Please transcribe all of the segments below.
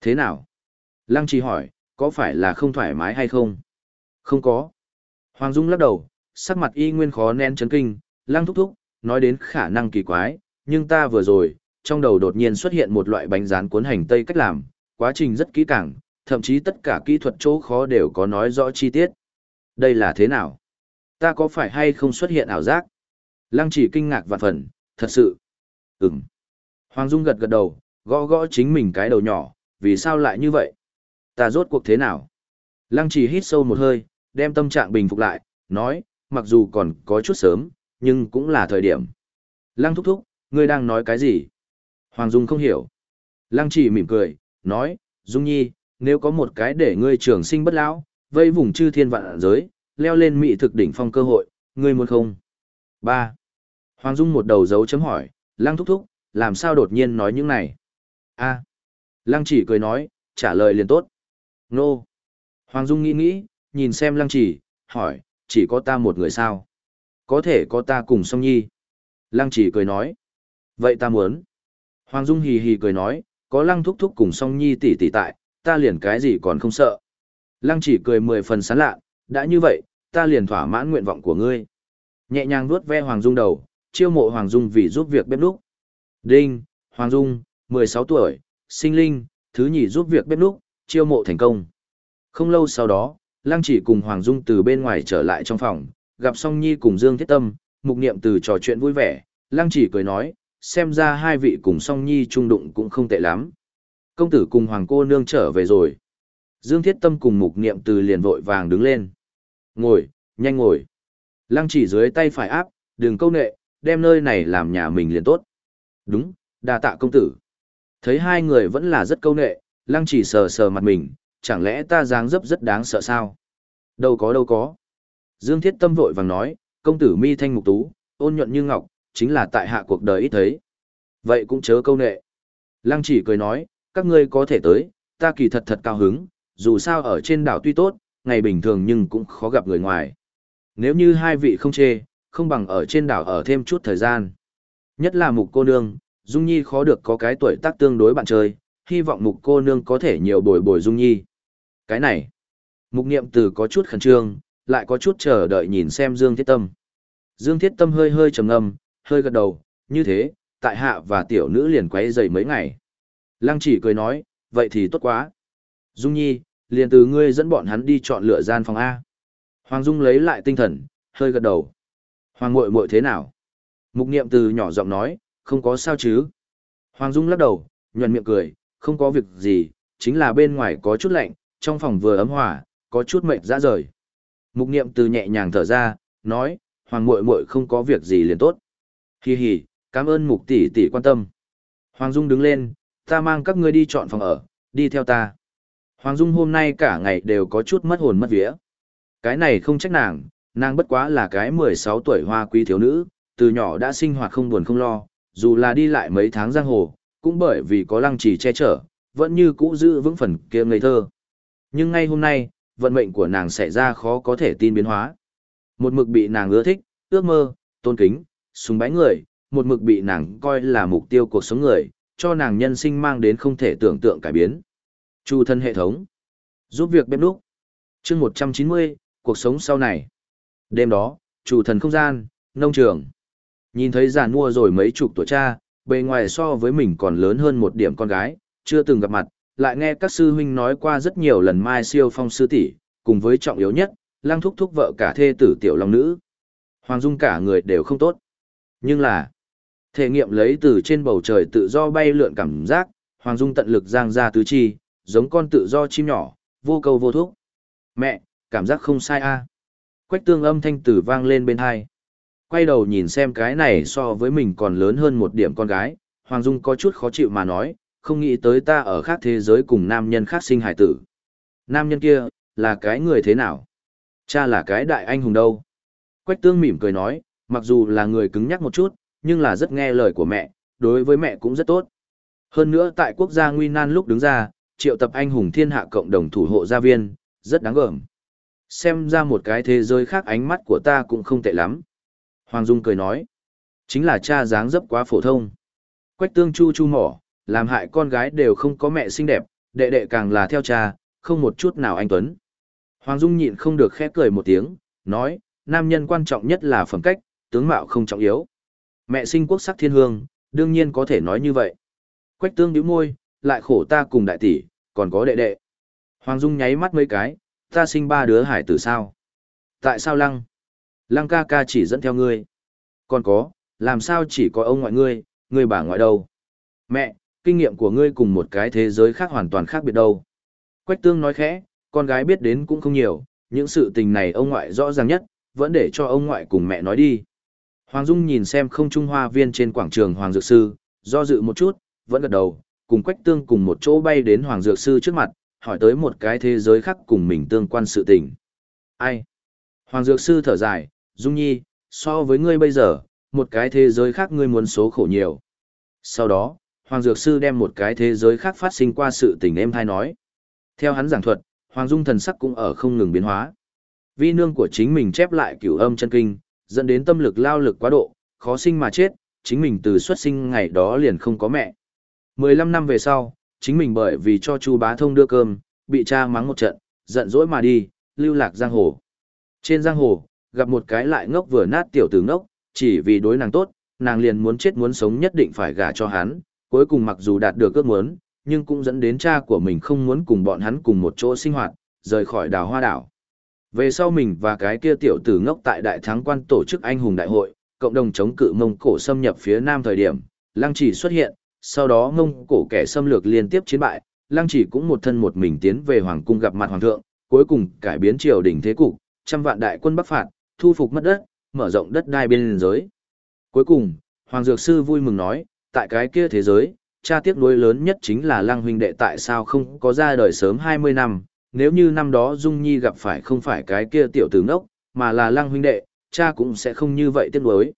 Thế nào? Lăng trì hỏi, có phải là không thoải mái hay không? Không có. Hoàng Dung lắc đầu, sắc mặt y nguyên khó nén chấn kinh, lăng thúc thúc, nói đến khả năng kỳ quái, nhưng ta vừa rồi, trong đầu đột nhiên xuất hiện một loại bánh rán cuốn hành tây cách làm, quá trình rất kỹ càng, thậm chí tất cả kỹ thuật chỗ khó đều có nói rõ chi tiết. Đây là thế nào? Ta có phải hay không xuất hiện ảo giác? Lăng chỉ kinh ngạc vạn phần, thật sự. Ừm. Hoàng Dung gật gật đầu, gõ gõ chính mình cái đầu nhỏ, vì sao lại như vậy? Ta rốt cuộc thế nào? Lăng chỉ hít sâu một hơi, đem tâm trạng bình phục lại, nói, mặc dù còn có chút sớm, nhưng cũng là thời điểm. Lăng thúc thúc, ngươi đang nói cái gì? Hoàng Dung không hiểu. Lăng chỉ mỉm cười, nói, Dung Nhi, nếu có một cái để ngươi trường sinh bất lão, vây vùng chư thiên vạn giới, leo lên mỹ thực đỉnh phong cơ hội, ngươi muốn không? 3. Hoàng Dung một đầu dấu chấm hỏi, Lăng thúc thúc, làm sao đột nhiên nói những này? A. Lăng chỉ cười nói, trả lời liền tốt. Nô. Hoàng Dung nghĩ nghĩ, nhìn xem lăng chỉ, hỏi, chỉ có ta một người sao? Có thể có ta cùng song nhi. Lăng chỉ cười nói. Vậy ta muốn. Hoàng Dung hì hì cười nói, có lăng thúc thúc cùng song nhi tỷ tỷ tại, ta liền cái gì còn không sợ. Lăng chỉ cười mười phần sán lạ, đã như vậy, ta liền thỏa mãn nguyện vọng của ngươi. Nhẹ nhàng vuốt ve Hoàng Dung đầu, chiêu mộ Hoàng Dung vì giúp việc bếp lúc. Đinh, Hoàng Dung, 16 tuổi, sinh linh, thứ nhì giúp việc bếp núc, chiêu mộ thành công. Không lâu sau đó, Lăng chỉ cùng Hoàng Dung từ bên ngoài trở lại trong phòng, gặp Song Nhi cùng Dương Thiết Tâm, mục niệm từ trò chuyện vui vẻ, Lăng chỉ cười nói, xem ra hai vị cùng Song Nhi trung đụng cũng không tệ lắm. Công tử cùng Hoàng cô nương trở về rồi. Dương Thiết Tâm cùng mục niệm từ liền vội vàng đứng lên. Ngồi, nhanh ngồi. Lăng chỉ dưới tay phải áp, đừng câu nệ, đem nơi này làm nhà mình liền tốt. Đúng, đa tạ công tử. Thấy hai người vẫn là rất câu nệ, lăng chỉ sờ sờ mặt mình, chẳng lẽ ta dáng dấp rất đáng sợ sao? Đâu có đâu có. Dương Thiết Tâm vội vàng nói, công tử mi thanh mục tú, ôn nhuận như ngọc, chính là tại hạ cuộc đời ít thấy. Vậy cũng chớ câu nệ. Lăng chỉ cười nói, các ngươi có thể tới, ta kỳ thật thật cao hứng, dù sao ở trên đảo tuy tốt, ngày bình thường nhưng cũng khó gặp người ngoài. Nếu như hai vị không chê, không bằng ở trên đảo ở thêm chút thời gian. Nhất là mục cô nương, Dung Nhi khó được có cái tuổi tác tương đối bạn chơi, hy vọng mục cô nương có thể nhiều bồi bồi Dung Nhi. Cái này, mục niệm từ có chút khẩn trương, lại có chút chờ đợi nhìn xem Dương Thiết Tâm. Dương Thiết Tâm hơi hơi trầm ngâm, hơi gật đầu, như thế, tại hạ và tiểu nữ liền quấy dậy mấy ngày. Lăng chỉ cười nói, vậy thì tốt quá. Dung Nhi, liền từ ngươi dẫn bọn hắn đi chọn lựa gian phòng A. Hoàng Dung lấy lại tinh thần, hơi gật đầu. Hoàng muội muội thế nào? Mục niệm từ nhỏ giọng nói, không có sao chứ. Hoàng Dung lắc đầu, nhuận miệng cười, không có việc gì, chính là bên ngoài có chút lạnh, trong phòng vừa ấm hòa, có chút mệt ra rời. Mục niệm từ nhẹ nhàng thở ra, nói, Hoàng muội muội không có việc gì liền tốt. Hi hi, cảm ơn mục tỷ tỷ quan tâm. Hoàng Dung đứng lên, ta mang các ngươi đi chọn phòng ở, đi theo ta. Hoàng Dung hôm nay cả ngày đều có chút mất hồn mất vía. Cái này không trách nàng, nàng bất quá là cái 16 tuổi hoa quý thiếu nữ, từ nhỏ đã sinh hoạt không buồn không lo, dù là đi lại mấy tháng giang hồ, cũng bởi vì có lăng trì che chở, vẫn như cũ giữ vững phần kia ngây thơ. Nhưng ngay hôm nay, vận mệnh của nàng xảy ra khó có thể tin biến hóa. Một mực bị nàng ưa thích, ước mơ, tôn kính, sùng bái người, một mực bị nàng coi là mục tiêu cuộc sống người, cho nàng nhân sinh mang đến không thể tưởng tượng cải biến. Chu thân hệ thống. Giúp việc bếp núc. chương 190, cuộc sống sau này. Đêm đó, chủ thần không gian, nông trường. Nhìn thấy giàn mua rồi mấy chục tuổi cha, bề ngoài so với mình còn lớn hơn một điểm con gái, chưa từng gặp mặt, lại nghe các sư huynh nói qua rất nhiều lần mai siêu phong sư tỷ, cùng với trọng yếu nhất, lăng thúc thúc vợ cả thê tử tiểu long nữ. Hoàng Dung cả người đều không tốt. Nhưng là, thể nghiệm lấy từ trên bầu trời tự do bay lượn cảm giác, Hoàng Dung tận lực giang ra tứ chi, giống con tự do chim nhỏ, vô cầu vô thuốc. Mẹ, cảm giác không sai a. Quách tương âm thanh tử vang lên bên hai. Quay đầu nhìn xem cái này so với mình còn lớn hơn một điểm con gái, Hoàng Dung có chút khó chịu mà nói, không nghĩ tới ta ở khác thế giới cùng nam nhân khác sinh hải tử. Nam nhân kia, là cái người thế nào? Cha là cái đại anh hùng đâu? Quách tương mỉm cười nói, mặc dù là người cứng nhắc một chút, nhưng là rất nghe lời của mẹ, đối với mẹ cũng rất tốt. Hơn nữa tại quốc gia nguy nan lúc đứng ra, triệu tập anh hùng thiên hạ cộng đồng thủ hộ gia viên, rất đáng gờm. Xem ra một cái thế giới khác ánh mắt của ta cũng không tệ lắm. Hoàng Dung cười nói, chính là cha dáng dấp quá phổ thông. Quách tương chu chu mỏ, làm hại con gái đều không có mẹ xinh đẹp, đệ đệ càng là theo cha, không một chút nào anh Tuấn. Hoàng Dung nhịn không được khẽ cười một tiếng, nói, nam nhân quan trọng nhất là phẩm cách, tướng mạo không trọng yếu. Mẹ sinh quốc sắc thiên hương, đương nhiên có thể nói như vậy. Quách tương nhíu môi, lại khổ ta cùng đại tỷ, còn có đệ đệ. Hoàng Dung nháy mắt mấy cái, ta sinh ba đứa hải tử sao? Tại sao lăng? Lăng ca ca chỉ dẫn theo ngươi. Còn có, làm sao chỉ có ông ngoại ngươi, ngươi bà ngoại đâu? Mẹ, kinh nghiệm của ngươi cùng một cái thế giới khác hoàn toàn khác biệt đâu. Quách tương nói khẽ, con gái biết đến cũng không nhiều, những sự tình này ông ngoại rõ ràng nhất, vẫn để cho ông ngoại cùng mẹ nói đi. Hoàng Dung nhìn xem không trung hoa viên trên quảng trường Hoàng Dược Sư, do dự một chút, vẫn gật đầu, cùng Quách Tương cùng một chỗ bay đến Hoàng Dược Sư trước mặt, hỏi tới một cái thế giới khác cùng mình tương quan sự tình. Ai? Hoàng Dược Sư thở dài, Dung Nhi, so với ngươi bây giờ, một cái thế giới khác ngươi muốn số khổ nhiều. Sau đó, Hoàng Dược Sư đem một cái thế giới khác phát sinh qua sự tình em thai nói. Theo hắn giảng thuật, Hoàng Dung thần sắc cũng ở không ngừng biến hóa. Vi nương của chính mình chép lại cửu âm chân kinh, dẫn đến tâm lực lao lực quá độ, khó sinh mà chết, chính mình từ xuất sinh ngày đó liền không có mẹ. 15 năm về sau, chính mình bởi vì cho Chu Bá Thông đưa cơm, bị cha mắng một trận, giận dỗi mà đi, lưu lạc giang hồ. Trên giang hồ, gặp một cái lại ngốc vừa nát tiểu tử ngốc, chỉ vì đối nàng tốt, nàng liền muốn chết muốn sống nhất định phải gả cho hắn, cuối cùng mặc dù đạt được ước muốn, nhưng cũng dẫn đến cha của mình không muốn cùng bọn hắn cùng một chỗ sinh hoạt, rời khỏi đảo hoa đảo. Về sau mình và cái kia tiểu tử ngốc tại đại thắng quan tổ chức anh hùng đại hội, cộng đồng chống cự mông cổ xâm nhập phía nam thời điểm, lăng chỉ xuất hiện, sau đó mông cổ kẻ xâm lược liên tiếp chiến bại, lăng chỉ cũng một thân một mình tiến về hoàng cung gặp mặt hoàng thượng, cuối cùng cải biến triều đình thế cục, trăm vạn đại quân bắc phạt, thu phục mất đất, mở rộng đất đai biên giới. Cuối cùng, hoàng dược sư vui mừng nói, tại cái kia thế giới, cha tiếc nuối lớn nhất chính là lăng huynh đệ tại sao không có ra đời sớm 20 năm, nếu như năm đó Dung Nhi gặp phải không phải cái kia tiểu tử ngốc, mà là lăng huynh đệ, cha cũng sẽ không như vậy tiếc nuối.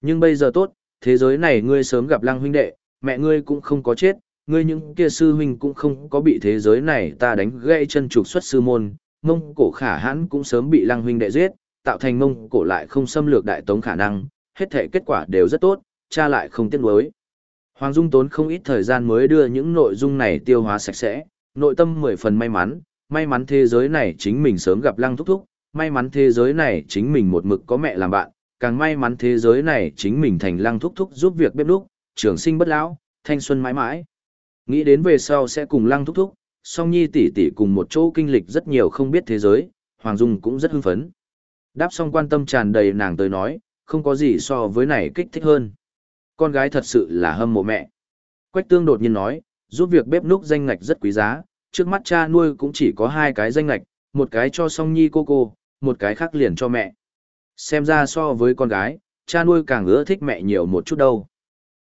Nhưng bây giờ tốt, thế giới này ngươi sớm gặp lăng huynh đệ, mẹ ngươi cũng không có chết, ngươi những kia sư huynh cũng không có bị thế giới này ta đánh gãy chân trục xuất sư môn, mông cổ khả hãn cũng sớm bị lăng huynh đệ giết, tạo thành mông cổ lại không xâm lược đại tống khả năng, hết thể kết quả đều rất tốt, cha lại không tiếc nuối. Hoàng Dung tốn không ít thời gian mới đưa những nội dung này tiêu hóa sạch sẽ, nội tâm mười phần may mắn, may mắn thế giới này chính mình sớm gặp lăng thúc thúc, may mắn thế giới này chính mình một mực có mẹ làm bạn, càng may mắn thế giới này chính mình thành lăng thúc thúc giúp việc bếp núc, trường sinh bất lão, thanh xuân mãi mãi. Nghĩ đến về sau sẽ cùng lăng thúc thúc, song nhi tỷ tỷ cùng một chỗ kinh lịch rất nhiều không biết thế giới, Hoàng Dung cũng rất hưng phấn. Đáp xong quan tâm tràn đầy nàng tới nói, không có gì so với này kích thích hơn. Con gái thật sự là hâm mộ mẹ. Quách tương đột nhiên nói, giúp việc bếp núc danh ngạch rất quý giá, trước mắt cha nuôi cũng chỉ có hai cái danh ngạch, một cái cho song nhi cô cô, một cái khác liền cho mẹ. Xem ra so với con gái, cha nuôi càng ưa thích mẹ nhiều một chút đâu.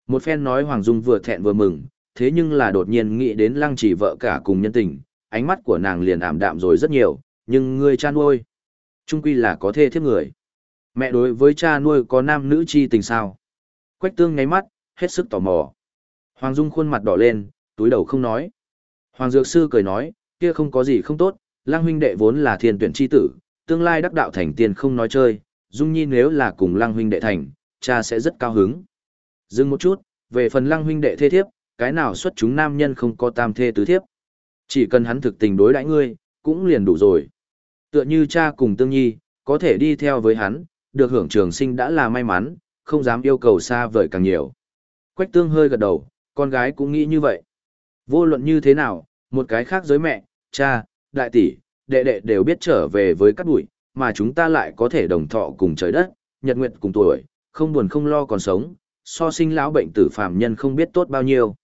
Một phen nói Hoàng Dung vừa thẹn vừa mừng, thế nhưng là đột nhiên nghĩ đến lăng chỉ vợ cả cùng nhân tình, ánh mắt của nàng liền ảm đạm rồi rất nhiều, nhưng người cha nuôi, trung quy là có thê thiếp người. Mẹ đối với cha nuôi có nam nữ chi tình sao? Quách tương ngáy mắt, hết sức tò mò. Hoàng Dung khuôn mặt đỏ lên, túi đầu không nói. Hoàng Dược Sư cười nói, kia không có gì không tốt, Lăng huynh đệ vốn là thiên tuyển chi tử, tương lai đắc đạo thành tiên không nói chơi, Dung Nhi nếu là cùng Lăng huynh đệ thành, cha sẽ rất cao hứng. Dừng một chút, về phần Lăng huynh đệ thê thiếp, cái nào xuất chúng nam nhân không có tam thê tứ thiếp. Chỉ cần hắn thực tình đối đãi ngươi, cũng liền đủ rồi. Tựa như cha cùng Tương Nhi, có thể đi theo với hắn, được hưởng trường sinh đã là may mắn, không dám yêu cầu xa vời càng nhiều. Quách Tương hơi gật đầu, con gái cũng nghĩ như vậy. Vô luận như thế nào, một cái khác giới mẹ, cha, đại tỷ, đệ đệ đều biết trở về với các bụi, mà chúng ta lại có thể đồng thọ cùng trời đất, nhật nguyện cùng tuổi, không buồn không lo còn sống, so sinh lão bệnh tử phàm nhân không biết tốt bao nhiêu.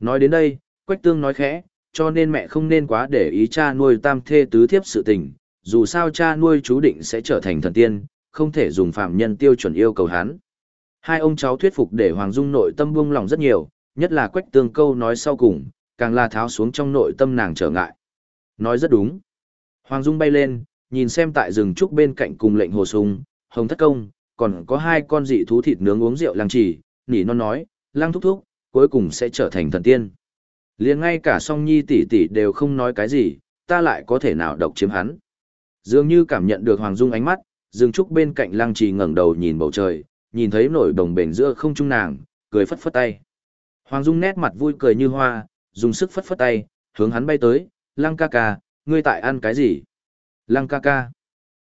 Nói đến đây, Quách Tương nói khẽ, cho nên mẹ không nên quá để ý cha nuôi tam thê tứ thiếp sự tình, dù sao cha nuôi chú định sẽ trở thành thần tiên, không thể dùng phàm nhân tiêu chuẩn yêu cầu hắn. Hai ông cháu thuyết phục để Hoàng Dung nội tâm buông lòng rất nhiều, nhất là Quách Tương câu nói sau cùng, càng là tháo xuống trong nội tâm nàng trở ngại. Nói rất đúng. Hoàng Dung bay lên, nhìn xem tại rừng trúc bên cạnh cùng lệnh hồ sung, hồng thất công, còn có hai con dị thú thịt nướng uống rượu lăng trì, nỉ non nói, lăng thúc thúc, cuối cùng sẽ trở thành thần tiên. liền ngay cả song nhi tỷ tỷ đều không nói cái gì, ta lại có thể nào độc chiếm hắn. Dường như cảm nhận được Hoàng Dung ánh mắt, dương trúc bên cạnh lăng trì ngẩng đầu nhìn bầu trời, nhìn thấy nổi đồng bền giữa không trung nàng, cười phất phất tay. Hoàng Dung nét mặt vui cười như hoa, dùng sức phất phất tay, hướng hắn bay tới, lăng ca ca, ngươi tại ăn cái gì? Lăng ca ca.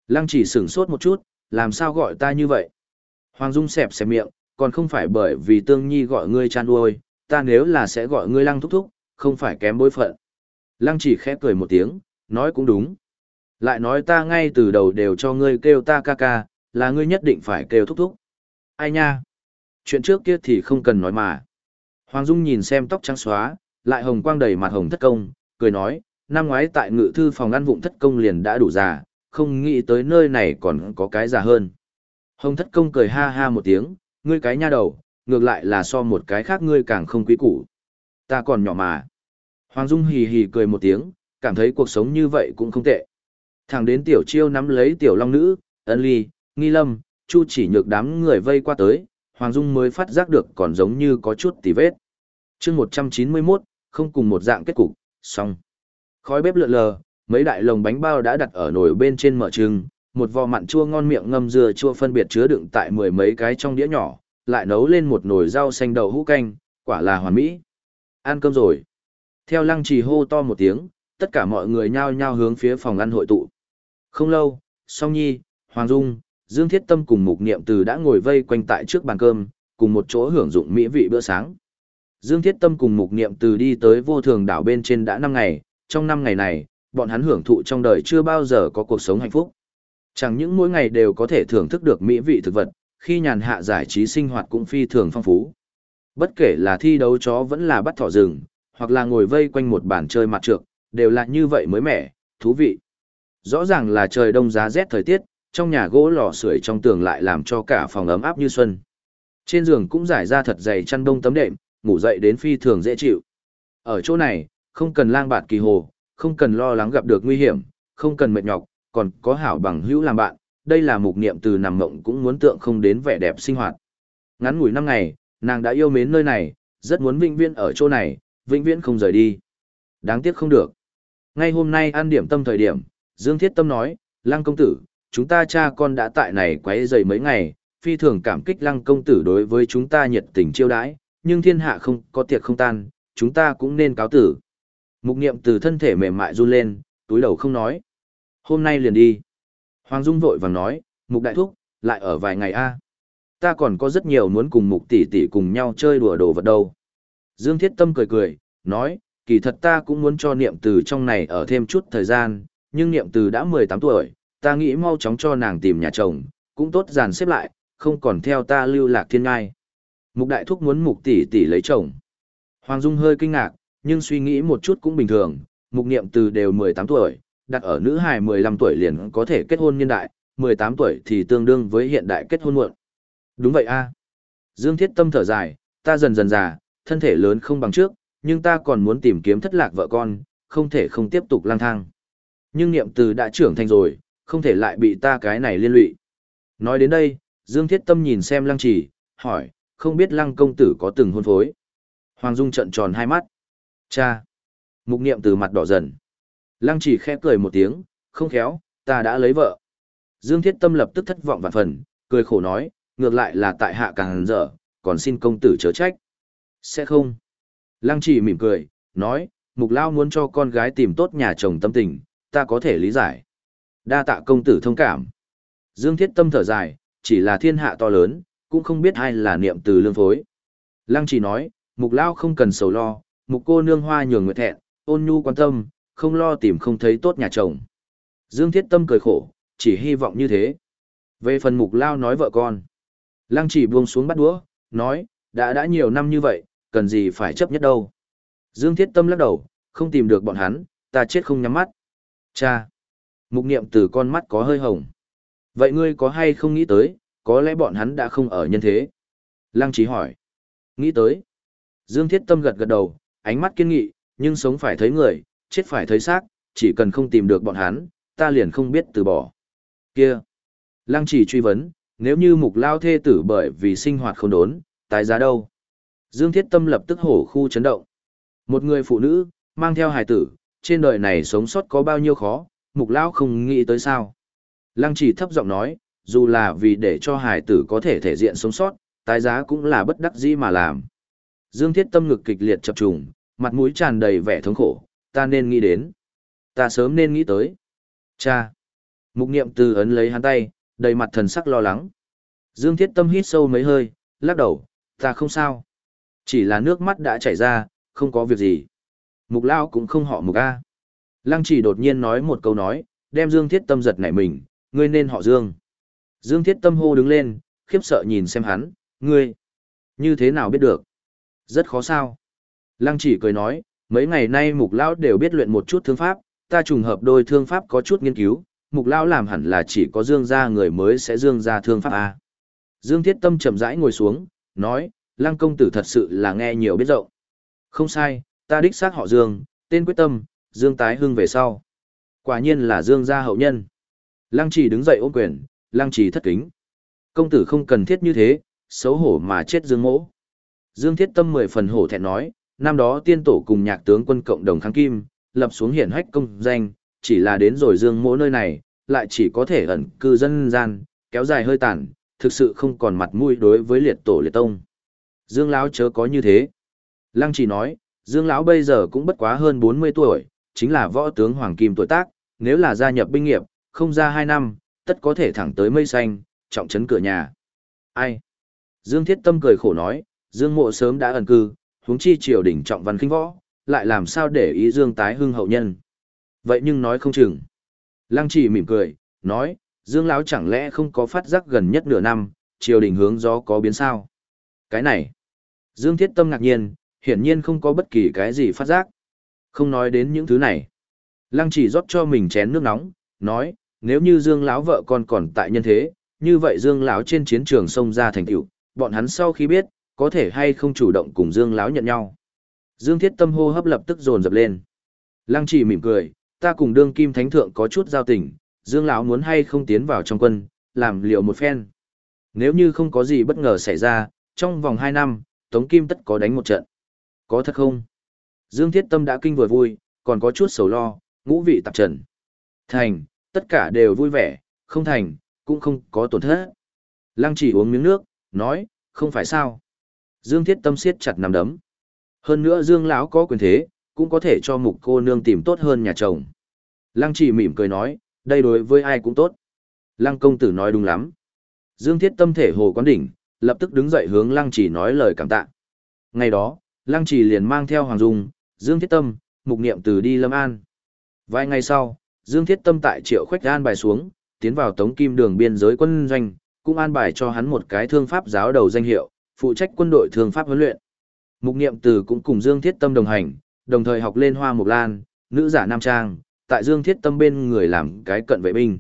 Lăng chỉ sửng sốt một chút, làm sao gọi ta như vậy? Hoàng Dung xẹp xẹp miệng, còn không phải bởi vì tương nhi gọi ngươi chan uôi, ta nếu là sẽ gọi ngươi lăng thúc thúc, không phải kém bối phận. Lăng chỉ khẽ cười một tiếng, nói cũng đúng. Lại nói ta ngay từ đầu đều cho ngươi kêu ta ca ca, là ngươi nhất định phải kêu thúc thúc. Ai nha? Chuyện trước kia thì không cần nói mà. Hoàng Dung nhìn xem tóc trắng xóa, lại hồng quang đầy mặt hồng thất công, cười nói, năm ngoái tại ngự thư phòng ăn vụng thất công liền đã đủ già, không nghĩ tới nơi này còn có cái già hơn. Hồng thất công cười ha ha một tiếng, ngươi cái nha đầu, ngược lại là so một cái khác ngươi càng không quý củ. Ta còn nhỏ mà. Hoàng Dung hì hì cười một tiếng, cảm thấy cuộc sống như vậy cũng không tệ. Thẳng đến tiểu chiêu nắm lấy tiểu long nữ, ân ly, nghi lâm, chu chỉ nhược đám người vây qua tới, Hoàng Dung mới phát giác được còn giống như có chút tì vết. chương 191, không cùng một dạng kết cục, xong. Khói bếp lượn lờ, mấy đại lồng bánh bao đã đặt ở nồi bên trên mở trưng, một vò mặn chua ngon miệng ngâm dừa chua phân biệt chứa đựng tại mười mấy cái trong đĩa nhỏ, lại nấu lên một nồi rau xanh đậu hũ canh, quả là hoàn mỹ. Ăn cơm rồi. Theo lăng trì hô to một tiếng, tất cả mọi người nhao nhao hướng phía phòng ăn hội tụ. Không lâu, Song Nhi, Hoàng Dung, Dương Thiết Tâm cùng Mục Niệm Từ đã ngồi vây quanh tại trước bàn cơm, cùng một chỗ hưởng dụng mỹ vị bữa sáng. Dương Thiết Tâm cùng Mục Niệm Từ đi tới vô thường đảo bên trên đã 5 ngày, trong 5 ngày này, bọn hắn hưởng thụ trong đời chưa bao giờ có cuộc sống hạnh phúc. Chẳng những mỗi ngày đều có thể thưởng thức được mỹ vị thực vật, khi nhàn hạ giải trí sinh hoạt cũng phi thường phong phú. Bất kể là thi đấu chó vẫn là bắt thỏ rừng, hoặc là ngồi vây quanh một bàn chơi mặt trược, đều là như vậy mới mẻ, thú vị. Rõ ràng là trời đông giá rét thời tiết, trong nhà gỗ lò sưởi trong tường lại làm cho cả phòng ấm áp như xuân. Trên giường cũng giải ra thật dày chăn đông tấm đệm, ngủ dậy đến phi thường dễ chịu. Ở chỗ này, không cần lang bạt kỳ hồ, không cần lo lắng gặp được nguy hiểm, không cần mệt nhọc, còn có hảo bằng hữu làm bạn, đây là mục niệm từ nằm mộng cũng muốn tượng không đến vẻ đẹp sinh hoạt. Ngắn ngủi năm ngày, nàng đã yêu mến nơi này, rất muốn vĩnh viễn ở chỗ này, vĩnh viễn không rời đi. Đáng tiếc không được. Ngay hôm nay ăn điểm tâm thời điểm, Dương Thiết Tâm nói, Lăng công tử, chúng ta cha con đã tại này quấy rầy mấy ngày, phi thường cảm kích Lăng công tử đối với chúng ta nhiệt tình chiêu đãi, nhưng thiên hạ không có tiệc không tan, chúng ta cũng nên cáo tử. Mục niệm từ thân thể mềm mại run lên, túi đầu không nói. Hôm nay liền đi. Hoàng Dung vội vàng nói, Mục đại thúc, lại ở vài ngày a. Ta còn có rất nhiều muốn cùng Mục tỷ tỷ cùng nhau chơi đùa đồ vật đâu. Dương Thiết Tâm cười cười, nói, kỳ thật ta cũng muốn cho niệm từ trong này ở thêm chút thời gian, nhưng niệm từ đã 18 tuổi, ta nghĩ mau chóng cho nàng tìm nhà chồng, cũng tốt dàn xếp lại, không còn theo ta lưu lạc thiên ngai. Mục đại thúc muốn mục tỷ tỷ lấy chồng. Hoàng Dung hơi kinh ngạc, nhưng suy nghĩ một chút cũng bình thường, mục niệm từ đều 18 tuổi, đặt ở nữ hài 15 tuổi liền có thể kết hôn nhân đại, 18 tuổi thì tương đương với hiện đại kết hôn muộn. Đúng vậy a. Dương Thiết Tâm thở dài, ta dần dần già, thân thể lớn không bằng trước, nhưng ta còn muốn tìm kiếm thất lạc vợ con, không thể không tiếp tục lang thang. Nhưng niệm từ đã trưởng thành rồi, không thể lại bị ta cái này liên lụy. Nói đến đây, Dương Thiết Tâm nhìn xem lăng chỉ, hỏi, không biết lăng công tử có từng hôn phối. Hoàng Dung trận tròn hai mắt. Cha! Mục niệm từ mặt đỏ dần. Lăng chỉ khẽ cười một tiếng, không khéo, ta đã lấy vợ. Dương Thiết Tâm lập tức thất vọng vạn phần, cười khổ nói, ngược lại là tại hạ càng dở, còn xin công tử chớ trách. Sẽ không. Lăng chỉ mỉm cười, nói, mục lao muốn cho con gái tìm tốt nhà chồng tâm tình, ta có thể lý giải. Đa tạ công tử thông cảm. Dương Thiết Tâm thở dài, chỉ là thiên hạ to lớn, cũng không biết ai là niệm từ lương phối. Lăng chỉ nói, mục lao không cần sầu lo, mục cô nương hoa nhường nguyện thẹn, ôn nhu quan tâm, không lo tìm không thấy tốt nhà chồng. Dương Thiết Tâm cười khổ, chỉ hy vọng như thế. Về phần mục lao nói vợ con. Lăng chỉ buông xuống bắt đũa, nói, đã đã nhiều năm như vậy, cần gì phải chấp nhất đâu. Dương Thiết Tâm lắc đầu, không tìm được bọn hắn, ta chết không nhắm mắt. Cha! Mục niệm từ con mắt có hơi hồng. Vậy ngươi có hay không nghĩ tới, có lẽ bọn hắn đã không ở nhân thế? Lăng trí hỏi. Nghĩ tới. Dương Thiết Tâm gật gật đầu, ánh mắt kiên nghị, nhưng sống phải thấy người, chết phải thấy xác, chỉ cần không tìm được bọn hắn, ta liền không biết từ bỏ. Kia! Lăng chỉ truy vấn, nếu như mục lao thê tử bởi vì sinh hoạt không đốn, tái giá đâu? Dương Thiết Tâm lập tức hổ khu chấn động. Một người phụ nữ, mang theo hài tử, trên đời này sống sót có bao nhiêu khó, mục lão không nghĩ tới sao. Lăng chỉ thấp giọng nói, dù là vì để cho hải tử có thể thể diện sống sót, tái giá cũng là bất đắc dĩ mà làm. Dương Thiết Tâm ngực kịch liệt chập trùng, mặt mũi tràn đầy vẻ thống khổ, ta nên nghĩ đến. Ta sớm nên nghĩ tới. Cha. Mục niệm từ ấn lấy hắn tay, đầy mặt thần sắc lo lắng. Dương Thiết Tâm hít sâu mấy hơi, lắc đầu, ta không sao. Chỉ là nước mắt đã chảy ra, không có việc gì. Mục Lao cũng không họ Mục A. Lăng chỉ đột nhiên nói một câu nói, đem Dương Thiết Tâm giật nảy mình, ngươi nên họ Dương. Dương Thiết Tâm hô đứng lên, khiếp sợ nhìn xem hắn, ngươi, như thế nào biết được? Rất khó sao. Lăng chỉ cười nói, mấy ngày nay Mục Lão đều biết luyện một chút thương pháp, ta trùng hợp đôi thương pháp có chút nghiên cứu, Mục Lão làm hẳn là chỉ có Dương gia người mới sẽ Dương gia thương pháp A. Dương Thiết Tâm chậm rãi ngồi xuống, nói, Lăng công tử thật sự là nghe nhiều biết rộng. Không sai, ta đích xác họ Dương, tên quyết tâm, Dương tái hưng về sau. Quả nhiên là Dương gia hậu nhân. Lăng trì đứng dậy ôm quyền, lăng trì thất kính. Công tử không cần thiết như thế, xấu hổ mà chết Dương mỗ. Dương thiết tâm mười phần hổ thẹn nói, năm đó tiên tổ cùng nhạc tướng quân cộng đồng kháng kim, lập xuống hiển hách công danh, chỉ là đến rồi Dương mỗ nơi này, lại chỉ có thể ẩn cư dân gian, kéo dài hơi tàn, thực sự không còn mặt mũi đối với liệt tổ liệt tông. Dương lão chớ có như thế. Lăng chỉ nói, Dương lão bây giờ cũng bất quá hơn 40 tuổi, chính là võ tướng hoàng kim tuổi tác, nếu là gia nhập binh nghiệp, không ra 2 năm, tất có thể thẳng tới mây xanh, trọng trấn cửa nhà. Ai? Dương Thiết Tâm cười khổ nói, Dương Mộ sớm đã ẩn cư, huống chi triều đỉnh trọng văn khinh võ, lại làm sao để ý Dương tái hưng hậu nhân. Vậy nhưng nói không chừng. Lăng Chỉ mỉm cười, nói, Dương lão chẳng lẽ không có phát giác gần nhất nửa năm, triều đình hướng gió có biến sao? Cái này. Dương Thiết Tâm ngạc nhiên, hiển nhiên không có bất kỳ cái gì phát giác. Không nói đến những thứ này. Lăng chỉ rót cho mình chén nước nóng, nói, nếu như Dương lão vợ con còn tại nhân thế, như vậy Dương lão trên chiến trường xông ra thành tựu, bọn hắn sau khi biết, có thể hay không chủ động cùng Dương lão nhận nhau. Dương Thiết Tâm hô hấp lập tức dồn dập lên. Lăng Chỉ mỉm cười, ta cùng đương kim thánh thượng có chút giao tình, Dương lão muốn hay không tiến vào trong quân, làm liệu một phen. Nếu như không có gì bất ngờ xảy ra, trong vòng 2 năm, Tống Kim tất có đánh một trận. Có thật không? Dương Thiết Tâm đã kinh vừa vui, còn có chút sầu lo, ngũ vị tạp trần. Thành, tất cả đều vui vẻ, không thành, cũng không có tổn thất. Lăng chỉ uống miếng nước, nói, không phải sao. Dương Thiết Tâm siết chặt nằm đấm. Hơn nữa Dương lão có quyền thế, cũng có thể cho mục cô nương tìm tốt hơn nhà chồng. Lăng chỉ mỉm cười nói, đây đối với ai cũng tốt. Lăng công tử nói đúng lắm. Dương Thiết Tâm thể hồ quán đỉnh, lập tức đứng dậy hướng Lăng chỉ nói lời cảm tạ. Ngày đó, Lăng chỉ liền mang theo Hoàng Dung, Dương Thiết Tâm, mục niệm từ đi Lâm An. Vài ngày sau, Dương Thiết Tâm tại Triệu Khoách an bài xuống, tiến vào Tống Kim Đường biên giới quân doanh, cũng an bài cho hắn một cái thương pháp giáo đầu danh hiệu, phụ trách quân đội thương pháp huấn luyện. Mục Niệm Từ cũng cùng Dương Thiết Tâm đồng hành, đồng thời học lên Hoa Mục Lan, nữ giả nam trang, tại Dương Thiết Tâm bên người làm cái cận vệ binh.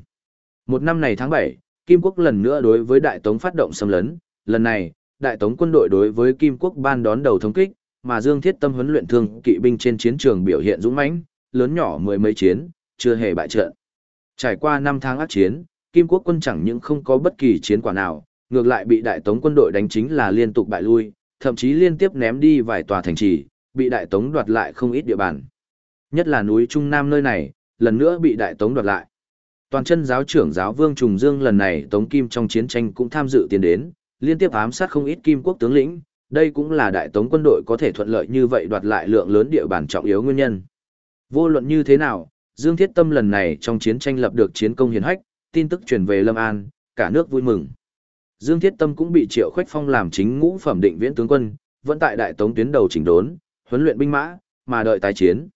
Một năm này tháng 7, Kim Quốc lần nữa đối với Đại Tống phát động xâm lấn, lần này, Đại Tống quân đội đối với Kim Quốc ban đón đầu thống kích, mà Dương Thiết Tâm huấn luyện thương kỵ binh trên chiến trường biểu hiện dũng mãnh, lớn nhỏ mười mấy chiến, chưa hề bại trận. Trải qua 5 tháng ác chiến, Kim Quốc quân chẳng những không có bất kỳ chiến quả nào, ngược lại bị Đại Tống quân đội đánh chính là liên tục bại lui, thậm chí liên tiếp ném đi vài tòa thành trì, bị Đại Tống đoạt lại không ít địa bàn. Nhất là núi Trung Nam nơi này, lần nữa bị Đại Tống đoạt lại. Toàn chân giáo trưởng giáo Vương Trùng Dương lần này Tống Kim trong chiến tranh cũng tham dự tiến đến, liên tiếp ám sát không ít Kim Quốc tướng lĩnh, đây cũng là Đại Tống quân đội có thể thuận lợi như vậy đoạt lại lượng lớn địa bàn trọng yếu nguyên nhân. Vô luận như thế nào, Dương Thiết Tâm lần này trong chiến tranh lập được chiến công hiển hách, tin tức truyền về Lâm An, cả nước vui mừng. Dương Thiết Tâm cũng bị Triệu Khoách Phong làm chính ngũ phẩm định viễn tướng quân, vẫn tại đại tống tuyến đầu chỉnh đốn, huấn luyện binh mã, mà đợi tái chiến.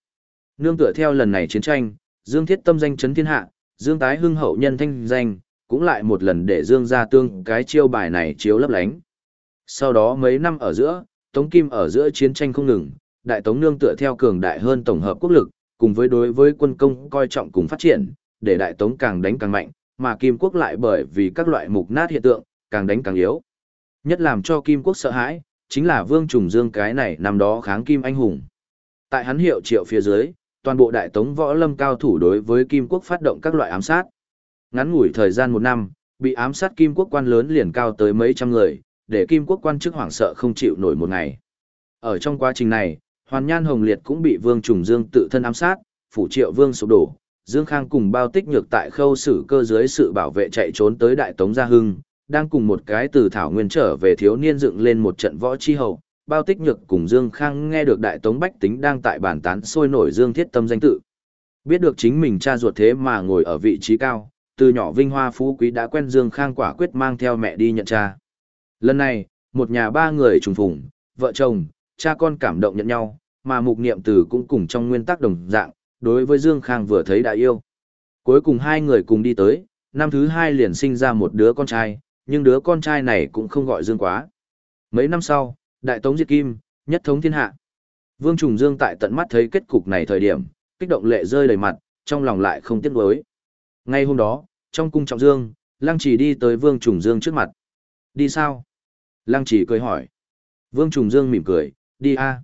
Nương tựa theo lần này chiến tranh, Dương Thiết Tâm danh chấn thiên hạ, Dương tái hưng hậu nhân thanh danh, cũng lại một lần để Dương gia tương cái chiêu bài này chiếu lấp lánh. Sau đó mấy năm ở giữa, Tống Kim ở giữa chiến tranh không ngừng, Đại Tống nương tựa theo cường đại hơn tổng hợp quốc lực, cùng với đối với quân công coi trọng cùng phát triển, để Đại Tống càng đánh càng mạnh, mà Kim Quốc lại bởi vì các loại mục nát hiện tượng, càng đánh càng yếu. Nhất làm cho Kim Quốc sợ hãi, chính là Vương Trùng Dương cái này năm đó kháng Kim anh hùng. Tại hắn hiệu triệu phía dưới, toàn bộ Đại Tống võ lâm cao thủ đối với Kim Quốc phát động các loại ám sát. Ngắn ngủi thời gian một năm, bị ám sát Kim Quốc quan lớn liền cao tới mấy trăm người, để Kim Quốc quan chức hoảng sợ không chịu nổi một ngày. Ở trong quá trình này, Hoàn Nhan Hồng Liệt cũng bị Vương Trùng Dương tự thân ám sát, phủ triệu Vương sụp đổ. Dương Khang cùng bao tích nhược tại khâu xử cơ dưới sự bảo vệ chạy trốn tới Đại Tống Gia Hưng, đang cùng một cái từ Thảo Nguyên trở về thiếu niên dựng lên một trận võ chi hậu, bao tích nhược cùng Dương Khang nghe được đại tống bách tính đang tại bàn tán sôi nổi Dương Thiết Tâm danh tự. Biết được chính mình cha ruột thế mà ngồi ở vị trí cao, từ nhỏ vinh hoa phú quý đã quen Dương Khang quả quyết mang theo mẹ đi nhận cha. Lần này, một nhà ba người trùng phùng, vợ chồng, cha con cảm động nhận nhau, mà mục niệm từ cũng cùng trong nguyên tắc đồng dạng, đối với Dương Khang vừa thấy đã yêu. Cuối cùng hai người cùng đi tới, năm thứ hai liền sinh ra một đứa con trai, nhưng đứa con trai này cũng không gọi Dương quá. Mấy năm sau, Đại Tống Diệt Kim, nhất thống thiên hạ. Vương Trùng Dương tại tận mắt thấy kết cục này thời điểm, kích động lệ rơi đầy mặt, trong lòng lại không tiếc nuối. Ngay hôm đó, trong cung trọng Dương, Lăng Chỉ đi tới Vương Trùng Dương trước mặt. Đi sao? Lăng Chỉ cười hỏi. Vương Trùng Dương mỉm cười, đi a.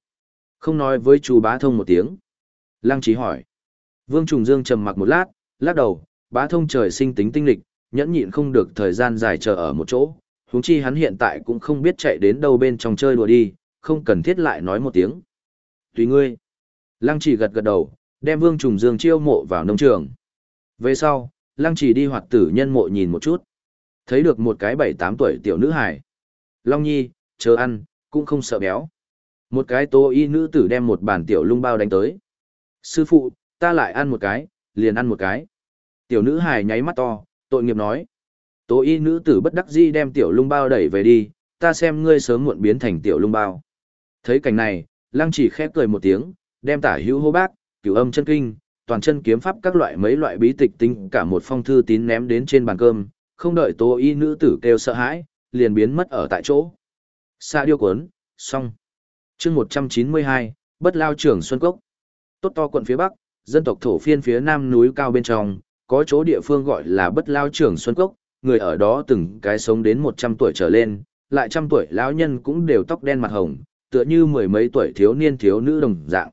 Không nói với chú bá thông một tiếng. Lăng Chỉ hỏi. Vương Trùng Dương trầm mặc một lát, lắc đầu, bá thông trời sinh tính tinh lịch, nhẫn nhịn không được thời gian dài chờ ở một chỗ, huống chi hắn hiện tại cũng không biết chạy đến đâu bên trong chơi đùa đi, không cần thiết lại nói một tiếng. Tùy ngươi. Lăng chỉ gật gật đầu, đem Vương Trùng Dương chiêu mộ vào nông trường. Về sau, Lăng chỉ đi hoạt tử nhân mộ nhìn một chút. Thấy được một cái bảy tám tuổi tiểu nữ hài. Long Nhi, chờ ăn, cũng không sợ béo. Một cái tô y nữ tử đem một bàn tiểu lung bao đánh tới. Sư phụ, ta lại ăn một cái, liền ăn một cái. Tiểu nữ hài nháy mắt to, tội nghiệp nói. Tố y nữ tử bất đắc dĩ đem tiểu lung bao đẩy về đi, ta xem ngươi sớm muộn biến thành tiểu lung bao. Thấy cảnh này, lăng chỉ khép cười một tiếng, đem tả hữu hô bác, cửu âm chân kinh, toàn chân kiếm pháp các loại mấy loại bí tịch tinh cả một phong thư tín ném đến trên bàn cơm, không đợi tố y nữ tử kêu sợ hãi, liền biến mất ở tại chỗ. Xa điêu cuốn, xong. chương 192, bất lao trưởng Xuân Cốc. Tốt to quận phía Bắc, dân tộc thổ phiên phía Nam núi cao bên trong, có chỗ địa phương gọi là bất lao trưởng Xuân Cốc, người ở đó từng cái sống đến 100 tuổi trở lên, lại trăm tuổi lão nhân cũng đều tóc đen mặt hồng, tựa như mười mấy tuổi thiếu niên thiếu nữ đồng dạng.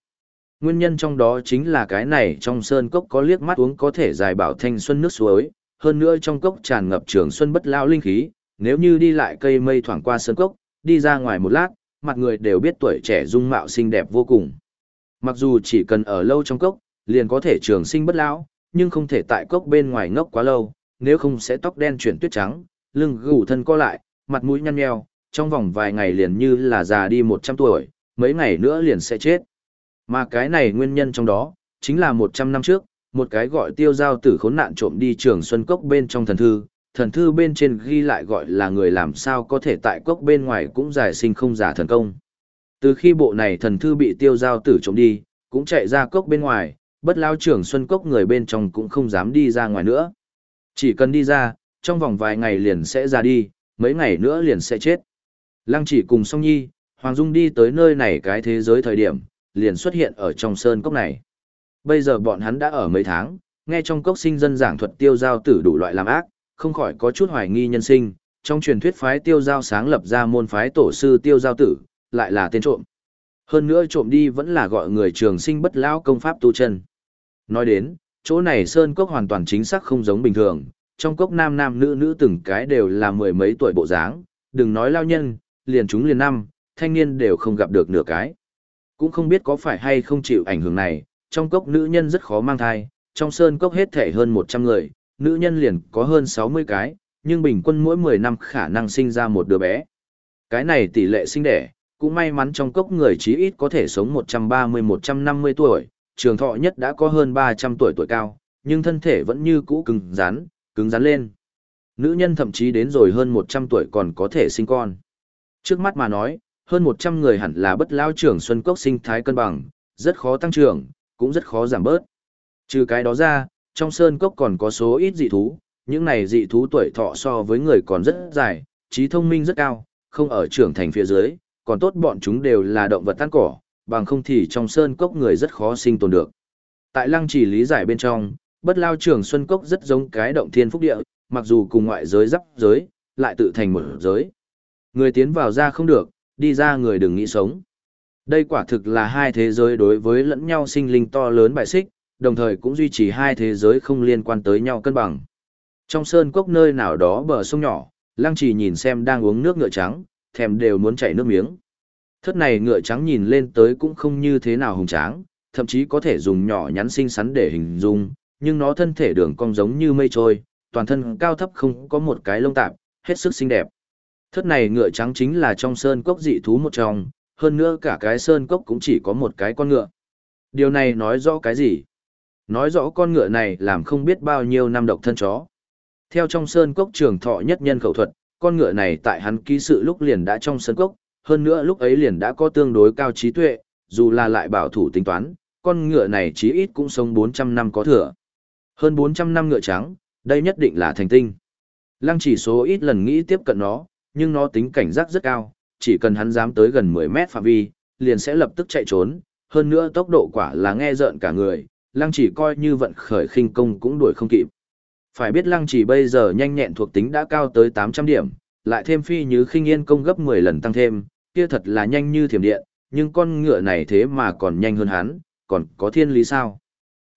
Nguyên nhân trong đó chính là cái này trong sơn cốc có liếc mắt uống có thể dài bảo thanh xuân nước suối, hơn nữa trong cốc tràn ngập trường xuân bất lao linh khí, nếu như đi lại cây mây thoảng qua sơn cốc, đi ra ngoài một lát, mặt người đều biết tuổi trẻ dung mạo xinh đẹp vô cùng. Mặc dù chỉ cần ở lâu trong cốc, liền có thể trường sinh bất lão, nhưng không thể tại cốc bên ngoài ngốc quá lâu, nếu không sẽ tóc đen chuyển tuyết trắng, lưng gù thân co lại, mặt mũi nhăn nheo, trong vòng vài ngày liền như là già đi 100 tuổi, mấy ngày nữa liền sẽ chết. Mà cái này nguyên nhân trong đó, chính là 100 năm trước, một cái gọi tiêu giao tử khốn nạn trộm đi trường xuân cốc bên trong thần thư, thần thư bên trên ghi lại gọi là người làm sao có thể tại cốc bên ngoài cũng giải sinh không giả thần công. Từ khi bộ này thần thư bị tiêu giao tử trộm đi, cũng chạy ra cốc bên ngoài, bất lao trưởng xuân cốc người bên trong cũng không dám đi ra ngoài nữa. Chỉ cần đi ra, trong vòng vài ngày liền sẽ ra đi, mấy ngày nữa liền sẽ chết. Lăng chỉ cùng song nhi, Hoàng Dung đi tới nơi này cái thế giới thời điểm, liền xuất hiện ở trong sơn cốc này. Bây giờ bọn hắn đã ở mấy tháng, nghe trong cốc sinh dân giảng thuật tiêu giao tử đủ loại làm ác, không khỏi có chút hoài nghi nhân sinh, trong truyền thuyết phái tiêu giao sáng lập ra môn phái tổ sư tiêu giao tử, lại là tên trộm. Hơn nữa trộm đi vẫn là gọi người trường sinh bất lão công pháp tu chân. Nói đến, chỗ này sơn cốc hoàn toàn chính xác không giống bình thường, trong cốc nam nam nữ nữ từng cái đều là mười mấy tuổi bộ dáng, đừng nói lao nhân, liền chúng liền năm, thanh niên đều không gặp được nửa cái. Cũng không biết có phải hay không chịu ảnh hưởng này, trong cốc nữ nhân rất khó mang thai, trong sơn cốc hết thể hơn 100 người, nữ nhân liền có hơn 60 cái, nhưng bình quân mỗi 10 năm khả năng sinh ra một đứa bé. Cái này tỷ lệ sinh đẻ, cũng may mắn trong cốc người chí ít có thể sống 130-150 tuổi, trường thọ nhất đã có hơn 300 tuổi tuổi cao, nhưng thân thể vẫn như cũ cứng rắn, cứng rắn lên. Nữ nhân thậm chí đến rồi hơn 100 tuổi còn có thể sinh con. Trước mắt mà nói, hơn 100 người hẳn là bất lao trưởng xuân cốc sinh thái cân bằng, rất khó tăng trưởng, cũng rất khó giảm bớt. Trừ cái đó ra, trong sơn cốc còn có số ít dị thú, những này dị thú tuổi thọ so với người còn rất dài, trí thông minh rất cao, không ở trưởng thành phía dưới, còn tốt bọn chúng đều là động vật tan cỏ, bằng không thì trong sơn cốc người rất khó sinh tồn được. Tại lăng chỉ lý giải bên trong, bất lao trường xuân cốc rất giống cái động thiên phúc địa, mặc dù cùng ngoại giới giáp giới, lại tự thành một giới. Người tiến vào ra không được, đi ra người đừng nghĩ sống. Đây quả thực là hai thế giới đối với lẫn nhau sinh linh to lớn bại xích, đồng thời cũng duy trì hai thế giới không liên quan tới nhau cân bằng. Trong sơn cốc nơi nào đó bờ sông nhỏ, lăng trì nhìn xem đang uống nước ngựa trắng, thèm đều muốn chảy nước miếng. Thất này ngựa trắng nhìn lên tới cũng không như thế nào hùng tráng, thậm chí có thể dùng nhỏ nhắn xinh xắn để hình dung, nhưng nó thân thể đường cong giống như mây trôi, toàn thân cao thấp không có một cái lông tạp, hết sức xinh đẹp. Thất này ngựa trắng chính là trong sơn cốc dị thú một trong, hơn nữa cả cái sơn cốc cũng chỉ có một cái con ngựa. Điều này nói rõ cái gì? Nói rõ con ngựa này làm không biết bao nhiêu năm độc thân chó. Theo trong sơn cốc trường thọ nhất nhân khẩu thuật, con ngựa này tại hắn ký sự lúc liền đã trong sơn cốc, hơn nữa lúc ấy liền đã có tương đối cao trí tuệ, dù là lại bảo thủ tính toán, con ngựa này chí ít cũng sống 400 năm có thừa. Hơn 400 năm ngựa trắng, đây nhất định là thành tinh. Lăng chỉ số ít lần nghĩ tiếp cận nó, nhưng nó tính cảnh giác rất cao, chỉ cần hắn dám tới gần 10 mét phạm vi, liền sẽ lập tức chạy trốn, hơn nữa tốc độ quả là nghe rợn cả người, lăng chỉ coi như vận khởi khinh công cũng đuổi không kịp. Phải biết lăng chỉ bây giờ nhanh nhẹn thuộc tính đã cao tới 800 điểm, lại thêm phi như khinh yên công gấp 10 lần tăng thêm, kia thật là nhanh như thiểm điện, nhưng con ngựa này thế mà còn nhanh hơn hắn, còn có thiên lý sao?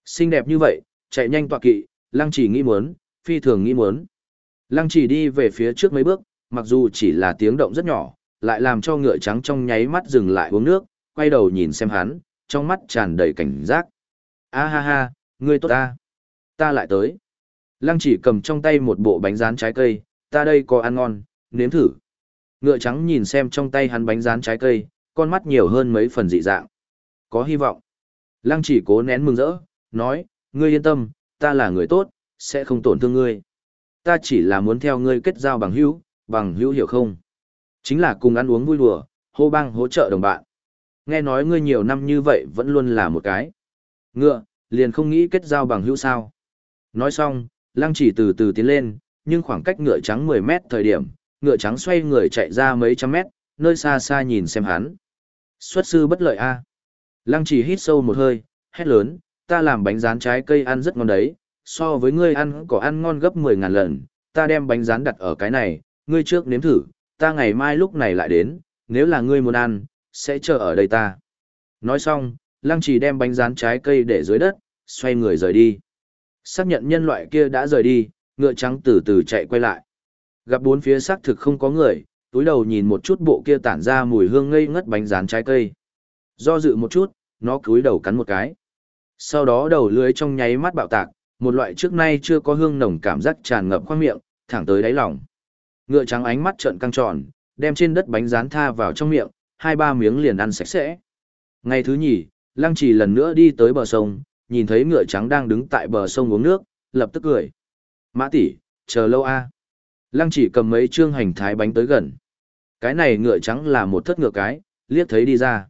Xinh đẹp như vậy, chạy nhanh tọa kỵ, lăng chỉ nghĩ muốn, phi thường nghĩ muốn. Lăng chỉ đi về phía trước mấy bước, mặc dù chỉ là tiếng động rất nhỏ, lại làm cho ngựa trắng trong nháy mắt dừng lại uống nước, quay đầu nhìn xem hắn, trong mắt tràn đầy cảnh giác. A ha ha, ngươi tốt ta. Ta lại tới. Lăng chỉ cầm trong tay một bộ bánh rán trái cây, ta đây có ăn ngon, nếm thử. Ngựa trắng nhìn xem trong tay hắn bánh rán trái cây, con mắt nhiều hơn mấy phần dị dạng. Có hy vọng. Lăng chỉ cố nén mừng rỡ, nói, ngươi yên tâm, ta là người tốt, sẽ không tổn thương ngươi. Ta chỉ là muốn theo ngươi kết giao bằng hữu, bằng hữu hiểu không? Chính là cùng ăn uống vui đùa, hô bang hỗ trợ đồng bạn. Nghe nói ngươi nhiều năm như vậy vẫn luôn là một cái. Ngựa, liền không nghĩ kết giao bằng hữu sao. Nói xong, lăng chỉ từ từ tiến lên, nhưng khoảng cách ngựa trắng 10 mét thời điểm, ngựa trắng xoay người chạy ra mấy trăm mét, nơi xa xa nhìn xem hắn. Xuất sư bất lợi a. Lăng chỉ hít sâu một hơi, hét lớn, ta làm bánh rán trái cây ăn rất ngon đấy, so với ngươi ăn có ăn ngon gấp 10 ngàn lần, ta đem bánh rán đặt ở cái này, ngươi trước nếm thử, ta ngày mai lúc này lại đến, nếu là ngươi muốn ăn, sẽ chờ ở đây ta. Nói xong, lăng chỉ đem bánh rán trái cây để dưới đất, xoay người rời đi. Xác nhận nhân loại kia đã rời đi, ngựa trắng từ từ chạy quay lại. Gặp bốn phía xác thực không có người, túi đầu nhìn một chút bộ kia tản ra mùi hương ngây ngất bánh rán trái cây. Do dự một chút, nó cúi đầu cắn một cái. Sau đó đầu lưới trong nháy mắt bạo tạc, một loại trước nay chưa có hương nồng cảm giác tràn ngập khoang miệng, thẳng tới đáy lòng. Ngựa trắng ánh mắt trợn căng tròn, đem trên đất bánh rán tha vào trong miệng, hai ba miếng liền ăn sạch sẽ. Ngày thứ nhì, Lăng Trì lần nữa đi tới bờ sông, nhìn thấy ngựa trắng đang đứng tại bờ sông uống nước, lập tức cười. Mã tỷ, chờ lâu a. Lăng Chỉ cầm mấy trương hành thái bánh tới gần. Cái này ngựa trắng là một thất ngựa cái, liếc thấy đi ra.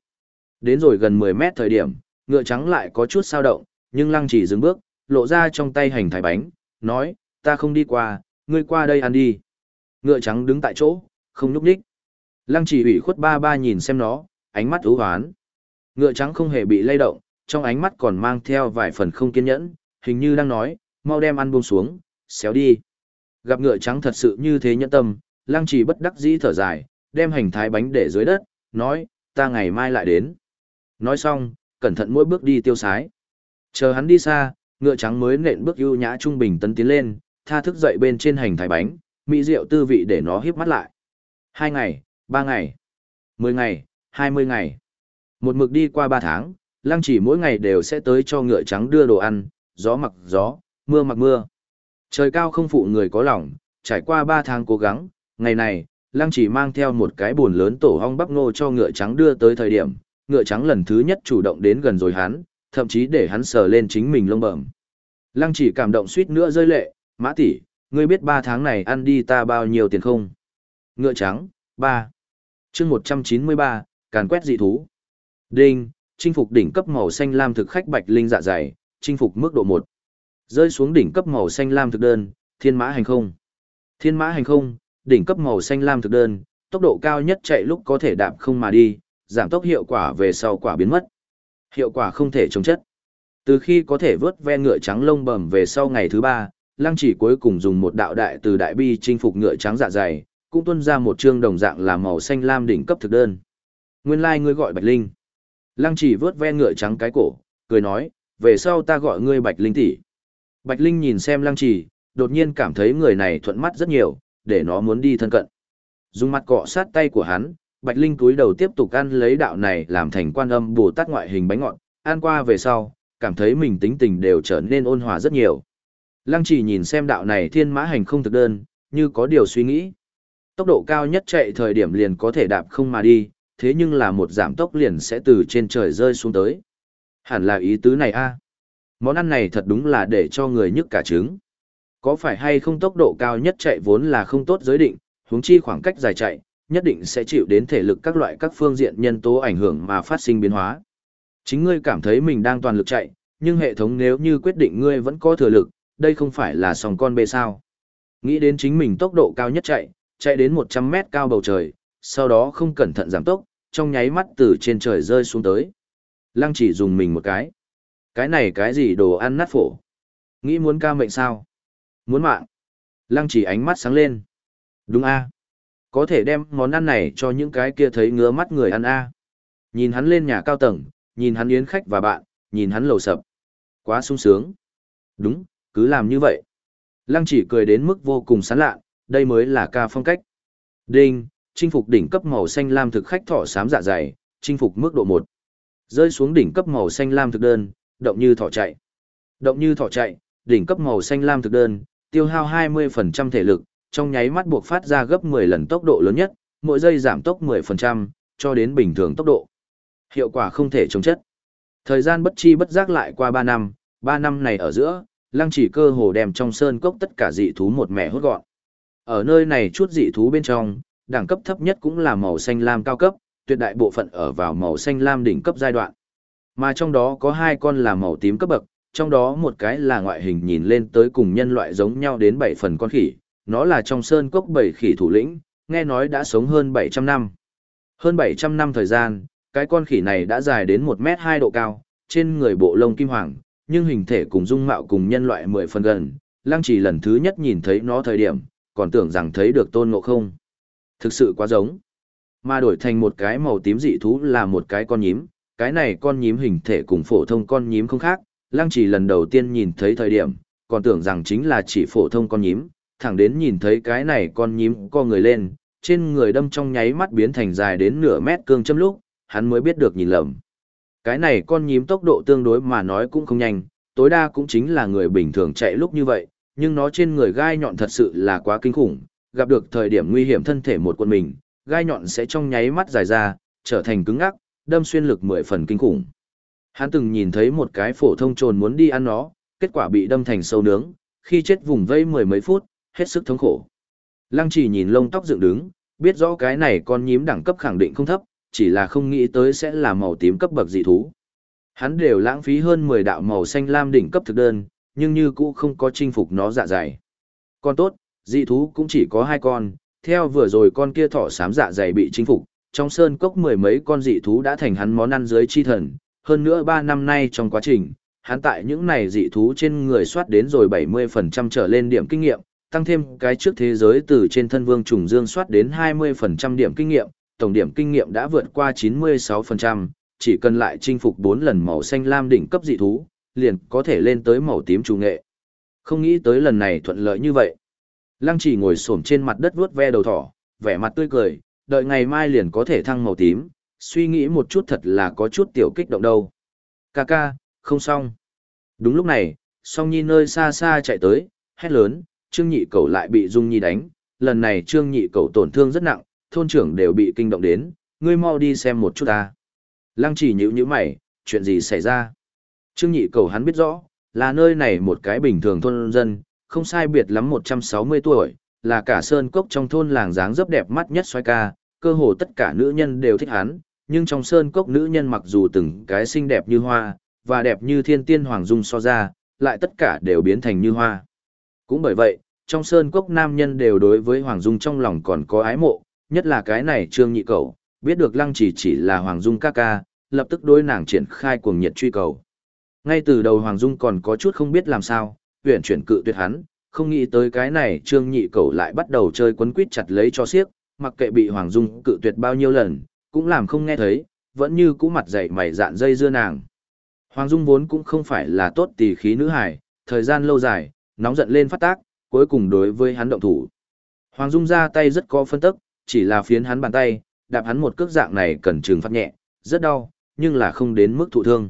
Đến rồi gần 10 mét thời điểm, ngựa trắng lại có chút sao động, nhưng Lăng Chỉ dừng bước, lộ ra trong tay hành thái bánh, nói, ta không đi qua, ngươi qua đây ăn đi. Ngựa trắng đứng tại chỗ, không nhúc nhích. Lăng chỉ ủy khuất ba ba nhìn xem nó, ánh mắt ưu hoán. Ngựa trắng không hề bị lay động, trong ánh mắt còn mang theo vài phần không kiên nhẫn, hình như đang nói, mau đem ăn buông xuống, xéo đi. Gặp ngựa trắng thật sự như thế nhẫn tâm, lăng chỉ bất đắc dĩ thở dài, đem hành thái bánh để dưới đất, nói, ta ngày mai lại đến. Nói xong, cẩn thận mỗi bước đi tiêu sái. Chờ hắn đi xa, ngựa trắng mới nện bước ưu nhã trung bình tấn tiến lên, tha thức dậy bên trên hành thái bánh, mỹ rượu tư vị để nó hiếp mắt lại. Hai ngày, ba ngày, mười ngày, hai mươi ngày. Một mực đi qua ba tháng, lăng chỉ mỗi ngày đều sẽ tới cho ngựa trắng đưa đồ ăn, gió mặc gió, mưa mặc mưa. Trời cao không phụ người có lòng, trải qua ba tháng cố gắng, ngày này, lăng chỉ mang theo một cái buồn lớn tổ hong bắp ngô cho ngựa trắng đưa tới thời điểm, ngựa trắng lần thứ nhất chủ động đến gần rồi hắn, thậm chí để hắn sờ lên chính mình lông bẩm. Lăng chỉ cảm động suýt nữa rơi lệ, mã tỷ, ngươi biết ba tháng này ăn đi ta bao nhiêu tiền không? Ngựa trắng, ba chương một trăm chín mươi ba càn quét dị thú. Đinh, chinh phục đỉnh cấp màu xanh lam thực khách bạch linh dạ dày, chinh phục mức độ một Rơi xuống đỉnh cấp màu xanh lam thực đơn, thiên mã hành không. Thiên mã hành không, đỉnh cấp màu xanh lam thực đơn, tốc độ cao nhất chạy lúc có thể đạp không mà đi, giảm tốc hiệu quả về sau quả biến mất. Hiệu quả không thể chống chất. Từ khi có thể vớt ve ngựa trắng lông bẩm về sau ngày thứ ba, lăng chỉ cuối cùng dùng một đạo đại từ đại bi chinh phục ngựa trắng dạ dày, cũng tuân ra một chương đồng dạng là màu xanh lam đỉnh cấp thực đơn. Nguyên lai like ngươi gọi Bạch Linh. Lăng chỉ vớt ve ngựa trắng cái cổ, cười nói, về sau ta gọi ngươi Bạch Linh tỷ. Bạch Linh nhìn xem lăng chỉ, đột nhiên cảm thấy người này thuận mắt rất nhiều, để nó muốn đi thân cận. Dùng mặt cọ sát tay của hắn, Bạch Linh cúi đầu tiếp tục ăn lấy đạo này làm thành quan âm bồ tát ngoại hình bánh ngọt, ăn qua về sau, cảm thấy mình tính tình đều trở nên ôn hòa rất nhiều. Lăng chỉ nhìn xem đạo này thiên mã hành không thực đơn, như có điều suy nghĩ. Tốc độ cao nhất chạy thời điểm liền có thể đạp không mà đi, thế nhưng là một giảm tốc liền sẽ từ trên trời rơi xuống tới. Hẳn là ý tứ này a. Món ăn này thật đúng là để cho người nhức cả trứng. Có phải hay không tốc độ cao nhất chạy vốn là không tốt giới định, huống chi khoảng cách dài chạy, nhất định sẽ chịu đến thể lực các loại các phương diện nhân tố ảnh hưởng mà phát sinh biến hóa. Chính ngươi cảm thấy mình đang toàn lực chạy, nhưng hệ thống nếu như quyết định ngươi vẫn có thừa lực, đây không phải là sòng con bê sao. Nghĩ đến chính mình tốc độ cao nhất chạy, chạy đến 100 mét cao bầu trời, sau đó không cẩn thận giảm tốc, trong nháy mắt từ trên trời rơi xuống tới. Lăng chỉ dùng mình một cái. Cái này cái gì đồ ăn nát phổ? Nghĩ muốn ca mệnh sao? Muốn mạng? Lăng chỉ ánh mắt sáng lên. Đúng a Có thể đem món ăn này cho những cái kia thấy ngứa mắt người ăn a Nhìn hắn lên nhà cao tầng, nhìn hắn yến khách và bạn, nhìn hắn lầu sập. Quá sung sướng. Đúng, cứ làm như vậy. Lăng chỉ cười đến mức vô cùng sán lạ, đây mới là ca phong cách. Đinh, chinh phục đỉnh cấp màu xanh lam thực khách thỏ sám dạ dày, chinh phục mức độ 1. Rơi xuống đỉnh cấp màu xanh lam thực đơn, động như thỏ chạy. Động như thỏ chạy, đỉnh cấp màu xanh lam thực đơn, tiêu hao 20% thể lực, trong nháy mắt buộc phát ra gấp 10 lần tốc độ lớn nhất, mỗi giây giảm tốc 10%, cho đến bình thường tốc độ. Hiệu quả không thể chống chất. Thời gian bất chi bất giác lại qua 3 năm, 3 năm này ở giữa, lăng chỉ cơ hồ đem trong sơn cốc tất cả dị thú một mẹ hốt gọn. Ở nơi này chút dị thú bên trong, đẳng cấp thấp nhất cũng là màu xanh lam cao cấp, tuyệt đại bộ phận ở vào màu xanh lam đỉnh cấp giai đoạn. Mà trong đó có hai con là màu tím cấp bậc, trong đó một cái là ngoại hình nhìn lên tới cùng nhân loại giống nhau đến 7 phần con khỉ, nó là trong sơn cốc bảy khỉ thủ lĩnh, nghe nói đã sống hơn 700 năm. Hơn 700 năm thời gian, cái con khỉ này đã dài đến 1 mét 2 độ cao, trên người bộ lông kim hoàng, nhưng hình thể cùng dung mạo cùng nhân loại 10 phần gần, lăng chỉ lần thứ nhất nhìn thấy nó thời điểm, còn tưởng rằng thấy được tôn ngộ không. Thực sự quá giống. Mà đổi thành một cái màu tím dị thú là một cái con nhím, cái này con nhím hình thể cùng phổ thông con nhím không khác, lăng chỉ lần đầu tiên nhìn thấy thời điểm, còn tưởng rằng chính là chỉ phổ thông con nhím, thẳng đến nhìn thấy cái này con nhím co người lên, trên người đâm trong nháy mắt biến thành dài đến nửa mét cương châm lúc, hắn mới biết được nhìn lầm. Cái này con nhím tốc độ tương đối mà nói cũng không nhanh, tối đa cũng chính là người bình thường chạy lúc như vậy, nhưng nó trên người gai nhọn thật sự là quá kinh khủng, gặp được thời điểm nguy hiểm thân thể một quân mình, gai nhọn sẽ trong nháy mắt dài ra, trở thành cứng ngắc, đâm xuyên lực mười phần kinh khủng. Hắn từng nhìn thấy một cái phổ thông trồn muốn đi ăn nó, kết quả bị đâm thành sâu nướng, khi chết vùng vây mười mấy phút, hết sức thống khổ. Lăng chỉ nhìn lông tóc dựng đứng, biết rõ cái này con nhím đẳng cấp khẳng định không thấp, chỉ là không nghĩ tới sẽ là màu tím cấp bậc dị thú. Hắn đều lãng phí hơn 10 đạo màu xanh lam đỉnh cấp thực đơn, nhưng như cũ không có chinh phục nó dạ dày. Con tốt, dị thú cũng chỉ có hai con, theo vừa rồi con kia thỏ xám dạ dày bị chinh phục, trong sơn cốc mười mấy con dị thú đã thành hắn món ăn dưới chi thần, hơn nữa ba năm nay trong quá trình, hắn tại những này dị thú trên người soát đến rồi 70% trở lên điểm kinh nghiệm, tăng thêm cái trước thế giới từ trên thân vương trùng dương soát đến 20% điểm kinh nghiệm, tổng điểm kinh nghiệm đã vượt qua 96%, chỉ cần lại chinh phục bốn lần màu xanh lam đỉnh cấp dị thú, liền có thể lên tới màu tím chủ nghệ. Không nghĩ tới lần này thuận lợi như vậy. Lăng chỉ ngồi xổm trên mặt đất vuốt ve đầu thỏ, vẻ mặt tươi cười, đợi ngày mai liền có thể thăng màu tím, suy nghĩ một chút thật là có chút tiểu kích động đâu. Ca ca, không xong. Đúng lúc này, song nhi nơi xa xa chạy tới, hét lớn, trương nhị cầu lại bị dung nhi đánh, lần này trương nhị cầu tổn thương rất nặng, thôn trưởng đều bị kinh động đến, ngươi mau đi xem một chút ta. Lăng chỉ nhíu nhíu mày, chuyện gì xảy ra? Trương nhị cầu hắn biết rõ, là nơi này một cái bình thường thôn dân, không sai biệt lắm 160 tuổi, là cả sơn cốc trong thôn làng dáng dấp đẹp mắt nhất xoay ca, cơ hồ tất cả nữ nhân đều thích hắn, nhưng trong sơn cốc nữ nhân mặc dù từng cái xinh đẹp như hoa, và đẹp như thiên tiên hoàng dung so ra, lại tất cả đều biến thành như hoa. Cũng bởi vậy, trong sơn cốc nam nhân đều đối với hoàng dung trong lòng còn có ái mộ, nhất là cái này trương nhị cầu, biết được lăng chỉ chỉ là hoàng dung ca ca, lập tức đối nàng triển khai cuồng nhiệt truy cầu. Ngay từ đầu hoàng dung còn có chút không biết làm sao, huyện chuyển cự tuyệt hắn, không nghĩ tới cái này trương nhị cầu lại bắt đầu chơi quấn quýt chặt lấy cho xiếc, mặc kệ bị hoàng dung cự tuyệt bao nhiêu lần, cũng làm không nghe thấy, vẫn như cũ mặt dày mày dạn dây dưa nàng. Hoàng dung vốn cũng không phải là tốt tỷ khí nữ hài, thời gian lâu dài, nóng giận lên phát tác, cuối cùng đối với hắn động thủ. Hoàng dung ra tay rất có phân tức, chỉ là phiến hắn bàn tay, đạp hắn một cước dạng này cần trừng phát nhẹ, rất đau, nhưng là không đến mức thụ thương.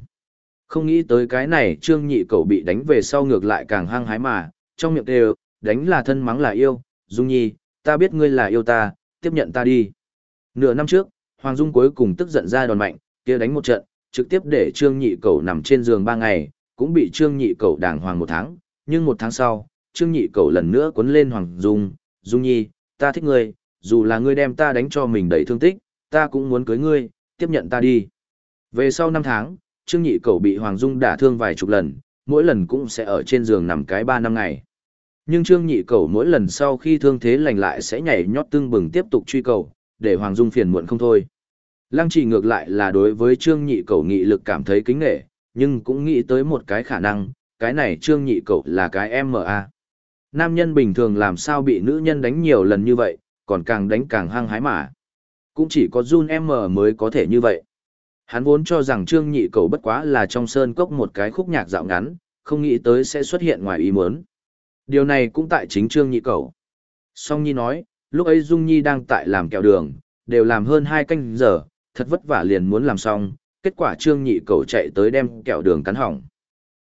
Không nghĩ tới cái này trương nhị cậu bị đánh về sau ngược lại càng hăng hái mà, trong miệng đều, đánh là thân mắng là yêu, Dung Nhi, ta biết ngươi là yêu ta, tiếp nhận ta đi. Nửa năm trước, Hoàng Dung cuối cùng tức giận ra đòn mạnh, kia đánh một trận, trực tiếp để Trương Nhị Cẩu nằm trên giường ba ngày, cũng bị Trương Nhị Cẩu đàng hoàng một tháng, nhưng một tháng sau, Trương Nhị Cẩu lần nữa cuốn lên Hoàng Dung, Dung Nhi, ta thích ngươi, dù là ngươi đem ta đánh cho mình đầy thương tích, ta cũng muốn cưới ngươi, tiếp nhận ta đi. Về sau năm tháng, Trương Nhị Cẩu bị Hoàng Dung đả thương vài chục lần, mỗi lần cũng sẽ ở trên giường nằm cái ba năm ngày. Nhưng Trương Nhị Cẩu mỗi lần sau khi thương thế lành lại sẽ nhảy nhót tương bừng tiếp tục truy cầu, để Hoàng Dung phiền muộn không thôi. Lăng Chỉ ngược lại là đối với Trương Nhị Cẩu nghị lực cảm thấy kính nể, nhưng cũng nghĩ tới một cái khả năng, cái này Trương Nhị Cẩu là cái MA. Nam nhân bình thường làm sao bị nữ nhân đánh nhiều lần như vậy, còn càng đánh càng hăng hái mà. Cũng chỉ có Jun M mới có thể như vậy. Hắn vốn cho rằng Trương Nhị Cầu bất quá là trong sơn cốc một cái khúc nhạc dạo ngắn, không nghĩ tới sẽ xuất hiện ngoài ý muốn. Điều này cũng tại chính Trương Nhị Cầu. Song Nhi nói, lúc ấy Dung Nhi đang tại làm kẹo đường, đều làm hơn hai canh giờ, thật vất vả liền muốn làm xong, kết quả Trương Nhị Cầu chạy tới đem kẹo đường cắn hỏng.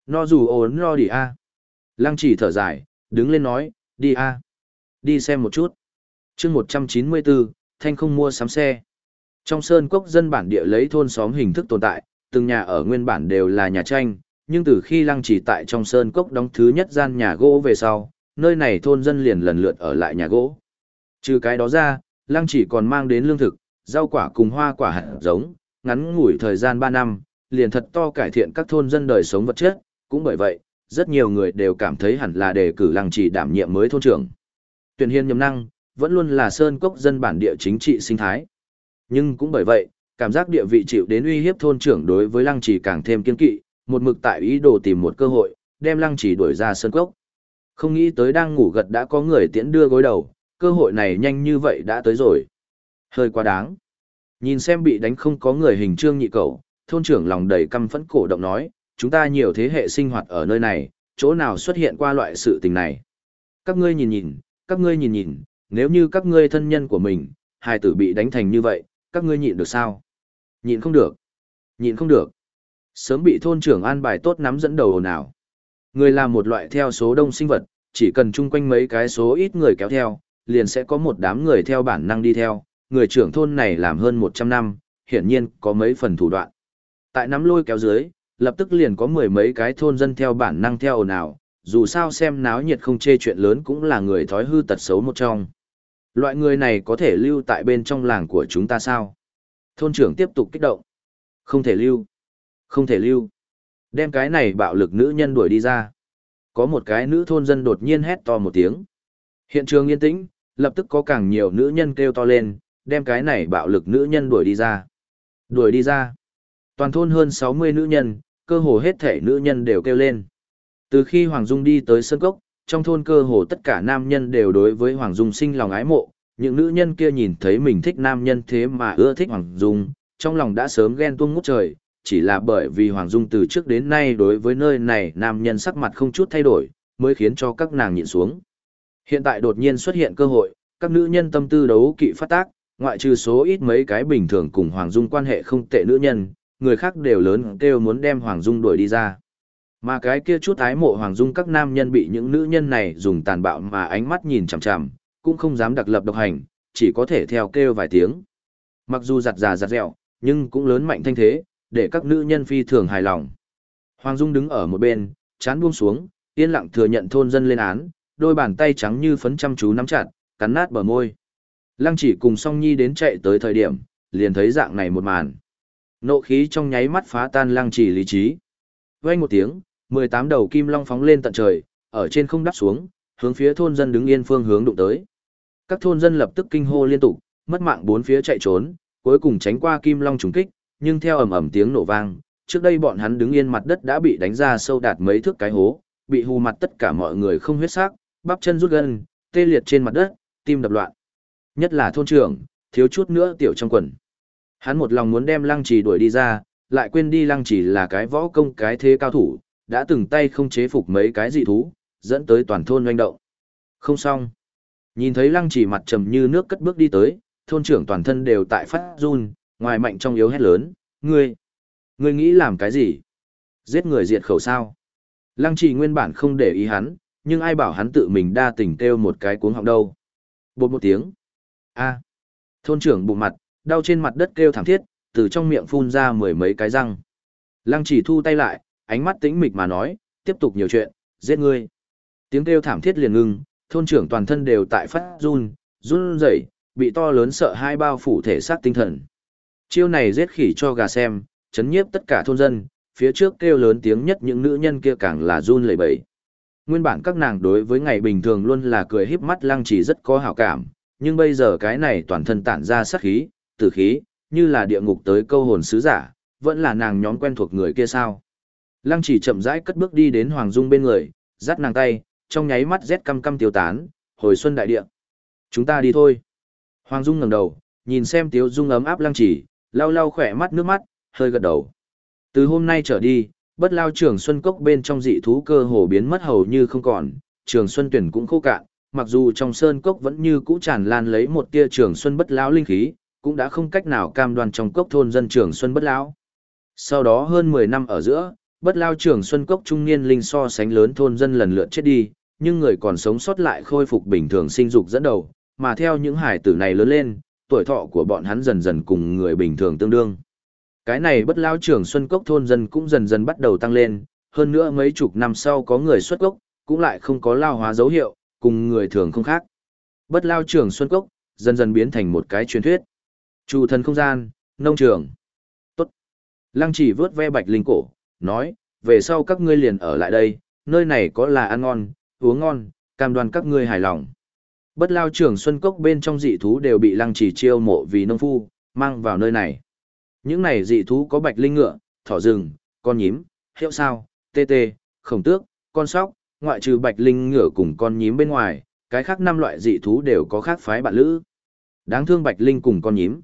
No dù ốn no đi a. Lăng chỉ thở dài, đứng lên nói, đi a. Đi xem một chút. chương 194, Thanh không mua sắm xe. Trong sơn cốc dân bản địa lấy thôn xóm hình thức tồn tại, từng nhà ở nguyên bản đều là nhà tranh, nhưng từ khi lăng chỉ tại trong sơn cốc đóng thứ nhất gian nhà gỗ về sau, nơi này thôn dân liền lần lượt ở lại nhà gỗ. Trừ cái đó ra, lăng chỉ còn mang đến lương thực, rau quả cùng hoa quả hạt giống, ngắn ngủi thời gian 3 năm, liền thật to cải thiện các thôn dân đời sống vật chất, cũng bởi vậy, rất nhiều người đều cảm thấy hẳn là đề cử lăng chỉ đảm nhiệm mới thôn trưởng. Tuyển hiên nhầm năng, vẫn luôn là sơn cốc dân bản địa chính trị sinh thái. Nhưng cũng bởi vậy, cảm giác địa vị chịu đến uy hiếp thôn trưởng đối với lăng trì càng thêm kiên kỵ, một mực tại ý đồ tìm một cơ hội, đem lăng trì đuổi ra sân cốc. Không nghĩ tới đang ngủ gật đã có người tiễn đưa gối đầu, cơ hội này nhanh như vậy đã tới rồi. Hơi quá đáng. Nhìn xem bị đánh không có người hình trương nhị cầu, thôn trưởng lòng đầy căm phẫn cổ động nói, chúng ta nhiều thế hệ sinh hoạt ở nơi này, chỗ nào xuất hiện qua loại sự tình này. Các ngươi nhìn nhìn, các ngươi nhìn nhìn, nếu như các ngươi thân nhân của mình, hài tử bị đánh thành như vậy, các ngươi nhịn được sao? Nhịn không được. Nhịn không được. Sớm bị thôn trưởng an bài tốt nắm dẫn đầu nào. Người là một loại theo số đông sinh vật, chỉ cần chung quanh mấy cái số ít người kéo theo, liền sẽ có một đám người theo bản năng đi theo. Người trưởng thôn này làm hơn 100 năm, hiển nhiên có mấy phần thủ đoạn. Tại nắm lôi kéo dưới, lập tức liền có mười mấy cái thôn dân theo bản năng theo ồn ào, dù sao xem náo nhiệt không chê chuyện lớn cũng là người thói hư tật xấu một trong. Loại người này có thể lưu tại bên trong làng của chúng ta sao? Thôn trưởng tiếp tục kích động. Không thể lưu. Không thể lưu. Đem cái này bạo lực nữ nhân đuổi đi ra. Có một cái nữ thôn dân đột nhiên hét to một tiếng. Hiện trường yên tĩnh, lập tức có càng nhiều nữ nhân kêu to lên, đem cái này bạo lực nữ nhân đuổi đi ra. Đuổi đi ra. Toàn thôn hơn 60 nữ nhân, cơ hồ hết thể nữ nhân đều kêu lên. Từ khi Hoàng Dung đi tới Sơn Cốc, trong thôn cơ hồ tất cả nam nhân đều đối với Hoàng Dung sinh lòng ái mộ, những nữ nhân kia nhìn thấy mình thích nam nhân thế mà ưa thích Hoàng Dung, trong lòng đã sớm ghen tuông ngút trời, chỉ là bởi vì Hoàng Dung từ trước đến nay đối với nơi này nam nhân sắc mặt không chút thay đổi, mới khiến cho các nàng nhịn xuống. Hiện tại đột nhiên xuất hiện cơ hội, các nữ nhân tâm tư đấu kỵ phát tác, ngoại trừ số ít mấy cái bình thường cùng Hoàng Dung quan hệ không tệ nữ nhân, người khác đều lớn kêu muốn đem Hoàng Dung đuổi đi ra. Mà cái kia chút ái mộ Hoàng Dung các nam nhân bị những nữ nhân này dùng tàn bạo mà ánh mắt nhìn chằm chằm, cũng không dám đặc lập độc hành, chỉ có thể theo kêu vài tiếng. Mặc dù giặt già giặt dẹo, nhưng cũng lớn mạnh thanh thế, để các nữ nhân phi thường hài lòng. Hoàng Dung đứng ở một bên, chán buông xuống, yên lặng thừa nhận thôn dân lên án, đôi bàn tay trắng như phấn chăm chú nắm chặt, cắn nát bờ môi. Lăng chỉ cùng song nhi đến chạy tới thời điểm, liền thấy dạng này một màn. Nộ khí trong nháy mắt phá tan lăng chỉ lý trí. Vang một tiếng, 18 đầu kim long phóng lên tận trời, ở trên không đáp xuống, hướng phía thôn dân đứng yên phương hướng đụng tới. Các thôn dân lập tức kinh hô liên tục, mất mạng bốn phía chạy trốn, cuối cùng tránh qua kim long trùng kích, nhưng theo ầm ầm tiếng nổ vang, trước đây bọn hắn đứng yên mặt đất đã bị đánh ra sâu đạt mấy thước cái hố, bị hù mặt tất cả mọi người không huyết sắc, bắp chân rút gần, tê liệt trên mặt đất, tim đập loạn. Nhất là thôn trưởng, thiếu chút nữa tiểu trong quần. Hắn một lòng muốn đem lăng trì đuổi đi ra, lại quên đi lăng trì là cái võ công cái thế cao thủ, đã từng tay không chế phục mấy cái dị thú, dẫn tới toàn thôn doanh động. Không xong. Nhìn thấy lăng chỉ mặt trầm như nước cất bước đi tới, thôn trưởng toàn thân đều tại phát run, ngoài mạnh trong yếu hét lớn, ngươi, ngươi nghĩ làm cái gì? Giết người diệt khẩu sao? Lăng chỉ nguyên bản không để ý hắn, nhưng ai bảo hắn tự mình đa tình kêu một cái cuống họng đâu. Bột một tiếng. a Thôn trưởng bụng mặt, đau trên mặt đất kêu thảm thiết, từ trong miệng phun ra mười mấy cái răng. Lăng chỉ thu tay lại, ánh mắt tĩnh mịch mà nói, tiếp tục nhiều chuyện, giết ngươi. Tiếng kêu thảm thiết liền ngưng, thôn trưởng toàn thân đều tại phát run, run rẩy, bị to lớn sợ hai bao phủ thể xác tinh thần. Chiêu này giết khỉ cho gà xem, chấn nhiếp tất cả thôn dân, phía trước kêu lớn tiếng nhất những nữ nhân kia càng là run lẩy bẩy. Nguyên bản các nàng đối với ngày bình thường luôn là cười híp mắt lăng chỉ rất có hảo cảm, nhưng bây giờ cái này toàn thân tản ra sát khí, tử khí, như là địa ngục tới câu hồn sứ giả, vẫn là nàng nhóm quen thuộc người kia sao. Lăng chỉ chậm rãi cất bước đi đến Hoàng Dung bên người, dắt nàng tay, trong nháy mắt rét căm căm tiêu tán, hồi xuân đại địa. Chúng ta đi thôi. Hoàng Dung ngẩng đầu, nhìn xem Tiếu Dung ấm áp lăng chỉ, lau lau khỏe mắt nước mắt, hơi gật đầu. Từ hôm nay trở đi, bất lao trường xuân cốc bên trong dị thú cơ hồ biến mất hầu như không còn, trường xuân tuyển cũng khô cạn, mặc dù trong sơn cốc vẫn như cũ tràn lan lấy một tia trường xuân bất lão linh khí, cũng đã không cách nào cam đoan trong cốc thôn dân trường xuân bất lão. Sau đó hơn 10 năm ở giữa, bất lao trường xuân cốc trung niên linh so sánh lớn thôn dân lần lượt chết đi, nhưng người còn sống sót lại khôi phục bình thường sinh dục dẫn đầu, mà theo những hải tử này lớn lên, tuổi thọ của bọn hắn dần dần cùng người bình thường tương đương. Cái này bất lao trường xuân cốc thôn dân cũng dần dần bắt đầu tăng lên, hơn nữa mấy chục năm sau có người xuất cốc, cũng lại không có lao hóa dấu hiệu, cùng người thường không khác. Bất lao trường xuân cốc, dần dần biến thành một cái truyền thuyết. Chủ thần không gian, nông trường. Tốt. Lăng chỉ vớt ve bạch linh cổ, nói, về sau các ngươi liền ở lại đây, nơi này có là ăn ngon, uống ngon, cam đoan các ngươi hài lòng. Bất lao trưởng xuân cốc bên trong dị thú đều bị lăng chỉ chiêu mộ vì nông phu, mang vào nơi này. Những này dị thú có bạch linh ngựa, thỏ rừng, con nhím, hiệu sao, tê tê, khổng tước, con sóc, ngoại trừ bạch linh ngựa cùng con nhím bên ngoài, cái khác năm loại dị thú đều có khác phái bạn lữ. Đáng thương bạch linh cùng con nhím.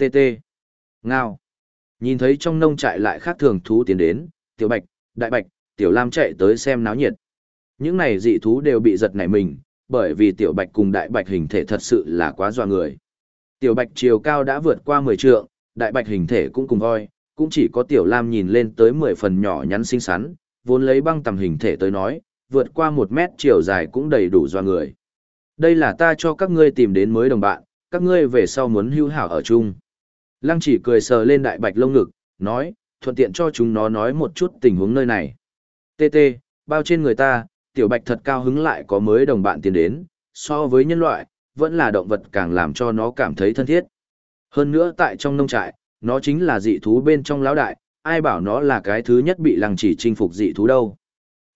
Tê tê. Ngao. Nhìn thấy trong nông trại lại khác thường thú tiến đến, tiểu bạch, đại bạch, tiểu lam chạy tới xem náo nhiệt. Những này dị thú đều bị giật nảy mình, bởi vì tiểu bạch cùng đại bạch hình thể thật sự là quá dọa người. Tiểu bạch chiều cao đã vượt qua 10 trượng, đại bạch hình thể cũng cùng voi, cũng chỉ có tiểu lam nhìn lên tới 10 phần nhỏ nhắn xinh xắn, vốn lấy băng tầm hình thể tới nói, vượt qua 1 mét chiều dài cũng đầy đủ dọa người. Đây là ta cho các ngươi tìm đến mới đồng bạn, các ngươi về sau muốn hưu hảo ở chung. Lăng chỉ cười sờ lên đại bạch lông ngực, nói, thuận tiện cho chúng nó nói một chút tình huống nơi này. Tê tê, bao trên người ta, tiểu bạch thật cao hứng lại có mới đồng bạn tiến đến, so với nhân loại, vẫn là động vật càng làm cho nó cảm thấy thân thiết. Hơn nữa tại trong nông trại, nó chính là dị thú bên trong lão đại, ai bảo nó là cái thứ nhất bị lăng chỉ chinh phục dị thú đâu.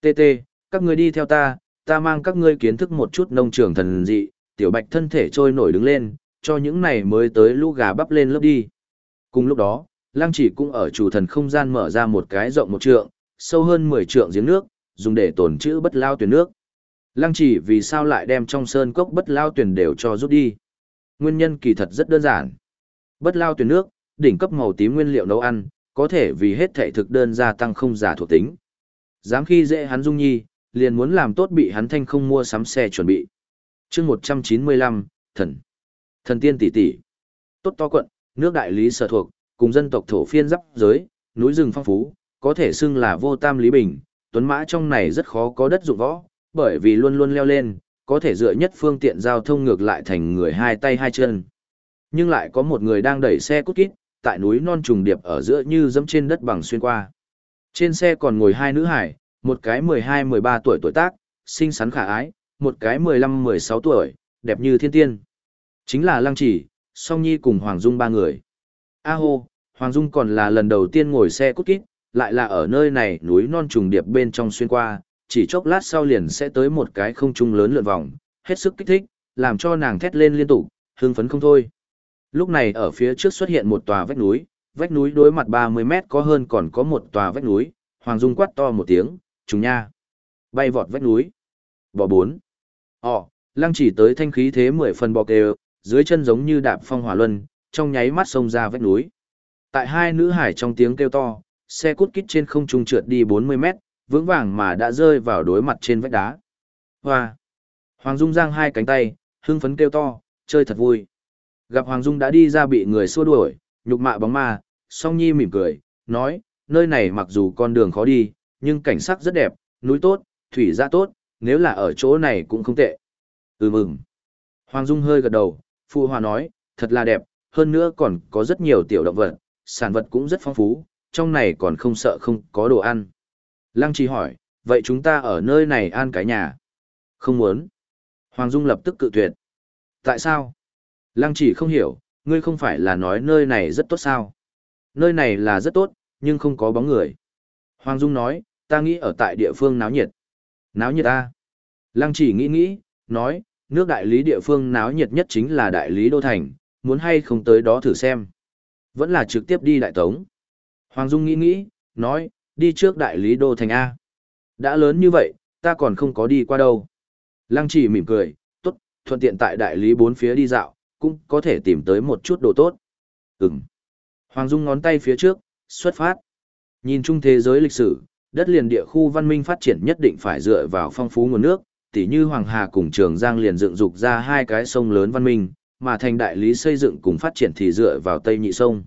Tê tê, các ngươi đi theo ta, ta mang các ngươi kiến thức một chút nông trường thần dị, tiểu bạch thân thể trôi nổi đứng lên, cho những này mới tới lũ gà bắp lên lớp đi. Cùng lúc đó, lăng chỉ cũng ở chủ thần không gian mở ra một cái rộng một trượng, sâu hơn 10 trượng giếng nước, dùng để tồn trữ bất lao tuyển nước. Lăng chỉ vì sao lại đem trong sơn cốc bất lao tuyển đều cho rút đi. Nguyên nhân kỳ thật rất đơn giản. Bất lao tuyển nước, đỉnh cấp màu tím nguyên liệu nấu ăn, có thể vì hết thể thực đơn gia tăng không giả thuộc tính. Dám khi dễ hắn dung nhi, liền muốn làm tốt bị hắn thanh không mua sắm xe chuẩn bị. chương 195, thần. Thần tiên tỷ tỷ. Tốt to quận, nước đại lý sở thuộc, cùng dân tộc thổ phiên giáp giới, núi rừng phong phú, có thể xưng là vô tam lý bình, tuấn mã trong này rất khó có đất dụng võ, bởi vì luôn luôn leo lên, có thể dựa nhất phương tiện giao thông ngược lại thành người hai tay hai chân. Nhưng lại có một người đang đẩy xe cút kít, tại núi non trùng điệp ở giữa như dẫm trên đất bằng xuyên qua. Trên xe còn ngồi hai nữ hải, một cái 12-13 tuổi tuổi tác, xinh xắn khả ái, một cái 15-16 tuổi, đẹp như thiên tiên. Chính là Lăng Chỉ, Song Nhi cùng Hoàng Dung ba người. A hô, Hoàng Dung còn là lần đầu tiên ngồi xe cút kít, lại là ở nơi này núi non trùng điệp bên trong xuyên qua, chỉ chốc lát sau liền sẽ tới một cái không trung lớn lượn vòng, hết sức kích thích, làm cho nàng thét lên liên tục, hưng phấn không thôi. Lúc này ở phía trước xuất hiện một tòa vách núi, vách núi đối mặt 30 mét có hơn còn có một tòa vách núi, Hoàng Dung quát to một tiếng, trùng nha. Bay vọt vách núi. Bò bốn. Ồ, lăng chỉ tới thanh khí thế mười phần bò kêu, dưới chân giống như đạp phong hỏa luân, trong nháy mắt xông ra vách núi. Tại hai nữ hải trong tiếng kêu to, xe cút kít trên không trung trượt đi 40 mét, vững vàng mà đã rơi vào đối mặt trên vách đá. Hoa! Hoàng Dung giang hai cánh tay, hưng phấn kêu to, chơi thật vui. Gặp Hoàng Dung đã đi ra bị người xua đuổi, nhục mạ bóng ma, song nhi mỉm cười, nói, nơi này mặc dù con đường khó đi, nhưng cảnh sắc rất đẹp, núi tốt, thủy ra tốt, nếu là ở chỗ này cũng không tệ. Ừ mừng. Hoàng Dung hơi gật đầu, Phu Hòa nói, thật là đẹp, hơn nữa còn có rất nhiều tiểu động vật, sản vật cũng rất phong phú, trong này còn không sợ không có đồ ăn. Lăng Trì hỏi, vậy chúng ta ở nơi này an cái nhà? Không muốn. Hoàng Dung lập tức cự tuyệt. Tại sao? Lăng Trì không hiểu, ngươi không phải là nói nơi này rất tốt sao? Nơi này là rất tốt, nhưng không có bóng người. Hoàng Dung nói, ta nghĩ ở tại địa phương náo nhiệt. Náo nhiệt ta. Lăng Chỉ nghĩ nghĩ, nói, nước đại lý địa phương náo nhiệt nhất chính là đại lý đô thành, muốn hay không tới đó thử xem. Vẫn là trực tiếp đi đại tống. Hoàng Dung nghĩ nghĩ, nói, đi trước đại lý đô thành A. Đã lớn như vậy, ta còn không có đi qua đâu. Lăng chỉ mỉm cười, tốt, thuận tiện tại đại lý bốn phía đi dạo, cũng có thể tìm tới một chút đồ tốt. Ừm. Hoàng Dung ngón tay phía trước, xuất phát. Nhìn chung thế giới lịch sử, đất liền địa khu văn minh phát triển nhất định phải dựa vào phong phú nguồn nước, tỉ như Hoàng Hà cùng Trường Giang liền dựng dục ra hai cái sông lớn văn minh, mà thành đại lý xây dựng cùng phát triển thì dựa vào Tây Nhị Sông.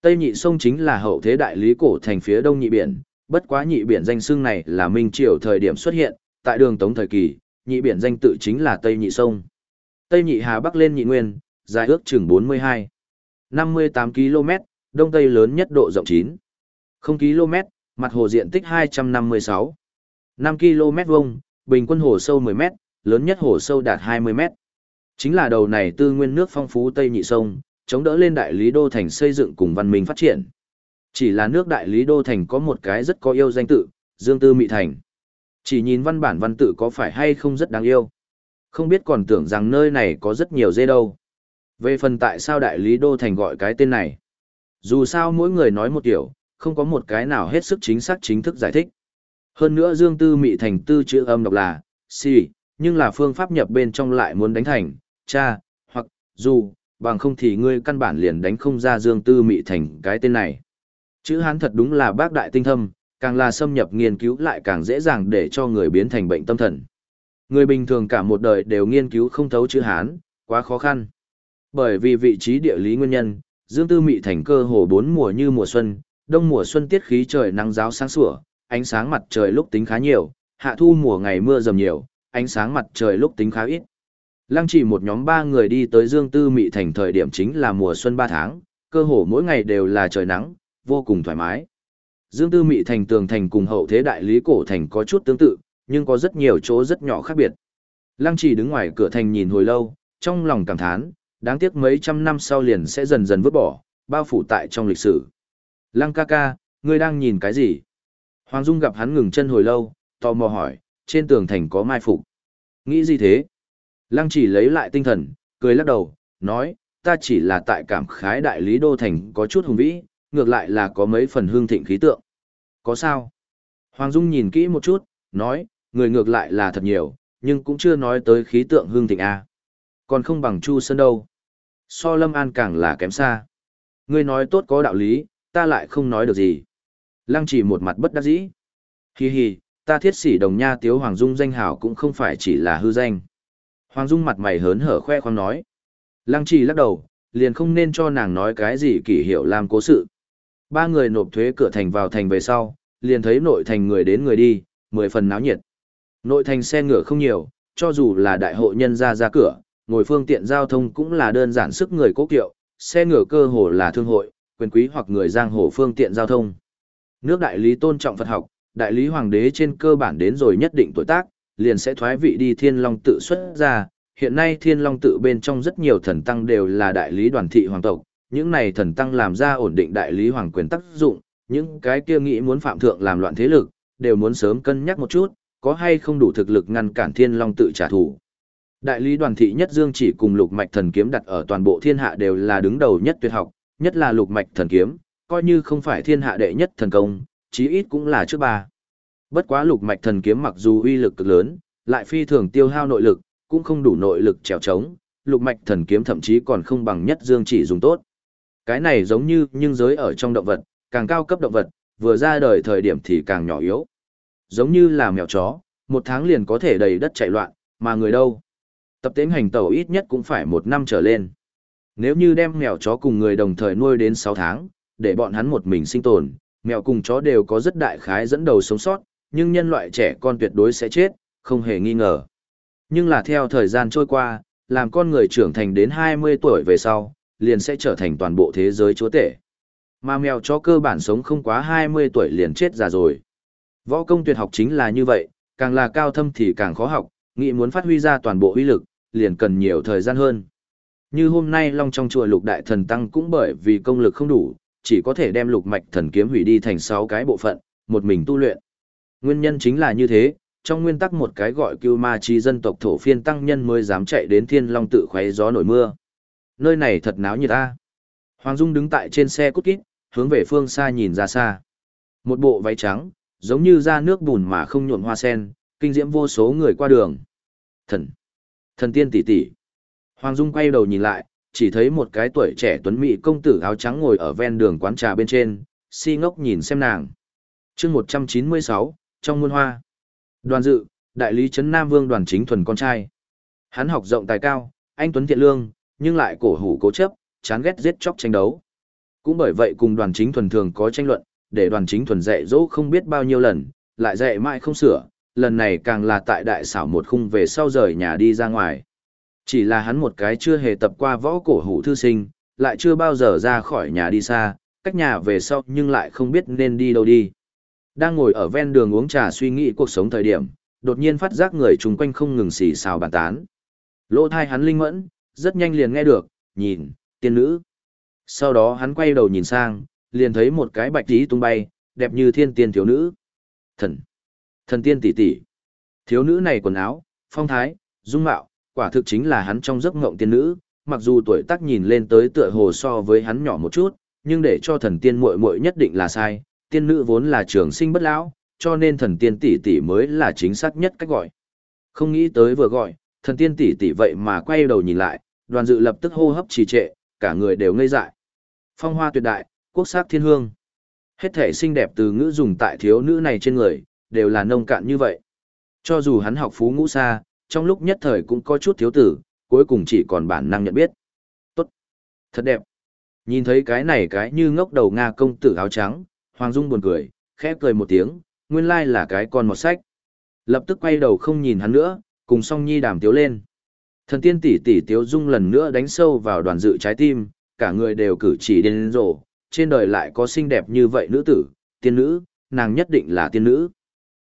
Tây Nhị Sông chính là hậu thế đại lý cổ thành phía đông nhị biển, bất quá nhị biển danh xưng này là Minh Triều thời điểm xuất hiện, tại đường Tống thời kỳ, nhị biển danh tự chính là Tây Nhị Sông. Tây Nhị Hà Bắc lên nhị nguyên, dài ước chừng 42, 58 km, đông tây lớn nhất độ rộng 9, 0 km, mặt hồ diện tích 256, 5 km vuông, bình quân hồ sâu 10 mét, lớn nhất hồ sâu đạt 20 mét. Chính là đầu này tư nguyên nước phong phú Tây Nhị Sông, chống đỡ lên đại lý đô thành xây dựng cùng văn minh phát triển. Chỉ là nước đại lý đô thành có một cái rất có yêu danh tự, Dương Tư Mị Thành. Chỉ nhìn văn bản văn tự có phải hay không rất đáng yêu. Không biết còn tưởng rằng nơi này có rất nhiều dê đâu. Về phần tại sao đại lý đô thành gọi cái tên này. Dù sao mỗi người nói một kiểu, không có một cái nào hết sức chính xác chính thức giải thích. Hơn nữa Dương Tư Mị thành tư chữ âm đọc là si, nhưng là phương pháp nhập bên trong lại muốn đánh thành cha hoặc dù, bằng không thì ngươi căn bản liền đánh không ra Dương Tư Mị thành cái tên này. Chữ Hán thật đúng là bác đại tinh thâm, càng là xâm nhập nghiên cứu lại càng dễ dàng để cho người biến thành bệnh tâm thần. Người bình thường cả một đời đều nghiên cứu không thấu chữ Hán, quá khó khăn. Bởi vì vị trí địa lý nguyên nhân, Dương Tư Mị thành cơ hồ bốn mùa như mùa xuân, đông mùa xuân tiết khí trời nắng giáo sáng sủa, ánh sáng mặt trời lúc tính khá nhiều, hạ thu mùa ngày mưa dầm nhiều, ánh sáng mặt trời lúc tính khá ít. Lăng chỉ một nhóm ba người đi tới Dương Tư Mị thành thời điểm chính là mùa xuân ba tháng, cơ hồ mỗi ngày đều là trời nắng, vô cùng thoải mái. Dương Tư Mị thành tường thành cùng hậu thế đại lý cổ thành có chút tương tự, nhưng có rất nhiều chỗ rất nhỏ khác biệt. Lăng chỉ đứng ngoài cửa thành nhìn hồi lâu, trong lòng cảm thán, đáng tiếc mấy trăm năm sau liền sẽ dần dần vứt bỏ, bao phủ tại trong lịch sử. Lăng ca ca, ngươi đang nhìn cái gì? Hoàng Dung gặp hắn ngừng chân hồi lâu, tò mò hỏi, trên tường thành có mai phục. Nghĩ gì thế? Lăng chỉ lấy lại tinh thần, cười lắc đầu, nói, ta chỉ là tại cảm khái đại lý đô thành có chút hùng vĩ, ngược lại là có mấy phần hương thịnh khí tượng. Có sao? Hoàng Dung nhìn kỹ một chút, nói, người ngược lại là thật nhiều, nhưng cũng chưa nói tới khí tượng hương thịnh A. Còn không bằng Chu Sơn đâu. So Lâm An càng là kém xa. Ngươi nói tốt có đạo lý, ta lại không nói được gì. Lăng chỉ một mặt bất đắc dĩ. Hi hi, ta thiết sĩ đồng nha tiếu Hoàng Dung danh hảo cũng không phải chỉ là hư danh. Hoàng Dung mặt mày hớn hở khoe khoang nói. Lăng chỉ lắc đầu, liền không nên cho nàng nói cái gì kỷ hiệu làm cố sự. Ba người nộp thuế cửa thành vào thành về sau, liền thấy nội thành người đến người đi, mười phần náo nhiệt. Nội thành xe ngựa không nhiều, cho dù là đại hội nhân ra ra cửa, ngồi phương tiện giao thông cũng là đơn giản sức người cố kiệu, xe ngựa cơ hồ là thương hội, quyền quý hoặc người giang hồ phương tiện giao thông. Nước đại lý tôn trọng Phật học, đại lý hoàng đế trên cơ bản đến rồi nhất định tuổi tác, liền sẽ thoái vị đi thiên long tự xuất ra. Hiện nay thiên long tự bên trong rất nhiều thần tăng đều là đại lý đoàn thị hoàng tộc, những này thần tăng làm ra ổn định đại lý hoàng quyền tác dụng, những cái kia nghĩ muốn phạm thượng làm loạn thế lực, đều muốn sớm cân nhắc một chút, có hay không đủ thực lực ngăn cản thiên long tự trả thù. Đại lý đoàn thị nhất dương chỉ cùng lục mạch thần kiếm đặt ở toàn bộ thiên hạ đều là đứng đầu nhất tuyệt học, nhất là lục mạch thần kiếm, coi như không phải thiên hạ đệ nhất thần công, chí ít cũng là trước ba. Bất quá lục mạch thần kiếm mặc dù uy lực cực lớn, lại phi thường tiêu hao nội lực, cũng không đủ nội lực trèo trống, lục mạch thần kiếm thậm chí còn không bằng nhất dương chỉ dùng tốt. Cái này giống như nhưng giới ở trong động vật, càng cao cấp động vật, vừa ra đời thời điểm thì càng nhỏ yếu. Giống như là mèo chó, một tháng liền có thể đầy đất chạy loạn, mà người đâu. Tập tiến hành tàu ít nhất cũng phải một năm trở lên. Nếu như đem mèo chó cùng người đồng thời nuôi đến 6 tháng, để bọn hắn một mình sinh tồn, mèo cùng chó đều có rất đại khái dẫn đầu sống sót, nhưng nhân loại trẻ con tuyệt đối sẽ chết, không hề nghi ngờ. Nhưng là theo thời gian trôi qua, làm con người trưởng thành đến 20 tuổi về sau, liền sẽ trở thành toàn bộ thế giới chúa tể. Mà mèo chó cơ bản sống không quá 20 tuổi liền chết già rồi. Võ công tuyệt học chính là như vậy, càng là cao thâm thì càng khó học, nghĩ muốn phát huy ra toàn bộ uy lực, liền cần nhiều thời gian hơn. Như hôm nay Long trong chùa lục đại thần tăng cũng bởi vì công lực không đủ, chỉ có thể đem lục mạch thần kiếm hủy đi thành 6 cái bộ phận, một mình tu luyện. Nguyên nhân chính là như thế, trong nguyên tắc một cái gọi cưu ma chi dân tộc thổ phiên tăng nhân mới dám chạy đến thiên long tự khoé gió nổi mưa. Nơi này thật náo như ta. Hoàng Dung đứng tại trên xe cút kít, hướng về phương xa nhìn ra xa. Một bộ váy trắng, giống như da nước bùn mà không nhuộm hoa sen, kinh diễm vô số người qua đường. Thần! Thần tiên tỷ tỷ! Hoàng Dung quay đầu nhìn lại, chỉ thấy một cái tuổi trẻ tuấn mỹ công tử áo trắng ngồi ở ven đường quán trà bên trên, si ngốc nhìn xem nàng. chương 196, trong muôn hoa. Đoàn dự, đại lý Trấn Nam Vương đoàn chính thuần con trai. Hắn học rộng tài cao, anh Tuấn Thiện Lương, nhưng lại cổ hủ cố chấp, chán ghét giết chóc tranh đấu. Cũng bởi vậy cùng đoàn chính thuần thường có tranh luận, để đoàn chính thuần dạy dỗ không biết bao nhiêu lần, lại dạy mãi không sửa, lần này càng là tại đại xảo một khung về sau rời nhà đi ra ngoài. Chỉ là hắn một cái chưa hề tập qua võ cổ hủ thư sinh, lại chưa bao giờ ra khỏi nhà đi xa, cách nhà về sau nhưng lại không biết nên đi đâu đi. Đang ngồi ở ven đường uống trà suy nghĩ cuộc sống thời điểm, đột nhiên phát giác người chung quanh không ngừng xì xào bàn tán. Lỗ thai hắn linh mẫn, rất nhanh liền nghe được, nhìn, tiên nữ. Sau đó hắn quay đầu nhìn sang, liền thấy một cái bạch tí tung bay, đẹp như thiên tiên thiếu nữ. Thần! Thần tiên tỷ tỷ. Thiếu nữ này quần áo, phong thái, dung mạo, quả thực chính là hắn trong giấc ngộng tiên nữ, mặc dù tuổi tác nhìn lên tới tựa hồ so với hắn nhỏ một chút, nhưng để cho thần tiên muội muội nhất định là sai, tiên nữ vốn là trường sinh bất lão, cho nên thần tiên tỷ tỷ mới là chính xác nhất cách gọi. Không nghĩ tới vừa gọi, thần tiên tỷ tỷ vậy mà quay đầu nhìn lại, đoàn dự lập tức hô hấp trì trệ, cả người đều ngây dại. Phong hoa tuyệt đại, quốc sắc thiên hương. Hết thể xinh đẹp từ ngữ dùng tại thiếu nữ này trên người, đều là nông cạn như vậy. Cho dù hắn học phú ngũ xa, trong lúc nhất thời cũng có chút thiếu tử, cuối cùng chỉ còn bản năng nhận biết. Tốt, thật đẹp. Nhìn thấy cái này cái như ngốc đầu Nga công tử áo trắng, Hoàng Dung buồn cười, khẽ cười một tiếng, nguyên lai là cái con một sách. Lập tức quay đầu không nhìn hắn nữa, cùng song nhi đàm tiếu lên. Thần tiên tỷ tỷ tiếu dung lần nữa đánh sâu vào đoàn dự trái tim, cả người đều cử chỉ đến rổ, trên đời lại có xinh đẹp như vậy nữ tử, tiên nữ, nàng nhất định là tiên nữ.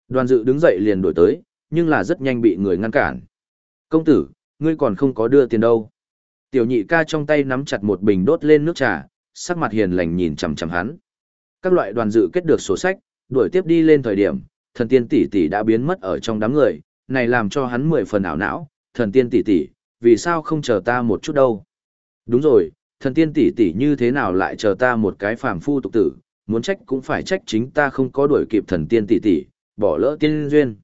Đoàn dự đứng dậy liền đổi tới, nhưng là rất nhanh bị người ngăn cản. Công tử, ngươi còn không có đưa tiền đâu. Tiểu nhị ca trong tay nắm chặt một bình đốt lên nước trà, sắc mặt hiền lành nhìn chằm chằm hắn. Các loại đoàn dự kết được sổ sách, đuổi tiếp đi lên thời điểm, thần tiên tỷ tỷ đã biến mất ở trong đám người, này làm cho hắn mười phần ảo não, thần tiên tỷ tỷ, vì sao không chờ ta một chút đâu? Đúng rồi, thần tiên tỷ tỷ như thế nào lại chờ ta một cái phàm phu tục tử, muốn trách cũng phải trách chính ta không có đuổi kịp thần tiên tỷ tỷ, bỏ lỡ tiên duyên.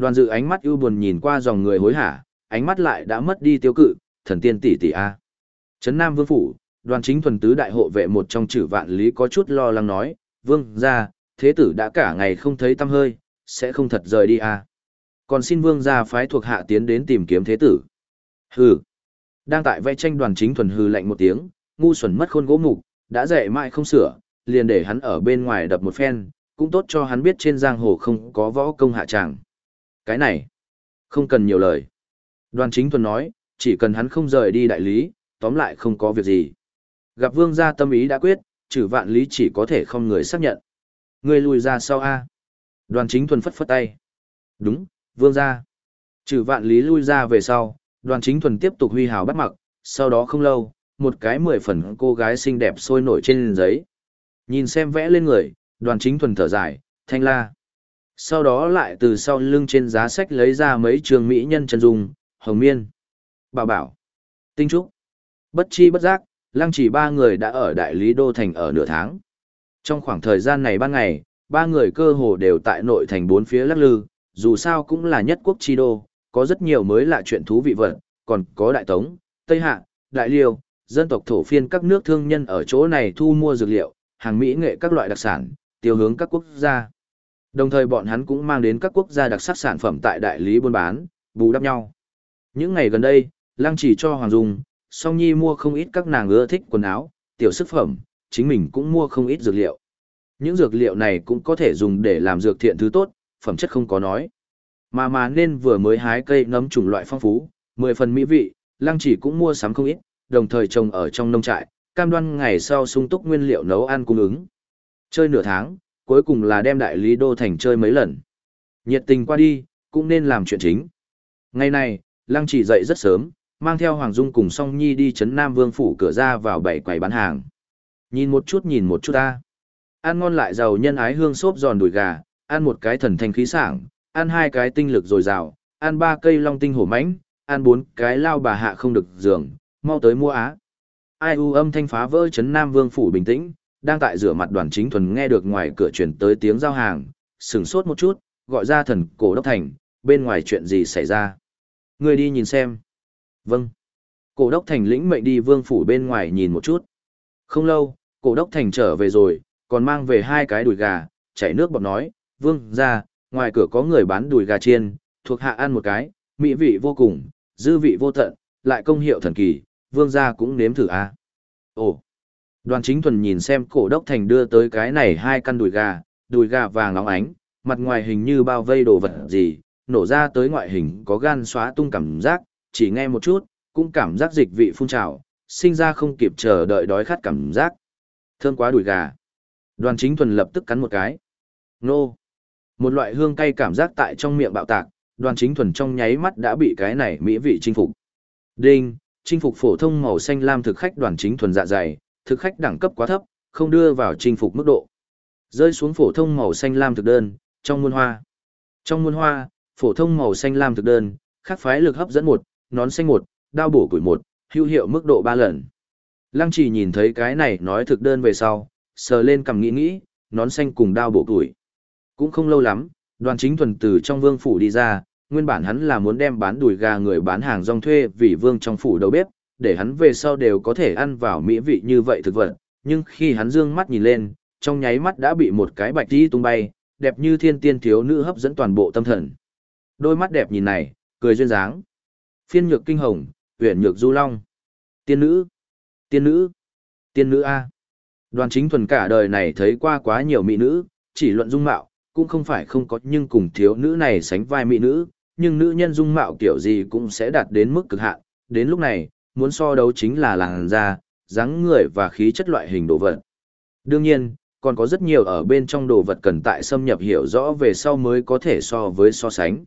Đoàn dự ánh mắt ưu buồn nhìn qua dòng người hối hả, ánh mắt lại đã mất đi tiêu cự, thần tiên tỷ tỷ a. Trấn Nam Vương phủ, đoàn chính thuần tứ đại hộ vệ một trong chữ vạn lý có chút lo lắng nói, "Vương gia, thế tử đã cả ngày không thấy tăm hơi, sẽ không thật rời đi a." Còn xin vương gia phái thuộc hạ tiến đến tìm kiếm thế tử. Hừ. Đang tại vẽ tranh đoàn chính thuần hừ lạnh một tiếng, ngu xuẩn mất khôn gỗ mục, đã dạy mãi không sửa, liền để hắn ở bên ngoài đập một phen, cũng tốt cho hắn biết trên giang hồ không có võ công hạ tràng. Cái này, không cần nhiều lời. Đoàn chính thuần nói, chỉ cần hắn không rời đi đại lý, tóm lại không có việc gì. Gặp vương gia tâm ý đã quyết, trừ vạn lý chỉ có thể không người xác nhận. Người lùi ra sau A. Đoàn chính thuần phất phất tay. Đúng, vương gia. Trừ vạn lý lui ra về sau, đoàn chính thuần tiếp tục huy hào bắt mặc, sau đó không lâu, một cái mười phần cô gái xinh đẹp sôi nổi trên giấy. Nhìn xem vẽ lên người, đoàn chính thuần thở dài, thanh la. Sau đó lại từ sau lưng trên giá sách lấy ra mấy trường mỹ nhân chân dung, hồng miên, bảo bảo, tinh trúc. Bất chi bất giác, lăng chỉ ba người đã ở đại lý đô thành ở nửa tháng. Trong khoảng thời gian này ban ngày, ba người cơ hồ đều tại nội thành bốn phía lắc lư, dù sao cũng là nhất quốc chi đô, có rất nhiều mới lạ chuyện thú vị vật, còn có Đại Tống, Tây Hạ, Đại Liêu, dân tộc thổ phiên các nước thương nhân ở chỗ này thu mua dược liệu, hàng mỹ nghệ các loại đặc sản, tiêu hướng các quốc gia. Đồng thời bọn hắn cũng mang đến các quốc gia đặc sắc sản phẩm tại đại lý buôn bán, bù đắp nhau. Những ngày gần đây, Lăng chỉ cho Hoàng Dung, Song Nhi mua không ít các nàng ưa thích quần áo, tiểu sức phẩm, chính mình cũng mua không ít dược liệu. Những dược liệu này cũng có thể dùng để làm dược thiện thứ tốt, phẩm chất không có nói. Mà mà nên vừa mới hái cây nấm chủng loại phong phú, mười phần mỹ vị, lăng chỉ cũng mua sắm không ít, đồng thời trồng ở trong nông trại, cam đoan ngày sau sung túc nguyên liệu nấu ăn cung ứng. Chơi nửa tháng, cuối cùng là đem đại lý đô thành chơi mấy lần. Nhiệt tình qua đi, cũng nên làm chuyện chính. Ngày này, Lăng chỉ dậy rất sớm, mang theo Hoàng Dung cùng Song Nhi đi chấn Nam Vương phủ cửa ra vào bảy quầy bán hàng. Nhìn một chút nhìn một chút ta. Ăn ngon lại giàu nhân ái hương xốp giòn đùi gà, ăn một cái thần thanh khí sảng, ăn hai cái tinh lực dồi dào, ăn ba cây long tinh hổ mãnh, ăn bốn cái lao bà hạ không được giường, mau tới mua á. Ai u âm thanh phá vỡ chấn Nam Vương phủ bình tĩnh, đang tại rửa mặt đoàn chính thuần nghe được ngoài cửa chuyển tới tiếng giao hàng, sửng sốt một chút, gọi ra thần cổ đốc thành, bên ngoài chuyện gì xảy ra. Người đi nhìn xem. Vâng. Cổ đốc thành lĩnh mệnh đi vương phủ bên ngoài nhìn một chút. Không lâu, cổ đốc thành trở về rồi, còn mang về hai cái đùi gà, chảy nước bọt nói, vương ra, ngoài cửa có người bán đùi gà chiên, thuộc hạ ăn một cái, mỹ vị vô cùng, dư vị vô tận, lại công hiệu thần kỳ, vương gia cũng nếm thử a. À. Ồ. Đoàn chính thuần nhìn xem cổ đốc thành đưa tới cái này hai căn đùi gà, đùi gà vàng óng ánh, mặt ngoài hình như bao vây đồ vật gì, nổ ra tới ngoại hình có gan xóa tung cảm giác, chỉ nghe một chút, cũng cảm giác dịch vị phun trào, sinh ra không kịp chờ đợi đói khát cảm giác. Thơm quá đùi gà. Đoàn chính thuần lập tức cắn một cái. Nô. Một loại hương cay cảm giác tại trong miệng bạo tạc, đoàn chính thuần trong nháy mắt đã bị cái này mỹ vị chinh phục. Đinh, chinh phục phổ thông màu xanh lam thực khách đoàn chính thuần dạ dày, thực khách đẳng cấp quá thấp, không đưa vào chinh phục mức độ. Rơi xuống phổ thông màu xanh lam thực đơn, trong muôn hoa. Trong muôn hoa, phổ thông màu xanh lam thực đơn, khắc phái lực hấp dẫn một, nón xanh một, đao bổ củi một, hữu hiệu mức độ ba lần. Lăng chỉ nhìn thấy cái này nói thực đơn về sau, sờ lên cầm nghĩ nghĩ, nón xanh cùng đao bổ củi. Cũng không lâu lắm, đoàn chính thuần từ trong vương phủ đi ra, nguyên bản hắn là muốn đem bán đùi gà người bán hàng rong thuê vì vương trong phủ đầu bếp, để hắn về sau đều có thể ăn vào mỹ vị như vậy thực vật, nhưng khi hắn dương mắt nhìn lên, trong nháy mắt đã bị một cái bạch tí tung bay, đẹp như thiên tiên thiếu nữ hấp dẫn toàn bộ tâm thần. Đôi mắt đẹp nhìn này, cười duyên dáng. Phiên nhược kinh hồng, huyền nhược du long. Tiên nữ, tiên nữ, tiên nữ A. Đoàn chính thuần cả đời này thấy qua quá nhiều mỹ nữ, chỉ luận dung mạo, cũng không phải không có nhưng cùng thiếu nữ này sánh vai mỹ nữ, nhưng nữ nhân dung mạo kiểu gì cũng sẽ đạt đến mức cực hạn. Đến lúc này, muốn so đấu chính là làn da, dáng người và khí chất loại hình đồ vật. Đương nhiên, còn có rất nhiều ở bên trong đồ vật cần tại xâm nhập hiểu rõ về sau mới có thể so với so sánh.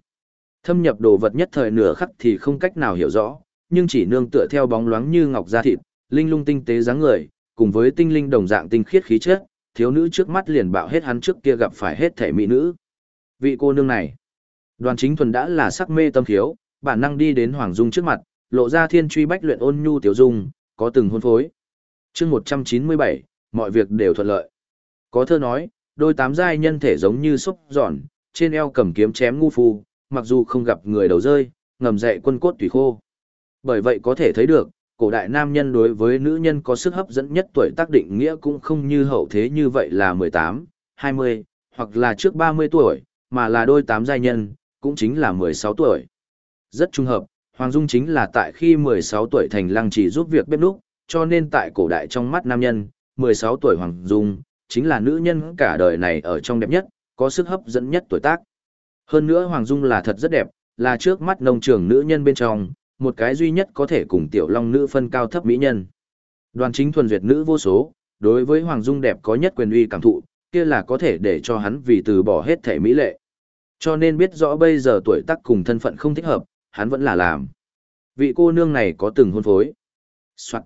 Thâm nhập đồ vật nhất thời nửa khắc thì không cách nào hiểu rõ, nhưng chỉ nương tựa theo bóng loáng như ngọc da thịt, linh lung tinh tế dáng người, cùng với tinh linh đồng dạng tinh khiết khí chất, thiếu nữ trước mắt liền bạo hết hắn trước kia gặp phải hết thể mỹ nữ. Vị cô nương này, đoàn chính thuần đã là sắc mê tâm khiếu, bản năng đi đến Hoàng Dung trước mặt, lộ ra thiên truy bách luyện ôn nhu tiểu dung, có từng hôn phối. chương 197, mọi việc đều thuận lợi. Có thơ nói, đôi tám giai nhân thể giống như xúc giòn, trên eo cầm kiếm chém ngu phu, mặc dù không gặp người đầu rơi, ngầm dậy quân cốt tùy khô. Bởi vậy có thể thấy được, cổ đại nam nhân đối với nữ nhân có sức hấp dẫn nhất tuổi tác định nghĩa cũng không như hậu thế như vậy là 18, 20, hoặc là trước 30 tuổi, mà là đôi tám giai nhân, cũng chính là 16 tuổi. Rất trung hợp, Hoàng Dung chính là tại khi 16 tuổi thành lăng chỉ giúp việc bếp núc, cho nên tại cổ đại trong mắt nam nhân, 16 tuổi Hoàng Dung, chính là nữ nhân cả đời này ở trong đẹp nhất, có sức hấp dẫn nhất tuổi tác. Hơn nữa Hoàng Dung là thật rất đẹp, là trước mắt nông trường nữ nhân bên trong, một cái duy nhất có thể cùng tiểu long nữ phân cao thấp mỹ nhân. Đoàn chính thuần duyệt nữ vô số, đối với Hoàng Dung đẹp có nhất quyền uy cảm thụ, kia là có thể để cho hắn vì từ bỏ hết thể mỹ lệ. Cho nên biết rõ bây giờ tuổi tác cùng thân phận không thích hợp, hắn vẫn là làm. Vị cô nương này có từng hôn phối. Soạn.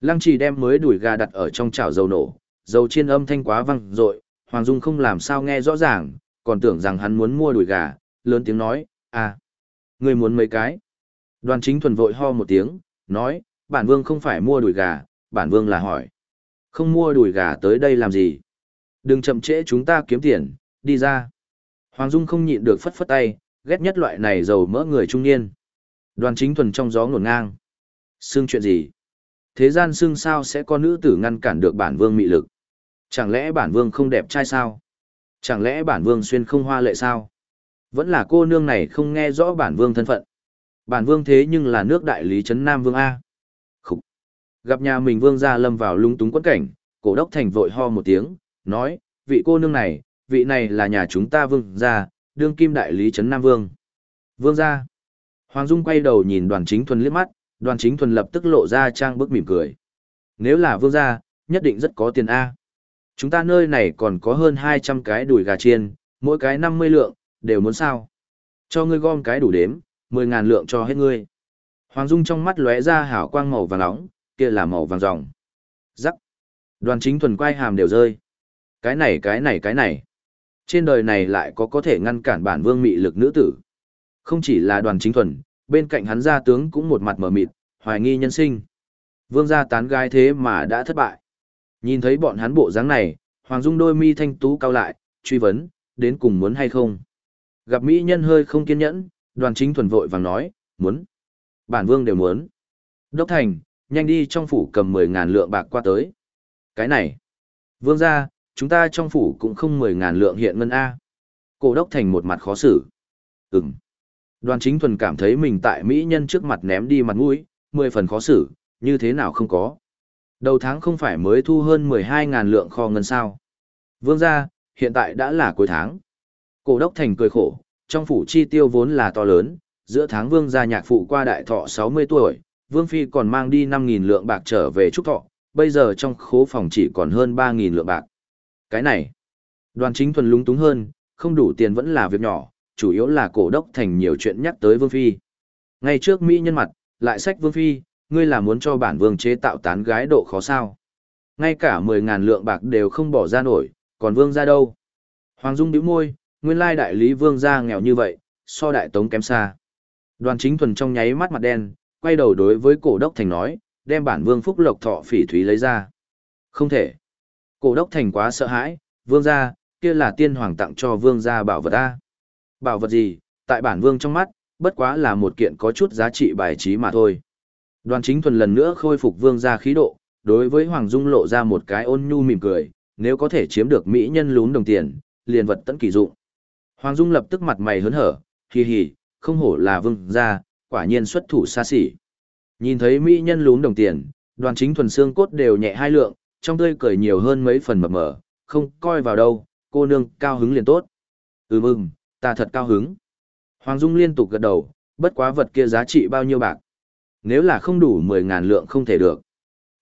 Lăng trì đem mới đuổi gà đặt ở trong chảo dầu nổ, dầu chiên âm thanh quá vang rội, Hoàng Dung không làm sao nghe rõ ràng, còn tưởng rằng hắn muốn mua đuổi gà, lớn tiếng nói, à, người muốn mấy cái. Đoàn chính thuần vội ho một tiếng, nói, bản vương không phải mua đùi gà, bản vương là hỏi. Không mua đùi gà tới đây làm gì? Đừng chậm trễ chúng ta kiếm tiền, đi ra. Hoàng Dung không nhịn được phất phất tay, ghét nhất loại này giàu mỡ người trung niên. Đoàn chính thuần trong gió ngổn ngang. Xương chuyện gì? Thế gian xương sao sẽ có nữ tử ngăn cản được bản vương mị lực? Chẳng lẽ bản vương không đẹp trai sao? Chẳng lẽ bản vương xuyên không hoa lệ sao? Vẫn là cô nương này không nghe rõ bản vương thân phận. Bản vương thế nhưng là nước đại lý trấn Nam Vương A. Khúc. Gặp nhà mình vương ra lâm vào lung túng quẫn cảnh, cổ đốc thành vội ho một tiếng, nói, vị cô nương này, vị này là nhà chúng ta vương ra, đương kim đại lý trấn Nam Vương. Vương gia Hoàng Dung quay đầu nhìn đoàn chính thuần liếc mắt, đoàn chính thuần lập tức lộ ra trang bức mỉm cười. Nếu là vương gia, nhất định rất có tiền A. Chúng ta nơi này còn có hơn 200 cái đùi gà chiên, mỗi cái 50 lượng, đều muốn sao. Cho ngươi gom cái đủ đếm, 10.000 lượng cho hết ngươi. Hoàng Dung trong mắt lóe ra hào quang màu vàng nóng, kia là màu vàng ròng. Rắc. Đoàn chính thuần quay hàm đều rơi. Cái này cái này cái này. Trên đời này lại có có thể ngăn cản bản vương mị lực nữ tử. Không chỉ là đoàn chính thuần, bên cạnh hắn gia tướng cũng một mặt mở mịt, hoài nghi nhân sinh. Vương gia tán gái thế mà đã thất bại. Nhìn thấy bọn hắn bộ dáng này, Hoàng Dung đôi mi thanh tú cao lại, truy vấn, đến cùng muốn hay không. Gặp Mỹ nhân hơi không kiên nhẫn, đoàn chính thuần vội vàng nói, muốn. Bản vương đều muốn. Đốc thành, nhanh đi trong phủ cầm 10.000 lượng bạc qua tới. Cái này. Vương gia, chúng ta trong phủ cũng không mười ngàn lượng hiện ngân A. Cổ đốc thành một mặt khó xử. Ừm. Đoàn chính thuần cảm thấy mình tại Mỹ nhân trước mặt ném đi mặt mũi, 10 phần khó xử, như thế nào không có. Đầu tháng không phải mới thu hơn 12.000 lượng kho ngân sao. Vương gia, hiện tại đã là cuối tháng. Cổ đốc thành cười khổ, trong phủ chi tiêu vốn là to lớn, giữa tháng vương gia nhạc phụ qua đại thọ 60 tuổi, vương phi còn mang đi 5.000 lượng bạc trở về trúc thọ, bây giờ trong khố phòng chỉ còn hơn 3.000 lượng bạc. Cái này, đoàn chính thuần lúng túng hơn, không đủ tiền vẫn là việc nhỏ, chủ yếu là cổ đốc thành nhiều chuyện nhắc tới vương phi. Ngay trước Mỹ nhân mặt, lại sách vương phi, ngươi là muốn cho bản vương chế tạo tán gái độ khó sao. Ngay cả 10.000 lượng bạc đều không bỏ ra nổi, còn vương ra đâu. Hoàng Dung bĩu môi, nguyên lai đại lý vương gia nghèo như vậy, so đại tống kém xa. Đoàn chính thuần trong nháy mắt mặt đen, quay đầu đối với cổ đốc thành nói, đem bản vương phúc lộc thọ phỉ thúy lấy ra. Không thể. Cổ đốc thành quá sợ hãi, vương gia, kia là tiên hoàng tặng cho vương gia bảo vật ta. Bảo vật gì, tại bản vương trong mắt, bất quá là một kiện có chút giá trị bài trí mà thôi. Đoàn chính thuần lần nữa khôi phục vương gia khí độ, đối với Hoàng Dung lộ ra một cái ôn nhu mỉm cười, nếu có thể chiếm được mỹ nhân lún đồng tiền, liền vật tận kỳ dụng. Hoàng Dung lập tức mặt mày hớn hở, hì hì, không hổ là vương gia, quả nhiên xuất thủ xa xỉ. Nhìn thấy mỹ nhân lún đồng tiền, đoàn chính thuần xương cốt đều nhẹ hai lượng, trong tươi cười nhiều hơn mấy phần mập mờ, không coi vào đâu, cô nương cao hứng liền tốt. Ừ ừm, ta thật cao hứng. Hoàng Dung liên tục gật đầu, bất quá vật kia giá trị bao nhiêu bạc. Nếu là không đủ 10.000 lượng không thể được.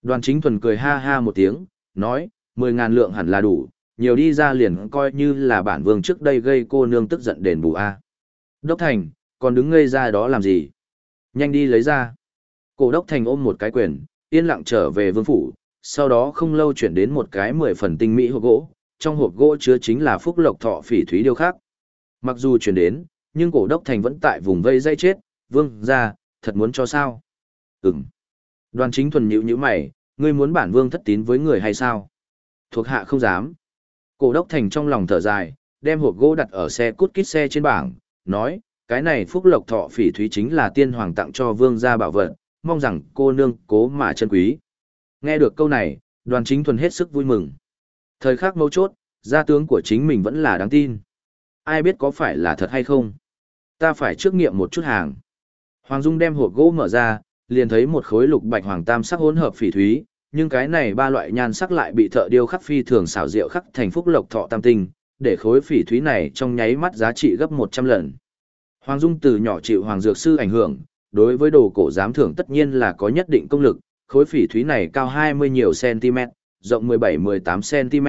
Đoàn chính thuần cười ha ha một tiếng, nói, 10.000 lượng hẳn là đủ, nhiều đi ra liền coi như là bản vương trước đây gây cô nương tức giận đền bù A. Đốc Thành, còn đứng ngây ra đó làm gì? Nhanh đi lấy ra. Cổ Đốc Thành ôm một cái quyền, yên lặng trở về vương phủ, sau đó không lâu chuyển đến một cái mười phần tinh mỹ hộp gỗ, trong hộp gỗ chứa chính là phúc lộc thọ phỉ thúy điêu khác. Mặc dù chuyển đến, nhưng cổ đốc thành vẫn tại vùng vây dây chết, vương ra, thật muốn cho sao? Ừm. Đoàn chính thuần nhữ như mày, ngươi muốn bản vương thất tín với người hay sao? Thuộc hạ không dám. Cổ đốc thành trong lòng thở dài, đem hộp gỗ đặt ở xe cút kít xe trên bảng, nói, cái này phúc lộc thọ phỉ thúy chính là tiên hoàng tặng cho vương gia bảo vật, mong rằng cô nương cố mà chân quý. Nghe được câu này, đoàn chính thuần hết sức vui mừng. Thời khắc mấu chốt, gia tướng của chính mình vẫn là đáng tin. Ai biết có phải là thật hay không? Ta phải trước nghiệm một chút hàng. Hoàng Dung đem hộp gỗ mở ra, liền thấy một khối lục bạch hoàng tam sắc hỗn hợp phỉ thúy, nhưng cái này ba loại nhan sắc lại bị thợ điêu khắc phi thường xảo diệu khắc thành phúc lộc thọ tam tinh, để khối phỉ thúy này trong nháy mắt giá trị gấp 100 lần. Hoàng Dung từ nhỏ chịu hoàng dược sư ảnh hưởng, đối với đồ cổ giám thưởng tất nhiên là có nhất định công lực, khối phỉ thúy này cao 20 nhiều cm, rộng 17-18 cm,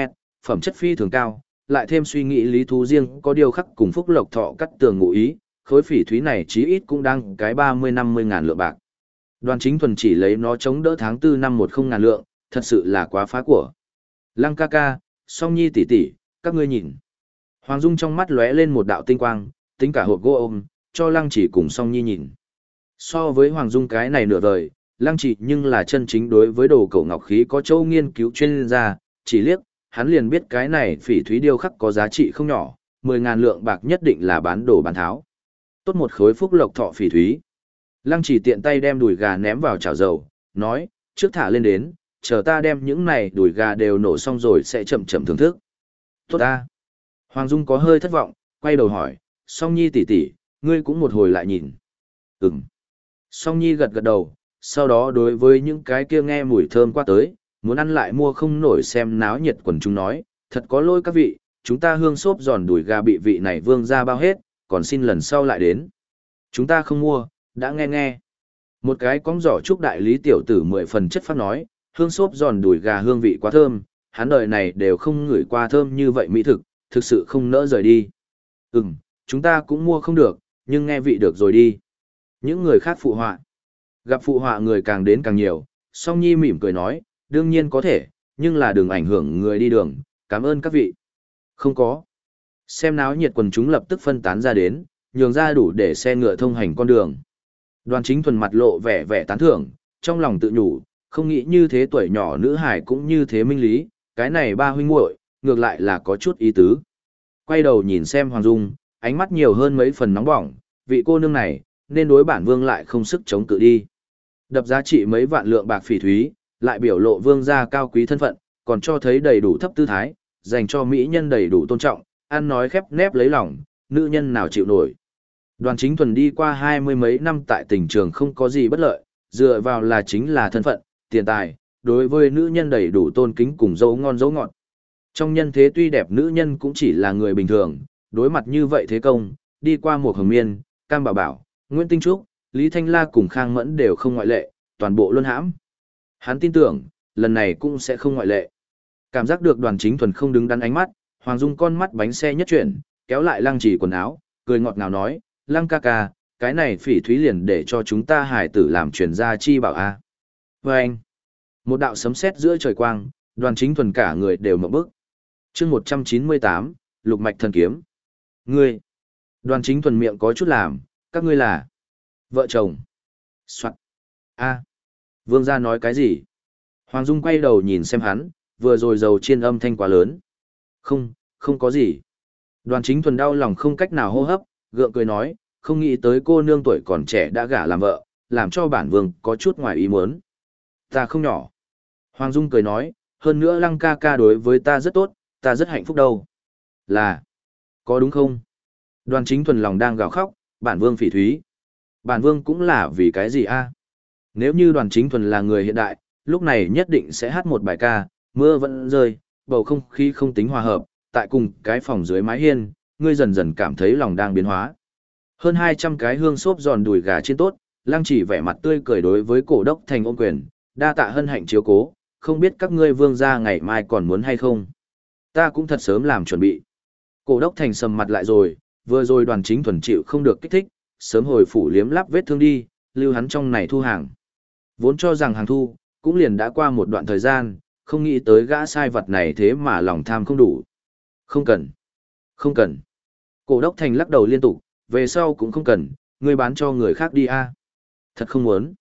phẩm chất phi thường cao, lại thêm suy nghĩ lý thú riêng có điều khắc cùng phúc lộc thọ cắt tường ngụ ý, khối phỉ thúy này chí ít cũng đang cái 30-50 ngàn lượng bạc. Đoàn chính thuần chỉ lấy nó chống đỡ tháng 4 năm 10 ngàn lượng, thật sự là quá phá của. Lăng ca ca, song nhi tỷ tỷ, các ngươi nhìn. Hoàng Dung trong mắt lóe lên một đạo tinh quang, tính cả hộp gỗ ôm, cho lăng chỉ cùng song nhi nhìn. So với Hoàng Dung cái này nửa đời, lăng chỉ nhưng là chân chính đối với đồ cổ ngọc khí có châu nghiên cứu chuyên gia, chỉ liếc, hắn liền biết cái này phỉ thúy điêu khắc có giá trị không nhỏ, 10.000 lượng bạc nhất định là bán đồ bán tháo. Tốt một khối phúc lộc thọ phỉ thúy. Lăng chỉ tiện tay đem đùi gà ném vào chảo dầu, nói, trước thả lên đến, chờ ta đem những này đùi gà đều nổ xong rồi sẽ chậm chậm thưởng thức. Tốt ta. Hoàng Dung có hơi thất vọng, quay đầu hỏi, song nhi tỷ tỷ, ngươi cũng một hồi lại nhìn. Ừm. Song nhi gật gật đầu, sau đó đối với những cái kia nghe mùi thơm qua tới, muốn ăn lại mua không nổi xem náo nhiệt quần chúng nói, thật có lỗi các vị, chúng ta hương xốp giòn đùi gà bị vị này vương ra bao hết, còn xin lần sau lại đến. Chúng ta không mua, đã nghe nghe. Một cái cóng giỏ chúc đại lý tiểu tử mười phần chất phát nói, hương xốp giòn đùi gà hương vị quá thơm, hắn đời này đều không ngửi qua thơm như vậy mỹ thực, thực sự không nỡ rời đi. Ừm, chúng ta cũng mua không được, nhưng nghe vị được rồi đi. Những người khác phụ họa. Gặp phụ họa người càng đến càng nhiều, song nhi mỉm cười nói, đương nhiên có thể, nhưng là đừng ảnh hưởng người đi đường, cảm ơn các vị. Không có. Xem náo nhiệt quần chúng lập tức phân tán ra đến, nhường ra đủ để xe ngựa thông hành con đường. Đoàn chính thuần mặt lộ vẻ vẻ tán thưởng, trong lòng tự nhủ, không nghĩ như thế tuổi nhỏ nữ hải cũng như thế minh lý, cái này ba huynh muội ngược lại là có chút ý tứ. Quay đầu nhìn xem Hoàng Dung, ánh mắt nhiều hơn mấy phần nóng bỏng, vị cô nương này, nên đối bản vương lại không sức chống cự đi. Đập giá trị mấy vạn lượng bạc phỉ thúy, lại biểu lộ vương gia cao quý thân phận, còn cho thấy đầy đủ thấp tư thái, dành cho mỹ nhân đầy đủ tôn trọng, ăn nói khép nép lấy lòng, nữ nhân nào chịu nổi. Đoàn chính thuần đi qua hai mươi mấy năm tại tỉnh trường không có gì bất lợi, dựa vào là chính là thân phận, tiền tài, đối với nữ nhân đầy đủ tôn kính cùng dấu ngon dấu ngọt. Trong nhân thế tuy đẹp nữ nhân cũng chỉ là người bình thường, đối mặt như vậy thế công, đi qua một hồng miên, Cam Bảo Bảo, Nguyễn Tinh Trúc, Lý Thanh La cùng Khang Mẫn đều không ngoại lệ, toàn bộ luôn hãm. Hắn tin tưởng, lần này cũng sẽ không ngoại lệ. Cảm giác được đoàn chính thuần không đứng đắn ánh mắt, Hoàng Dung con mắt bánh xe nhất chuyển, kéo lại lăng chỉ quần áo, cười ngọt ngào nói, lăng ca ca, cái này phỉ thúy liền để cho chúng ta hải tử làm truyền gia chi bảo a. À. Và anh, một đạo sấm sét giữa trời quang, đoàn chính thuần cả người đều mở bức. chương 198, lục mạch thần kiếm. Ngươi, đoàn chính thuần miệng có chút làm, các ngươi là vợ chồng. Soạn. a vương gia nói cái gì? Hoàng Dung quay đầu nhìn xem hắn, vừa rồi dầu chiên âm thanh quá lớn. Không, không có gì. Đoàn chính thuần đau lòng không cách nào hô hấp, gượng cười nói, không nghĩ tới cô nương tuổi còn trẻ đã gả làm vợ, làm cho bản vương có chút ngoài ý muốn. Ta không nhỏ. Hoàng Dung cười nói, hơn nữa lăng ca ca đối với ta rất tốt, ta rất hạnh phúc đâu. Là, có đúng không? Đoàn chính thuần lòng đang gào khóc, bản vương phỉ thúy. Bản vương cũng là vì cái gì a? Nếu như đoàn chính thuần là người hiện đại, lúc này nhất định sẽ hát một bài ca, mưa vẫn rơi, bầu không khí không tính hòa hợp, tại cùng cái phòng dưới mái hiên, ngươi dần dần cảm thấy lòng đang biến hóa. Hơn 200 cái hương xốp giòn đùi gà trên tốt, lăng chỉ vẻ mặt tươi cười đối với cổ đốc thành ôn quyền, đa tạ hân hạnh chiếu cố, không biết các ngươi vương gia ngày mai còn muốn hay không. Ta cũng thật sớm làm chuẩn bị. Cổ đốc thành sầm mặt lại rồi, vừa rồi đoàn chính thuần chịu không được kích thích, sớm hồi phủ liếm lắp vết thương đi, lưu hắn trong này thu hàng. Vốn cho rằng hàng thu, cũng liền đã qua một đoạn thời gian, không nghĩ tới gã sai vật này thế mà lòng tham không đủ. Không cần. Không cần. Cổ đốc thành lắc đầu liên tục, về sau cũng không cần, ngươi bán cho người khác đi a. Thật không muốn.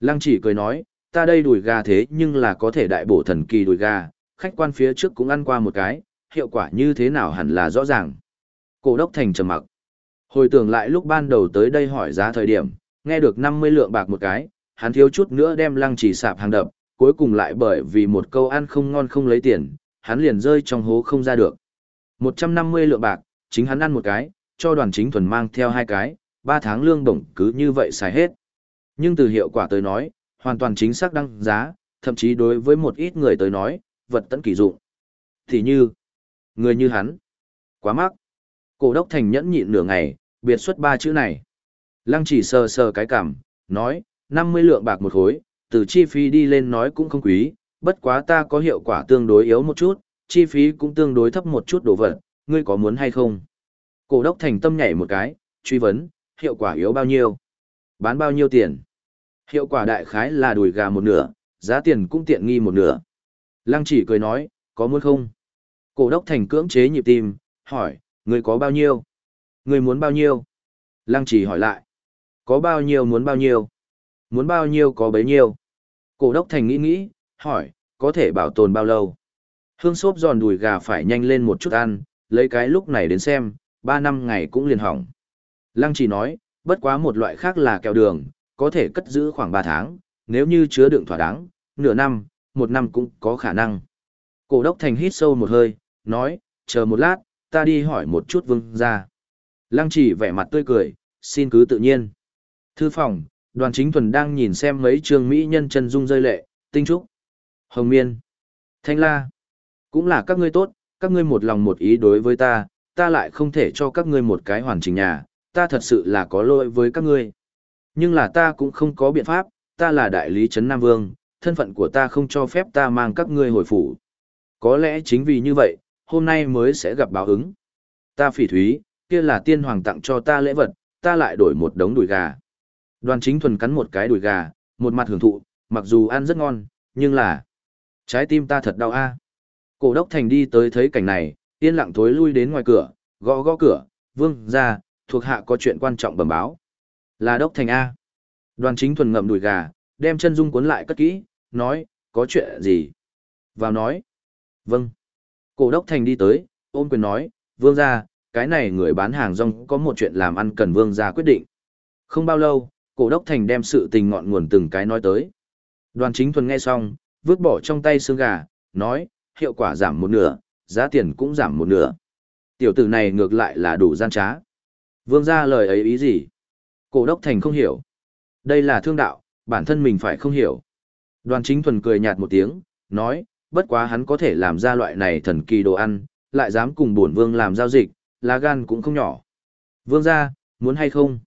Lăng chỉ cười nói, ta đây đùi gà thế nhưng là có thể đại bổ thần kỳ đùi gà, khách quan phía trước cũng ăn qua một cái, hiệu quả như thế nào hẳn là rõ ràng. Cổ đốc thành trầm mặc. Hồi tưởng lại lúc ban đầu tới đây hỏi giá thời điểm, nghe được 50 lượng bạc một cái, hắn thiếu chút nữa đem lăng chỉ sạp hàng đập, cuối cùng lại bởi vì một câu ăn không ngon không lấy tiền, hắn liền rơi trong hố không ra được. 150 lượng bạc, chính hắn ăn một cái, cho đoàn chính thuần mang theo hai cái, ba tháng lương đồng cứ như vậy xài hết. Nhưng từ hiệu quả tới nói, hoàn toàn chính xác đăng giá, thậm chí đối với một ít người tới nói, vật tận kỳ dụng. Thì như, người như hắn, quá mắc. Cổ đốc thành nhẫn nhịn nửa ngày, biệt xuất ba chữ này. Lăng chỉ sờ sờ cái cảm, nói, 50 lượng bạc một khối, từ chi phí đi lên nói cũng không quý, bất quá ta có hiệu quả tương đối yếu một chút, chi phí cũng tương đối thấp một chút đồ vật, ngươi có muốn hay không? Cổ đốc thành tâm nhảy một cái, truy vấn, hiệu quả yếu bao nhiêu? Bán bao nhiêu tiền? Hiệu quả đại khái là đùi gà một nửa, giá tiền cũng tiện nghi một nửa. Lăng chỉ cười nói, có muốn không? Cổ đốc thành cưỡng chế nhịp tim, hỏi, ngươi có bao nhiêu? Ngươi muốn bao nhiêu? Lăng chỉ hỏi lại, có bao nhiêu muốn bao nhiêu? Muốn bao nhiêu có bấy nhiêu? Cổ đốc thành nghĩ nghĩ, hỏi, có thể bảo tồn bao lâu? Hương xốp giòn đùi gà phải nhanh lên một chút ăn, lấy cái lúc này đến xem, ba năm ngày cũng liền hỏng. Lăng chỉ nói, bất quá một loại khác là kẹo đường, có thể cất giữ khoảng ba tháng, nếu như chứa đựng thỏa đáng, nửa năm, một năm cũng có khả năng. Cổ đốc thành hít sâu một hơi, nói, chờ một lát, ta đi hỏi một chút vương ra. Lăng chỉ vẻ mặt tươi cười, xin cứ tự nhiên. Thư phòng, đoàn chính thuần đang nhìn xem mấy trường Mỹ nhân chân dung rơi lệ, tinh trúc, hồng miên, thanh la. Cũng là các ngươi tốt, các ngươi một lòng một ý đối với ta, ta lại không thể cho các ngươi một cái hoàn chỉnh nhà, ta thật sự là có lỗi với các ngươi. Nhưng là ta cũng không có biện pháp, ta là đại lý Trấn Nam Vương, thân phận của ta không cho phép ta mang các ngươi hồi phủ. Có lẽ chính vì như vậy, hôm nay mới sẽ gặp báo ứng. Ta phỉ thúy, kia là tiên hoàng tặng cho ta lễ vật, ta lại đổi một đống đùi gà. Đoàn chính thuần cắn một cái đùi gà, một mặt hưởng thụ, mặc dù ăn rất ngon, nhưng là... Trái tim ta thật đau a. Cổ đốc thành đi tới thấy cảnh này, yên lặng thối lui đến ngoài cửa, gõ gõ cửa, vương ra, thuộc hạ có chuyện quan trọng bẩm báo. Là đốc thành A. Đoàn chính thuần ngậm đùi gà, đem chân dung cuốn lại cất kỹ, nói, có chuyện gì? Vào nói. Vâng. Cổ đốc thành đi tới, ôm quyền nói, vương gia, cái này người bán hàng rong có một chuyện làm ăn cần vương gia quyết định. Không bao lâu, cổ đốc thành đem sự tình ngọn nguồn từng cái nói tới. Đoàn chính thuần nghe xong, vứt bỏ trong tay xương gà, nói, hiệu quả giảm một nửa, giá tiền cũng giảm một nửa. Tiểu tử này ngược lại là đủ gian trá. Vương gia lời ấy ý gì? Cổ đốc thành không hiểu. Đây là thương đạo, bản thân mình phải không hiểu. Đoàn chính thuần cười nhạt một tiếng, nói, bất quá hắn có thể làm ra loại này thần kỳ đồ ăn, lại dám cùng bổn vương làm giao dịch, lá gan cũng không nhỏ. Vương gia, muốn hay không?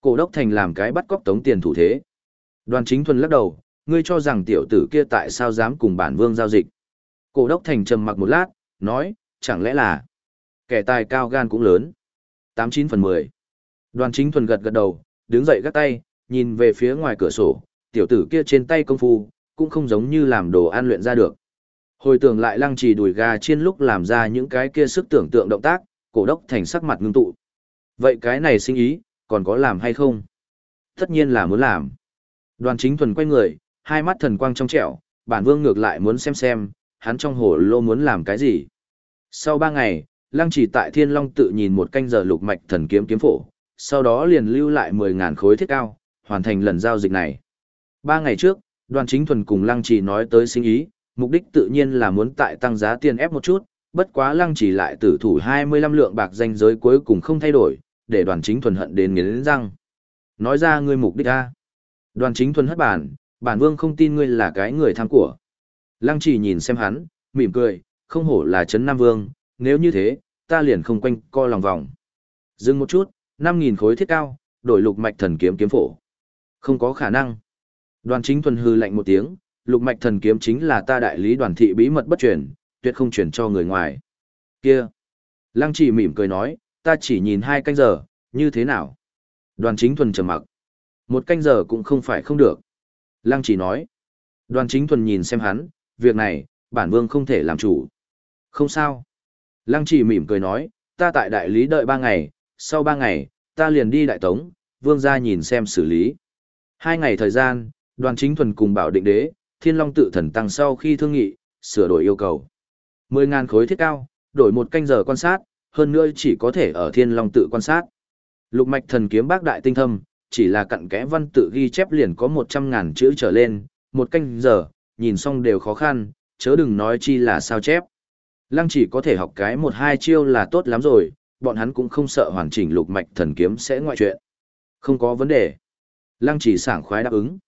Cổ đốc thành làm cái bắt cóc tống tiền thủ thế. Đoàn chính thuần lắc đầu, ngươi cho rằng tiểu tử kia tại sao dám cùng bản vương giao dịch. Cổ đốc thành trầm mặc một lát, nói, chẳng lẽ là kẻ tài cao gan cũng lớn. 89 phần 10. Đoàn chính thuần gật gật đầu, đứng dậy gắt tay, nhìn về phía ngoài cửa sổ, tiểu tử kia trên tay công phu, cũng không giống như làm đồ ăn luyện ra được. Hồi tưởng lại lăng trì đùi gà trên lúc làm ra những cái kia sức tưởng tượng động tác, cổ đốc thành sắc mặt ngưng tụ. Vậy cái này sinh ý, còn có làm hay không? Tất nhiên là muốn làm. Đoàn chính thuần quay người, hai mắt thần quang trong trẻo, bản vương ngược lại muốn xem xem, hắn trong hồ lô muốn làm cái gì. Sau ba ngày, lăng chỉ tại thiên long tự nhìn một canh giờ lục mạch thần kiếm kiếm phổ, sau đó liền lưu lại 10.000 khối thiết cao, hoàn thành lần giao dịch này. Ba ngày trước, đoàn chính thuần cùng lăng chỉ nói tới sinh ý, mục đích tự nhiên là muốn tại tăng giá tiền ép một chút, bất quá lăng chỉ lại tử thủ 25 lượng bạc danh giới cuối cùng không thay đổi, để đoàn chính thuần hận đến nghiến răng. Nói ra ngươi mục đích a Đoàn chính thuần hất bản, bản vương không tin ngươi là cái người tham của. Lăng chỉ nhìn xem hắn, mỉm cười, không hổ là Trấn Nam Vương, nếu như thế, ta liền không quanh co lòng vòng. Dừng một chút, 5.000 khối thiết cao, đổi lục mạch thần kiếm kiếm phổ. Không có khả năng. Đoàn chính thuần hư lạnh một tiếng, lục mạch thần kiếm chính là ta đại lý đoàn thị bí mật bất truyền, tuyệt không truyền cho người ngoài. Kia. Lăng chỉ mỉm cười nói, ta chỉ nhìn hai canh giờ, như thế nào? Đoàn chính thuần trầm mặc. Một canh giờ cũng không phải không được. Lăng chỉ nói. Đoàn chính thuần nhìn xem hắn, việc này, bản vương không thể làm chủ. Không sao. Lăng chỉ mỉm cười nói, ta tại đại lý đợi ba ngày, sau ba ngày, ta liền đi đại tống, vương ra nhìn xem xử lý. Hai ngày thời gian, đoàn chính thuần cùng bảo định đế, thiên long tự thần tăng sau khi thương nghị, sửa đổi yêu cầu. Mười ngàn khối thiết cao, đổi một canh giờ quan sát, hơn nữa chỉ có thể ở thiên long tự quan sát. Lục mạch thần kiếm bác đại tinh thâm, chỉ là cặn kẽ văn tự ghi chép liền có một trăm ngàn chữ trở lên, một canh giờ, nhìn xong đều khó khăn, chớ đừng nói chi là sao chép. Lăng chỉ có thể học cái một hai chiêu là tốt lắm rồi, bọn hắn cũng không sợ hoàn chỉnh lục mạch thần kiếm sẽ ngoại chuyện. Không có vấn đề. Lăng chỉ sảng khoái đáp ứng.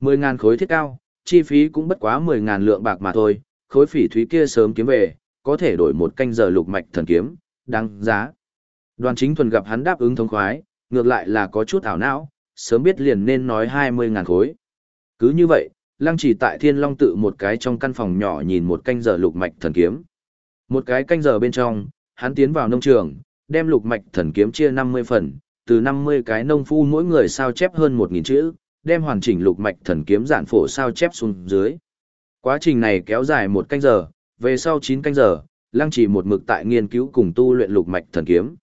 Mười ngàn khối thiết cao, chi phí cũng bất quá mười ngàn lượng bạc mà thôi, khối phỉ thúy kia sớm kiếm về, có thể đổi một canh giờ lục mạch thần kiếm, đáng giá. Đoàn chính thuần gặp hắn đáp ứng thống khoái, ngược lại là có chút ảo não, sớm biết liền nên nói hai mươi ngàn khối. Cứ như vậy, lăng chỉ tại thiên long tự một cái trong căn phòng nhỏ nhìn một canh giờ lục mạch thần kiếm. Một cái canh giờ bên trong, hắn tiến vào nông trường, đem lục mạch thần kiếm chia 50 phần, từ 50 cái nông phu mỗi người sao chép hơn 1.000 chữ, đem hoàn chỉnh lục mạch thần kiếm giản phổ sao chép xuống dưới. Quá trình này kéo dài một canh giờ, về sau 9 canh giờ, lăng chỉ một mực tại nghiên cứu cùng tu luyện lục mạch thần kiếm.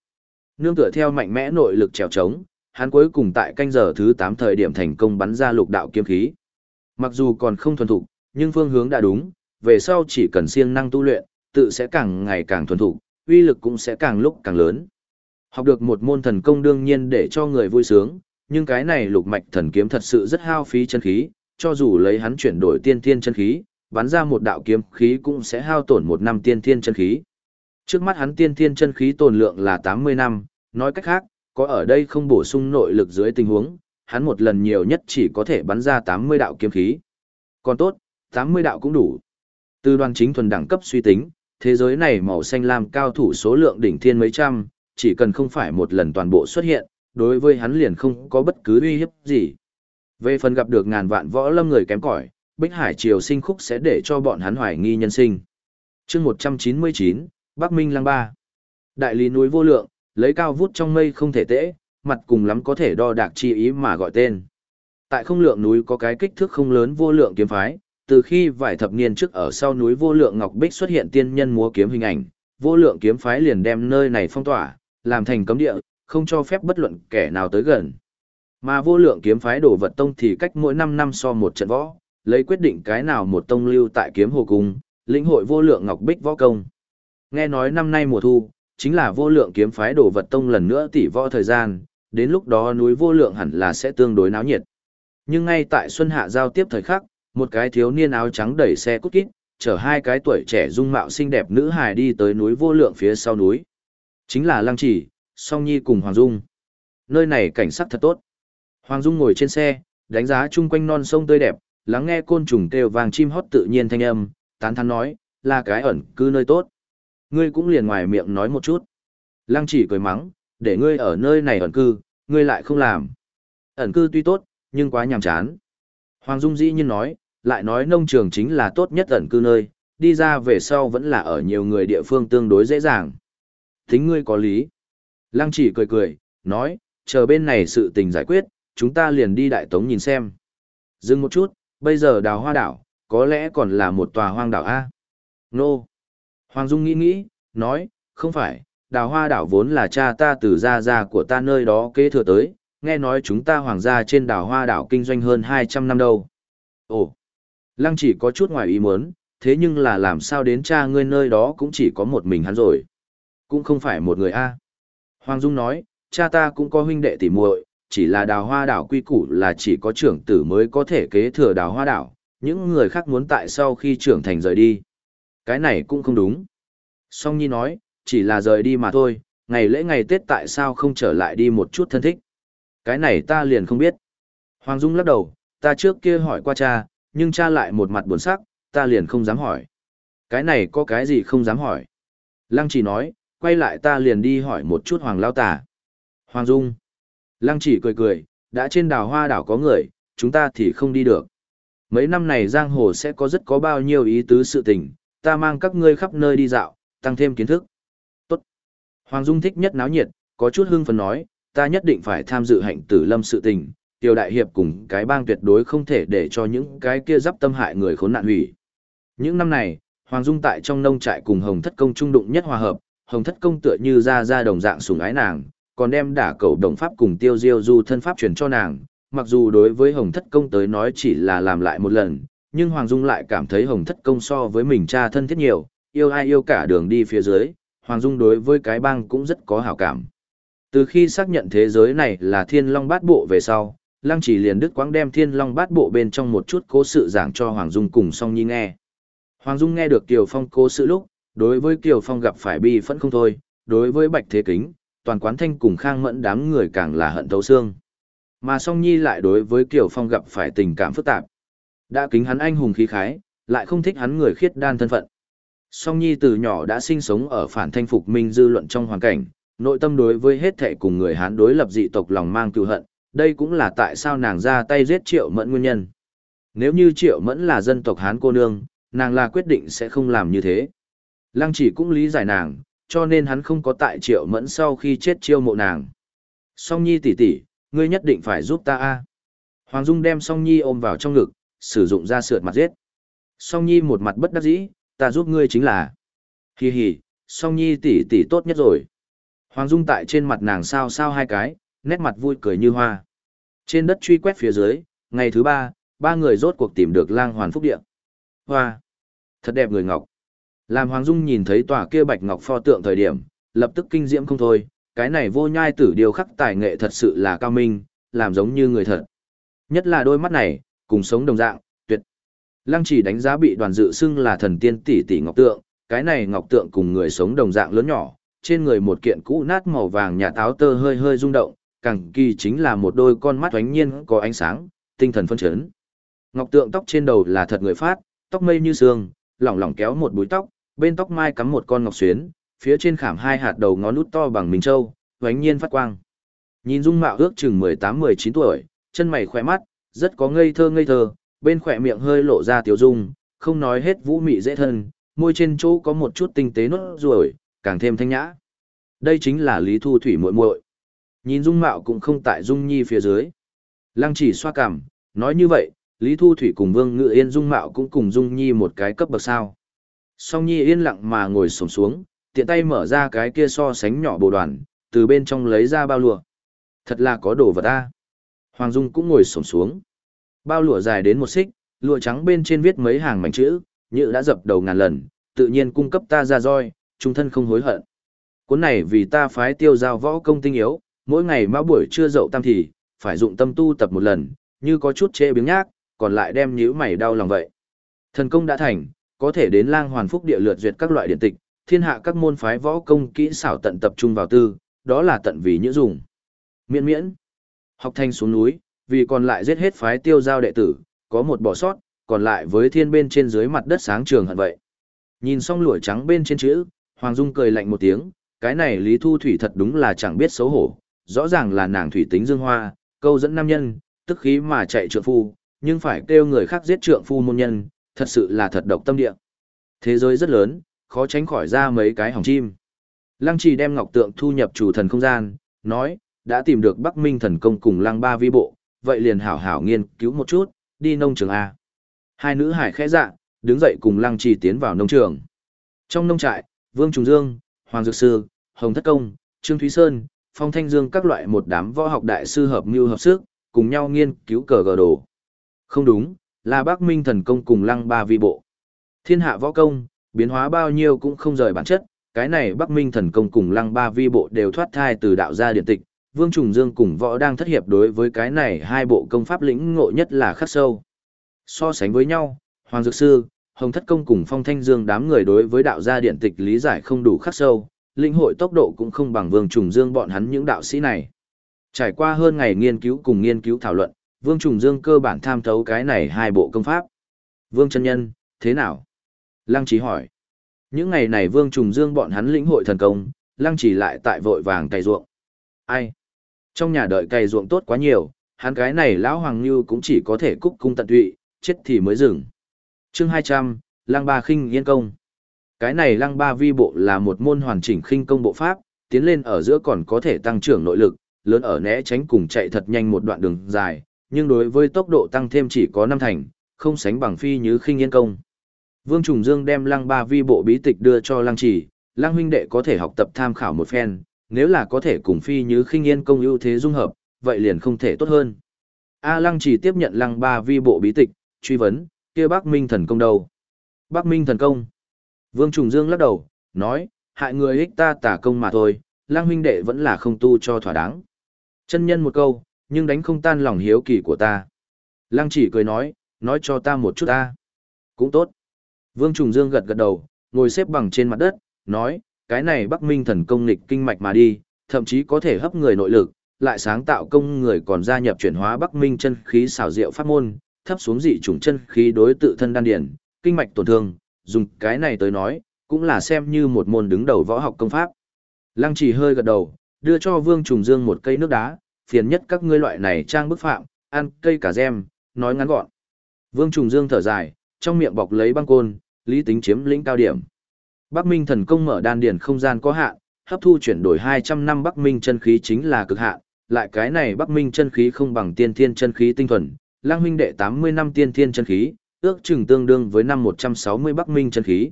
Nương tựa theo mạnh mẽ nội lực trèo trống, hắn cuối cùng tại canh giờ thứ 8 thời điểm thành công bắn ra lục đạo kiếm khí. Mặc dù còn không thuần thục, nhưng phương hướng đã đúng, về sau chỉ cần siêng năng tu luyện, tự sẽ càng ngày càng thuần thục, uy lực cũng sẽ càng lúc càng lớn. Học được một môn thần công đương nhiên để cho người vui sướng, nhưng cái này lục mạch thần kiếm thật sự rất hao phí chân khí, cho dù lấy hắn chuyển đổi tiên thiên chân khí, bắn ra một đạo kiếm khí cũng sẽ hao tổn một năm tiên thiên chân khí. Trước mắt hắn tiên thiên chân khí tồn lượng là 80 năm, nói cách khác, có ở đây không bổ sung nội lực dưới tình huống, hắn một lần nhiều nhất chỉ có thể bắn ra 80 đạo kiếm khí. Còn tốt, 80 đạo cũng đủ. Từ đoàn chính thuần đẳng cấp suy tính, thế giới này màu xanh lam cao thủ số lượng đỉnh thiên mấy trăm, chỉ cần không phải một lần toàn bộ xuất hiện, đối với hắn liền không có bất cứ uy hiếp gì. Về phần gặp được ngàn vạn võ lâm người kém cỏi, Bích Hải Triều sinh khúc sẽ để cho bọn hắn hoài nghi nhân sinh. chương 199, Bắc Minh Lăng Ba. Đại lý núi vô lượng, lấy cao vút trong mây không thể tễ, mặt cùng lắm có thể đo đạc chi ý mà gọi tên. Tại không lượng núi có cái kích thước không lớn vô lượng kiếm phái, từ khi vài thập niên trước ở sau núi vô lượng ngọc bích xuất hiện tiên nhân múa kiếm hình ảnh, vô lượng kiếm phái liền đem nơi này phong tỏa, làm thành cấm địa, không cho phép bất luận kẻ nào tới gần. Mà vô lượng kiếm phái đổ vật tông thì cách mỗi 5 năm so một trận võ, lấy quyết định cái nào một tông lưu tại kiếm hồ cung, lĩnh hội vô lượng ngọc bích võ công. Nghe nói năm nay mùa thu, chính là vô lượng kiếm phái đổ vật tông lần nữa tỷ võ thời gian, đến lúc đó núi vô lượng hẳn là sẽ tương đối náo nhiệt. Nhưng ngay tại xuân hạ giao tiếp thời khắc, một cái thiếu niên áo trắng đẩy xe cút kít, chở hai cái tuổi trẻ dung mạo xinh đẹp nữ hài đi tới núi vô lượng phía sau núi. Chính là Lăng Chỉ, Song Nhi cùng Hoàng Dung. Nơi này cảnh sắc thật tốt. Hoàng Dung ngồi trên xe, đánh giá chung quanh non sông tươi đẹp, lắng nghe côn trùng kêu vàng chim hót tự nhiên thanh âm, tán thán nói, là cái ẩn cư nơi tốt. Ngươi cũng liền ngoài miệng nói một chút. Lăng chỉ cười mắng, để ngươi ở nơi này ẩn cư, ngươi lại không làm. Ẩn cư tuy tốt, nhưng quá nhàm chán. Hoàng Dung dĩ nhiên nói, lại nói nông trường chính là tốt nhất ẩn cư nơi, đi ra về sau vẫn là ở nhiều người địa phương tương đối dễ dàng. Tính ngươi có lý. Lăng chỉ cười cười, nói, chờ bên này sự tình giải quyết, chúng ta liền đi đại tống nhìn xem. Dừng một chút, bây giờ đào hoa đảo, có lẽ còn là một tòa hoang đảo A. Nô. Hoàng Dung nghĩ nghĩ, nói, không phải, đào hoa đảo vốn là cha ta từ gia gia của ta nơi đó kế thừa tới, nghe nói chúng ta hoàng gia trên đảo hoa đảo kinh doanh hơn 200 năm đâu. Ồ, lăng chỉ có chút ngoài ý muốn, thế nhưng là làm sao đến cha ngươi nơi đó cũng chỉ có một mình hắn rồi. Cũng không phải một người A. Hoàng Dung nói, cha ta cũng có huynh đệ tỉ muội, chỉ là đào hoa đảo quy củ là chỉ có trưởng tử mới có thể kế thừa đào hoa đảo, những người khác muốn tại sau khi trưởng thành rời đi. Cái này cũng không đúng. Song Nhi nói, chỉ là rời đi mà thôi, ngày lễ ngày Tết tại sao không trở lại đi một chút thân thích. Cái này ta liền không biết. Hoàng Dung lắc đầu, ta trước kia hỏi qua cha, nhưng cha lại một mặt buồn sắc, ta liền không dám hỏi. Cái này có cái gì không dám hỏi. Lăng chỉ nói, quay lại ta liền đi hỏi một chút Hoàng Lao Tả. Hoàng Dung. Lăng chỉ cười cười, đã trên đảo hoa đảo có người, chúng ta thì không đi được. Mấy năm này giang hồ sẽ có rất có bao nhiêu ý tứ sự tình, ta mang các ngươi khắp nơi đi dạo, tăng thêm kiến thức. Tốt. Hoàng Dung thích nhất náo nhiệt, có chút hưng phấn nói, ta nhất định phải tham dự hạnh tử lâm sự tình, tiểu đại hiệp cùng cái bang tuyệt đối không thể để cho những cái kia giáp tâm hại người khốn nạn hủy. Những năm này, Hoàng Dung tại trong nông trại cùng Hồng Thất Công trung đụng nhất hòa hợp, Hồng Thất Công tựa như ra ra đồng dạng sủng ái nàng, còn đem đả cầu đồng pháp cùng tiêu diêu du thân pháp truyền cho nàng, mặc dù đối với Hồng Thất Công tới nói chỉ là làm lại một lần, nhưng Hoàng Dung lại cảm thấy Hồng Thất Công so với mình cha thân thiết nhiều, yêu ai yêu cả đường đi phía dưới, Hoàng Dung đối với cái bang cũng rất có hảo cảm. Từ khi xác nhận thế giới này là Thiên Long Bát Bộ về sau, Lăng Chỉ liền đức quáng đem Thiên Long Bát Bộ bên trong một chút cố sự giảng cho Hoàng Dung cùng Song Nhi nghe. Hoàng Dung nghe được Kiều Phong cố sự lúc, đối với Kiều Phong gặp phải bi phẫn không thôi, đối với Bạch Thế Kính, toàn quán thanh cùng Khang Mẫn đám người càng là hận thấu xương. Mà Song Nhi lại đối với Kiều Phong gặp phải tình cảm phức tạp. Đã kính hắn anh hùng khí khái, lại không thích hắn người khiết đan thân phận. Song Nhi từ nhỏ đã sinh sống ở phản thanh phục minh dư luận trong hoàn cảnh, nội tâm đối với hết thệ cùng người Hán đối lập dị tộc lòng mang cựu hận, đây cũng là tại sao nàng ra tay giết Triệu Mẫn nguyên nhân. Nếu như Triệu Mẫn là dân tộc Hán cô nương, nàng là quyết định sẽ không làm như thế. Lăng chỉ cũng lý giải nàng, cho nên hắn không có tại Triệu Mẫn sau khi chết chiêu mộ nàng. Song Nhi tỷ tỷ, ngươi nhất định phải giúp ta a. Hoàng Dung đem Song Nhi ôm vào trong ngực, sử dụng ra sượt mặt giết. Song Nhi một mặt bất đắc dĩ, ta giúp ngươi chính là. Hi hi, Song Nhi tỷ tỷ tốt nhất rồi. Hoàng Dung tại trên mặt nàng sao sao hai cái, nét mặt vui cười như hoa. Trên đất truy quét phía dưới, ngày thứ ba, ba người rốt cuộc tìm được lang hoàn phúc điện. Hoa! Thật đẹp người ngọc. Làm Hoàng Dung nhìn thấy tòa kia bạch ngọc pho tượng thời điểm, lập tức kinh diễm không thôi, cái này vô nhai tử điều khắc tài nghệ thật sự là cao minh, làm giống như người thật. Nhất là đôi mắt này, cùng sống đồng dạng, tuyệt. Lăng chỉ đánh giá bị đoàn dự xưng là thần tiên tỷ tỷ ngọc tượng, cái này ngọc tượng cùng người sống đồng dạng lớn nhỏ, trên người một kiện cũ nát màu vàng nhà táo tơ hơi hơi rung động, càng kỳ chính là một đôi con mắt oánh nhiên có ánh sáng, tinh thần phân chấn. Ngọc tượng tóc trên đầu là thật người phát, tóc mây như sương, lỏng lỏng kéo một búi tóc, bên tóc mai cắm một con ngọc xuyến, phía trên khảm hai hạt đầu ngón út to bằng mình châu, thoánh nhiên phát quang. Nhìn dung mạo ước chừng 18-19 tuổi, chân mày khỏe mắt, rất có ngây thơ ngây thơ, bên khỏe miệng hơi lộ ra tiểu dung, không nói hết vũ mị dễ thân, môi trên chỗ có một chút tinh tế nốt ruồi, càng thêm thanh nhã. Đây chính là Lý Thu Thủy muội muội. Nhìn dung mạo cũng không tại dung nhi phía dưới. Lăng chỉ xoa cằm, nói như vậy, Lý Thu Thủy cùng Vương Ngự Yên dung mạo cũng cùng dung nhi một cái cấp bậc sao. Song nhi yên lặng mà ngồi sổng xuống, tiện tay mở ra cái kia so sánh nhỏ bồ đoàn, từ bên trong lấy ra bao lụa. Thật là có đồ vật ta. Hoàng Dung cũng ngồi sổng xuống. Bao lụa dài đến một xích, lụa trắng bên trên viết mấy hàng mảnh chữ, như đã dập đầu ngàn lần, tự nhiên cung cấp ta ra roi, trung thân không hối hận. Cuốn này vì ta phái tiêu giao võ công tinh yếu, mỗi ngày mã buổi trưa dậu tam thì, phải dụng tâm tu tập một lần, như có chút trễ biếng nhác, còn lại đem nhíu mày đau lòng vậy. Thần công đã thành, có thể đến lang hoàn phúc địa lượt duyệt các loại điện tịch, thiên hạ các môn phái võ công kỹ xảo tận tập trung vào tư, đó là tận vì nhữ dùng. Miễn miễn, học thanh xuống núi, vì còn lại giết hết phái tiêu giao đệ tử, có một bỏ sót, còn lại với thiên bên trên dưới mặt đất sáng trường hận vậy. Nhìn xong lụa trắng bên trên chữ, Hoàng Dung cười lạnh một tiếng, cái này Lý Thu Thủy thật đúng là chẳng biết xấu hổ, rõ ràng là nàng thủy tính dương hoa, câu dẫn nam nhân, tức khí mà chạy trượng phu, nhưng phải kêu người khác giết trượng phu môn nhân, thật sự là thật độc tâm địa. Thế giới rất lớn, khó tránh khỏi ra mấy cái hỏng chim. Lăng trì đem ngọc tượng thu nhập chủ thần không gian, nói, đã tìm được Bắc Minh thần công cùng lăng ba vi bộ, vậy liền hảo hảo nghiên cứu một chút, đi nông trường A. Hai nữ hải khẽ dạ, đứng dậy cùng lăng trì tiến vào nông trường. Trong nông trại, Vương Trùng Dương, Hoàng Dược Sư, Hồng Thất Công, Trương Thúy Sơn, Phong Thanh Dương các loại một đám võ học đại sư hợp mưu hợp sức, cùng nhau nghiên cứu cờ gờ đồ. Không đúng, là Bắc Minh thần công cùng lăng ba vi bộ. Thiên hạ võ công, biến hóa bao nhiêu cũng không rời bản chất, cái này Bắc Minh thần công cùng lăng ba vi bộ đều thoát thai từ đạo gia điện tịch, Vương Trùng Dương cùng võ đang thất hiệp đối với cái này hai bộ công pháp lĩnh ngộ nhất là khắc sâu. So sánh với nhau, Hoàng Dược Sư, Hồng Thất Công cùng Phong Thanh Dương đám người đối với đạo gia điện tịch lý giải không đủ khắc sâu, lĩnh hội tốc độ cũng không bằng Vương Trùng Dương bọn hắn những đạo sĩ này. Trải qua hơn ngày nghiên cứu cùng nghiên cứu thảo luận, Vương Trùng Dương cơ bản tham thấu cái này hai bộ công pháp. Vương chân nhân, thế nào? Lăng Chí hỏi. Những ngày này Vương Trùng Dương bọn hắn lĩnh hội thần công, Lăng Chỉ lại tại vội vàng cày ruộng. Ai? Trong nhà đợi cày ruộng tốt quá nhiều, hắn cái này lão hoàng như cũng chỉ có thể cúc cung tận tụy, chết thì mới dừng. Chương 200, Lăng Ba khinh yên công. Cái này Lăng Ba vi bộ là một môn hoàn chỉnh khinh công bộ pháp, tiến lên ở giữa còn có thể tăng trưởng nội lực, lớn ở né tránh cùng chạy thật nhanh một đoạn đường dài, nhưng đối với tốc độ tăng thêm chỉ có năm thành, không sánh bằng phi như khinh yên công. Vương Trùng Dương đem Lăng Ba vi bộ bí tịch đưa cho Lăng Chỉ, Lăng huynh đệ có thể học tập tham khảo một phen, nếu là có thể cùng phi như khinh yên công ưu thế dung hợp, vậy liền không thể tốt hơn. A Lăng Chỉ tiếp nhận Lăng Ba vi bộ bí tịch, truy vấn, kia Bắc Minh thần công đâu? Bắc Minh thần công. Vương Trùng Dương lắc đầu, nói, hại người ích ta tả công mà thôi, Lăng huynh đệ vẫn là không tu cho thỏa đáng. Chân nhân một câu, nhưng đánh không tan lòng hiếu kỳ của ta. Lăng chỉ cười nói, nói cho ta một chút ta. Cũng tốt. Vương Trùng Dương gật gật đầu, ngồi xếp bằng trên mặt đất, nói, cái này Bắc Minh thần công nghịch kinh mạch mà đi, thậm chí có thể hấp người nội lực, lại sáng tạo công người còn gia nhập chuyển hóa Bắc Minh chân khí xảo diệu pháp môn, thấp xuống dị chủng chân khí đối tự thân đan điển, kinh mạch tổn thương, dùng cái này tới nói, cũng là xem như một môn đứng đầu võ học công pháp. Lăng Chỉ hơi gật đầu, đưa cho Vương Trùng Dương một cây nước đá, phiền nhất các ngươi loại này trang bức phạm, ăn cây cả gem, nói ngắn gọn. Vương Trùng Dương thở dài, trong miệng bọc lấy băng côn, lý tính chiếm lĩnh cao điểm. Bắc Minh thần công mở đan điền không gian có hạn, hấp thu chuyển đổi 200 năm Bắc Minh chân khí chính là cực hạn, lại cái này Bắc Minh chân khí không bằng tiên thiên chân khí tinh thuần, Lang huynh đệ 80 năm tiên thiên chân khí, ước chừng tương đương với năm 160 Bắc Minh chân khí.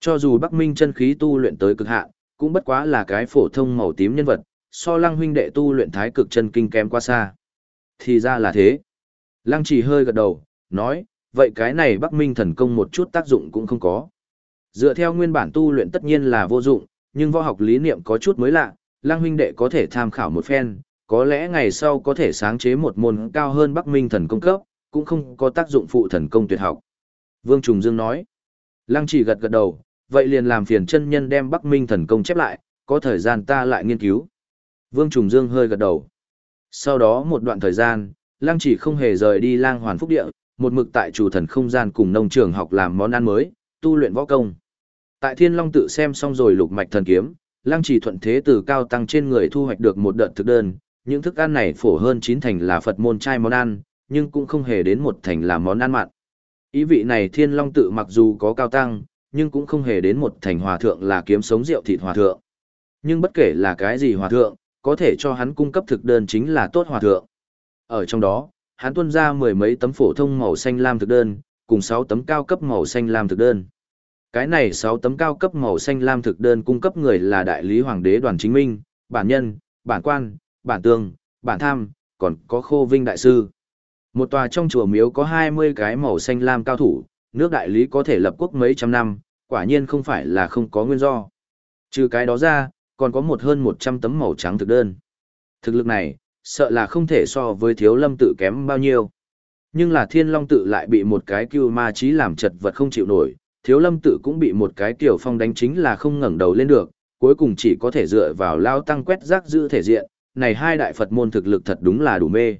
Cho dù Bắc Minh chân khí tu luyện tới cực hạn, cũng bất quá là cái phổ thông màu tím nhân vật, so Lăng huynh đệ tu luyện thái cực chân kinh kém quá xa. Thì ra là thế. Lăng chỉ hơi gật đầu, nói, vậy cái này Bắc Minh thần công một chút tác dụng cũng không có. Dựa theo nguyên bản tu luyện tất nhiên là vô dụng, nhưng võ học lý niệm có chút mới lạ, Lăng huynh đệ có thể tham khảo một phen, có lẽ ngày sau có thể sáng chế một môn cao hơn Bắc Minh thần công cấp, cũng không có tác dụng phụ thần công tuyệt học. Vương Trùng Dương nói. Lăng chỉ gật gật đầu, vậy liền làm phiền chân nhân đem Bắc Minh thần công chép lại, có thời gian ta lại nghiên cứu. Vương Trùng Dương hơi gật đầu. Sau đó một đoạn thời gian, Lăng chỉ không hề rời đi lang hoàn phúc địa, một mực tại chủ thần không gian cùng nông trường học làm món ăn mới, tu luyện võ công. Tại Thiên Long tự xem xong rồi lục mạch thần kiếm, Lăng chỉ thuận thế từ cao tăng trên người thu hoạch được một đợt thực đơn, những thức ăn này phổ hơn chín thành là Phật môn trai món ăn, nhưng cũng không hề đến một thành là món ăn mặn. Ý vị này thiên long tự mặc dù có cao tăng, nhưng cũng không hề đến một thành hòa thượng là kiếm sống rượu thịt hòa thượng. Nhưng bất kể là cái gì hòa thượng, có thể cho hắn cung cấp thực đơn chính là tốt hòa thượng. Ở trong đó, hắn tuân ra mười mấy tấm phổ thông màu xanh lam thực đơn, cùng sáu tấm cao cấp màu xanh lam thực đơn. Cái này sáu tấm cao cấp màu xanh lam thực đơn cung cấp người là đại lý hoàng đế đoàn chính minh, bản nhân, bản quan, bản tương, bản tham, còn có khô vinh đại sư. Một tòa trong chùa miếu có 20 cái màu xanh lam cao thủ, nước đại lý có thể lập quốc mấy trăm năm, quả nhiên không phải là không có nguyên do. Trừ cái đó ra, còn có một hơn 100 tấm màu trắng thực đơn. Thực lực này, sợ là không thể so với thiếu lâm tự kém bao nhiêu. Nhưng là thiên long tự lại bị một cái cưu ma trí làm chật vật không chịu nổi, thiếu lâm tự cũng bị một cái kiểu phong đánh chính là không ngẩng đầu lên được, cuối cùng chỉ có thể dựa vào lao tăng quét rác giữ thể diện, này hai đại Phật môn thực lực thật đúng là đủ mê.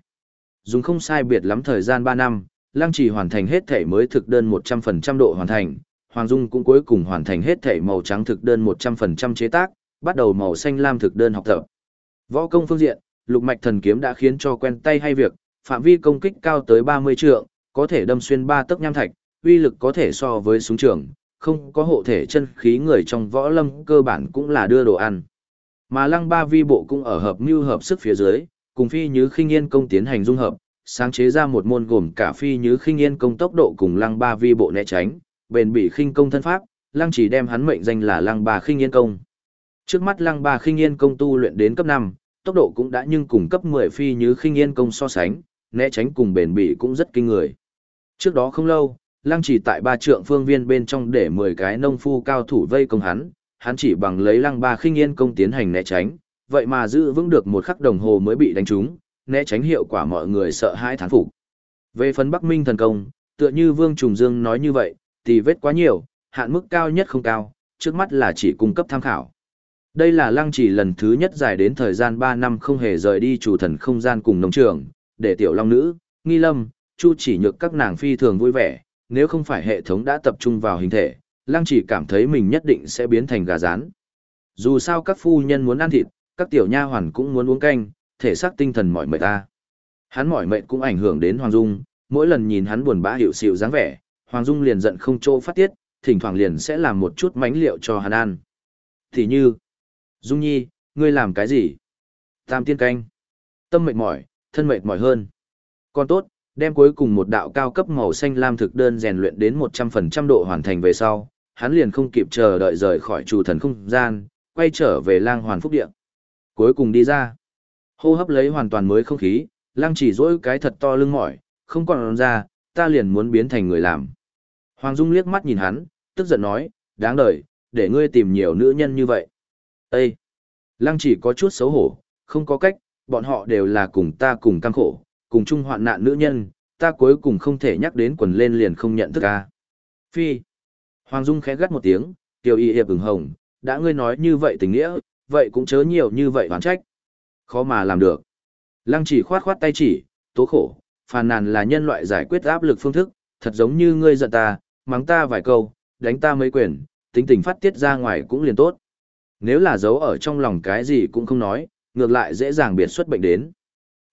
Dùng không sai biệt lắm thời gian 3 năm, Lăng Trì hoàn thành hết thể mới thực đơn 100% độ hoàn thành, Hoàng Dung cũng cuối cùng hoàn thành hết thể màu trắng thực đơn 100% chế tác, bắt đầu màu xanh lam thực đơn học tập. Võ công phương diện, lục mạch thần kiếm đã khiến cho quen tay hay việc, phạm vi công kích cao tới 30 trượng, có thể đâm xuyên ba tấc nham thạch, uy lực có thể so với súng trường, không có hộ thể chân khí người trong võ lâm cơ bản cũng là đưa đồ ăn. Mà lăng ba vi bộ cũng ở hợp mưu hợp sức phía dưới, cùng phi như khinh yên công tiến hành dung hợp, sáng chế ra một môn gồm cả phi như khinh yên công tốc độ cùng lăng ba vi bộ né tránh, bền bị khinh công thân pháp, lăng chỉ đem hắn mệnh danh là lăng ba khinh yên công. Trước mắt lăng ba khinh yên công tu luyện đến cấp 5, tốc độ cũng đã nhưng cùng cấp 10 phi như khinh yên công so sánh, né tránh cùng bền bỉ cũng rất kinh người. Trước đó không lâu, lăng chỉ tại ba trượng phương viên bên trong để 10 cái nông phu cao thủ vây công hắn, hắn chỉ bằng lấy lăng ba khinh yên công tiến hành né tránh, vậy mà giữ vững được một khắc đồng hồ mới bị đánh trúng, né tránh hiệu quả mọi người sợ hãi thán phục. Về phần Bắc Minh thần công, tựa như Vương Trùng Dương nói như vậy, thì vết quá nhiều, hạn mức cao nhất không cao, trước mắt là chỉ cung cấp tham khảo. Đây là lăng chỉ lần thứ nhất dài đến thời gian 3 năm không hề rời đi chủ thần không gian cùng nông trường, để tiểu long nữ, nghi lâm, chu chỉ nhược các nàng phi thường vui vẻ, nếu không phải hệ thống đã tập trung vào hình thể, lăng chỉ cảm thấy mình nhất định sẽ biến thành gà rán. Dù sao các phu nhân muốn ăn thịt, các tiểu nha hoàn cũng muốn uống canh, thể xác tinh thần mỏi mệt ta. Hắn mỏi mệt cũng ảnh hưởng đến Hoàng Dung, mỗi lần nhìn hắn buồn bã hiệu xịu dáng vẻ, Hoàng Dung liền giận không chỗ phát tiết, thỉnh thoảng liền sẽ làm một chút mánh liệu cho hắn ăn. Thì như, Dung Nhi, ngươi làm cái gì? Tam tiên canh. Tâm mệt mỏi, thân mệt mỏi hơn. Còn tốt, đem cuối cùng một đạo cao cấp màu xanh lam thực đơn rèn luyện đến 100% độ hoàn thành về sau, hắn liền không kịp chờ đợi rời khỏi chủ thần không gian, quay trở về lang hoàn phúc địa. Cuối cùng đi ra, hô hấp lấy hoàn toàn mới không khí, lang chỉ dỗi cái thật to lưng mỏi, không còn ra, ta liền muốn biến thành người làm. Hoàng Dung liếc mắt nhìn hắn, tức giận nói, đáng đời, để ngươi tìm nhiều nữ nhân như vậy. Ê! Lăng chỉ có chút xấu hổ, không có cách, bọn họ đều là cùng ta cùng căng khổ, cùng chung hoạn nạn nữ nhân, ta cuối cùng không thể nhắc đến quần lên liền không nhận thức ca. Phi! Hoàng Dung khẽ gắt một tiếng, tiểu y hiệp ửng hồng, đã ngươi nói như vậy tình nghĩa, vậy cũng chớ nhiều như vậy oán trách. Khó mà làm được. Lăng chỉ khoát khoát tay chỉ, tố khổ, phàn nàn là nhân loại giải quyết áp lực phương thức, thật giống như ngươi giận ta, mắng ta vài câu, đánh ta mấy quyền, tính tình phát tiết ra ngoài cũng liền tốt. Nếu là giấu ở trong lòng cái gì cũng không nói, ngược lại dễ dàng biệt xuất bệnh đến.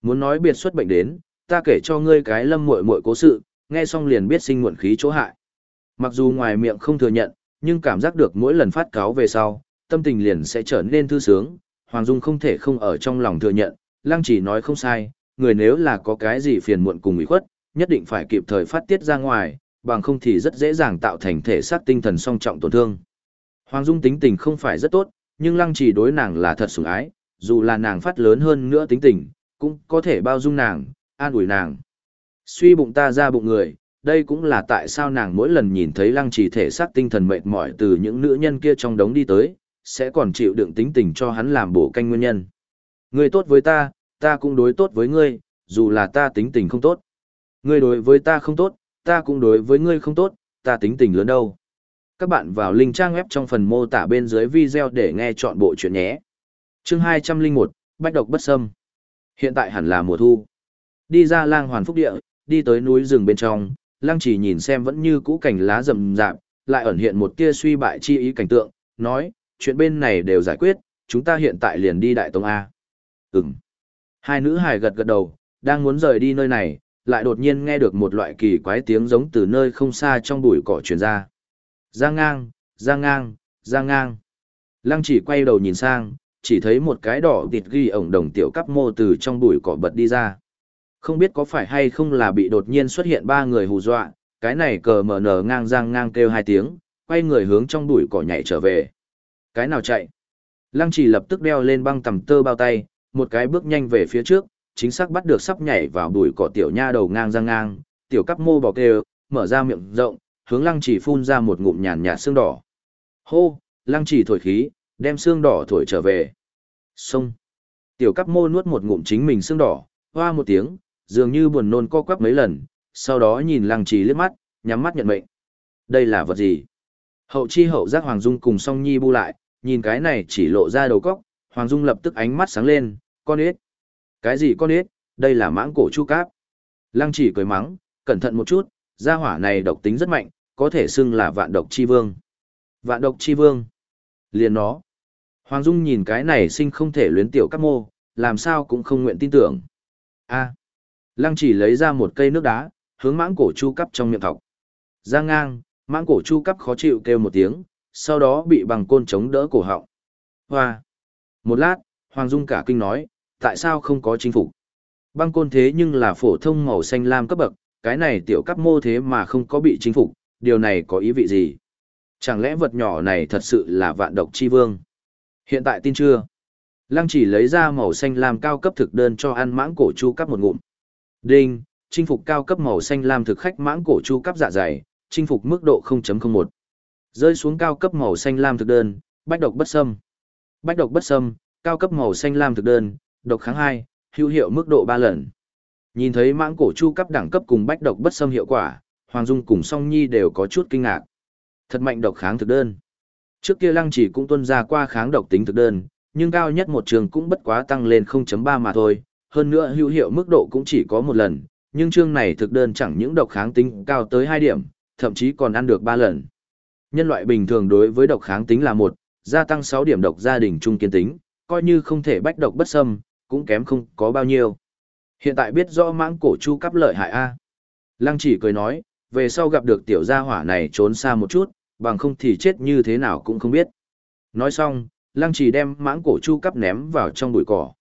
Muốn nói biệt xuất bệnh đến, ta kể cho ngươi cái lâm muội muội cố sự, nghe xong liền biết sinh muộn khí chỗ hại. Mặc dù ngoài miệng không thừa nhận, nhưng cảm giác được mỗi lần phát cáo về sau, tâm tình liền sẽ trở nên thư sướng. Hoàng Dung không thể không ở trong lòng thừa nhận, Lăng chỉ nói không sai, người nếu là có cái gì phiền muộn cùng ủy khuất, nhất định phải kịp thời phát tiết ra ngoài, bằng không thì rất dễ dàng tạo thành thể xác tinh thần song trọng tổn thương. Hoàng Dung tính tình không phải rất tốt, nhưng Lăng chỉ đối nàng là thật sủng ái, dù là nàng phát lớn hơn nữa tính tình, cũng có thể bao dung nàng, an ủi nàng. Suy bụng ta ra bụng người, đây cũng là tại sao nàng mỗi lần nhìn thấy lăng trì thể xác tinh thần mệt mỏi từ những nữ nhân kia trong đống đi tới, sẽ còn chịu đựng tính tình cho hắn làm bổ canh nguyên nhân. Ngươi tốt với ta, ta cũng đối tốt với ngươi, dù là ta tính tình không tốt. Ngươi đối với ta không tốt, ta cũng đối với ngươi không tốt, ta tính tình lớn đâu. Các bạn vào link trang web trong phần mô tả bên dưới video để nghe chọn bộ chuyện nhé. Chương 201, Bách độc bất xâm. Hiện tại hẳn là mùa thu. Đi ra lang hoàn phúc địa, đi tới núi rừng bên trong, lang chỉ nhìn xem vẫn như cũ cảnh lá rậm rạp, lại ẩn hiện một tia suy bại chi ý cảnh tượng, nói, chuyện bên này đều giải quyết, chúng ta hiện tại liền đi Đại Tông A. Ừm. Hai nữ hài gật gật đầu, đang muốn rời đi nơi này, lại đột nhiên nghe được một loại kỳ quái tiếng giống từ nơi không xa trong bụi cỏ truyền ra. Giang ngang, giang ngang, giang ngang. Lăng chỉ quay đầu nhìn sang, chỉ thấy một cái đỏ tịt ghi ổng đồng tiểu cắp mô từ trong bụi cỏ bật đi ra. Không biết có phải hay không là bị đột nhiên xuất hiện ba người hù dọa, cái này cờ mở nở ngang giang ngang kêu hai tiếng, quay người hướng trong bụi cỏ nhảy trở về. Cái nào chạy? Lăng chỉ lập tức đeo lên băng tầm tơ bao tay, một cái bước nhanh về phía trước, chính xác bắt được sắp nhảy vào bụi cỏ tiểu nha đầu ngang giang ngang, tiểu cắp mô bò kêu, mở ra miệng rộng, hướng lăng chỉ phun ra một ngụm nhàn nhạt xương đỏ. Hô, lăng chỉ thổi khí, đem xương đỏ thổi trở về. Xông. Tiểu cắp mô nuốt một ngụm chính mình xương đỏ, hoa một tiếng, dường như buồn nôn co quắp mấy lần, sau đó nhìn lăng trì liếc mắt, nhắm mắt nhận mệnh. Đây là vật gì? Hậu chi hậu giác Hoàng Dung cùng song nhi bu lại, nhìn cái này chỉ lộ ra đầu cóc, Hoàng Dung lập tức ánh mắt sáng lên, con ếch. Cái gì con ếch? Đây là mãng cổ chu cáp. Lăng chỉ cười mắng, cẩn thận một chút, gia hỏa này độc tính rất mạnh, có thể xưng là vạn độc chi vương. Vạn độc chi vương. Liền nó. Hoàng Dung nhìn cái này sinh không thể luyến tiểu các mô, làm sao cũng không nguyện tin tưởng. A. Lăng chỉ lấy ra một cây nước đá, hướng mãng cổ chu cắp trong miệng thọc. Giang ngang, mãng cổ chu cắp khó chịu kêu một tiếng, sau đó bị bằng côn chống đỡ cổ họng. Hoa! Một lát, Hoàng Dung cả kinh nói, tại sao không có chính phủ? Băng côn thế nhưng là phổ thông màu xanh lam cấp bậc, cái này tiểu cấp mô thế mà không có bị chính phục, điều này có ý vị gì? Chẳng lẽ vật nhỏ này thật sự là vạn độc chi vương? Hiện tại tin chưa? Lăng chỉ lấy ra màu xanh lam cao cấp thực đơn cho ăn mãng cổ chu cấp một ngụm. Đinh, chinh phục cao cấp màu xanh lam thực khách mãng cổ chu cấp dạ dày, chinh phục mức độ 0.01. Rơi xuống cao cấp màu xanh lam thực đơn, bách độc bất xâm. Bách độc bất xâm, cao cấp màu xanh lam thực đơn, độc kháng 2, hữu hiệu mức độ 3 lần. Nhìn thấy mãng cổ chu cấp đẳng cấp cùng bách độc bất xâm hiệu quả, Hoàng Dung cùng Song Nhi đều có chút kinh ngạc. Thật mạnh độc kháng thực đơn. Trước kia Lăng Chỉ cũng tuân ra qua kháng độc tính thực đơn, nhưng cao nhất một trường cũng bất quá tăng lên 0.3 mà thôi, hơn nữa hữu hiệu mức độ cũng chỉ có một lần, nhưng chương này thực đơn chẳng những độc kháng tính cao tới 2 điểm, thậm chí còn ăn được 3 lần. Nhân loại bình thường đối với độc kháng tính là 1, gia tăng 6 điểm độc gia đình trung kiên tính, coi như không thể bách độc bất xâm, cũng kém không có bao nhiêu. Hiện tại biết rõ mãng cổ chu cấp lợi hại A. Lăng chỉ cười nói, về sau gặp được tiểu gia hỏa này trốn xa một chút, bằng không thì chết như thế nào cũng không biết. Nói xong, lăng trì đem mãng cổ chu cấp ném vào trong bụi cỏ.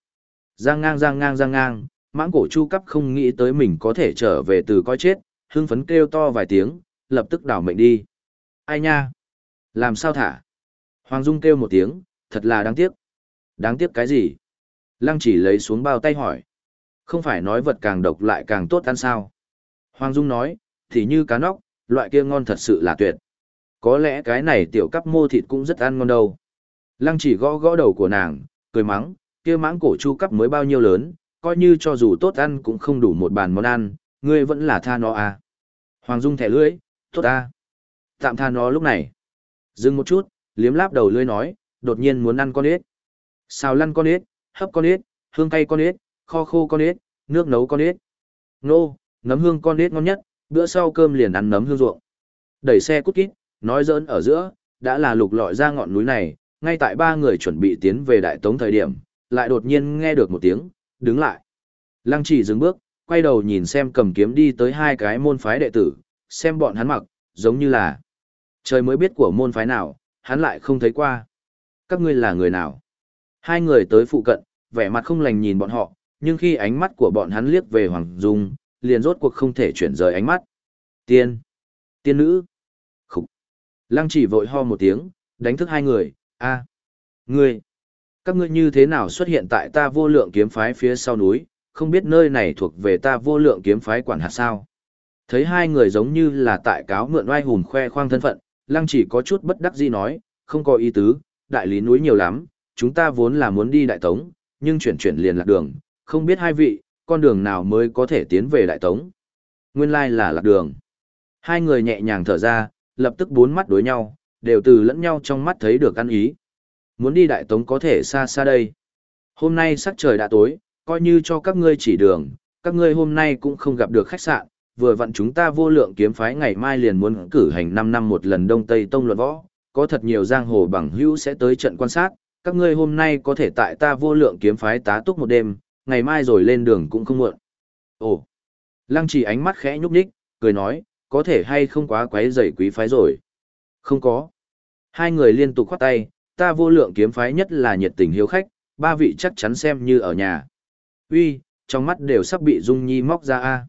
Giang ngang giang ngang giang ngang, mãng cổ chu cấp không nghĩ tới mình có thể trở về từ coi chết, hưng phấn kêu to vài tiếng, lập tức đảo mệnh đi. Ai nha? Làm sao thả? Hoàng Dung kêu một tiếng, thật là đáng tiếc. Đáng tiếc cái gì? Lăng chỉ lấy xuống bao tay hỏi. Không phải nói vật càng độc lại càng tốt ăn sao? Hoàng Dung nói, thì như cá nóc, loại kia ngon thật sự là tuyệt. Có lẽ cái này tiểu cắp mô thịt cũng rất ăn ngon đâu. Lăng chỉ gõ gõ đầu của nàng, cười mắng, kia mãng cổ chu cắp mới bao nhiêu lớn, coi như cho dù tốt ăn cũng không đủ một bàn món ăn, ngươi vẫn là tha nó à. Hoàng Dung thẻ lưỡi, tốt à. Tạm tha nó lúc này. Dừng một chút, liếm láp đầu lưỡi nói, đột nhiên muốn ăn con ếch. Xào lăn con ếch, hấp con ếch, hương cay con ếch, kho khô con ếch, nước nấu con ếch. Nô, nấm hương con ếch ngon nhất, bữa sau cơm liền ăn nấm hương ruộng. Đẩy xe cút kít, nói dỡn ở giữa, đã là lục lọi ra ngọn núi này, ngay tại ba người chuẩn bị tiến về đại tống thời điểm, lại đột nhiên nghe được một tiếng, đứng lại. Lăng chỉ dừng bước, quay đầu nhìn xem cầm kiếm đi tới hai cái môn phái đệ tử, xem bọn hắn mặc, giống như là trời mới biết của môn phái nào, hắn lại không thấy qua. Các ngươi là người nào? Hai người tới phụ cận, vẻ mặt không lành nhìn bọn họ, nhưng khi ánh mắt của bọn hắn liếc về Hoàng Dung, liền rốt cuộc không thể chuyển rời ánh mắt. Tiên! Tiên nữ! Khúc! Lăng chỉ vội ho một tiếng, đánh thức hai người, a Ngươi! Các ngươi như thế nào xuất hiện tại ta vô lượng kiếm phái phía sau núi, không biết nơi này thuộc về ta vô lượng kiếm phái quản hạt sao? Thấy hai người giống như là tại cáo mượn oai hùn khoe khoang thân phận, lăng chỉ có chút bất đắc dĩ nói, không có ý tứ, đại lý núi nhiều lắm, chúng ta vốn là muốn đi đại tống, nhưng chuyển chuyển liền lạc đường, không biết hai vị, con đường nào mới có thể tiến về đại tống. Nguyên lai là lạc đường. Hai người nhẹ nhàng thở ra, lập tức bốn mắt đối nhau, đều từ lẫn nhau trong mắt thấy được ăn ý. Muốn đi đại tống có thể xa xa đây. Hôm nay sắc trời đã tối, coi như cho các ngươi chỉ đường, các ngươi hôm nay cũng không gặp được khách sạn, vừa vặn chúng ta vô lượng kiếm phái ngày mai liền muốn cử hành 5 năm một lần Đông Tây Tông luận võ, có thật nhiều giang hồ bằng hữu sẽ tới trận quan sát, các ngươi hôm nay có thể tại ta vô lượng kiếm phái tá túc một đêm, ngày mai rồi lên đường cũng không muộn. Ồ, lăng chỉ ánh mắt khẽ nhúc nhích, cười nói, có thể hay không quá quấy rầy quý phái rồi. Không có. Hai người liên tục khoát tay, ta vô lượng kiếm phái nhất là nhiệt tình hiếu khách, ba vị chắc chắn xem như ở nhà. Uy, trong mắt đều sắp bị Dung Nhi móc ra a.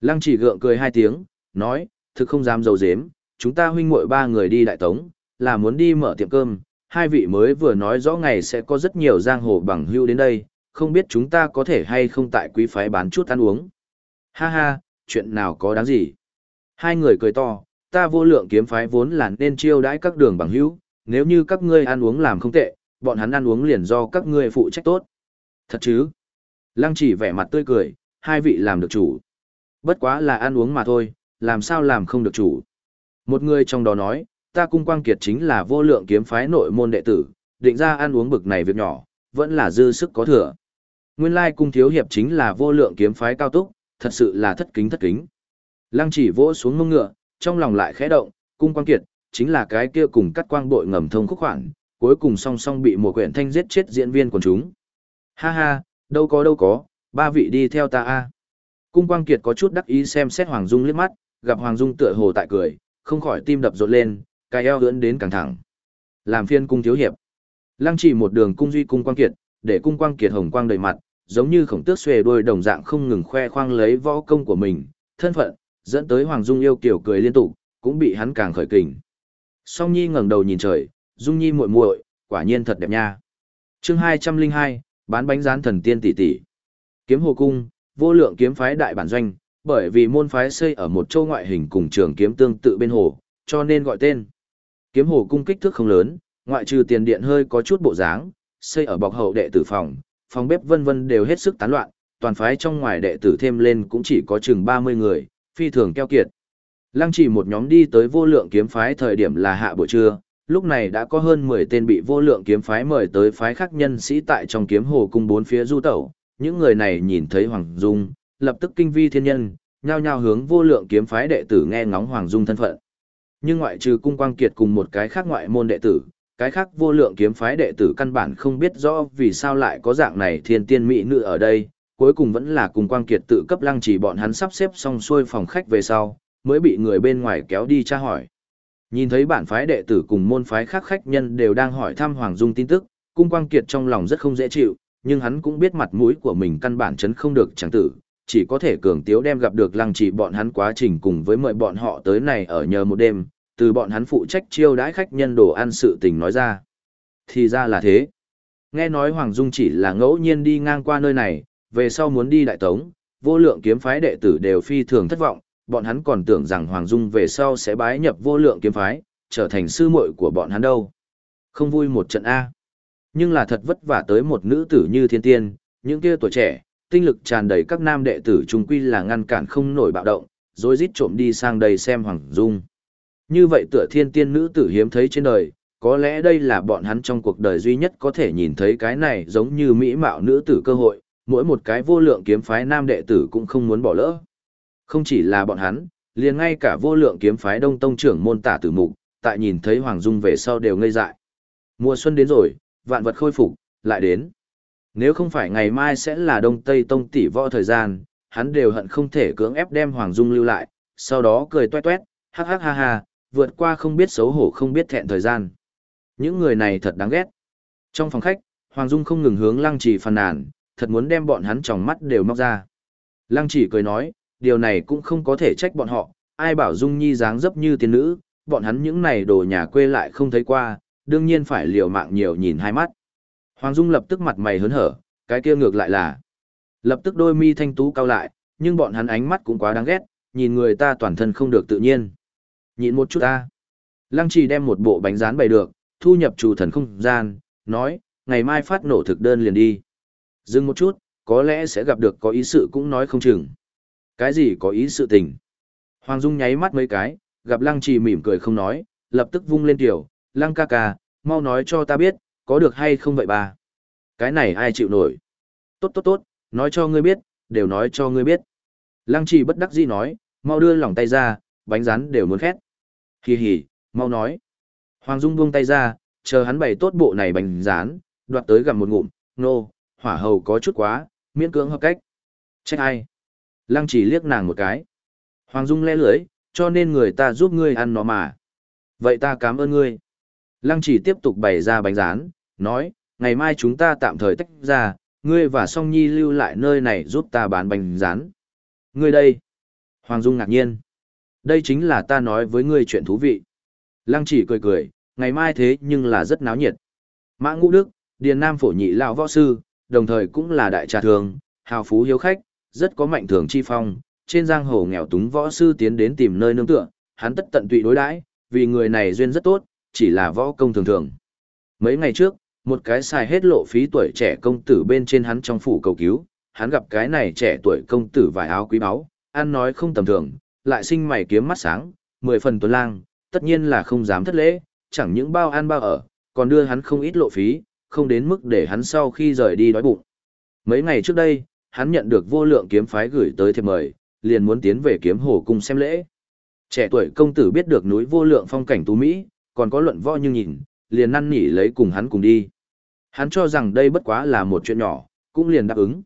Lăng chỉ gượng cười hai tiếng, nói, thực không dám dầu dếm, chúng ta huynh muội ba người đi đại tống, là muốn đi mở tiệm cơm, hai vị mới vừa nói rõ ngày sẽ có rất nhiều giang hồ bằng hưu đến đây, không biết chúng ta có thể hay không tại quý phái bán chút ăn uống. Ha ha, chuyện nào có đáng gì. Hai người cười to, ta vô lượng kiếm phái vốn là nên chiêu đãi các đường bằng hữu, nếu như các ngươi ăn uống làm không tệ, bọn hắn ăn uống liền do các ngươi phụ trách tốt. Thật chứ? Lăng chỉ vẻ mặt tươi cười, hai vị làm được chủ. Bất quá là ăn uống mà thôi, làm sao làm không được chủ. Một người trong đó nói, ta cung quang kiệt chính là vô lượng kiếm phái nội môn đệ tử, định ra ăn uống bực này việc nhỏ, vẫn là dư sức có thừa. Nguyên lai cung thiếu hiệp chính là vô lượng kiếm phái cao túc, thật sự là thất kính thất kính. Lăng chỉ vỗ xuống mông ngựa, trong lòng lại khẽ động, cung quang kiệt, chính là cái kia cùng cắt quang bội ngầm thông khúc khoản, cuối cùng song song bị một quyển thanh giết chết diễn viên của chúng. Ha ha, đâu có đâu có, ba vị đi theo ta a. Cung quang kiệt có chút đắc ý xem xét Hoàng Dung liếc mắt, gặp Hoàng Dung tựa hồ tại cười, không khỏi tim đập rộn lên, cái eo ưỡn đến càng thẳng. Làm phiên cung thiếu hiệp. Lăng chỉ một đường cung duy cung quang kiệt, để cung quang kiệt hồng quang đầy mặt, giống như khổng tước xuề đôi đồng dạng không ngừng khoe khoang lấy võ công của mình, thân phận, dẫn tới Hoàng Dung yêu kiểu cười liên tục, cũng bị hắn càng khởi kình. Song Nhi ngẩng đầu nhìn trời, Dung Nhi muội muội, quả nhiên thật đẹp nha. Chương 202, bán bánh rán thần tiên tỷ tỷ. Kiếm Hồ cung, vô lượng kiếm phái đại bản doanh, bởi vì môn phái xây ở một châu ngoại hình cùng trường kiếm tương tự bên hồ, cho nên gọi tên. Kiếm Hồ cung kích thước không lớn, ngoại trừ tiền điện hơi có chút bộ dáng, xây ở bọc hậu đệ tử phòng, phòng bếp vân vân đều hết sức tán loạn, toàn phái trong ngoài đệ tử thêm lên cũng chỉ có chừng 30 người, phi thường keo kiệt. Lăng chỉ một nhóm đi tới vô lượng kiếm phái thời điểm là hạ buổi trưa, lúc này đã có hơn 10 tên bị vô lượng kiếm phái mời tới phái khác nhân sĩ tại trong kiếm hồ cung bốn phía du tẩu. Những người này nhìn thấy Hoàng Dung, lập tức kinh vi thiên nhân, nhao nhao hướng vô lượng kiếm phái đệ tử nghe ngóng Hoàng Dung thân phận. Nhưng ngoại trừ cung quang kiệt cùng một cái khác ngoại môn đệ tử, cái khác vô lượng kiếm phái đệ tử căn bản không biết rõ vì sao lại có dạng này thiên tiên mỹ nữ ở đây, cuối cùng vẫn là cùng quang kiệt tự cấp lăng chỉ bọn hắn sắp xếp xong xuôi phòng khách về sau, mới bị người bên ngoài kéo đi tra hỏi. Nhìn thấy bản phái đệ tử cùng môn phái khác khách nhân đều đang hỏi thăm Hoàng Dung tin tức, cung quang kiệt trong lòng rất không dễ chịu, nhưng hắn cũng biết mặt mũi của mình căn bản chấn không được chẳng tử, chỉ có thể cường tiếu đem gặp được lăng chỉ bọn hắn quá trình cùng với mời bọn họ tới này ở nhờ một đêm, từ bọn hắn phụ trách chiêu đãi khách nhân đồ ăn sự tình nói ra. Thì ra là thế. Nghe nói Hoàng Dung chỉ là ngẫu nhiên đi ngang qua nơi này, về sau muốn đi đại tống, vô lượng kiếm phái đệ tử đều phi thường thất vọng, bọn hắn còn tưởng rằng Hoàng Dung về sau sẽ bái nhập vô lượng kiếm phái, trở thành sư muội của bọn hắn đâu. Không vui một trận A. Nhưng là thật vất vả tới một nữ tử như thiên tiên, những kia tuổi trẻ, tinh lực tràn đầy các nam đệ tử trung quy là ngăn cản không nổi bạo động, rồi rít trộm đi sang đây xem Hoàng Dung. Như vậy tựa thiên tiên nữ tử hiếm thấy trên đời, có lẽ đây là bọn hắn trong cuộc đời duy nhất có thể nhìn thấy cái này giống như mỹ mạo nữ tử cơ hội, mỗi một cái vô lượng kiếm phái nam đệ tử cũng không muốn bỏ lỡ. Không chỉ là bọn hắn, liền ngay cả vô lượng kiếm phái đông tông trưởng môn tả tử mục, tại nhìn thấy Hoàng Dung về sau đều ngây dại. Mùa xuân đến rồi, vạn vật khôi phục, lại đến. Nếu không phải ngày mai sẽ là đông tây tông tỷ võ thời gian, hắn đều hận không thể cưỡng ép đem Hoàng Dung lưu lại, sau đó cười toét toét, hắc hắc ha ha, vượt qua không biết xấu hổ không biết thẹn thời gian. Những người này thật đáng ghét. Trong phòng khách, Hoàng Dung không ngừng hướng Lăng Chỉ phàn nàn, thật muốn đem bọn hắn trong mắt đều móc ra. Lăng Chỉ cười nói, điều này cũng không có thể trách bọn họ, ai bảo Dung Nhi dáng dấp như tiên nữ, bọn hắn những này đồ nhà quê lại không thấy qua, đương nhiên phải liều mạng nhiều nhìn hai mắt. Hoàng Dung lập tức mặt mày hớn hở, cái kia ngược lại là. Lập tức đôi mi thanh tú cao lại, nhưng bọn hắn ánh mắt cũng quá đáng ghét, nhìn người ta toàn thân không được tự nhiên. Nhịn một chút ta. Lăng trì đem một bộ bánh rán bày được, thu nhập chủ thần không gian, nói, ngày mai phát nổ thực đơn liền đi. Dừng một chút, có lẽ sẽ gặp được có ý sự cũng nói không chừng. Cái gì có ý sự tình? Hoàng Dung nháy mắt mấy cái, gặp Lăng Trì mỉm cười không nói, lập tức vung lên tiểu, Lăng ca ca, mau nói cho ta biết, có được hay không vậy bà? Cái này ai chịu nổi? Tốt tốt tốt, nói cho ngươi biết, đều nói cho ngươi biết. Lăng Trì bất đắc dĩ nói, mau đưa lòng tay ra, bánh rán đều muốn khét. Hì hì, mau nói. Hoàng Dung buông tay ra, chờ hắn bày tốt bộ này bánh rán, đoạt tới gặm một ngụm, nô, hỏa hầu có chút quá, miễn cưỡng hợp cách. Trách ai? Lăng chỉ liếc nàng một cái. Hoàng Dung le lưỡi, cho nên người ta giúp ngươi ăn nó mà. Vậy ta cảm ơn ngươi. Lăng chỉ tiếp tục bày ra bánh rán, nói, ngày mai chúng ta tạm thời tách ra, ngươi và Song Nhi lưu lại nơi này giúp ta bán bánh rán. Ngươi đây. Hoàng Dung ngạc nhiên. Đây chính là ta nói với ngươi chuyện thú vị. Lăng chỉ cười cười, ngày mai thế nhưng là rất náo nhiệt. Mã Ngũ Đức, Điền Nam phổ nhị lão võ sư, đồng thời cũng là đại trà thường, hào phú hiếu khách, rất có mạnh thường chi phong, trên giang hồ nghèo túng võ sư tiến đến tìm nơi nương tựa, hắn tất tận tụy đối đãi, vì người này duyên rất tốt, chỉ là võ công thường thường. Mấy ngày trước, một cái xài hết lộ phí tuổi trẻ công tử bên trên hắn trong phủ cầu cứu, hắn gặp cái này trẻ tuổi công tử vải áo quý báu, ăn nói không tầm thường, lại sinh mày kiếm mắt sáng, mười phần tuấn lang, tất nhiên là không dám thất lễ, chẳng những bao ăn bao ở, còn đưa hắn không ít lộ phí, không đến mức để hắn sau khi rời đi đói bụng. Mấy ngày trước đây, hắn nhận được vô lượng kiếm phái gửi tới thiệp mời, liền muốn tiến về kiếm hồ cung xem lễ. Trẻ tuổi công tử biết được núi vô lượng phong cảnh tú Mỹ, còn có luận võ như nhìn, liền năn nỉ lấy cùng hắn cùng đi. Hắn cho rằng đây bất quá là một chuyện nhỏ, cũng liền đáp ứng.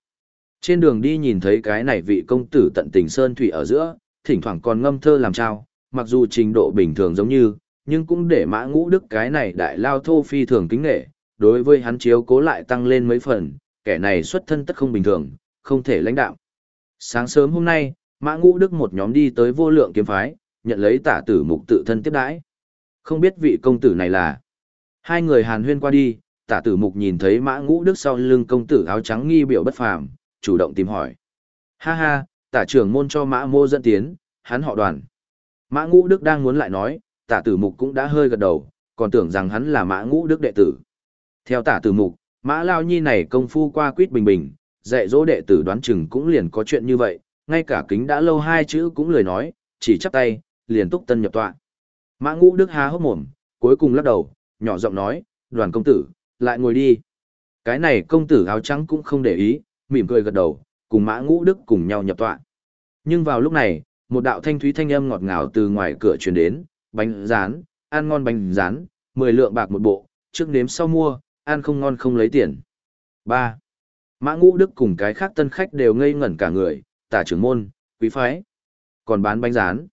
Trên đường đi nhìn thấy cái này vị công tử tận tình sơn thủy ở giữa, thỉnh thoảng còn ngâm thơ làm trao, mặc dù trình độ bình thường giống như, nhưng cũng để mã ngũ đức cái này đại lao thô phi thường kính nghệ, đối với hắn chiếu cố lại tăng lên mấy phần, kẻ này xuất thân tất không bình thường, không thể lãnh đạo. Sáng sớm hôm nay, mã ngũ đức một nhóm đi tới vô lượng kiếm phái, nhận lấy tả tử mục tự thân tiếp đãi. Không biết vị công tử này là. Hai người hàn huyên qua đi, tả tử mục nhìn thấy mã ngũ đức sau lưng công tử áo trắng nghi biểu bất phàm, chủ động tìm hỏi. Ha ha, tả trưởng môn cho mã mô dẫn tiến, hắn họ đoàn. Mã ngũ đức đang muốn lại nói, tả tử mục cũng đã hơi gật đầu, còn tưởng rằng hắn là mã ngũ đức đệ tử. Theo tả tử mục, mã lao nhi này công phu qua quýt bình bình, dạy dỗ đệ tử đoán chừng cũng liền có chuyện như vậy, ngay cả kính đã lâu hai chữ cũng lời nói, chỉ chắp tay, liền túc tân nhập tọa. Mã ngũ đức há hốc mồm, cuối cùng lắc đầu, nhỏ giọng nói, đoàn công tử, lại ngồi đi. Cái này công tử áo trắng cũng không để ý, mỉm cười gật đầu, cùng mã ngũ đức cùng nhau nhập tọa. Nhưng vào lúc này, một đạo thanh thúy thanh âm ngọt ngào từ ngoài cửa truyền đến, bánh rán, ăn ngon bánh rán, 10 lượng bạc một bộ, trước nếm sau mua, ăn không ngon không lấy tiền. 3. Mã ngũ đức cùng cái khác tân khách đều ngây ngẩn cả người, tả trưởng môn, quý phái. Còn bán bánh rán.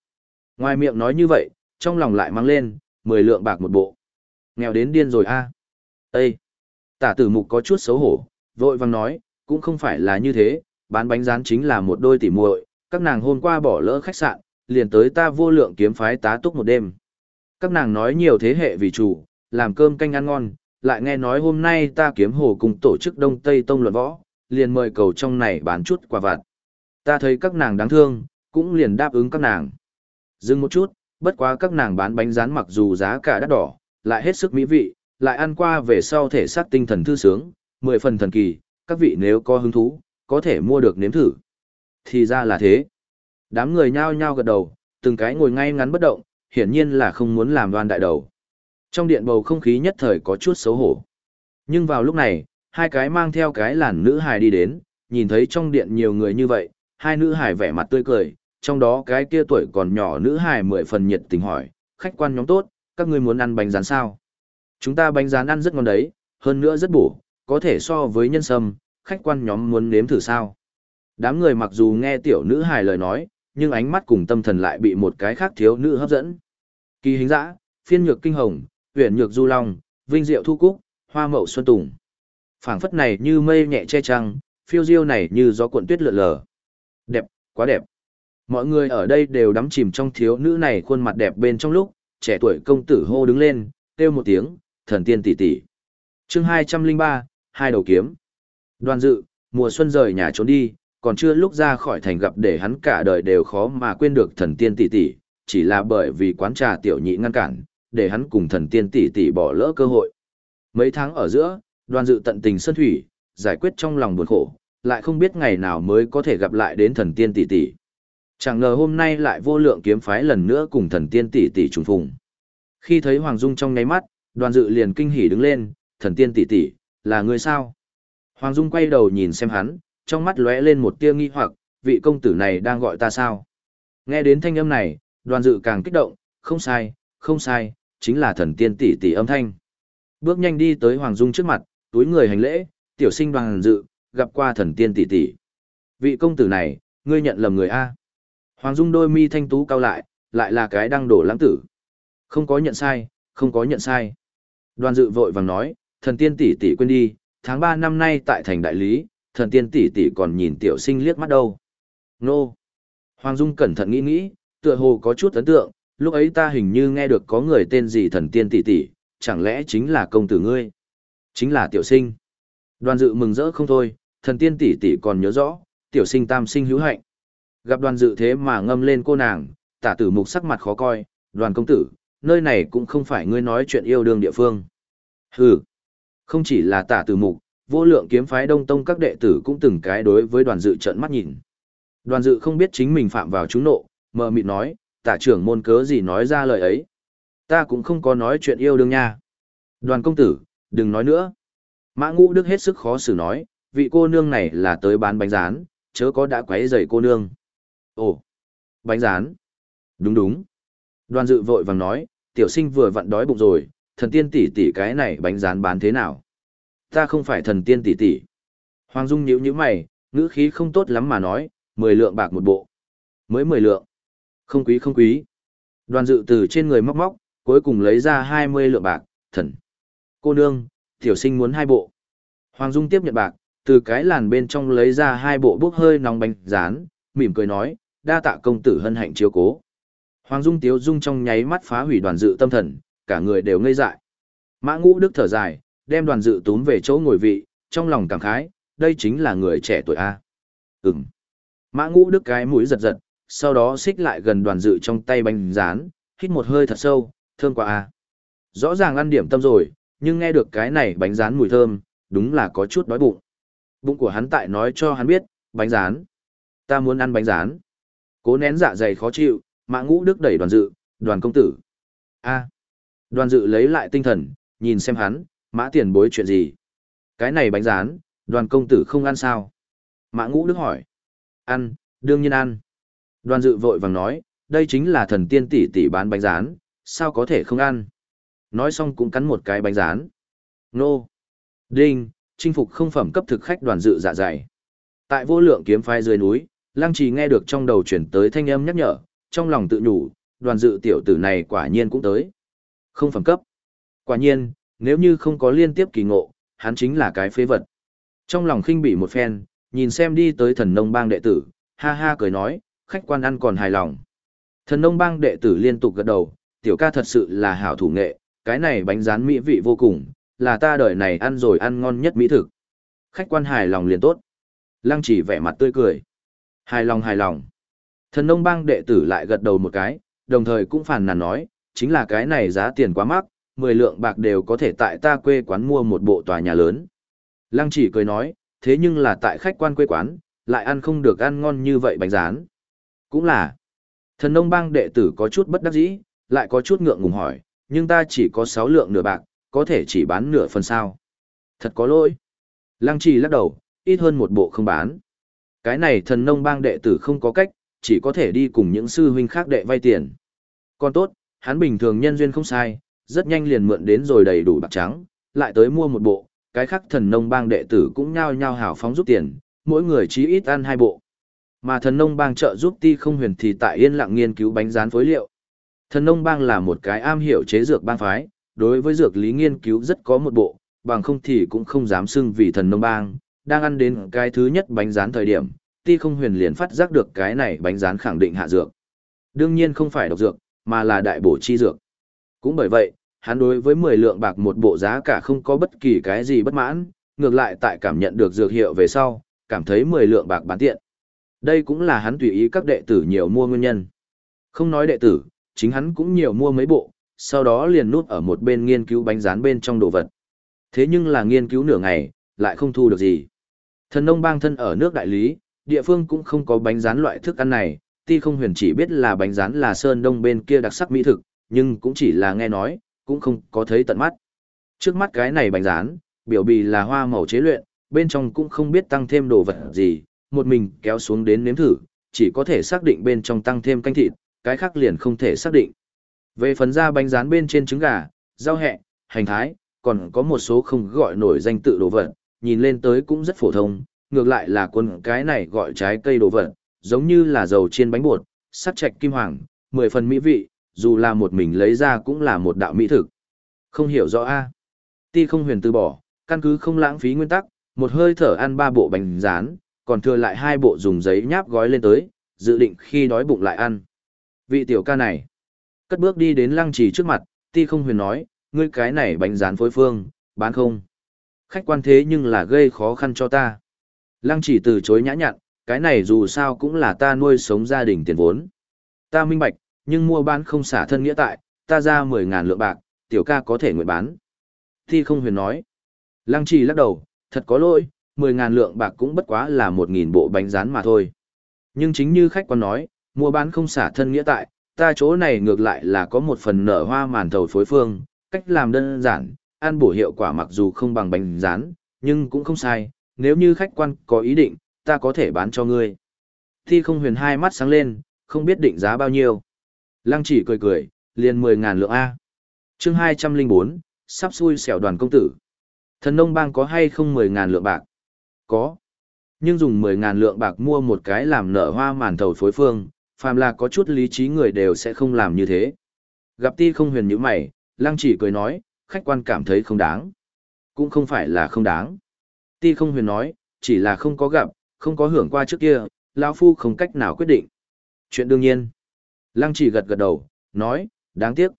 Ngoài miệng nói như vậy, trong lòng lại mang lên, 10 lượng bạc một bộ. Nghèo đến điên rồi a. À. Ê! Tả tử mục có chút xấu hổ, vội vang nói, cũng không phải là như thế, bán bánh rán chính là một đôi tỉ muội, các nàng hôm qua bỏ lỡ khách sạn, liền tới ta vô lượng kiếm phái tá túc một đêm. Các nàng nói nhiều thế hệ vì chủ, làm cơm canh ăn ngon, lại nghe nói hôm nay ta kiếm hồ cùng tổ chức Đông Tây Tông luận võ, liền mời cầu trong này bán chút quà vặt. Ta thấy các nàng đáng thương, cũng liền đáp ứng các nàng. Dừng một chút, bất quá các nàng bán bánh rán mặc dù giá cả đắt đỏ, lại hết sức mỹ vị, lại ăn qua về sau thể xác tinh thần thư sướng, mười phần thần kỳ, các vị nếu có hứng thú, có thể mua được nếm thử. Thì ra là thế. Đám người nhao nhao gật đầu, từng cái ngồi ngay ngắn bất động, hiển nhiên là không muốn làm đoan đại đầu. Trong điện bầu không khí nhất thời có chút xấu hổ. Nhưng vào lúc này, hai cái mang theo cái làn nữ hài đi đến, nhìn thấy trong điện nhiều người như vậy, hai nữ hài vẻ mặt tươi cười, trong đó cái kia tuổi còn nhỏ nữ hài mười phần nhiệt tình hỏi, khách quan nhóm tốt, các ngươi muốn ăn bánh rán sao? Chúng ta bánh rán ăn rất ngon đấy, hơn nữa rất bổ, có thể so với nhân sâm, khách quan nhóm muốn nếm thử sao? Đám người mặc dù nghe tiểu nữ hài lời nói, nhưng ánh mắt cùng tâm thần lại bị một cái khác thiếu nữ hấp dẫn. Kỳ hình dã, phiên nhược kinh hồng, huyền nhược du long, vinh diệu thu cúc, hoa mậu xuân tùng. phảng phất này như mây nhẹ che trăng, phiêu diêu này như gió cuộn tuyết lượn lờ. Đẹp, quá đẹp. Mọi người ở đây đều đắm chìm trong thiếu nữ này khuôn mặt đẹp bên trong lúc, trẻ tuổi công tử hô đứng lên, kêu một tiếng, thần tiên tỷ tỷ. Chương 203, hai đầu kiếm. Đoàn dự, mùa xuân rời nhà trốn đi, còn chưa lúc ra khỏi thành gặp để hắn cả đời đều khó mà quên được thần tiên tỷ tỷ, chỉ là bởi vì quán trà tiểu nhị ngăn cản, để hắn cùng thần tiên tỷ tỷ bỏ lỡ cơ hội. Mấy tháng ở giữa, đoàn dự tận tình sơn thủy, giải quyết trong lòng buồn khổ, lại không biết ngày nào mới có thể gặp lại đến thần tiên tỷ tỷ. Chẳng ngờ hôm nay lại vô lượng kiếm phái lần nữa cùng thần tiên tỷ tỷ trùng phùng. Khi thấy Hoàng Dung trong ngáy mắt, đoàn dự liền kinh hỉ đứng lên, thần tiên tỷ tỷ, là người sao? Hoàng Dung quay đầu nhìn xem hắn, trong mắt lóe lên một tia nghi hoặc, vị công tử này đang gọi ta sao? Nghe đến thanh âm này, đoàn dự càng kích động, không sai, không sai, chính là thần tiên tỷ tỷ âm thanh. Bước nhanh đi tới Hoàng Dung trước mặt, túi người hành lễ, tiểu sinh đoàn dự, gặp qua thần tiên tỷ tỷ. Vị công tử này, ngươi nhận lầm người A. Hoàng Dung đôi mi thanh tú cao lại, lại là cái đang đổ lãng tử. Không có nhận sai, không có nhận sai. Đoàn dự vội vàng nói, thần tiên tỷ tỷ quên đi, tháng 3 năm nay tại thành đại lý, thần tiên tỷ tỷ còn nhìn tiểu sinh liếc mắt đâu. Nô! Hoàng Dung cẩn thận nghĩ nghĩ, tựa hồ có chút ấn tượng, lúc ấy ta hình như nghe được có người tên gì thần tiên tỷ tỷ, chẳng lẽ chính là công tử ngươi? Chính là tiểu sinh. Đoàn dự mừng rỡ không thôi, thần tiên tỷ tỷ còn nhớ rõ, tiểu sinh tam sinh hữu hạnh. Gặp đoàn dự thế mà ngâm lên cô nàng, tả tử mục sắc mặt khó coi, đoàn công tử, nơi này cũng không phải ngươi nói chuyện yêu đương địa phương. Hừ, không chỉ là tả tử mục, vô lượng kiếm phái đông tông các đệ tử cũng từng cái đối với đoàn dự trợn mắt nhìn. Đoàn dự không biết chính mình phạm vào chúng nộ, mờ mịt nói, tả trưởng môn cớ gì nói ra lời ấy. Ta cũng không có nói chuyện yêu đương nha. Đoàn công tử, đừng nói nữa. Mã ngũ đức hết sức khó xử nói, vị cô nương này là tới bán bánh rán, chớ có đã quấy rầy cô nương. Ồ, bánh rán. Đúng đúng. Đoàn dự vội vàng nói, tiểu sinh vừa vặn đói bụng rồi, thần tiên tỷ tỷ cái này bánh rán bán thế nào? Ta không phải thần tiên tỷ tỷ. Hoàng Dung nhíu nhíu mày, ngữ khí không tốt lắm mà nói, mười lượng bạc một bộ. Mới mười lượng. Không quý không quý. Đoàn dự từ trên người móc móc, cuối cùng lấy ra hai mươi lượng bạc, thần. Cô nương, tiểu sinh muốn hai bộ. Hoàng Dung tiếp nhận bạc, từ cái làn bên trong lấy ra hai bộ bốc hơi nóng bánh rán, mỉm cười nói, đa tạ công tử hân hạnh chiếu cố. Hoàng Dung Tiếu Dung trong nháy mắt phá hủy đoàn dự tâm thần, cả người đều ngây dại. Mã Ngũ Đức thở dài, đem đoàn dự túm về chỗ ngồi vị, trong lòng cảm khái, đây chính là người trẻ tuổi A. Ừm. Mã Ngũ Đức cái mũi giật giật, sau đó xích lại gần đoàn dự trong tay bánh rán, hít một hơi thật sâu, thơm quá A. Rõ ràng ăn điểm tâm rồi, nhưng nghe được cái này bánh rán mùi thơm, đúng là có chút đói bụng. Bụng của hắn tại nói cho hắn biết, bánh rán. Ta muốn ăn bánh rán. Cố nén dạ dày khó chịu, mã ngũ đức đẩy đoàn dự, đoàn công tử. a đoàn dự lấy lại tinh thần, nhìn xem hắn, mã tiền bối chuyện gì. Cái này bánh rán, đoàn công tử không ăn sao? Mã ngũ đức hỏi. Ăn, đương nhiên ăn. Đoàn dự vội vàng nói, đây chính là thần tiên tỷ tỷ bán bánh rán, sao có thể không ăn? Nói xong cũng cắn một cái bánh rán. Nô. Đinh, chinh phục không phẩm cấp thực khách đoàn dự dạ dày. Tại vô lượng kiếm phái dưới núi, Lăng Trì nghe được trong đầu chuyển tới thanh âm nhắc nhở, trong lòng tự nhủ, đoàn dự tiểu tử này quả nhiên cũng tới. Không phẩm cấp. Quả nhiên, nếu như không có liên tiếp kỳ ngộ, hắn chính là cái phế vật. Trong lòng khinh bị một phen, nhìn xem đi tới thần nông bang đệ tử, ha ha cười nói, khách quan ăn còn hài lòng. Thần nông bang đệ tử liên tục gật đầu, tiểu ca thật sự là hảo thủ nghệ, cái này bánh rán mỹ vị vô cùng, là ta đời này ăn rồi ăn ngon nhất mỹ thực. Khách quan hài lòng liền tốt. Lăng chỉ vẻ mặt tươi cười. Hài lòng hài lòng. Thần nông bang đệ tử lại gật đầu một cái, đồng thời cũng phản nàn nói, chính là cái này giá tiền quá mắc, 10 lượng bạc đều có thể tại ta quê quán mua một bộ tòa nhà lớn. Lăng chỉ cười nói, thế nhưng là tại khách quan quê quán, lại ăn không được ăn ngon như vậy bánh rán. Cũng là, thần nông bang đệ tử có chút bất đắc dĩ, lại có chút ngượng ngùng hỏi, nhưng ta chỉ có 6 lượng nửa bạc, có thể chỉ bán nửa phần sao. Thật có lỗi. Lăng chỉ lắc đầu, ít hơn một bộ không bán. Cái này thần nông bang đệ tử không có cách, chỉ có thể đi cùng những sư huynh khác đệ vay tiền. Còn tốt, hắn bình thường nhân duyên không sai, rất nhanh liền mượn đến rồi đầy đủ bạc trắng, lại tới mua một bộ, cái khác thần nông bang đệ tử cũng nhao nhao hào phóng giúp tiền, mỗi người chí ít ăn hai bộ. Mà thần nông bang trợ giúp ti không huyền thì tại yên lặng nghiên cứu bánh rán phối liệu. Thần nông bang là một cái am hiểu chế dược bang phái, đối với dược lý nghiên cứu rất có một bộ, bằng không thì cũng không dám xưng vì thần nông bang, đang ăn đến cái thứ nhất bánh rán thời điểm, ti không huyền liền phát giác được cái này bánh rán khẳng định hạ dược. Đương nhiên không phải độc dược, mà là đại bổ chi dược. Cũng bởi vậy, hắn đối với 10 lượng bạc một bộ giá cả không có bất kỳ cái gì bất mãn, ngược lại tại cảm nhận được dược hiệu về sau, cảm thấy 10 lượng bạc bán tiện. Đây cũng là hắn tùy ý các đệ tử nhiều mua nguyên nhân. Không nói đệ tử, chính hắn cũng nhiều mua mấy bộ, sau đó liền nút ở một bên nghiên cứu bánh rán bên trong đồ vật. Thế nhưng là nghiên cứu nửa ngày, lại không thu được gì. Thần nông bang thân ở nước đại lý, địa phương cũng không có bánh rán loại thức ăn này, ti không huyền chỉ biết là bánh rán là sơn đông bên kia đặc sắc mỹ thực, nhưng cũng chỉ là nghe nói, cũng không có thấy tận mắt. Trước mắt cái này bánh rán, biểu bì là hoa màu chế luyện, bên trong cũng không biết tăng thêm đồ vật gì, một mình kéo xuống đến nếm thử, chỉ có thể xác định bên trong tăng thêm canh thịt, cái khác liền không thể xác định. Về phần da bánh rán bên trên trứng gà, rau hẹ, hành thái, còn có một số không gọi nổi danh tự đồ vật, nhìn lên tới cũng rất phổ thông, ngược lại là quân cái này gọi trái cây đồ vật, giống như là dầu chiên bánh bột, sắc chạch kim hoàng, mười phần mỹ vị, dù là một mình lấy ra cũng là một đạo mỹ thực. Không hiểu rõ a. Ti không huyền từ bỏ, căn cứ không lãng phí nguyên tắc, một hơi thở ăn ba bộ bánh rán, còn thừa lại hai bộ dùng giấy nháp gói lên tới, dự định khi đói bụng lại ăn. Vị tiểu ca này, cất bước đi đến lăng trì trước mặt, ti không huyền nói, ngươi cái này bánh rán phối phương, bán không. Khách quan thế nhưng là gây khó khăn cho ta. Lăng chỉ từ chối nhã nhặn, cái này dù sao cũng là ta nuôi sống gia đình tiền vốn. Ta minh bạch, nhưng mua bán không xả thân nghĩa tại, ta ra 10.000 lượng bạc, tiểu ca có thể nguyện bán. Thi không huyền nói. Lăng trì lắc đầu, thật có lỗi, 10.000 lượng bạc cũng bất quá là 1.000 bộ bánh rán mà thôi. Nhưng chính như khách quan nói, mua bán không xả thân nghĩa tại, ta chỗ này ngược lại là có một phần nở hoa màn thầu phối phương, cách làm đơn giản, ăn bổ hiệu quả mặc dù không bằng bánh rán, nhưng cũng không sai, nếu như khách quan có ý định, ta có thể bán cho ngươi. Thi không huyền hai mắt sáng lên, không biết định giá bao nhiêu. Lăng chỉ cười cười, liền 10.000 lượng A. chương 204, sắp xui xẻo đoàn công tử. Thần nông bang có hay không 10.000 lượng bạc? Có. Nhưng dùng 10.000 lượng bạc mua một cái làm nở hoa màn thầu phối phương, phàm là có chút lý trí người đều sẽ không làm như thế. Gặp ti không huyền như mày, lăng chỉ cười nói, khách quan cảm thấy không đáng. Cũng không phải là không đáng. Ti không huyền nói, chỉ là không có gặp, không có hưởng qua trước kia, lão phu không cách nào quyết định. Chuyện đương nhiên. Lăng chỉ gật gật đầu, nói, đáng tiếc.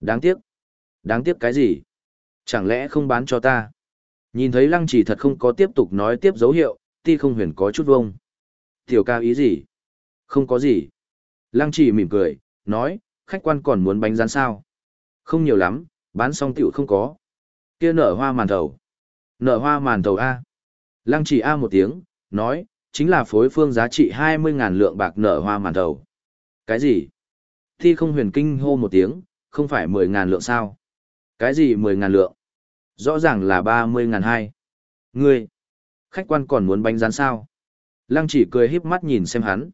Đáng tiếc. Đáng tiếc cái gì? Chẳng lẽ không bán cho ta? Nhìn thấy lăng chỉ thật không có tiếp tục nói tiếp dấu hiệu, ti không huyền có chút vông. Tiểu ca ý gì? Không có gì. Lăng chỉ mỉm cười, nói, khách quan còn muốn bánh rán sao? Không nhiều lắm, bán xong tiểu không có. Kia nở hoa màn thầu. Nở hoa màn thầu A. Lăng chỉ A một tiếng, nói, chính là phối phương giá trị 20.000 lượng bạc nở hoa màn đầu Cái gì? Thi không huyền kinh hô một tiếng, không phải 10.000 lượng sao? Cái gì 10.000 lượng? Rõ ràng là 30.000 hai. Ngươi! Khách quan còn muốn bánh rán sao? Lăng chỉ cười híp mắt nhìn xem hắn.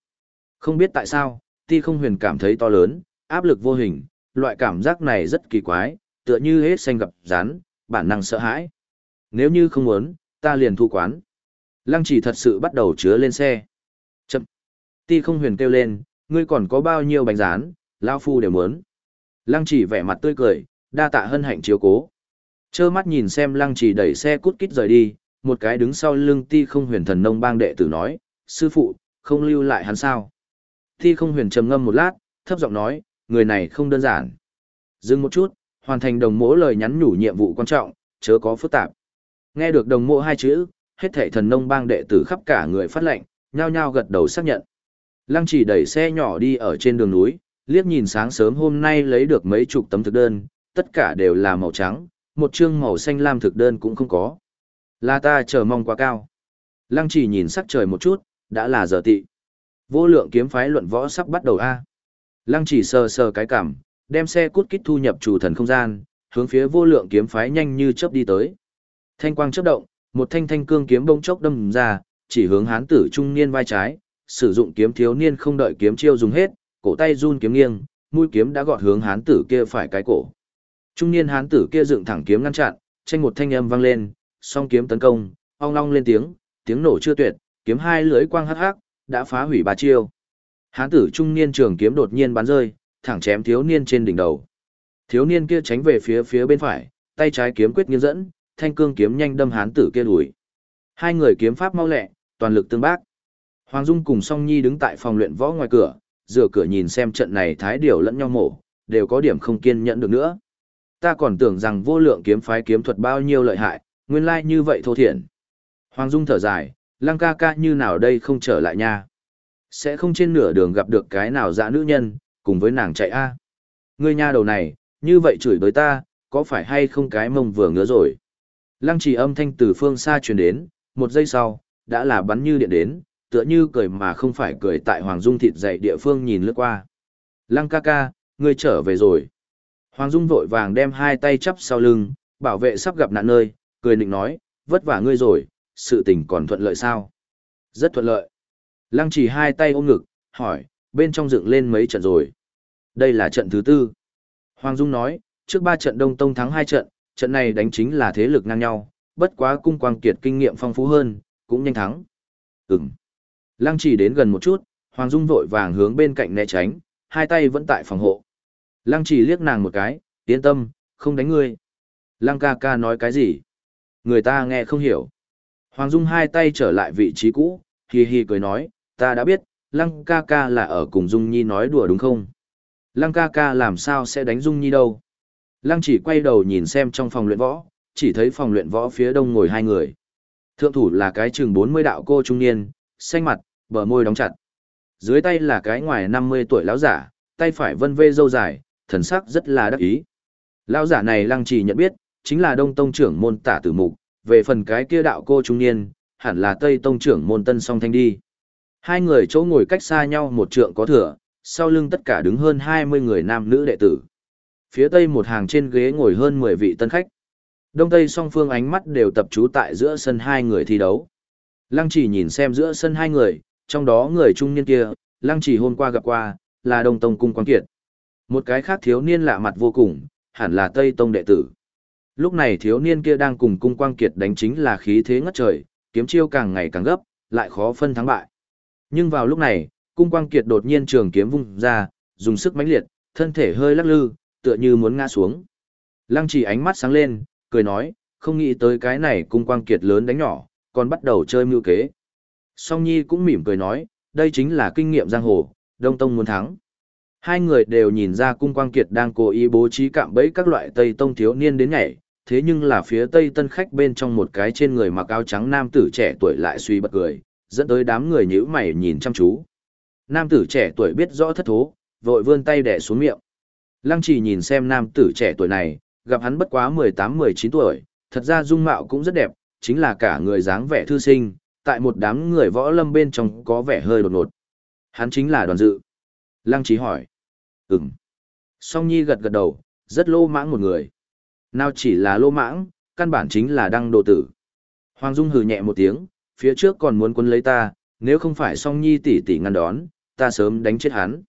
Không biết tại sao, ti không huyền cảm thấy to lớn, áp lực vô hình, loại cảm giác này rất kỳ quái, tựa như hết xanh gặp rán, bản năng sợ hãi. Nếu như không muốn, ta liền thu quán. Lăng chỉ thật sự bắt đầu chứa lên xe. Chậm. Ti không huyền kêu lên, ngươi còn có bao nhiêu bánh rán, lao phu đều muốn. Lăng chỉ vẻ mặt tươi cười, đa tạ hân hạnh chiếu cố. Chơ mắt nhìn xem lăng chỉ đẩy xe cút kít rời đi, một cái đứng sau lưng ti không huyền thần nông bang đệ tử nói, sư phụ, không lưu lại hắn sao. Ti không huyền trầm ngâm một lát, thấp giọng nói, người này không đơn giản. Dừng một chút, hoàn thành đồng mỗ lời nhắn nhủ nhiệm vụ quan trọng, chớ có phức tạp. Nghe được đồng mộ hai chữ, hết thảy thần nông bang đệ tử khắp cả người phát lệnh, nhao nhao gật đầu xác nhận. Lăng chỉ đẩy xe nhỏ đi ở trên đường núi, liếc nhìn sáng sớm hôm nay lấy được mấy chục tấm thực đơn, tất cả đều là màu trắng, một chương màu xanh lam thực đơn cũng không có. Là ta chờ mong quá cao. Lăng chỉ nhìn sắc trời một chút, đã là giờ tị. Vô lượng kiếm phái luận võ sắp bắt đầu a. Lăng chỉ sờ sờ cái cảm, đem xe cút kít thu nhập chủ thần không gian, hướng phía vô lượng kiếm phái nhanh như chớp đi tới. Thanh quang chớp động, một thanh thanh cương kiếm bông chốc đâm ra, chỉ hướng hán tử trung niên vai trái, sử dụng kiếm thiếu niên không đợi kiếm chiêu dùng hết, cổ tay run kiếm nghiêng, mũi kiếm đã gọt hướng hán tử kia phải cái cổ. Trung niên hán tử kia dựng thẳng kiếm ngăn chặn, tranh một thanh âm vang lên, song kiếm tấn công, ong long lên tiếng, tiếng nổ chưa tuyệt, kiếm hai lưỡi quang hắc hắc, đã phá hủy ba chiêu. Hán tử trung niên trường kiếm đột nhiên bắn rơi, thẳng chém thiếu niên trên đỉnh đầu. Thiếu niên kia tránh về phía phía bên phải, tay trái kiếm quyết nghiêng dẫn, thanh cương kiếm nhanh đâm hán tử kia đuổi. Hai người kiếm pháp mau lẹ, toàn lực tương bác. Hoàng Dung cùng Song Nhi đứng tại phòng luyện võ ngoài cửa, dựa cửa nhìn xem trận này thái điều lẫn nhau mổ, đều có điểm không kiên nhẫn được nữa. Ta còn tưởng rằng vô lượng kiếm phái kiếm thuật bao nhiêu lợi hại, nguyên lai như vậy thô thiển. Hoàng Dung thở dài, lăng ca ca như nào đây không trở lại nha. Sẽ không trên nửa đường gặp được cái nào dã nữ nhân, cùng với nàng chạy a. Ngươi nha đầu này, như vậy chửi với ta, có phải hay không cái mông vừa ngứa rồi. Lăng trì âm thanh từ phương xa truyền đến, một giây sau, đã là bắn như điện đến, tựa như cười mà không phải cười tại Hoàng Dung thịt dậy địa phương nhìn lướt qua. Lăng ca ca, ngươi trở về rồi. Hoàng Dung vội vàng đem hai tay chắp sau lưng, bảo vệ sắp gặp nạn nơi, cười nịnh nói, vất vả ngươi rồi, sự tình còn thuận lợi sao? Rất thuận lợi. Lăng chỉ hai tay ôm ngực, hỏi, bên trong dựng lên mấy trận rồi. Đây là trận thứ tư. Hoàng Dung nói, trước ba trận Đông Tông thắng hai trận, trận này đánh chính là thế lực ngang nhau, bất quá cung quang kiệt kinh nghiệm phong phú hơn, cũng nhanh thắng. Ừm. Lăng chỉ đến gần một chút, Hoàng Dung vội vàng hướng bên cạnh né tránh, hai tay vẫn tại phòng hộ. Lăng chỉ liếc nàng một cái, yên tâm, không đánh ngươi. Lăng ca ca nói cái gì? Người ta nghe không hiểu. Hoàng Dung hai tay trở lại vị trí cũ, hì hì cười nói, ta đã biết, Lăng ca ca là ở cùng Dung Nhi nói đùa đúng không? Lăng ca ca làm sao sẽ đánh Dung Nhi đâu? Lăng chỉ quay đầu nhìn xem trong phòng luyện võ, chỉ thấy phòng luyện võ phía đông ngồi hai người. Thượng thủ là cái chừng 40 đạo cô trung niên, xanh mặt, bờ môi đóng chặt. Dưới tay là cái ngoài 50 tuổi lão giả, tay phải vân vê râu dài, thần sắc rất là đắc ý. Lão giả này lăng Chỉ nhận biết, chính là đông tông trưởng môn tả tử mục, về phần cái kia đạo cô trung niên, hẳn là tây tông trưởng môn tân song thanh đi. Hai người chỗ ngồi cách xa nhau một trượng có thừa, sau lưng tất cả đứng hơn 20 người nam nữ đệ tử. Phía tây một hàng trên ghế ngồi hơn 10 vị tân khách. Đông tây song phương ánh mắt đều tập trú tại giữa sân hai người thi đấu. Lăng chỉ nhìn xem giữa sân hai người, trong đó người trung niên kia, lăng chỉ hôm qua gặp qua, là Đông Tông Cung Quang Kiệt. Một cái khác thiếu niên lạ mặt vô cùng, hẳn là Tây Tông đệ tử. Lúc này thiếu niên kia đang cùng Cung Quang Kiệt đánh chính là khí thế ngất trời, kiếm chiêu càng ngày càng gấp, lại khó phân thắng bại. Nhưng vào lúc này, Cung Quang Kiệt đột nhiên trường kiếm vung ra, dùng sức mãnh liệt, thân thể hơi lắc lư, tựa như muốn ngã xuống. Lăng chỉ ánh mắt sáng lên, cười nói, không nghĩ tới cái này Cung Quang Kiệt lớn đánh nhỏ, còn bắt đầu chơi mưu kế. Song Nhi cũng mỉm cười nói, đây chính là kinh nghiệm giang hồ, Đông Tông muốn thắng. Hai người đều nhìn ra cung quang kiệt đang cố ý bố trí cạm bẫy các loại Tây Tông thiếu niên đến nhảy, thế nhưng là phía Tây Tân khách bên trong một cái trên người mặc áo trắng nam tử trẻ tuổi lại suy bật cười, dẫn tới đám người nhíu mày nhìn chăm chú. Nam tử trẻ tuổi biết rõ thất thố, vội vươn tay đẻ xuống miệng. Lăng chỉ nhìn xem nam tử trẻ tuổi này, gặp hắn bất quá 18-19 tuổi, thật ra dung mạo cũng rất đẹp, chính là cả người dáng vẻ thư sinh, tại một đám người võ lâm bên trong có vẻ hơi đột ngột. Hắn chính là đoàn dự. Lăng Chỉ hỏi. Ừm. Song Nhi gật gật đầu, rất lô mãng một người. Nào chỉ là lô mãng, căn bản chính là đăng đồ tử. Hoàng Dung hừ nhẹ một tiếng, phía trước còn muốn quân lấy ta, nếu không phải Song Nhi tỷ tỷ ngăn đón, ta sớm đánh chết hắn.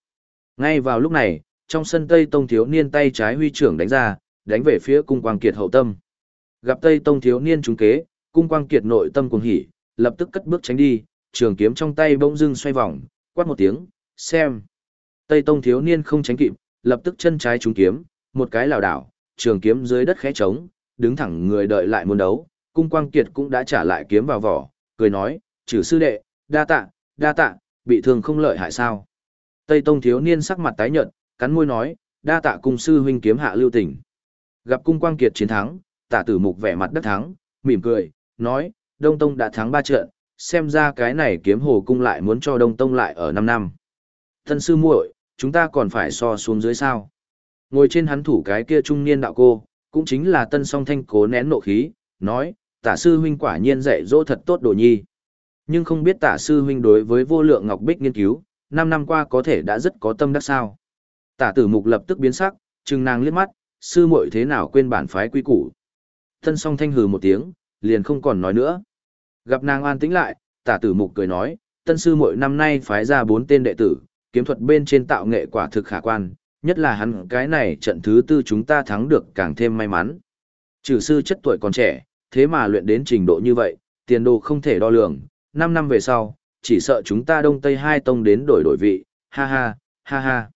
Ngay vào lúc này, trong sân Tây Tông thiếu niên tay trái huy trưởng đánh ra, đánh về phía cung quang kiệt hậu tâm. Gặp Tây Tông thiếu niên trúng kế, cung quang kiệt nội tâm cuồng hỉ, lập tức cất bước tránh đi, trường kiếm trong tay bỗng dưng xoay vòng, quát một tiếng, xem. Tây Tông thiếu niên không tránh kịp, lập tức chân trái trúng kiếm, một cái lảo đảo, trường kiếm dưới đất khẽ trống, đứng thẳng người đợi lại muốn đấu, cung quang kiệt cũng đã trả lại kiếm vào vỏ, cười nói, trừ sư đệ, đa tạ, đa tạ, bị thương không lợi hại sao. Tây Tông thiếu niên sắc mặt tái nhợt, cắn môi nói, đa tạ cung sư huynh kiếm hạ lưu tình. Gặp cung quang kiệt chiến thắng, tả tử mục vẻ mặt đất thắng, mỉm cười, nói, Đông Tông đã thắng ba trận, xem ra cái này kiếm hồ cung lại muốn cho Đông Tông lại ở 5 năm. Thân sư muội, chúng ta còn phải so xuống dưới sao. Ngồi trên hắn thủ cái kia trung niên đạo cô, cũng chính là tân song thanh cố nén nộ khí, nói, tả sư huynh quả nhiên dạy dỗ thật tốt đồ nhi. Nhưng không biết tả sư huynh đối với vô lượng ngọc bích nghiên cứu, 5 năm qua có thể đã rất có tâm đắc sao. Tả tử mục lập tức biến sắc, chừng nàng liếc mắt, sư muội thế nào quên bản phái quy củ. Tân song thanh hừ một tiếng, liền không còn nói nữa. Gặp nàng an tĩnh lại, tả tử mục cười nói, tân sư muội năm nay phái ra bốn tên đệ tử, kiếm thuật bên trên tạo nghệ quả thực khả quan, nhất là hắn cái này trận thứ tư chúng ta thắng được càng thêm may mắn. Trừ sư chất tuổi còn trẻ, thế mà luyện đến trình độ như vậy, tiền đồ không thể đo lường, 5 năm về sau, chỉ sợ chúng ta đông tây hai tông đến đổi đổi vị, ha ha, ha ha.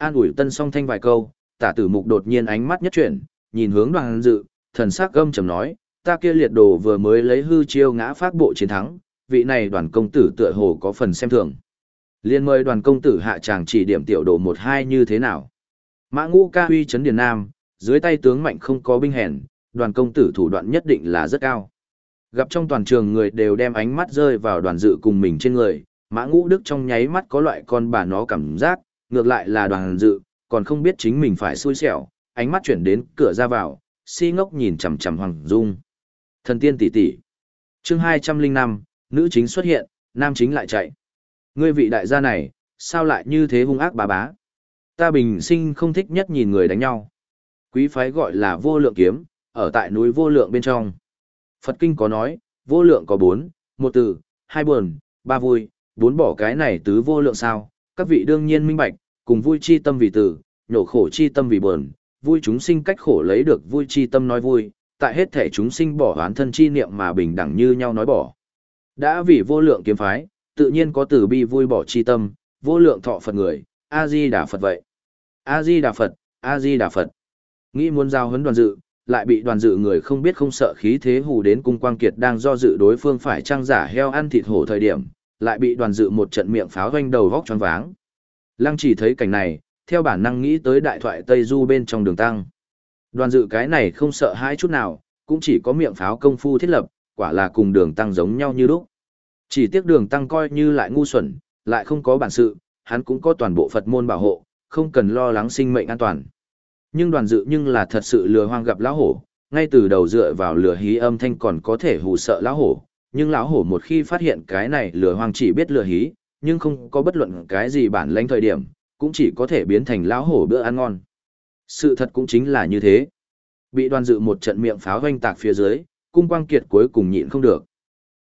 An ủi tân song thanh vài câu, tả tử mục đột nhiên ánh mắt nhất chuyển, nhìn hướng đoàn dự, thần sắc gâm trầm nói, ta kia liệt đồ vừa mới lấy hư chiêu ngã phát bộ chiến thắng, vị này đoàn công tử tựa hồ có phần xem thường. Liên mời đoàn công tử hạ tràng chỉ điểm tiểu đồ một hai như thế nào. Mã ngũ ca huy chấn điền nam, dưới tay tướng mạnh không có binh hèn, đoàn công tử thủ đoạn nhất định là rất cao. Gặp trong toàn trường người đều đem ánh mắt rơi vào đoàn dự cùng mình trên người, mã ngũ đức trong nháy mắt có loại con bà nó cảm giác, ngược lại là đoàn dự, còn không biết chính mình phải xui xẻo, ánh mắt chuyển đến cửa ra vào, si ngốc nhìn chằm chằm Hoàng Dung. Thần tiên tỷ tỷ. Chương hai trăm linh năm nữ chính xuất hiện, nam chính lại chạy. Ngươi vị đại gia này, sao lại như thế hung ác bá bá? Ta bình sinh không thích nhất nhìn người đánh nhau. Quý phái gọi là vô lượng kiếm, ở tại núi vô lượng bên trong. Phật kinh có nói, vô lượng có bốn, một từ, hai buồn, ba vui, bốn bỏ cái này tứ vô lượng sao. Các vị đương nhiên minh bạch, cùng vui chi tâm vì tử, nhổ khổ chi tâm vì buồn, vui chúng sinh cách khổ lấy được vui chi tâm nói vui, tại hết thể chúng sinh bỏ hoán thân chi niệm mà bình đẳng như nhau nói bỏ. Đã vì vô lượng kiếm phái, tự nhiên có từ bi vui bỏ chi tâm, vô lượng thọ Phật người, A-di-đà Phật vậy. A-di-đà Phật, A-di-đà Phật. Nghĩ muốn giao huấn đoàn dự, lại bị đoàn dự người không biết không sợ khí thế hù đến cung quang kiệt đang do dự đối phương phải trang giả heo ăn thịt hổ thời điểm, lại bị đoàn dự một trận miệng pháo doanh đầu vóc choáng váng. Lăng chỉ thấy cảnh này, theo bản năng nghĩ tới đại thoại Tây Du bên trong đường tăng. Đoàn dự cái này không sợ hãi chút nào, cũng chỉ có miệng pháo công phu thiết lập, quả là cùng đường tăng giống nhau như lúc. Chỉ tiếc đường tăng coi như lại ngu xuẩn, lại không có bản sự, hắn cũng có toàn bộ Phật môn bảo hộ, không cần lo lắng sinh mệnh an toàn. Nhưng đoàn dự nhưng là thật sự lừa hoang gặp lão hổ, ngay từ đầu dựa vào lừa hí âm thanh còn có thể hù sợ lão hổ, nhưng lão hổ một khi phát hiện cái này lừa hoang chỉ biết lừa hí, nhưng không có bất luận cái gì bản lãnh thời điểm, cũng chỉ có thể biến thành lão hổ bữa ăn ngon. Sự thật cũng chính là như thế. Bị đoàn dự một trận miệng pháo hoanh tạc phía dưới, cung quang kiệt cuối cùng nhịn không được.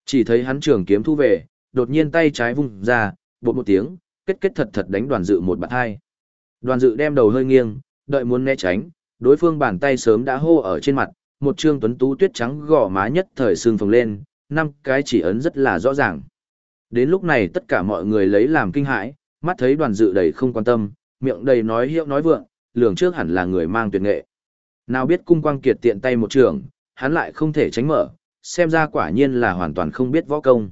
Chỉ thấy hắn trường kiếm thu về, đột nhiên tay trái vung ra, bột một tiếng, kết kết thật thật đánh đoàn dự một bạt hai. Đoàn dự đem đầu hơi nghiêng, đợi muốn né tránh, đối phương bàn tay sớm đã hô ở trên mặt, một trương tuấn tú tuyết trắng gò má nhất thời sương phồng lên, năm cái chỉ ấn rất là rõ ràng. Đến lúc này tất cả mọi người lấy làm kinh hãi, mắt thấy đoàn dự đầy không quan tâm, miệng đầy nói hiệu nói vượng, lường trước hẳn là người mang tuyệt nghệ. Nào biết cung quang kiệt tiện tay một trường, hắn lại không thể tránh mở, xem ra quả nhiên là hoàn toàn không biết võ công.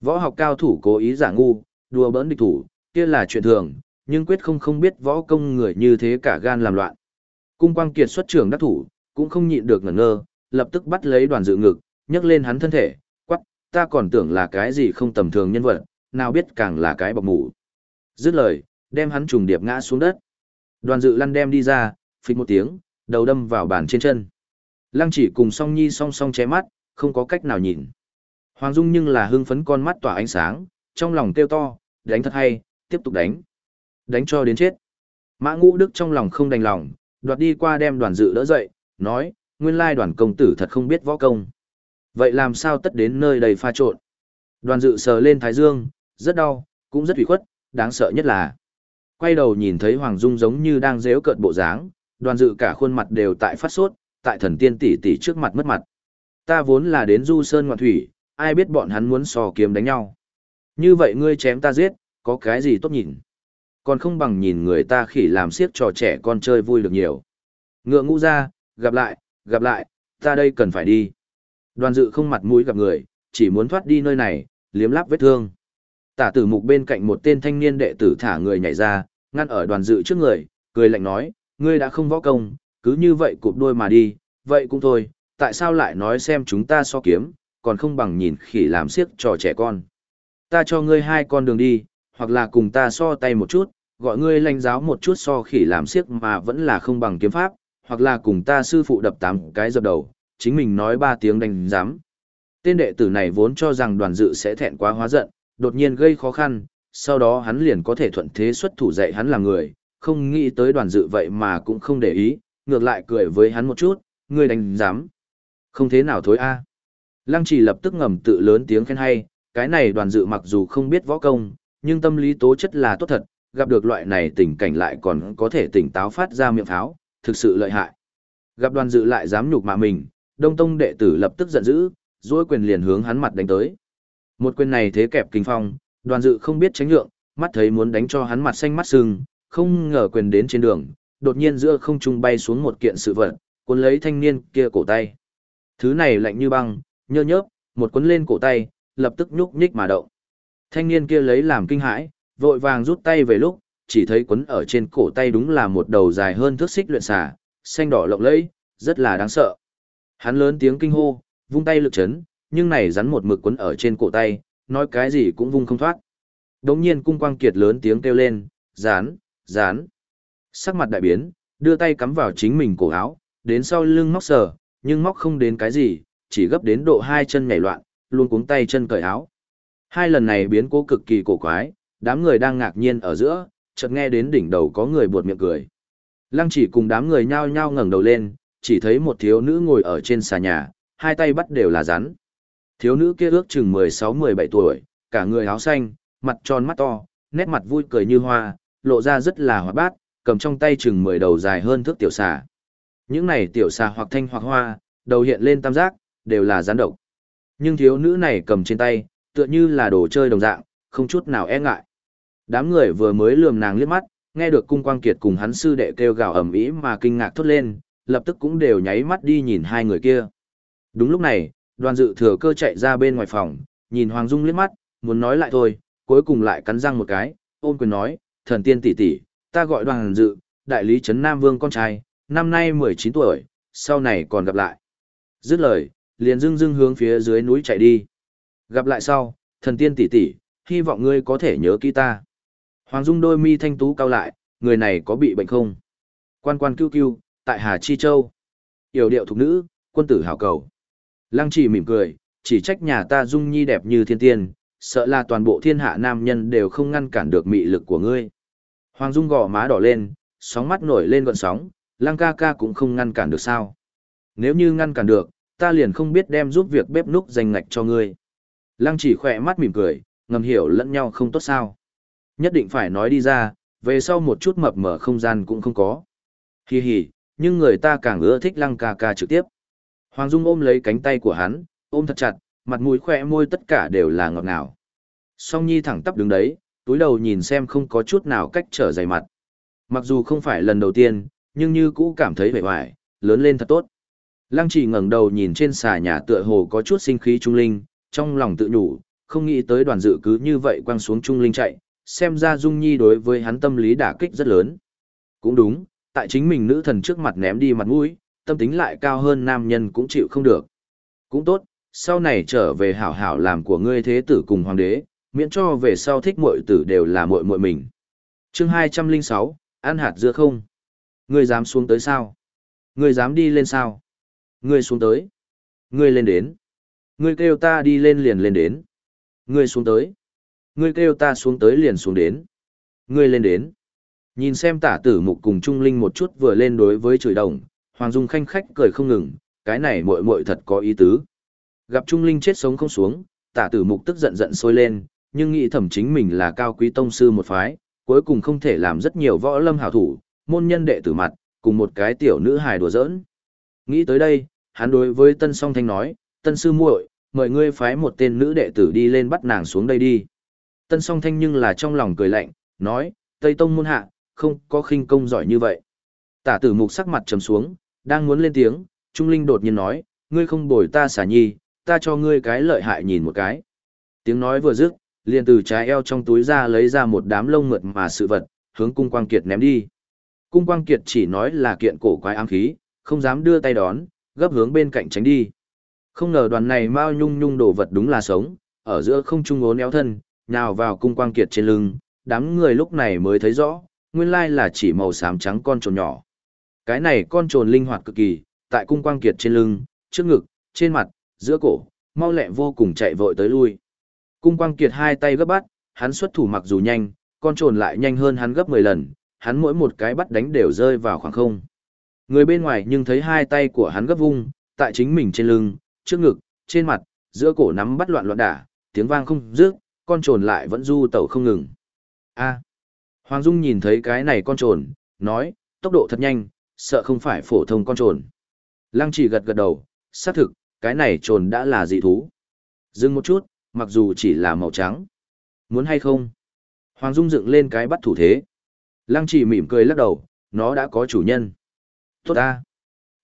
Võ học cao thủ cố ý giả ngu, đùa bỡn địch thủ, kia là chuyện thường, nhưng quyết không không biết võ công người như thế cả gan làm loạn. Cung quang kiệt xuất trường đắc thủ, cũng không nhịn được ngẩn ngơ, lập tức bắt lấy đoàn dự ngực, nhấc lên hắn thân thể, quắc, ta còn tưởng là cái gì không tầm thường nhân vật, nào biết càng là cái bọc mủ. Dứt lời, đem hắn trùng điệp ngã xuống đất. Đoàn dự lăn đem đi ra, phịch một tiếng, đầu đâm vào bàn trên chân. Lăng chỉ cùng song nhi song song ché mắt, không có cách nào nhìn. Hoàng Dung nhưng là hưng phấn con mắt tỏa ánh sáng, trong lòng kêu to, đánh thật hay, tiếp tục đánh. Đánh cho đến chết. Mã ngũ đức trong lòng không đành lòng, đoạt đi qua đem đoàn dự đỡ dậy, nói, nguyên lai đoàn công tử thật không biết võ công. Vậy làm sao tất đến nơi đầy pha trộn? Đoàn dự sờ lên thái dương, rất đau, cũng rất ủy khuất, đáng sợ nhất là. Quay đầu nhìn thấy Hoàng Dung giống như đang dếu cợt bộ dáng, đoàn dự cả khuôn mặt đều tại phát sốt, tại thần tiên tỷ tỷ trước mặt mất mặt. Ta vốn là đến du sơn ngoạn thủy, ai biết bọn hắn muốn sò kiếm đánh nhau. Như vậy ngươi chém ta giết, có cái gì tốt nhìn. Còn không bằng nhìn người ta khỉ làm siếc trò trẻ con chơi vui được nhiều. Ngựa ngũ ra, gặp lại, gặp lại, ta đây cần phải đi. Đoàn dự không mặt mũi gặp người, chỉ muốn thoát đi nơi này, liếm láp vết thương. Tả tử mục bên cạnh một tên thanh niên đệ tử thả người nhảy ra, ngăn ở đoàn dự trước người, cười lạnh nói, ngươi đã không võ công, cứ như vậy cụp đuôi mà đi, vậy cũng thôi, tại sao lại nói xem chúng ta so kiếm, còn không bằng nhìn khỉ làm siếc trò trẻ con. Ta cho ngươi hai con đường đi, hoặc là cùng ta so tay một chút, gọi ngươi lãnh giáo một chút so khỉ làm siếc mà vẫn là không bằng kiếm pháp, hoặc là cùng ta sư phụ đập tám cái dập đầu, chính mình nói ba tiếng đánh giám. Tên đệ tử này vốn cho rằng đoàn dự sẽ thẹn quá hóa giận, đột nhiên gây khó khăn, sau đó hắn liền có thể thuận thế xuất thủ dạy hắn là người, không nghĩ tới đoàn dự vậy mà cũng không để ý, ngược lại cười với hắn một chút, ngươi đánh giám. Không thế nào thối a. Lăng trì lập tức ngầm tự lớn tiếng khen hay, cái này đoàn dự mặc dù không biết võ công, nhưng tâm lý tố chất là tốt thật, gặp được loại này tình cảnh lại còn có thể tỉnh táo phát ra miệng pháo, thực sự lợi hại. Gặp đoàn dự lại dám nhục mạ mình, đông tông đệ tử lập tức giận dữ, duỗi quyền liền hướng hắn mặt đánh tới. Một quyền này thế kẹp kinh phong, đoàn dự không biết tránh nhượng, mắt thấy muốn đánh cho hắn mặt xanh mắt sưng, không ngờ quyền đến trên đường, đột nhiên giữa không trung bay xuống một kiện sự vật, cuốn lấy thanh niên kia cổ tay. Thứ này lạnh như băng, nhơ nhớp, một cuốn lên cổ tay, lập tức nhúc nhích mà động. Thanh niên kia lấy làm kinh hãi, vội vàng rút tay về lúc, chỉ thấy cuốn ở trên cổ tay đúng là một đầu dài hơn thước xích luyện xà, xanh đỏ lộng lẫy, rất là đáng sợ. Hắn lớn tiếng kinh hô, vung tay lực chấn, nhưng này rắn một mực cuốn ở trên cổ tay, nói cái gì cũng vung không thoát. Đống nhiên cung quang kiệt lớn tiếng kêu lên, rán, rán. Sắc mặt đại biến, đưa tay cắm vào chính mình cổ áo, đến sau lưng móc sờ, nhưng móc không đến cái gì, chỉ gấp đến độ hai chân nhảy loạn, luôn cuống tay chân cởi áo. Hai lần này biến cố cực kỳ cổ quái, đám người đang ngạc nhiên ở giữa, chợt nghe đến đỉnh đầu có người buột miệng cười. Lăng chỉ cùng đám người nhao nhao ngẩng đầu lên, chỉ thấy một thiếu nữ ngồi ở trên xà nhà, hai tay bắt đều là rắn. Thiếu nữ kia ước chừng 16-17 tuổi, cả người áo xanh, mặt tròn mắt to, nét mặt vui cười như hoa, lộ ra rất là hoạt bát, cầm trong tay chừng 10 đầu dài hơn thước tiểu xà. Những này tiểu xà hoặc thanh hoặc hoa, đầu hiện lên tam giác, đều là rắn độc. Nhưng thiếu nữ này cầm trên tay, tựa như là đồ chơi đồng dạng, không chút nào e ngại. Đám người vừa mới lườm nàng liếc mắt, nghe được cung quang kiệt cùng hắn sư đệ kêu gào ầm ĩ mà kinh ngạc thốt lên, lập tức cũng đều nháy mắt đi nhìn hai người kia. Đúng lúc này, đoàn dự thừa cơ chạy ra bên ngoài phòng, nhìn Hoàng Dung liếc mắt, muốn nói lại thôi, cuối cùng lại cắn răng một cái, ôm quyền nói, thần tiên tỷ tỷ, ta gọi đoàn dự, đại lý Trấn Nam Vương con trai, năm nay 19 tuổi, sau này còn gặp lại. Dứt lời, liền dưng dưng hướng phía dưới núi chạy đi. Gặp lại sau, thần tiên tỷ tỷ, hy vọng ngươi có thể nhớ kỹ ta. Hoàng Dung đôi mi thanh tú cao lại, người này có bị bệnh không? Quan quan cứu cứu, tại Hà Chi Châu. Yểu điệu thục nữ, quân tử hảo cầu. Lăng chỉ mỉm cười, chỉ trách nhà ta Dung Nhi đẹp như thiên tiên, sợ là toàn bộ thiên hạ nam nhân đều không ngăn cản được mị lực của ngươi. Hoàng Dung gò má đỏ lên, sóng mắt nổi lên gọn sóng, lăng ca ca cũng không ngăn cản được sao. Nếu như ngăn cản được, ta liền không biết đem giúp việc bếp núc dành ngạch cho ngươi. Lăng chỉ khỏe mắt mỉm cười, ngầm hiểu lẫn nhau không tốt sao. Nhất định phải nói đi ra, về sau một chút mập mở không gian cũng không có. Hi hi, nhưng người ta càng ưa thích lăng ca ca trực tiếp. Hoàng Dung ôm lấy cánh tay của hắn, ôm thật chặt, mặt mũi khỏe môi tất cả đều là ngọt ngào. Song Nhi thẳng tắp đứng đấy, túi đầu nhìn xem không có chút nào cách trở dày mặt. Mặc dù không phải lần đầu tiên, nhưng như cũ cảm thấy vẻ vải, lớn lên thật tốt. Lăng chỉ ngẩng đầu nhìn trên xà nhà tựa hồ có chút sinh khí trung linh, trong lòng tự nhủ, không nghĩ tới đoàn dự cứ như vậy quăng xuống trung linh chạy, xem ra Dung Nhi đối với hắn tâm lý đả kích rất lớn. Cũng đúng, tại chính mình nữ thần trước mặt ném đi mặt mũi, tâm tính lại cao hơn nam nhân cũng chịu không được. Cũng tốt, sau này trở về hảo hảo làm của ngươi thế tử cùng hoàng đế, miễn cho về sau thích muội tử đều là muội muội mình. Chương 206, ăn hạt dưa không? Ngươi dám xuống tới sao? Ngươi dám đi lên sao? Ngươi xuống tới. Ngươi lên đến. Ngươi kêu ta đi lên liền lên đến. Ngươi xuống tới. Ngươi kêu ta xuống tới liền xuống đến. Ngươi lên đến. Nhìn xem tả tử mục cùng Trung Linh một chút vừa lên đối với chửi đồng, Hoàng Dung khanh khách cười không ngừng, cái này muội muội thật có ý tứ. Gặp Trung Linh chết sống không xuống, tả tử mục tức giận giận sôi lên, nhưng nghĩ thẩm chính mình là cao quý tông sư một phái, cuối cùng không thể làm rất nhiều võ lâm hảo thủ, môn nhân đệ tử mặt, cùng một cái tiểu nữ hài đùa giỡn. Nghĩ tới đây, hắn đối với Tân Song Thanh nói, Tân Sư muội, mời ngươi phái một tên nữ đệ tử đi lên bắt nàng xuống đây đi. Tân Song Thanh nhưng là trong lòng cười lạnh, nói, Tây Tông môn hạ, không có khinh công giỏi như vậy. Tả tử mục sắc mặt trầm xuống, đang muốn lên tiếng, Trung Linh đột nhiên nói, ngươi không bồi ta xả nhi, ta cho ngươi cái lợi hại nhìn một cái. Tiếng nói vừa dứt, liền từ trái eo trong túi ra lấy ra một đám lông mượt mà sự vật, hướng cung quang kiệt ném đi. Cung quang kiệt chỉ nói là kiện cổ quái ám khí, không dám đưa tay đón, gấp hướng bên cạnh tránh đi. Không ngờ đoàn này mao nhung nhung đồ vật đúng là sống, ở giữa không trung ốn éo thân, nào vào cung quang kiệt trên lưng, đám người lúc này mới thấy rõ, nguyên lai là chỉ màu xám trắng con trồn nhỏ. Cái này con trồn linh hoạt cực kỳ, tại cung quang kiệt trên lưng, trước ngực, trên mặt, giữa cổ, mau lẹ vô cùng chạy vội tới lui. Cung quang kiệt hai tay gấp bắt, hắn xuất thủ mặc dù nhanh, con trồn lại nhanh hơn hắn gấp 10 lần, hắn mỗi một cái bắt đánh đều rơi vào khoảng không. Người bên ngoài nhưng thấy hai tay của hắn gấp vung, tại chính mình trên lưng, trước ngực, trên mặt, giữa cổ nắm bắt loạn loạn đả, tiếng vang không dứt, con trồn lại vẫn du tẩu không ngừng. A. Hoàng Dung nhìn thấy cái này con trồn, nói, tốc độ thật nhanh, sợ không phải phổ thông con trồn. Lăng chỉ gật gật đầu, xác thực, cái này trồn đã là dị thú. Dừng một chút, mặc dù chỉ là màu trắng. Muốn hay không? Hoàng Dung dựng lên cái bắt thủ thế. Lăng chỉ mỉm cười lắc đầu, nó đã có chủ nhân. Tốt ta.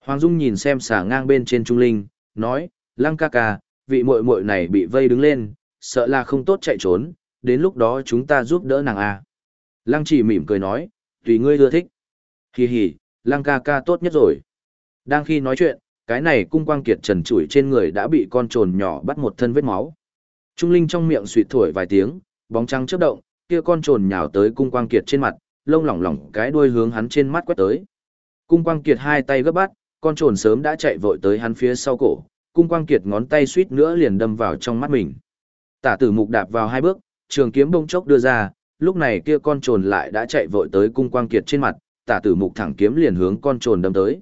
Hoàng Dung nhìn xem xả ngang bên trên trung linh, nói, Lăng ca ca, vị muội muội này bị vây đứng lên, sợ là không tốt chạy trốn, đến lúc đó chúng ta giúp đỡ nàng à. Lăng chỉ mỉm cười nói, tùy ngươi ưa thích. Hì hì, Lăng ca ca tốt nhất rồi. Đang khi nói chuyện, cái này cung quang kiệt trần trụi trên người đã bị con trồn nhỏ bắt một thân vết máu. Trung linh trong miệng suy thổi vài tiếng, bóng trắng chớp động, kia con trồn nhào tới cung quang kiệt trên mặt, lông lỏng lỏng cái đuôi hướng hắn trên mắt quét tới. Cung quang kiệt hai tay gấp bắt, con trồn sớm đã chạy vội tới hắn phía sau cổ, cung quang kiệt ngón tay suýt nữa liền đâm vào trong mắt mình. Tả tử mục đạp vào hai bước, trường kiếm bông chốc đưa ra, lúc này kia con trồn lại đã chạy vội tới cung quang kiệt trên mặt, tả tử mục thẳng kiếm liền hướng con trồn đâm tới.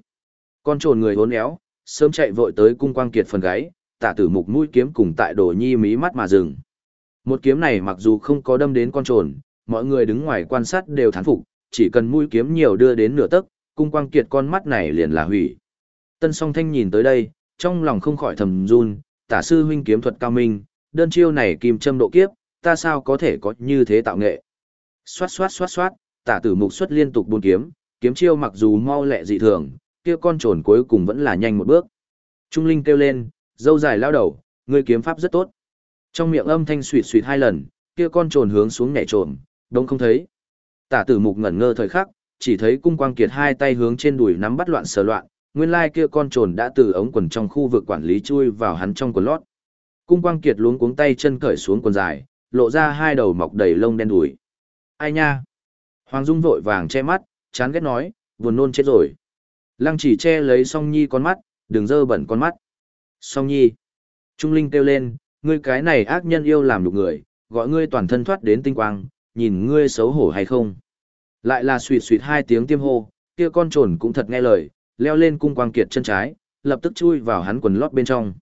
Con trồn người hốn éo, sớm chạy vội tới cung quang kiệt phần gáy, tả tử mục mũi kiếm cùng tại đồ nhi mí mắt mà dừng. Một kiếm này mặc dù không có đâm đến con trồn, mọi người đứng ngoài quan sát đều thán phục, chỉ cần mũi kiếm nhiều đưa đến nửa tấc, cung quang kiệt con mắt này liền là hủy. Tân song thanh nhìn tới đây, trong lòng không khỏi thầm run, tả sư huynh kiếm thuật cao minh, đơn chiêu này kim châm độ kiếp, ta sao có thể có như thế tạo nghệ. Xoát xoát xoát xoát, tả tử mục xuất liên tục buôn kiếm, kiếm chiêu mặc dù mau lẹ dị thường, kia con trồn cuối cùng vẫn là nhanh một bước. Trung Linh kêu lên, dâu dài lao đầu, ngươi kiếm pháp rất tốt. Trong miệng âm thanh suýt suýt hai lần, kia con trồn hướng xuống nhảy trộm, đông không thấy. Tả tử mục ngẩn ngơ thời khắc, chỉ thấy cung quang kiệt hai tay hướng trên đùi nắm bắt loạn sờ loạn, nguyên lai kia con trồn đã từ ống quần trong khu vực quản lý chui vào hắn trong quần lót. Cung quang kiệt luống cuống tay chân cởi xuống quần dài, lộ ra hai đầu mọc đầy lông đen đùi. Ai nha? Hoàng Dung vội vàng che mắt, chán ghét nói, buồn nôn chết rồi. Lăng chỉ che lấy song nhi con mắt, đừng dơ bẩn con mắt. Song nhi. Trung Linh kêu lên, ngươi cái này ác nhân yêu làm nhục người, gọi ngươi toàn thân thoát đến tinh quang, nhìn ngươi xấu hổ hay không. Lại là suyệt suyệt hai tiếng tiêm hô, kia con trồn cũng thật nghe lời, leo lên cung quang kiệt chân trái, lập tức chui vào hắn quần lót bên trong.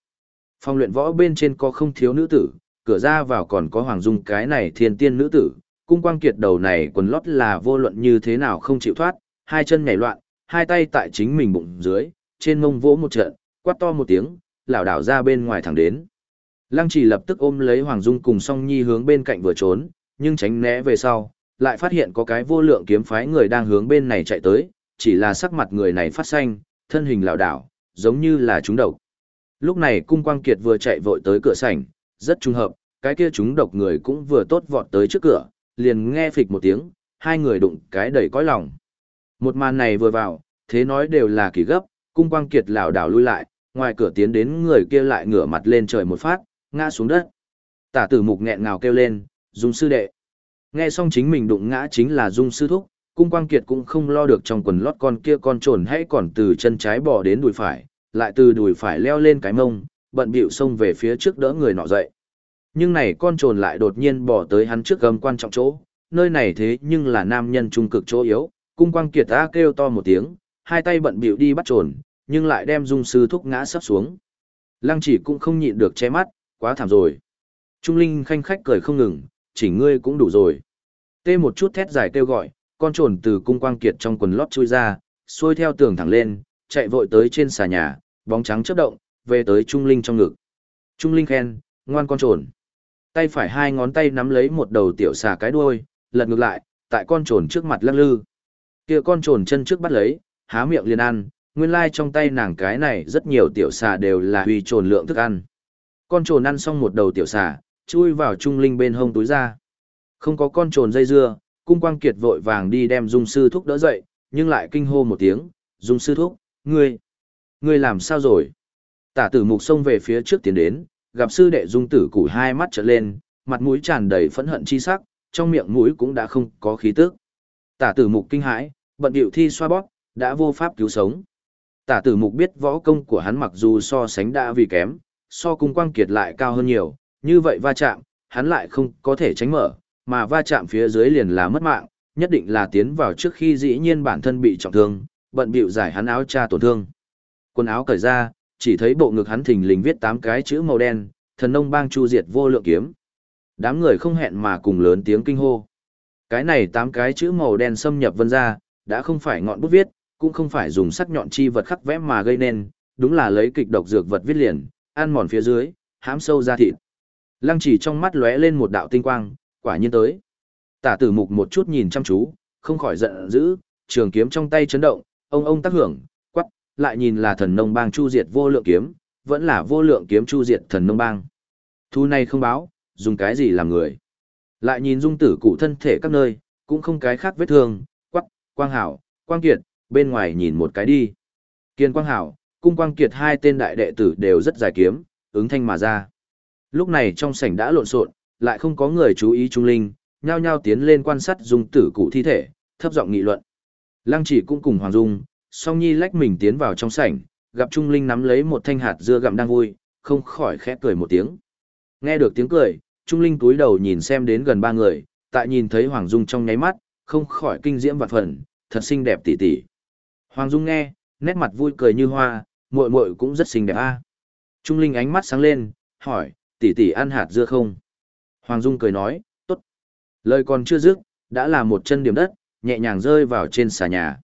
Phòng luyện võ bên trên có không thiếu nữ tử, cửa ra vào còn có hoàng dung cái này thiên tiên nữ tử, cung quang kiệt đầu này quần lót là vô luận như thế nào không chịu thoát, hai chân nhảy loạn, hai tay tại chính mình bụng dưới, trên mông vỗ một trận, quát to một tiếng, lảo đảo ra bên ngoài thẳng đến. Lăng chỉ lập tức ôm lấy Hoàng Dung cùng song nhi hướng bên cạnh vừa trốn, nhưng tránh né về sau, lại phát hiện có cái vô lượng kiếm phái người đang hướng bên này chạy tới, chỉ là sắc mặt người này phát xanh, thân hình lảo đảo, giống như là trúng độc. Lúc này cung quang kiệt vừa chạy vội tới cửa sảnh, rất trùng hợp, cái kia trúng độc người cũng vừa tốt vọt tới trước cửa, liền nghe phịch một tiếng, hai người đụng cái đầy cõi lòng. Một màn này vừa vào, thế nói đều là kỳ gấp, cung quang kiệt lảo đảo lui lại, ngoài cửa tiến đến người kia lại ngửa mặt lên trời một phát, ngã xuống đất. Tả tử mục nghẹn ngào kêu lên, dung sư đệ. Nghe xong chính mình đụng ngã chính là dung sư thúc, cung quang kiệt cũng không lo được trong quần lót con kia con trồn hãy còn từ chân trái bỏ đến đùi phải, lại từ đùi phải leo lên cái mông, bận bịu xông về phía trước đỡ người nọ dậy. Nhưng này con trồn lại đột nhiên bỏ tới hắn trước gầm quan trọng chỗ, nơi này thế nhưng là nam nhân trung cực chỗ yếu, cung quang kiệt ta kêu to một tiếng, hai tay bận bịu đi bắt trồn, nhưng lại đem dung sư thúc ngã sắp xuống. Lăng chỉ cũng không nhịn được che mắt, quá thảm rồi. Trung Linh khanh khách cười không ngừng, chỉ ngươi cũng đủ rồi. Tê một chút thét dài kêu gọi, con trồn từ cung quang kiệt trong quần lót chui ra, xuôi theo tường thẳng lên, chạy vội tới trên xà nhà, bóng trắng chớp động, về tới Trung Linh trong ngực. Trung Linh khen, ngoan con trồn. Tay phải hai ngón tay nắm lấy một đầu tiểu xà cái đuôi, lật ngược lại, tại con trồn trước mặt lắc lư. Kia con trồn chân trước bắt lấy, há miệng liền ăn, nguyên lai trong tay nàng cái này rất nhiều tiểu xà đều là huy trồn lượng thức ăn. Con trồn ăn xong một đầu tiểu xà, chui vào trung linh bên hông túi ra. Không có con trồn dây dưa, cung quang kiệt vội vàng đi đem dung sư thúc đỡ dậy, nhưng lại kinh hô một tiếng, dung sư thúc, ngươi, ngươi làm sao rồi? Tả tử mục xông về phía trước tiến đến, gặp sư đệ dung tử củ hai mắt trở lên, mặt mũi tràn đầy phẫn hận chi sắc, trong miệng mũi cũng đã không có khí tức. Tả tử mục kinh hãi, bận điệu thi xoa bóp, đã vô pháp cứu sống. Tả tử mục biết võ công của hắn mặc dù so sánh đã vì kém, so cung quang kiệt lại cao hơn nhiều, như vậy va chạm, hắn lại không có thể tránh mở, mà va chạm phía dưới liền là mất mạng, nhất định là tiến vào trước khi dĩ nhiên bản thân bị trọng thương, bận bịu giải hắn áo cha tổn thương. Quần áo cởi ra, chỉ thấy bộ ngực hắn thình lình viết tám cái chữ màu đen, thần nông bang chu diệt vô lượng kiếm. Đám người không hẹn mà cùng lớn tiếng kinh hô. Cái này tám cái chữ màu đen xâm nhập vân ra, đã không phải ngọn bút viết, cũng không phải dùng sắc nhọn chi vật khắc vẽ mà gây nên, đúng là lấy kịch độc dược vật viết liền, ăn mòn phía dưới, hãm sâu ra thịt. Lăng chỉ trong mắt lóe lên một đạo tinh quang, quả nhiên tới. Tả tử mục một chút nhìn chăm chú, không khỏi giận dữ, trường kiếm trong tay chấn động, ông ông tác hưởng, lại nhìn là thần nông bang chu diệt vô lượng kiếm, vẫn là vô lượng kiếm chu diệt thần nông bang. Thu này không báo, dùng cái gì làm người. Lại nhìn dung tử cụ thân thể các nơi, cũng không cái khác vết thương, quắc, quang hảo, quang kiệt, bên ngoài nhìn một cái đi. Kiên quang hảo, cung quang kiệt hai tên đại đệ tử đều rất dài kiếm, ứng thanh mà ra. Lúc này trong sảnh đã lộn xộn, lại không có người chú ý Trung Linh, nhao nhao tiến lên quan sát dung tử cụ thi thể, thấp giọng nghị luận. Lăng chỉ cũng cùng Hoàng Dung, song nhi lách mình tiến vào trong sảnh, gặp Trung Linh nắm lấy một thanh hạt dưa gặm đang vui, không khỏi khẽ cười một tiếng. Nghe được tiếng cười, Trung Linh túi đầu nhìn xem đến gần ba người, tại nhìn thấy Hoàng Dung trong nháy mắt, không khỏi kinh diễm vạn phần, thật xinh đẹp tỉ tỉ. Hoàng Dung nghe, nét mặt vui cười như hoa, muội muội cũng rất xinh đẹp a. Trung Linh ánh mắt sáng lên, hỏi, tỷ tỷ ăn hạt dưa không? Hoàng Dung cười nói, tốt. Lời còn chưa dứt, đã là một chân điểm đất, nhẹ nhàng rơi vào trên xà nhà.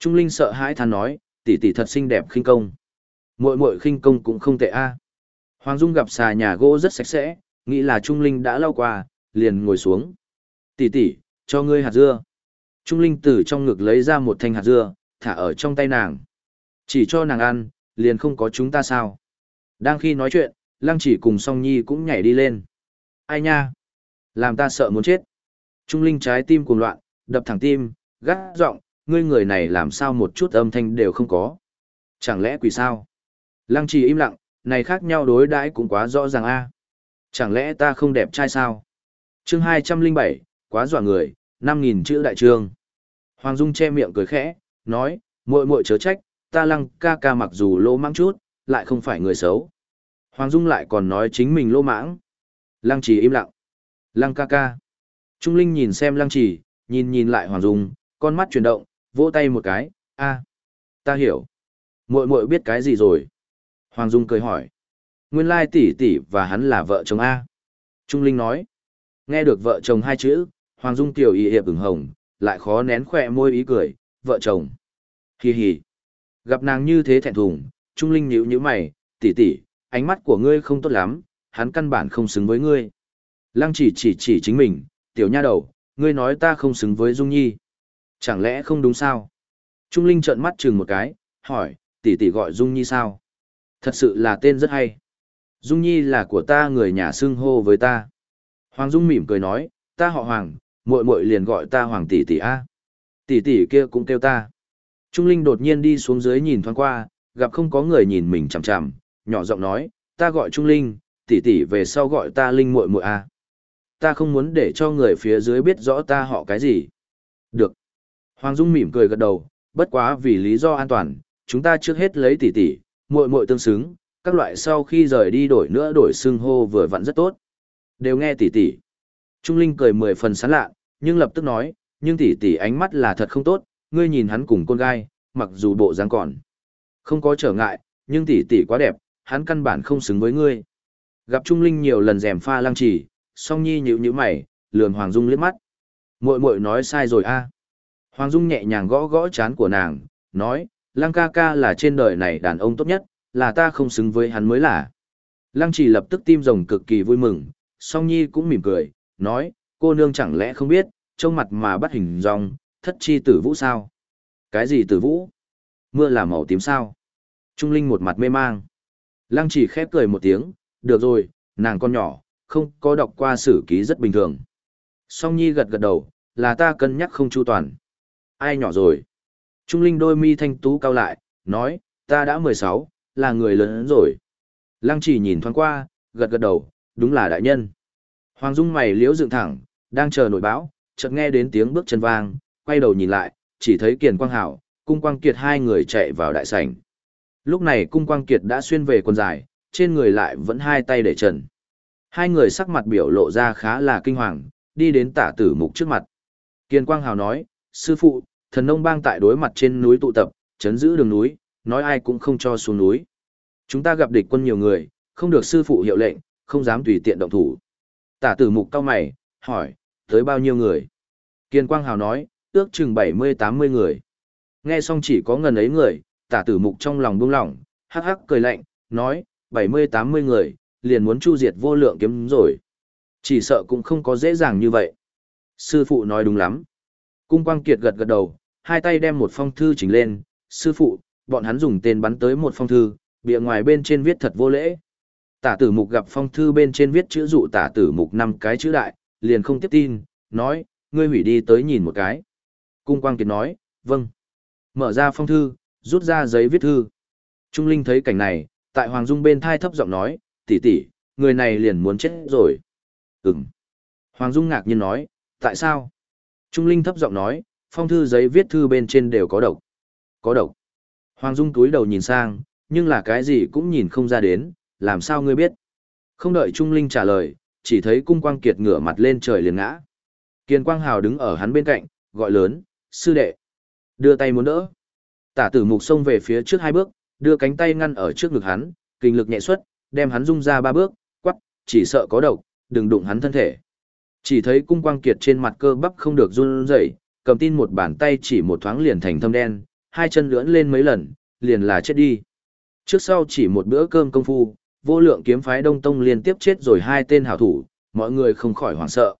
Trung Linh sợ hãi than nói, tỷ tỷ thật xinh đẹp khinh công. Muội muội khinh công cũng không tệ a. Hoàng Dung gặp xà nhà gỗ rất sạch sẽ, nghĩ là Trung Linh đã lau qua, liền ngồi xuống. Tỷ tỷ, cho ngươi hạt dưa. Trung Linh từ trong ngực lấy ra một thanh hạt dưa, thả ở trong tay nàng. Chỉ cho nàng ăn, liền không có chúng ta sao. Đang khi nói chuyện, Lăng chỉ cùng song nhi cũng nhảy đi lên. Ai nha? Làm ta sợ muốn chết. Trung Linh trái tim cuồng loạn, đập thẳng tim, gắt giọng, ngươi người này làm sao một chút âm thanh đều không có. Chẳng lẽ quỷ sao? Lăng trì im lặng, này khác nhau đối đãi cũng quá rõ ràng a. Chẳng lẽ ta không đẹp trai sao? Chương 207, quá dọa người, 5000 chữ đại trương. Hoàng Dung che miệng cười khẽ, nói, muội muội chớ trách, ta lăng ca ca mặc dù lỗ mãng chút, lại không phải người xấu. Hoàng Dung lại còn nói chính mình lỗ mãng. Lăng trì im lặng. Lăng ca ca. Trung Linh nhìn xem lăng trì, nhìn nhìn lại Hoàng Dung, con mắt chuyển động, vỗ tay một cái, a, ta hiểu. muội muội biết cái gì rồi? Hoàng Dung cười hỏi. Nguyên lai tỷ tỷ và hắn là vợ chồng A. Trung Linh nói. Nghe được vợ chồng hai chữ, Hoàng Dung tiểu y hiệp ửng hồng, lại khó nén khỏe môi ý cười, vợ chồng. Hì hì. Gặp nàng như thế thẹn thùng, Trung Linh nhíu nhíu mày, tỷ tỷ, ánh mắt của ngươi không tốt lắm, hắn căn bản không xứng với ngươi. Lăng chỉ chỉ chỉ chính mình, tiểu nha đầu, ngươi nói ta không xứng với Dung Nhi. Chẳng lẽ không đúng sao? Trung Linh trợn mắt chừng một cái, hỏi, tỷ tỷ gọi Dung Nhi sao? Thật sự là tên rất hay. Dung Nhi là của ta người nhà xưng hô với ta. Hoàng Dung mỉm cười nói, ta họ Hoàng, muội muội liền gọi ta Hoàng tỷ tỷ a. Tỷ tỷ kia cũng kêu ta. Trung Linh đột nhiên đi xuống dưới nhìn thoáng qua, gặp không có người nhìn mình chằm chằm, nhỏ giọng nói, ta gọi Trung Linh, tỷ tỷ về sau gọi ta Linh muội muội a. Ta không muốn để cho người phía dưới biết rõ ta họ cái gì. Được. Hoàng Dung mỉm cười gật đầu, bất quá vì lý do an toàn, chúng ta trước hết lấy tỷ tỷ, muội muội tương xứng, các loại sau khi rời đi đổi nữa đổi xưng hô vừa vặn rất tốt. Đều nghe tỷ tỷ. Trung Linh cười mười phần sán lạ, nhưng lập tức nói, nhưng tỷ tỷ ánh mắt là thật không tốt, ngươi nhìn hắn cùng con gai, mặc dù bộ dáng còn không có trở ngại, nhưng tỷ tỷ quá đẹp, hắn căn bản không xứng với ngươi. Gặp Trung Linh nhiều lần rèm pha lăng trì, song nhi nhíu nhíu mày, lườm Hoàng Dung liếc mắt. Muội muội nói sai rồi a. Hoàng Dung nhẹ nhàng gõ gõ chán của nàng, nói, Lăng ca ca là trên đời này đàn ông tốt nhất, là ta không xứng với hắn mới là. Lăng chỉ lập tức tim rồng cực kỳ vui mừng, song nhi cũng mỉm cười, nói, cô nương chẳng lẽ không biết, trông mặt mà bắt hình dòng, thất chi tử vũ sao? Cái gì tử vũ? Mưa là màu tím sao? Trung Linh một mặt mê mang. Lăng chỉ khép cười một tiếng, được rồi, nàng con nhỏ, không có đọc qua sử ký rất bình thường. Song Nhi gật gật đầu, là ta cân nhắc không chu toàn. Ai nhỏ rồi? Trung Linh đôi mi thanh tú cao lại, nói, ta đã 16, là người lớn rồi. Lăng chỉ nhìn thoáng qua, gật gật đầu, đúng là đại nhân. Hoàng Dung mày liễu dựng thẳng, đang chờ nổi báo, chợt nghe đến tiếng bước chân vang, quay đầu nhìn lại, chỉ thấy Kiền Quang Hảo, Cung Quang Kiệt hai người chạy vào đại sảnh. Lúc này Cung Quang Kiệt đã xuyên về quần dài, trên người lại vẫn hai tay để trần. Hai người sắc mặt biểu lộ ra khá là kinh hoàng, đi đến tả tử mục trước mặt. Kiền Quang Hào nói, sư phụ, thần nông bang tại đối mặt trên núi tụ tập, chấn giữ đường núi, nói ai cũng không cho xuống núi. Chúng ta gặp địch quân nhiều người, không được sư phụ hiệu lệnh, không dám tùy tiện động thủ. Tả tử mục cao mày, hỏi, tới bao nhiêu người? Kiên Quang Hào nói, ước chừng 70-80 người. Nghe xong chỉ có ngần ấy người, tả tử mục trong lòng buông lỏng, hắc hắc cười lạnh, nói, 70-80 người, liền muốn chu diệt vô lượng kiếm rồi. Chỉ sợ cũng không có dễ dàng như vậy. Sư phụ nói đúng lắm. Cung Quang Kiệt gật gật đầu, hai tay đem một phong thư chỉnh lên, sư phụ, bọn hắn dùng tên bắn tới một phong thư, bìa ngoài bên trên viết thật vô lễ. Tả tử mục gặp phong thư bên trên viết chữ dụ tả tử mục năm cái chữ đại, liền không tiếp tin, nói, ngươi hủy đi tới nhìn một cái. Cung Quang Kiệt nói, vâng. Mở ra phong thư, rút ra giấy viết thư. Trung Linh thấy cảnh này, tại Hoàng Dung bên thai thấp giọng nói, tỷ tỷ, người này liền muốn chết rồi. Ừm. Hoàng Dung ngạc nhiên nói, tại sao? Trung Linh thấp giọng nói, phong thư giấy viết thư bên trên đều có độc. Có độc. Hoàng Dung túi đầu nhìn sang, nhưng là cái gì cũng nhìn không ra đến, làm sao ngươi biết? Không đợi Trung Linh trả lời, chỉ thấy cung quang kiệt ngửa mặt lên trời liền ngã. Kiên Quang Hào đứng ở hắn bên cạnh, gọi lớn, sư đệ. Đưa tay muốn đỡ. Tả tử mục xông về phía trước hai bước, đưa cánh tay ngăn ở trước ngực hắn, kinh lực nhẹ xuất, đem hắn rung ra ba bước, quắc, chỉ sợ có độc, đừng đụng hắn thân thể. Chỉ thấy cung quang kiệt trên mặt cơ bắp không được run rẩy, cầm tin một bàn tay chỉ một thoáng liền thành thâm đen, hai chân lưỡn lên mấy lần, liền là chết đi. Trước sau chỉ một bữa cơm công phu, vô lượng kiếm phái Đông Tông liên tiếp chết rồi hai tên hảo thủ, mọi người không khỏi hoảng sợ.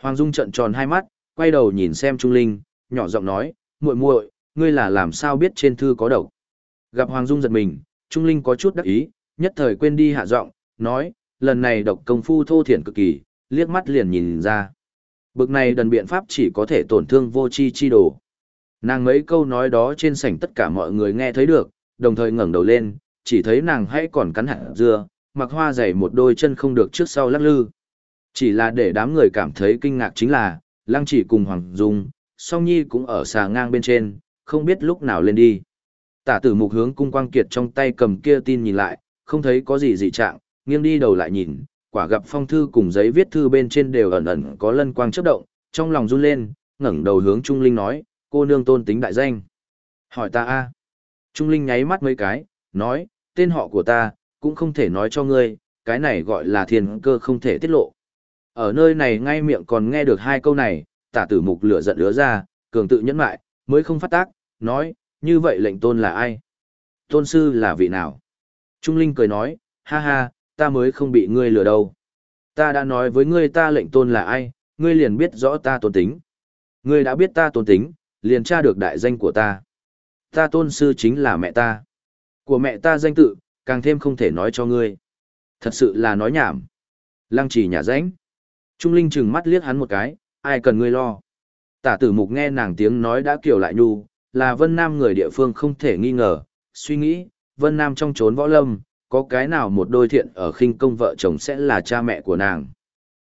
Hoàng Dung trận tròn hai mắt, quay đầu nhìn xem Trung Linh, nhỏ giọng nói, muội muội, ngươi là làm sao biết trên thư có độc. Gặp Hoàng Dung giật mình, Trung Linh có chút đắc ý, nhất thời quên đi hạ giọng, nói, lần này độc công phu thô thiển cực kỳ, liếc mắt liền nhìn ra. Bực này đần biện pháp chỉ có thể tổn thương vô chi chi đồ. Nàng mấy câu nói đó trên sảnh tất cả mọi người nghe thấy được, đồng thời ngẩng đầu lên, chỉ thấy nàng hãy còn cắn hạt dưa, mặc hoa dày một đôi chân không được trước sau lắc lư. Chỉ là để đám người cảm thấy kinh ngạc chính là, Lăng chỉ cùng Hoàng Dung, song nhi cũng ở xà ngang bên trên, không biết lúc nào lên đi. Tả tử mục hướng cung quang kiệt trong tay cầm kia tin nhìn lại, không thấy có gì dị trạng, nghiêng đi đầu lại nhìn, quả gặp phong thư cùng giấy viết thư bên trên đều ẩn ẩn có lân quang chớp động, trong lòng run lên, ngẩng đầu hướng Trung Linh nói, cô nương tôn tính đại danh. Hỏi ta a Trung Linh nháy mắt mấy cái, nói, tên họ của ta, cũng không thể nói cho ngươi, cái này gọi là thiên cơ không thể tiết lộ. Ở nơi này ngay miệng còn nghe được hai câu này, tả tử mục lửa giận lửa ra, cường tự nhẫn mại, mới không phát tác, nói, như vậy lệnh tôn là ai? Tôn sư là vị nào? Trung Linh cười nói, ha ha, ta mới không bị ngươi lừa đâu. Ta đã nói với ngươi ta lệnh tôn là ai, ngươi liền biết rõ ta tôn tính. Ngươi đã biết ta tôn tính, liền tra được đại danh của ta. Ta tôn sư chính là mẹ ta. Của mẹ ta danh tự, càng thêm không thể nói cho ngươi. Thật sự là nói nhảm. Lăng chỉ nhà ránh. Trung Linh chừng mắt liếc hắn một cái, ai cần ngươi lo. Tả tử mục nghe nàng tiếng nói đã kiểu lại nhu, là Vân Nam người địa phương không thể nghi ngờ, suy nghĩ, Vân Nam trong trốn võ lâm, có cái nào một đôi thiện ở khinh công vợ chồng sẽ là cha mẹ của nàng.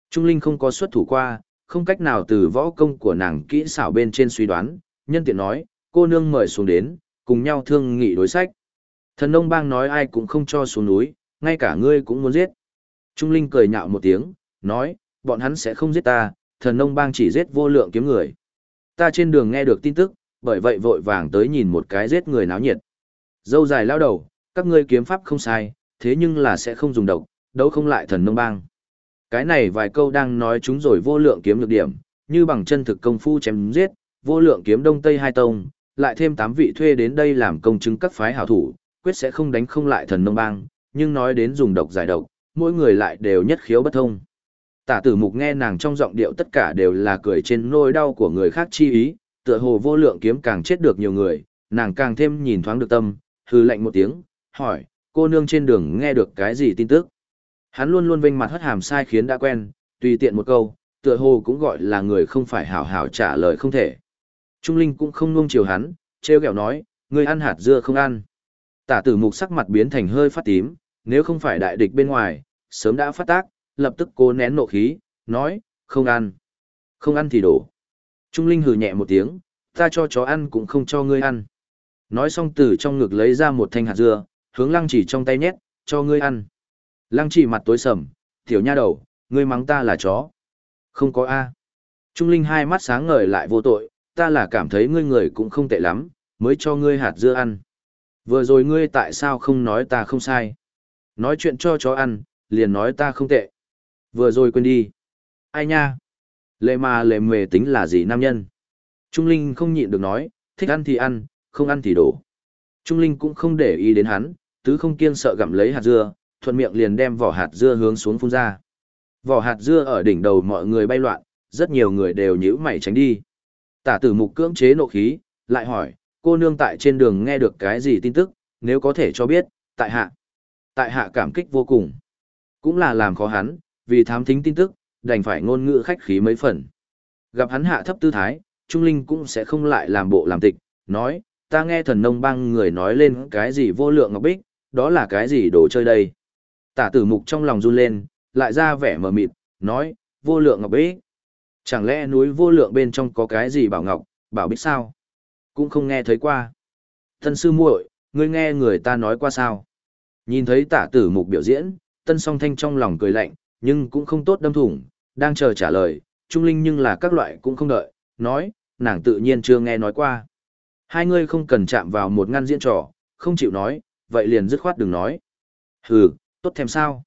Trung Linh không có xuất thủ qua, không cách nào từ võ công của nàng kỹ xảo bên trên suy đoán, nhân tiện nói, cô nương mời xuống đến, cùng nhau thương nghị đối sách. Thần nông bang nói ai cũng không cho xuống núi, ngay cả ngươi cũng muốn giết. Trung Linh cười nhạo một tiếng, nói, bọn hắn sẽ không giết ta, thần nông bang chỉ giết vô lượng kiếm người. Ta trên đường nghe được tin tức, bởi vậy vội vàng tới nhìn một cái giết người náo nhiệt. Dâu dài lao đầu, các ngươi kiếm pháp không sai, thế nhưng là sẽ không dùng độc, đấu không lại thần nông bang. Cái này vài câu đang nói chúng rồi vô lượng kiếm lược điểm, như bằng chân thực công phu chém giết, vô lượng kiếm đông tây hai tông, lại thêm tám vị thuê đến đây làm công chứng các phái hảo thủ, quyết sẽ không đánh không lại thần nông bang, nhưng nói đến dùng độc giải độc, mỗi người lại đều nhất khiếu bất thông. Tả tử mục nghe nàng trong giọng điệu tất cả đều là cười trên nỗi đau của người khác chi ý, tựa hồ vô lượng kiếm càng chết được nhiều người, nàng càng thêm nhìn thoáng được tâm, hư lạnh một tiếng, hỏi, cô nương trên đường nghe được cái gì tin tức? Hắn luôn luôn vinh mặt hất hàm sai khiến đã quen, tùy tiện một câu, tựa hồ cũng gọi là người không phải hảo hảo trả lời không thể. Trung Linh cũng không nuông chiều hắn, treo kẹo nói, người ăn hạt dưa không ăn. Tả tử mục sắc mặt biến thành hơi phát tím, nếu không phải đại địch bên ngoài, sớm đã phát tác, lập tức cố nén nộ khí, nói, không ăn. Không ăn thì đổ. Trung Linh hừ nhẹ một tiếng, ta cho chó ăn cũng không cho ngươi ăn. Nói xong từ trong ngực lấy ra một thanh hạt dưa, hướng lăng chỉ trong tay nhét, cho ngươi ăn. Lăng chỉ mặt tối sầm, tiểu nha đầu, ngươi mắng ta là chó. Không có A. Trung Linh hai mắt sáng ngời lại vô tội, ta là cảm thấy ngươi người cũng không tệ lắm, mới cho ngươi hạt dưa ăn. Vừa rồi ngươi tại sao không nói ta không sai? Nói chuyện cho chó ăn, liền nói ta không tệ. Vừa rồi quên đi. Ai nha? Lệ mà lệ mề tính là gì nam nhân? Trung Linh không nhịn được nói, thích ăn thì ăn, không ăn thì đổ. Trung Linh cũng không để ý đến hắn, tứ không kiêng sợ gặm lấy hạt dưa, thuận miệng liền đem vỏ hạt dưa hướng xuống phun ra. Vỏ hạt dưa ở đỉnh đầu mọi người bay loạn, rất nhiều người đều nhíu mày tránh đi. Tả tử mục cưỡng chế nộ khí, lại hỏi, cô nương tại trên đường nghe được cái gì tin tức, nếu có thể cho biết, tại hạ. Tại hạ cảm kích vô cùng. Cũng là làm khó hắn, vì thám thính tin tức, đành phải ngôn ngữ khách khí mấy phần. Gặp hắn hạ thấp tư thái, Trung Linh cũng sẽ không lại làm bộ làm tịch, nói, ta nghe thần nông bang người nói lên cái gì vô lượng ngọc bích, đó là cái gì đồ chơi đây. Tả tử mục trong lòng run lên, lại ra vẻ mờ mịt, nói, vô lượng ngọc bích. Chẳng lẽ núi vô lượng bên trong có cái gì bảo ngọc, bảo bích sao? Cũng không nghe thấy qua. Tân sư muội, ngươi nghe người ta nói qua sao? Nhìn thấy tả tử mục biểu diễn, tân song thanh trong lòng cười lạnh, nhưng cũng không tốt đâm thủng, đang chờ trả lời, trung linh nhưng là các loại cũng không đợi, nói, nàng tự nhiên chưa nghe nói qua. Hai ngươi không cần chạm vào một ngăn diễn trò, không chịu nói, vậy liền dứt khoát đừng nói. Hừ, tốt thèm sao?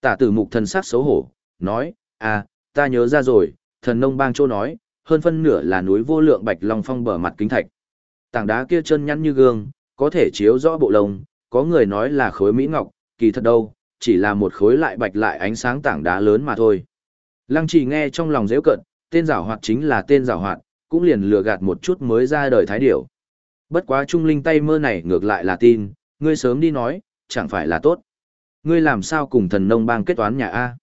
Tả tử mục thần sắc xấu hổ, nói, à, ta nhớ ra rồi, thần nông bang chỗ nói, hơn phân nửa là núi vô lượng bạch long phong bờ mặt kính thạch. Tảng đá kia chân nhắn như gương, có thể chiếu rõ bộ lông, có người nói là khối mỹ ngọc, kỳ thật đâu, chỉ là một khối lại bạch lại ánh sáng tảng đá lớn mà thôi. Lăng trì nghe trong lòng dễ cận, tên giảo hoạt chính là tên giảo hoạt, cũng liền lừa gạt một chút mới ra đời thái điểu. Bất quá trung linh tay mơ này ngược lại là tin, ngươi sớm đi nói, chẳng phải là tốt. Ngươi làm sao cùng thần nông bang kết toán nhà A?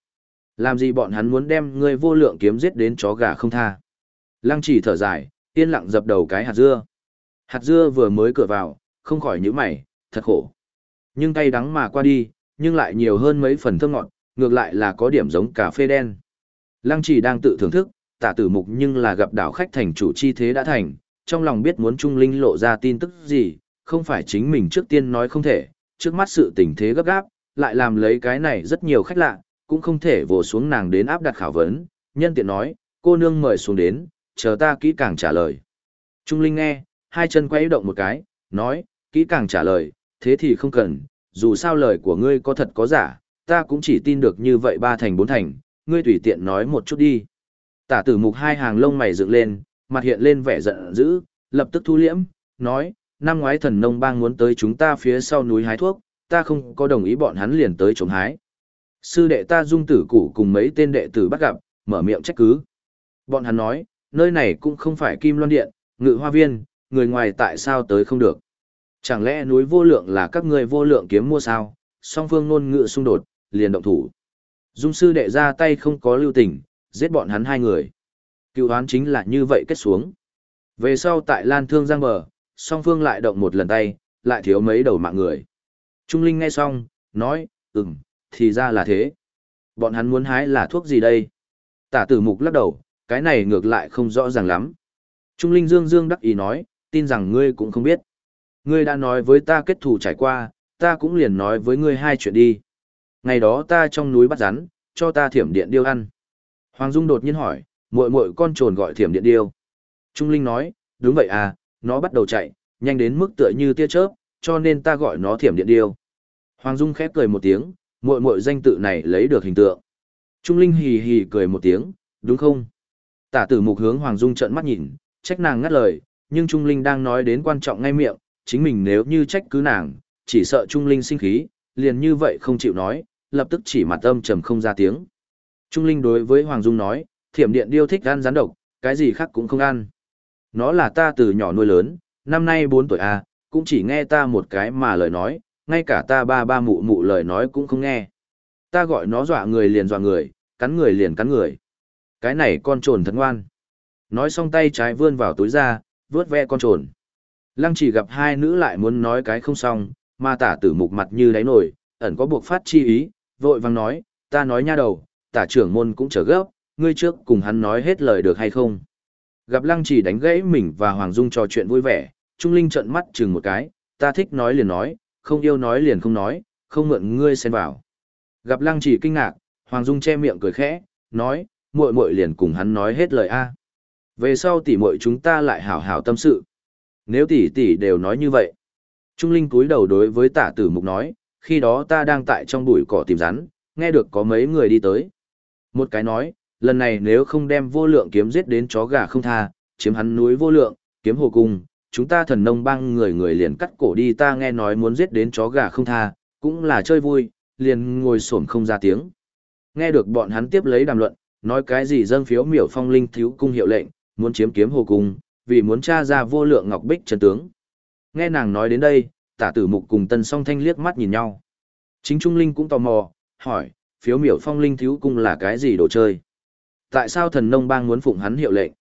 Làm gì bọn hắn muốn đem ngươi vô lượng kiếm giết đến chó gà không tha? Lăng chỉ thở dài, yên lặng dập đầu cái hạt dưa. Hạt dưa vừa mới cửa vào, không khỏi nhíu mày, thật khổ. Nhưng cay đắng mà qua đi, nhưng lại nhiều hơn mấy phần thơm ngọt, ngược lại là có điểm giống cà phê đen. Lăng chỉ đang tự thưởng thức, tả tử mục nhưng là gặp đảo khách thành chủ chi thế đã thành, trong lòng biết muốn Trung Linh lộ ra tin tức gì, không phải chính mình trước tiên nói không thể, trước mắt sự tình thế gấp gáp, lại làm lấy cái này rất nhiều khách lạ, cũng không thể vồ xuống nàng đến áp đặt khảo vấn, nhân tiện nói, cô nương mời xuống đến, chờ ta kỹ càng trả lời. Trung Linh nghe, hai chân quay động một cái, nói, kỹ càng trả lời, thế thì không cần, dù sao lời của ngươi có thật có giả, ta cũng chỉ tin được như vậy ba thành bốn thành, ngươi tùy tiện nói một chút đi. Tả tử mục hai hàng lông mày dựng lên, mặt hiện lên vẻ giận dữ, lập tức thu liễm, nói, năm ngoái thần nông bang muốn tới chúng ta phía sau núi hái thuốc, ta không có đồng ý bọn hắn liền tới chống hái. Sư đệ ta dung tử củ cùng mấy tên đệ tử bắt gặp, mở miệng trách cứ. Bọn hắn nói, nơi này cũng không phải kim loan điện, ngự hoa viên, người ngoài tại sao tới không được. Chẳng lẽ núi vô lượng là các người vô lượng kiếm mua sao, song phương ngôn ngự xung đột, liền động thủ. Dung sư đệ ra tay không có lưu tình, giết bọn hắn hai người. Cựu hoán chính là như vậy kết xuống. Về sau tại Lan Thương Giang Bờ, song phương lại động một lần tay, lại thiếu mấy đầu mạng người. Trung Linh nghe xong, nói, ừm, thì ra là thế. Bọn hắn muốn hái là thuốc gì đây? Tả tử mục lắc đầu, cái này ngược lại không rõ ràng lắm. Trung Linh Dương Dương đắc ý nói, tin rằng ngươi cũng không biết. Ngươi đã nói với ta kết thù trải qua, ta cũng liền nói với ngươi hai chuyện đi. Ngày đó ta trong núi bắt rắn, cho ta thiểm điện điêu ăn. Hoàng Dung đột nhiên hỏi, muội muội con trồn gọi thiểm điện điêu. Trung Linh nói, đúng vậy à, nó bắt đầu chạy, nhanh đến mức tựa như tia chớp, cho nên ta gọi nó thiểm điện điêu. Hoàng Dung khép cười một tiếng, muội muội danh tự này lấy được hình tượng. Trung Linh hì hì cười một tiếng, đúng không? Tả tử mục hướng Hoàng Dung trợn mắt nhìn, trách nàng ngắt lời, nhưng Trung Linh đang nói đến quan trọng ngay miệng, chính mình nếu như trách cứ nàng, chỉ sợ Trung Linh sinh khí, liền như vậy không chịu nói, lập tức chỉ mặt âm trầm không ra tiếng. Trung Linh đối với Hoàng Dung nói, thiểm điện điêu thích ăn rắn độc, cái gì khác cũng không ăn. Nó là ta từ nhỏ nuôi lớn, năm nay 4 tuổi a cũng chỉ nghe ta một cái mà lời nói, ngay cả ta ba ba mụ mụ lời nói cũng không nghe. Ta gọi nó dọa người liền dọa người, cắn người liền cắn người. Cái này con trồn thật ngoan. Nói xong tay trái vươn vào túi ra, vướt ve con trồn. Lăng chỉ gặp hai nữ lại muốn nói cái không xong, mà tả tử mục mặt như đáy nổi, ẩn có buộc phát chi ý, vội vang nói, ta nói nha đầu, tả trưởng môn cũng trở gấp, ngươi trước cùng hắn nói hết lời được hay không. Gặp lăng trì đánh gãy mình và Hoàng Dung trò chuyện vui vẻ, Trung Linh trợn mắt chừng một cái, ta thích nói liền nói, không yêu nói liền không nói, không mượn ngươi xen vào. Gặp lăng trì kinh ngạc, Hoàng Dung che miệng cười khẽ, nói, muội muội liền cùng hắn nói hết lời a. Về sau tỷ muội chúng ta lại hảo hảo tâm sự. Nếu tỷ tỷ đều nói như vậy. Trung Linh cúi đầu đối với tả tử mục nói, khi đó ta đang tại trong bụi cỏ tìm rắn, nghe được có mấy người đi tới. Một cái nói, lần này nếu không đem vô lượng kiếm giết đến chó gà không tha, chiếm hắn núi vô lượng, kiếm hồ cung, chúng ta thần nông bang người người liền cắt cổ đi ta nghe nói muốn giết đến chó gà không tha, cũng là chơi vui, liền ngồi xổm không ra tiếng. Nghe được bọn hắn tiếp lấy đàm luận, nói cái gì dâng phiếu miểu phong linh thiếu cung hiệu lệnh, muốn chiếm kiếm hồ cung, vì muốn tra ra vô lượng ngọc bích chân tướng. Nghe nàng nói đến đây, tả tử mục cùng tân song thanh liếc mắt nhìn nhau. Chính Trung Linh cũng tò mò, hỏi, phiếu miểu phong linh thiếu cung là cái gì đồ chơi? Tại sao thần nông bang muốn phụng hắn hiệu lệnh?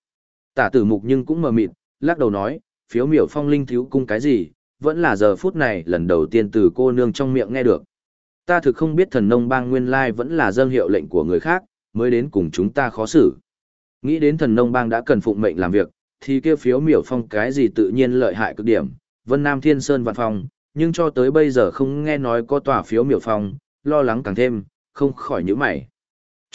Tả tử mục nhưng cũng mờ mịt, lắc đầu nói, phiếu miểu phong linh thiếu cung cái gì, vẫn là giờ phút này lần đầu tiên từ cô nương trong miệng nghe được. Ta thực không biết thần nông bang nguyên lai vẫn là dâng hiệu lệnh của người khác, mới đến cùng chúng ta khó xử. Nghĩ đến thần nông bang đã cần phụng mệnh làm việc, thì kêu phiếu miểu phong cái gì tự nhiên lợi hại cực điểm, Vân Nam Thiên Sơn Vạn Phong, nhưng cho tới bây giờ không nghe nói có tòa phiếu miểu phong, lo lắng càng thêm, không khỏi nhữ mày.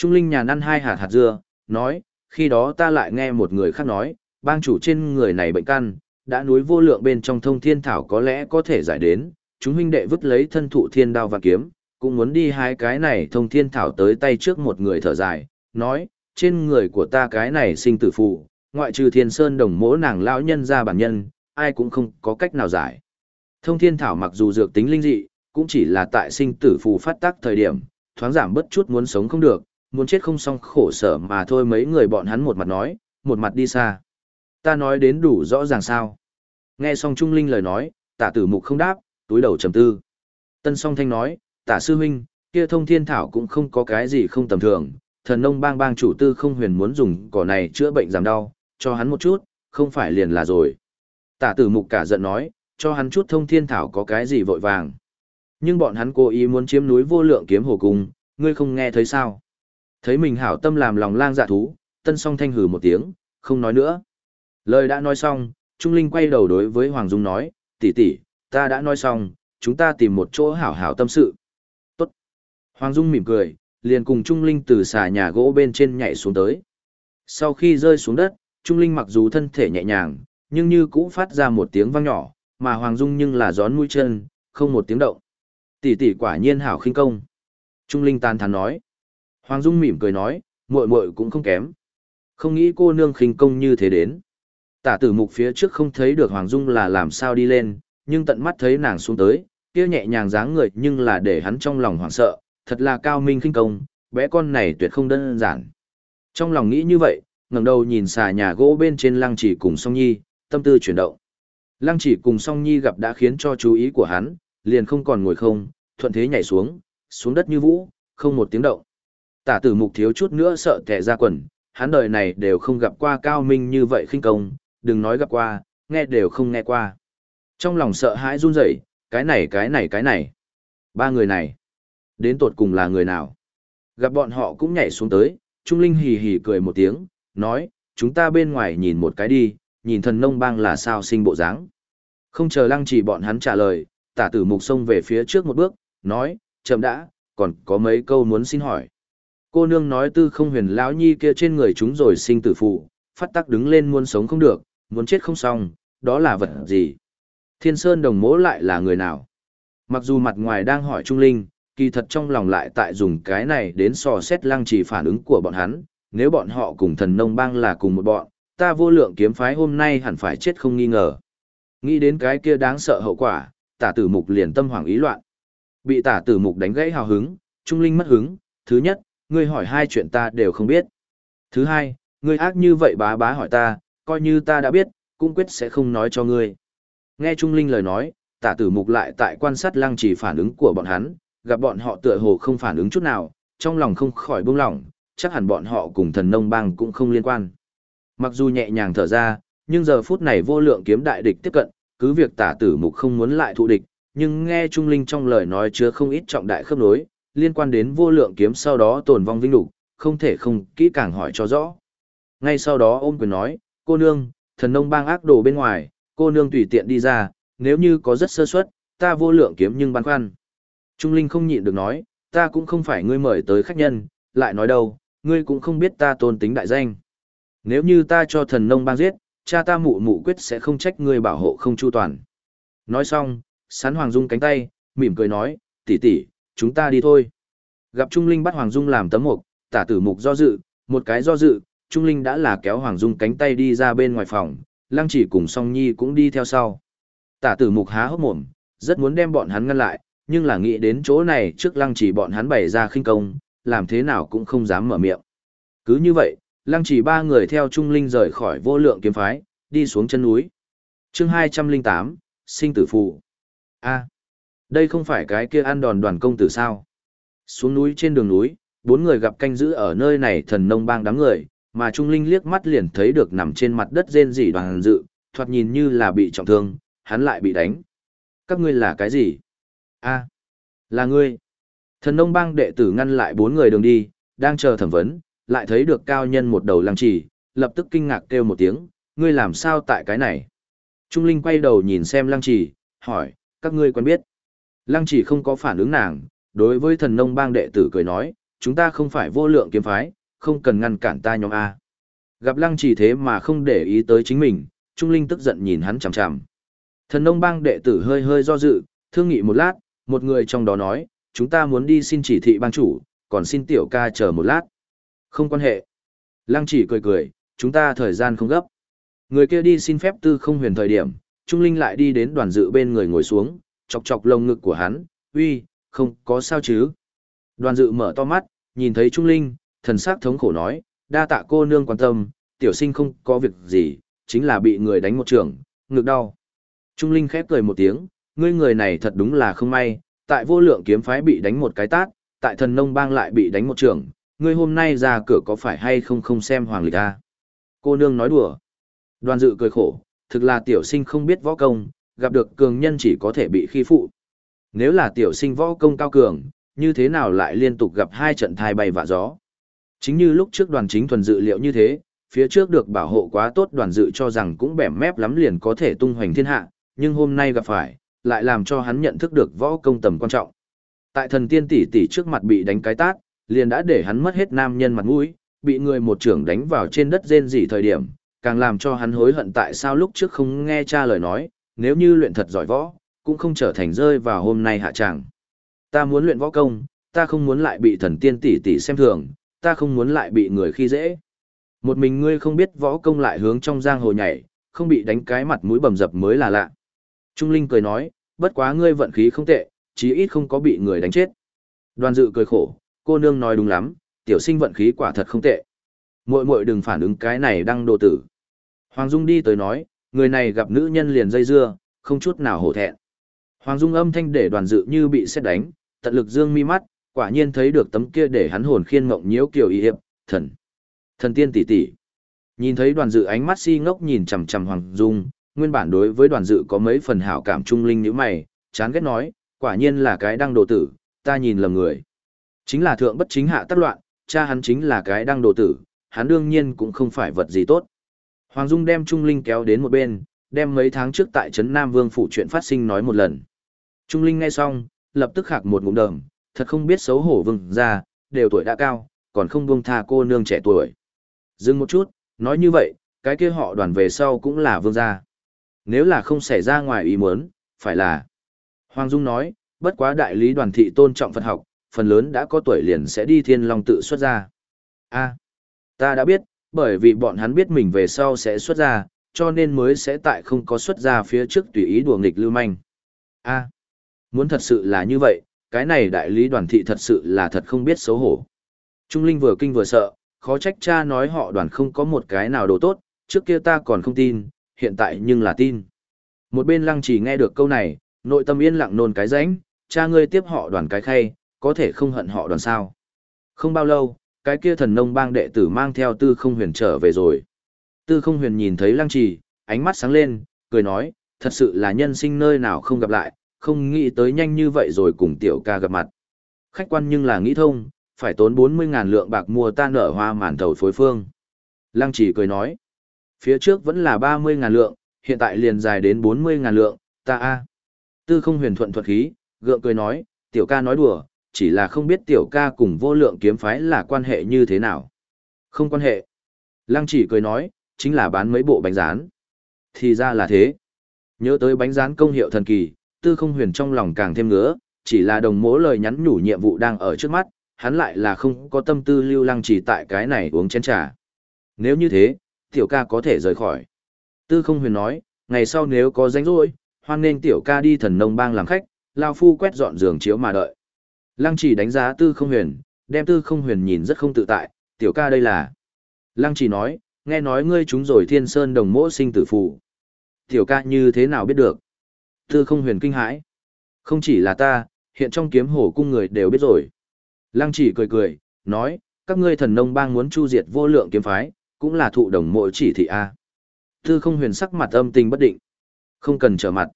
Trung Linh nhàn ăn hai hạt hạt dưa, nói, khi đó ta lại nghe một người khác nói, bang chủ trên người này bệnh căn, đã núi vô lượng bên trong thông thiên thảo có lẽ có thể giải đến, chúng huynh đệ vứt lấy thân thụ thiên đao và kiếm, cũng muốn đi hai cái này thông thiên thảo tới tay trước một người thở dài, nói, trên người của ta cái này sinh tử phụ, ngoại trừ thiên sơn đồng mỗ nàng lão nhân ra bản nhân, ai cũng không có cách nào giải. Thông thiên thảo mặc dù dược tính linh dị, cũng chỉ là tại sinh tử phù phát tác thời điểm, thoáng giảm bất chút muốn sống không được, muốn chết không xong khổ sở mà thôi mấy người bọn hắn một mặt nói, một mặt đi xa. Ta nói đến đủ rõ ràng sao. Nghe xong Trung Linh lời nói, tả tử mục không đáp, túi đầu trầm tư. Tân song thanh nói, tả sư huynh, kia thông thiên thảo cũng không có cái gì không tầm thường, thần nông bang bang chủ tư không huyền muốn dùng cỏ này chữa bệnh giảm đau, cho hắn một chút, không phải liền là rồi. Tả tử mục cả giận nói, cho hắn chút thông thiên thảo có cái gì vội vàng. Nhưng bọn hắn cố ý muốn chiếm núi vô lượng kiếm hồ cung, ngươi không nghe thấy sao. Thấy mình hảo tâm làm lòng lang dạ thú, tân song thanh hừ một tiếng, không nói nữa. Lời đã nói xong, Trung Linh quay đầu đối với Hoàng Dung nói, tỷ tỷ, ta đã nói xong, chúng ta tìm một chỗ hảo hảo tâm sự. Tốt. Hoàng Dung mỉm cười, liền cùng Trung Linh từ xà nhà gỗ bên trên nhảy xuống tới. Sau khi rơi xuống đất, Trung Linh mặc dù thân thể nhẹ nhàng, nhưng như cũ phát ra một tiếng vang nhỏ, mà Hoàng Dung nhưng là gión mũi chân, không một tiếng động. Tỷ tỷ quả nhiên hảo khinh công. Trung Linh tàn thán nói. Hoàng Dung mỉm cười nói, muội muội cũng không kém. Không nghĩ cô nương khinh công như thế đến. Tả tử mục phía trước không thấy được Hoàng Dung là làm sao đi lên, nhưng tận mắt thấy nàng xuống tới, kia nhẹ nhàng dáng người nhưng là để hắn trong lòng hoảng sợ, thật là cao minh khinh công, bé con này tuyệt không đơn giản. Trong lòng nghĩ như vậy, ngẩng đầu nhìn xà nhà gỗ bên trên lăng chỉ cùng song nhi, tâm tư chuyển động. Lăng chỉ cùng song nhi gặp đã khiến cho chú ý của hắn, liền không còn ngồi không, thuận thế nhảy xuống, xuống đất như vũ, không một tiếng động. Tả tử mục thiếu chút nữa sợ kẻ ra quần, hắn đời này đều không gặp qua cao minh như vậy khinh công, đừng nói gặp qua, nghe đều không nghe qua. Trong lòng sợ hãi run rẩy, cái này cái này cái này. Ba người này, đến tột cùng là người nào? Gặp bọn họ cũng nhảy xuống tới, Trung Linh hì hì cười một tiếng, nói, chúng ta bên ngoài nhìn một cái đi, nhìn thần nông bang là sao sinh bộ dáng. Không chờ lăng chỉ bọn hắn trả lời, tả tử mục xông về phía trước một bước, nói, chậm đã, còn có mấy câu muốn xin hỏi. Cô nương nói tư không huyền lão nhi kia trên người chúng rồi sinh tử phụ, phát tắc đứng lên muốn sống không được, muốn chết không xong, đó là vật gì? Thiên Sơn đồng mỗ lại là người nào? Mặc dù mặt ngoài đang hỏi Trung Linh, kỳ thật trong lòng lại tại dùng cái này đến sò xét lăng trì phản ứng của bọn hắn, nếu bọn họ cùng thần nông bang là cùng một bọn, ta vô lượng kiếm phái hôm nay hẳn phải chết không nghi ngờ. Nghĩ đến cái kia đáng sợ hậu quả, tả tử mục liền tâm hoảng ý loạn. Bị tả tử mục đánh gãy hào hứng, Trung Linh mất hứng, thứ nhất, ngươi hỏi hai chuyện ta đều không biết. Thứ hai, ngươi ác như vậy bá bá hỏi ta, coi như ta đã biết, cũng quyết sẽ không nói cho ngươi. Nghe Trung Linh lời nói, tả tử mục lại tại quan sát lăng trì phản ứng của bọn hắn, gặp bọn họ tựa hồ không phản ứng chút nào, trong lòng không khỏi buông lỏng, chắc hẳn bọn họ cùng thần nông bang cũng không liên quan. Mặc dù nhẹ nhàng thở ra, nhưng giờ phút này vô lượng kiếm đại địch tiếp cận, cứ việc tả tử mục không muốn lại thụ địch, nhưng nghe Trung Linh trong lời nói chứa không ít trọng đại khớp nối, liên quan đến vô lượng kiếm sau đó tồn vong vinh lục, không thể không kỹ càng hỏi cho rõ. Ngay sau đó ôm quyền nói, cô nương, thần nông bang ác đồ bên ngoài, cô nương tùy tiện đi ra, nếu như có rất sơ suất, ta vô lượng kiếm nhưng băn khoăn. Trung Linh không nhịn được nói, ta cũng không phải ngươi mời tới khách nhân, lại nói đâu, ngươi cũng không biết ta tôn tính đại danh. Nếu như ta cho thần nông bang giết, cha ta mụ mụ quyết sẽ không trách ngươi bảo hộ không chu toàn. Nói xong, sán Hoàng Dung cánh tay, mỉm cười nói, tỷ tỷ, chúng ta đi thôi. Gặp Trung Linh bắt Hoàng Dung làm tấm mục, tả tử mục do dự, một cái do dự, Trung Linh đã là kéo Hoàng Dung cánh tay đi ra bên ngoài phòng, Lăng chỉ cùng song nhi cũng đi theo sau. Tả tử mục há hốc mồm, rất muốn đem bọn hắn ngăn lại, nhưng là nghĩ đến chỗ này trước lăng chỉ bọn hắn bày ra khinh công, làm thế nào cũng không dám mở miệng. Cứ như vậy, lăng chỉ ba người theo Trung Linh rời khỏi vô lượng kiếm phái, đi xuống chân núi. chương 208, sinh tử phụ. a đây không phải cái kia ăn đòn đoàn công tử sao. Xuống núi trên đường núi, bốn người gặp canh giữ ở nơi này thần nông bang đám người, mà Trung Linh liếc mắt liền thấy được nằm trên mặt đất rên rỉ đoàn dự, thoạt nhìn như là bị trọng thương, hắn lại bị đánh. Các ngươi là cái gì? a là ngươi. Thần nông bang đệ tử ngăn lại bốn người đường đi, đang chờ thẩm vấn, lại thấy được cao nhân một đầu lăng trì, lập tức kinh ngạc kêu một tiếng, ngươi làm sao tại cái này? Trung Linh quay đầu nhìn xem lăng trì, hỏi, các ngươi quen biết. Lăng Chỉ không có phản ứng nàng, đối với thần nông bang đệ tử cười nói, chúng ta không phải vô lượng kiếm phái, không cần ngăn cản ta nhóm A. Gặp lăng Chỉ thế mà không để ý tới chính mình, Trung Linh tức giận nhìn hắn chằm chằm. Thần nông bang đệ tử hơi hơi do dự, thương nghị một lát, một người trong đó nói, chúng ta muốn đi xin chỉ thị bang chủ, còn xin tiểu ca chờ một lát. Không quan hệ. Lăng chỉ cười cười, chúng ta thời gian không gấp. Người kia đi xin phép tư không huyền thời điểm, Trung Linh lại đi đến đoàn dự bên người ngồi xuống, chọc chọc lồng ngực của hắn, uy, không có sao chứ. Đoàn dự mở to mắt, nhìn thấy Trung Linh, thần sắc thống khổ nói, đa tạ cô nương quan tâm, tiểu sinh không có việc gì, chính là bị người đánh một trường, ngực đau. Trung Linh khép cười một tiếng, ngươi người này thật đúng là không may, tại vô lượng kiếm phái bị đánh một cái tát, tại thần nông bang lại bị đánh một trường, ngươi hôm nay ra cửa có phải hay không không xem hoàng lịch ta. Cô nương nói đùa. Đoàn dự cười khổ, thực là tiểu sinh không biết võ công, gặp được cường nhân chỉ có thể bị khi phụ. Nếu là tiểu sinh võ công cao cường, như thế nào lại liên tục gặp hai trận thai bay vạ gió. Chính như lúc trước đoàn chính thuần dự liệu như thế, phía trước được bảo hộ quá tốt đoàn dự cho rằng cũng bẻ mép lắm liền có thể tung hoành thiên hạ, nhưng hôm nay gặp phải, lại làm cho hắn nhận thức được võ công tầm quan trọng. Tại thần tiên tỷ tỷ trước mặt bị đánh cái tát, liền đã để hắn mất hết nam nhân mặt mũi, bị người một trưởng đánh vào trên đất rên rỉ thời điểm, càng làm cho hắn hối hận tại sao lúc trước không nghe cha lời nói, nếu như luyện thật giỏi võ, cũng không trở thành rơi vào hôm nay hạ tràng. Ta muốn luyện võ công, ta không muốn lại bị thần tiên tỷ tỷ xem thường, ta không muốn lại bị người khi dễ. Một mình ngươi không biết võ công lại hướng trong giang hồ nhảy, không bị đánh cái mặt mũi bầm dập mới là lạ. Trung Linh cười nói, bất quá ngươi vận khí không tệ, chí ít không có bị người đánh chết. Đoàn dự cười khổ, cô nương nói đúng lắm, tiểu sinh vận khí quả thật không tệ. Muội muội đừng phản ứng cái này đang đồ tử. Hoàng Dung đi tới nói, người này gặp nữ nhân liền dây dưa, không chút nào hổ thẹn. Hoàng Dung âm thanh để đoàn dự như bị xét đánh, tận lực dương mi mắt, quả nhiên thấy được tấm kia để hắn hồn khiên mộng nhiễu kiểu y hiệp, thần. Thần tiên tỷ tỷ. Nhìn thấy đoàn dự ánh mắt si ngốc nhìn chằm chằm Hoàng Dung, nguyên bản đối với đoàn dự có mấy phần hảo cảm trung linh như mày, chán ghét nói, quả nhiên là cái đăng đồ tử, ta nhìn lầm người. Chính là thượng bất chính hạ tắc loạn, cha hắn chính là cái đăng đồ tử, hắn đương nhiên cũng không phải vật gì tốt. Hoàng Dung đem Trung Linh kéo đến một bên, đem mấy tháng trước tại Trấn Nam Vương phủ chuyện phát sinh nói một lần. Trung Linh nghe xong, lập tức khạc một ngụm đờm, thật không biết xấu hổ vương ra, đều tuổi đã cao, còn không buông tha cô nương trẻ tuổi. Dừng một chút, nói như vậy, cái kia họ đoàn về sau cũng là vương gia. Nếu là không xảy ra ngoài ý muốn, phải là. Hoàng Dung nói, bất quá đại lý đoàn thị tôn trọng Phật học, phần lớn đã có tuổi liền sẽ đi thiên long tự xuất ra. a ta đã biết, bởi vì bọn hắn biết mình về sau sẽ xuất ra, cho nên mới sẽ tại không có xuất ra phía trước tùy ý đùa nghịch lưu manh. a muốn thật sự là như vậy, cái này đại lý đoàn thị thật sự là thật không biết xấu hổ. Trung Linh vừa kinh vừa sợ, khó trách cha nói họ đoàn không có một cái nào đồ tốt, trước kia ta còn không tin, hiện tại nhưng là tin. Một bên lăng chỉ nghe được câu này, nội tâm yên lặng nôn cái rãnh, cha ngươi tiếp họ đoàn cái khay, có thể không hận họ đoàn sao. Không bao lâu, cái kia thần nông bang đệ tử mang theo tư không huyền trở về rồi. Tư không huyền nhìn thấy lăng trì, ánh mắt sáng lên, cười nói, thật sự là nhân sinh nơi nào không gặp lại, không nghĩ tới nhanh như vậy rồi cùng tiểu ca gặp mặt. Khách quan nhưng là nghĩ thông, phải tốn 40.000 lượng bạc mua ta nở hoa màn thầu phối phương. Lăng trì cười nói, phía trước vẫn là 30.000 lượng, hiện tại liền dài đến 40.000 lượng, ta a. Tư không huyền thuận thuật khí, gượng cười nói, tiểu ca nói đùa, chỉ là không biết tiểu ca cùng vô lượng kiếm phái là quan hệ như thế nào. Không quan hệ. Lăng chỉ cười nói, chính là bán mấy bộ bánh rán. Thì ra là thế. Nhớ tới bánh rán công hiệu thần kỳ, tư không huyền trong lòng càng thêm ngứa, chỉ là đồng mỗ lời nhắn nhủ nhiệm vụ đang ở trước mắt, hắn lại là không có tâm tư lưu lăng chỉ tại cái này uống chén trà. Nếu như thế, tiểu ca có thể rời khỏi. Tư không huyền nói, ngày sau nếu có danh rỗi, hoan nên tiểu ca đi thần nông bang làm khách, lao phu quét dọn giường chiếu mà đợi. Lăng chỉ đánh giá tư không huyền, đem tư không huyền nhìn rất không tự tại, tiểu ca đây là. Lăng chỉ nói, nghe nói ngươi chúng rồi thiên sơn đồng mỗ sinh tử phụ. Tiểu ca như thế nào biết được? Tư không huyền kinh hãi. Không chỉ là ta, hiện trong kiếm hổ cung người đều biết rồi. Lăng chỉ cười cười, nói, các ngươi thần nông bang muốn chu diệt vô lượng kiếm phái, cũng là thụ đồng mộ chỉ thị A. Tư không huyền sắc mặt âm tình bất định. Không cần trở mặt.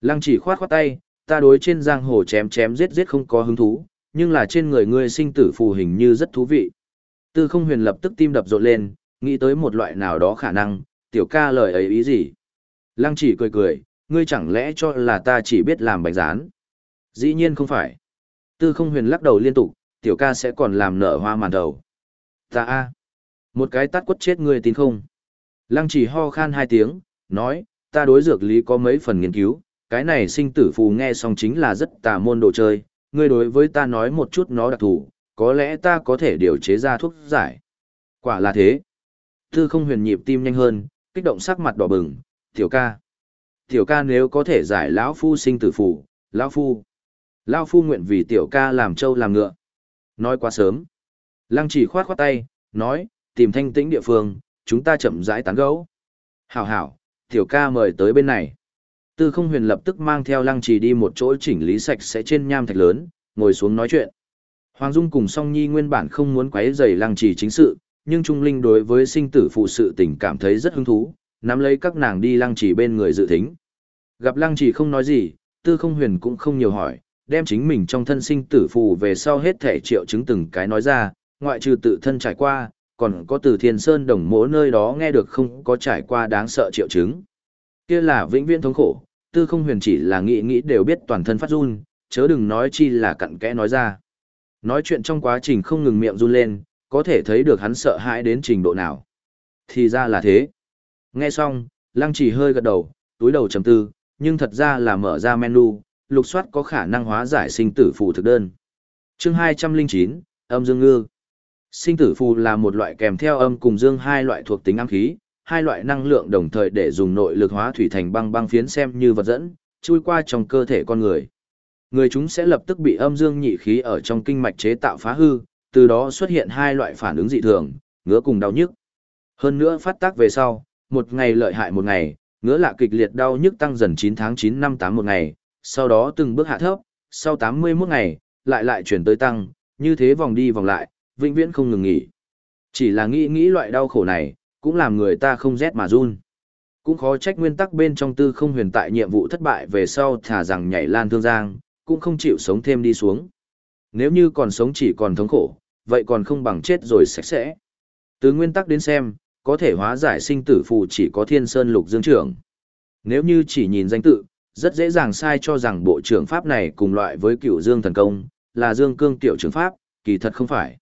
Lăng chỉ khoát khoát tay, ta đối trên giang hồ chém chém giết giết không có hứng thú, nhưng là trên người ngươi sinh tử phù hình như rất thú vị. Tư không huyền lập tức tim đập rộn lên, nghĩ tới một loại nào đó khả năng, tiểu ca lời ấy ý gì. Lăng chỉ cười cười, ngươi chẳng lẽ cho là ta chỉ biết làm bánh rán. Dĩ nhiên không phải. Tư không huyền lắc đầu liên tục, tiểu ca sẽ còn làm nở hoa màn đầu. Ta a Một cái tát quất chết ngươi tin không? Lăng chỉ ho khan hai tiếng, nói, ta đối dược lý có mấy phần nghiên cứu, cái này sinh tử phù nghe xong chính là rất tà môn đồ chơi, ngươi đối với ta nói một chút nó đặc thù, có lẽ ta có thể điều chế ra thuốc giải. Quả là thế. Tư không huyền nhịp tim nhanh hơn, kích động sắc mặt đỏ bừng, tiểu ca. Tiểu ca nếu có thể giải lão phu sinh tử phù, lão phu. lão phu nguyện vì tiểu ca làm trâu làm ngựa. Nói quá sớm. Lăng chỉ khoát khoát tay, nói, tìm thanh tĩnh địa phương, chúng ta chậm rãi tán gẫu. Hảo hảo, tiểu ca mời tới bên này. Tư không huyền lập tức mang theo lăng trì đi một chỗ chỉnh lý sạch sẽ trên nham thạch lớn, ngồi xuống nói chuyện. Hoàng Dung cùng song nhi nguyên bản không muốn quấy rầy lăng trì chính sự, nhưng Trung Linh đối với sinh tử phụ sự tình cảm thấy rất hứng thú, nắm lấy các nàng đi lăng trì bên người dự thính. Gặp lăng trì không nói gì, tư không huyền cũng không nhiều hỏi, đem chính mình trong thân sinh tử phù về sau hết thể triệu chứng từng cái nói ra, ngoại trừ tự thân trải qua, còn có từ thiên sơn đồng mỗ nơi đó nghe được không có trải qua đáng sợ triệu chứng. Kia là vĩnh viễn thống khổ, tư không huyền chỉ là nghĩ nghĩ đều biết toàn thân phát run, chớ đừng nói chi là cặn kẽ nói ra. Nói chuyện trong quá trình không ngừng miệng run lên, có thể thấy được hắn sợ hãi đến trình độ nào. Thì ra là thế. Nghe xong, lăng chỉ hơi gật đầu, túi đầu trầm tư, nhưng thật ra là mở ra menu, lục soát có khả năng hóa giải sinh tử phù thực đơn. Chương 209, âm dương ngư. Sinh tử phù là một loại kèm theo âm cùng dương hai loại thuộc tính âm khí, hai loại năng lượng đồng thời để dùng nội lực hóa thủy thành băng băng phiến xem như vật dẫn, chui qua trong cơ thể con người. Người chúng sẽ lập tức bị âm dương nhị khí ở trong kinh mạch chế tạo phá hư, từ đó xuất hiện hai loại phản ứng dị thường, ngứa cùng đau nhức. Hơn nữa phát tác về sau, một ngày lợi hại một ngày, ngứa lạ kịch liệt đau nhức tăng dần 9 tháng 9 năm 8 một ngày, sau đó từng bước hạ thấp, sau 81 ngày, lại lại chuyển tới tăng, như thế vòng đi vòng lại, vĩnh viễn không ngừng nghỉ. Chỉ là nghĩ nghĩ loại đau khổ này, cũng làm người ta không rét mà run. Cũng khó trách nguyên tắc bên trong tư không huyền tại nhiệm vụ thất bại về sau thả rằng nhảy lan thương giang, cũng không chịu sống thêm đi xuống. Nếu như còn sống chỉ còn thống khổ, vậy còn không bằng chết rồi sạch sẽ. Từ nguyên tắc đến xem, có thể hóa giải sinh tử phù chỉ có thiên sơn lục dương trưởng. Nếu như chỉ nhìn danh tự, rất dễ dàng sai cho rằng bộ trưởng pháp này cùng loại với cựu dương thần công, là dương cương tiểu trưởng pháp, kỳ thật không phải.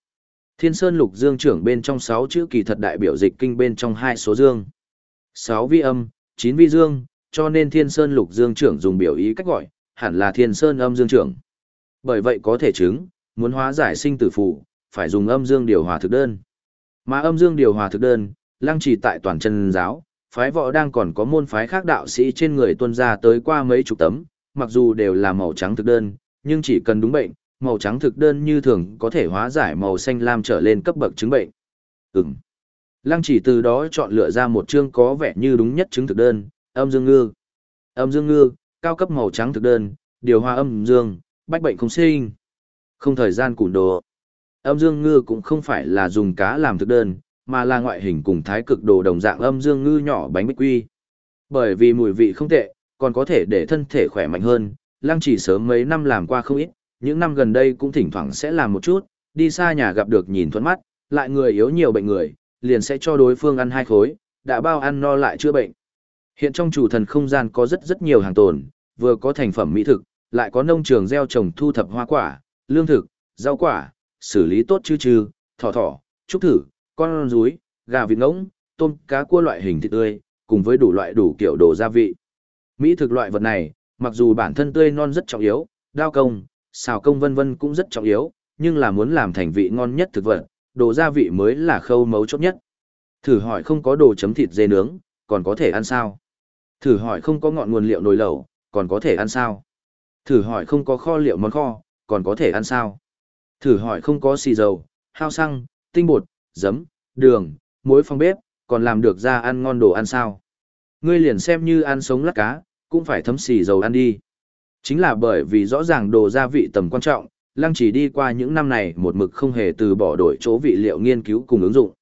Thiên Sơn Lục Dương trưởng bên trong 6 chữ kỳ thật đại biểu dịch kinh bên trong hai số dương. 6 vi âm, 9 vi dương, cho nên Thiên Sơn Lục Dương trưởng dùng biểu ý cách gọi, hẳn là Thiên Sơn âm dương trưởng. Bởi vậy có thể chứng, muốn hóa giải sinh tử phụ, phải dùng âm dương điều hòa thực đơn. Mà âm dương điều hòa thực đơn, lăng trì tại toàn chân giáo, phái võ đang còn có môn phái khác đạo sĩ trên người tuân ra tới qua mấy chục tấm, mặc dù đều là màu trắng thực đơn, nhưng chỉ cần đúng bệnh, màu trắng thực đơn như thường có thể hóa giải màu xanh lam trở lên cấp bậc chứng bệnh. Ừm. Lăng chỉ từ đó chọn lựa ra một chương có vẻ như đúng nhất chứng thực đơn, âm dương ngư. Âm dương ngư, cao cấp màu trắng thực đơn, điều hòa âm dương, bách bệnh không sinh. Không thời gian củn đồ. Âm dương ngư cũng không phải là dùng cá làm thực đơn, mà là ngoại hình cùng thái cực đồ đồng dạng âm dương ngư nhỏ bánh bích quy. Bởi vì mùi vị không tệ, còn có thể để thân thể khỏe mạnh hơn, lăng chỉ sớm mấy năm làm qua không ít, những năm gần đây cũng thỉnh thoảng sẽ làm một chút, đi xa nhà gặp được nhìn thuận mắt, lại người yếu nhiều bệnh người, liền sẽ cho đối phương ăn hai khối, đã bao ăn no lại chữa bệnh. Hiện trong chủ thần không gian có rất rất nhiều hàng tồn, vừa có thành phẩm mỹ thực, lại có nông trường gieo trồng thu thập hoa quả, lương thực, rau quả, xử lý tốt chư chư, thỏ thỏ, trúc thử, con rúi, gà vịt ngỗng, tôm, cá cua loại hình thịt tươi, cùng với đủ loại đủ kiểu đồ gia vị. Mỹ thực loại vật này, mặc dù bản thân tươi non rất trọng yếu, đao công, xào công vân vân cũng rất trọng yếu, nhưng là muốn làm thành vị ngon nhất thực vật, đồ gia vị mới là khâu mấu chốt nhất. Thử hỏi không có đồ chấm thịt dê nướng, còn có thể ăn sao? Thử hỏi không có ngọn nguồn liệu nồi lẩu, còn có thể ăn sao? Thử hỏi không có kho liệu món kho, còn có thể ăn sao? Thử hỏi không có xì dầu, hao xăng, tinh bột, giấm, đường, muối phong bếp, còn làm được ra ăn ngon đồ ăn sao? Ngươi liền xem như ăn sống lát cá, cũng phải thấm xì dầu ăn đi. Chính là bởi vì rõ ràng đồ gia vị tầm quan trọng, Lăng chỉ đi qua những năm này một mực không hề từ bỏ đổi chỗ vị liệu nghiên cứu cùng ứng dụng.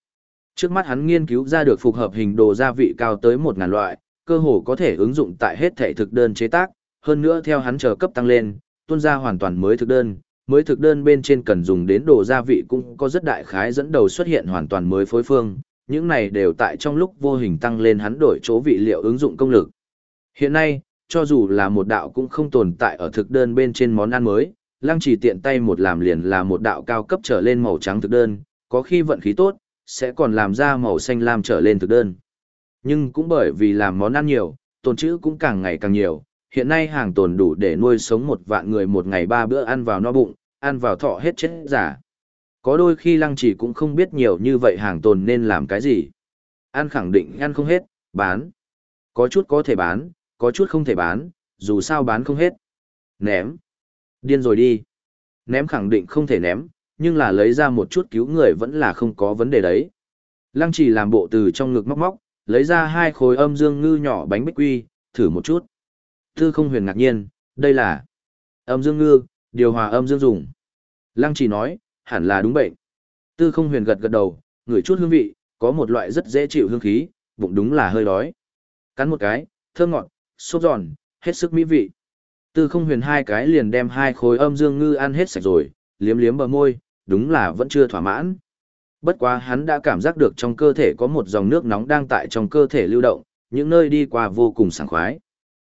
Trước mắt hắn nghiên cứu ra được phục hợp hình đồ gia vị cao tới một ngàn loại, cơ hồ có thể ứng dụng tại hết thể thực đơn chế tác, hơn nữa theo hắn chờ cấp tăng lên, tuôn ra hoàn toàn mới thực đơn, mới thực đơn bên trên cần dùng đến đồ gia vị cũng có rất đại khái dẫn đầu xuất hiện hoàn toàn mới phối phương, những này đều tại trong lúc vô hình tăng lên hắn đổi chỗ vị liệu ứng dụng công lực. Hiện nay, cho dù là một đạo cũng không tồn tại ở thực đơn bên trên món ăn mới, lăng chỉ tiện tay một làm liền là một đạo cao cấp trở lên màu trắng thực đơn, có khi vận khí tốt, sẽ còn làm ra màu xanh lam trở lên thực đơn. Nhưng cũng bởi vì làm món ăn nhiều, tồn trữ cũng càng ngày càng nhiều, hiện nay hàng tồn đủ để nuôi sống một vạn người một ngày ba bữa ăn vào no bụng, ăn vào thọ hết chết giả. Có đôi khi lăng chỉ cũng không biết nhiều như vậy hàng tồn nên làm cái gì. Ăn khẳng định ăn không hết, bán. Có chút có thể bán, có chút không thể bán, dù sao bán không hết. Ném. Điên rồi đi. Ném khẳng định không thể ném, nhưng là lấy ra một chút cứu người vẫn là không có vấn đề đấy. Lăng chỉ làm bộ từ trong ngực móc móc, lấy ra hai khối âm dương ngư nhỏ bánh bích quy, thử một chút. Tư không huyền ngạc nhiên, đây là âm dương ngư, điều hòa âm dương dùng. Lăng chỉ nói, hẳn là đúng bệnh. Tư không huyền gật gật đầu, ngửi chút hương vị, có một loại rất dễ chịu hương khí, bụng đúng là hơi đói. Cắn một cái, thơm ngọt, xốp giòn, hết sức mỹ vị. Tư không huyền hai cái liền đem hai khối âm dương ngư ăn hết sạch rồi, liếm liếm bờ môi, đúng là vẫn chưa thỏa mãn. Bất quá hắn đã cảm giác được trong cơ thể có một dòng nước nóng đang tại trong cơ thể lưu động, những nơi đi qua vô cùng sảng khoái.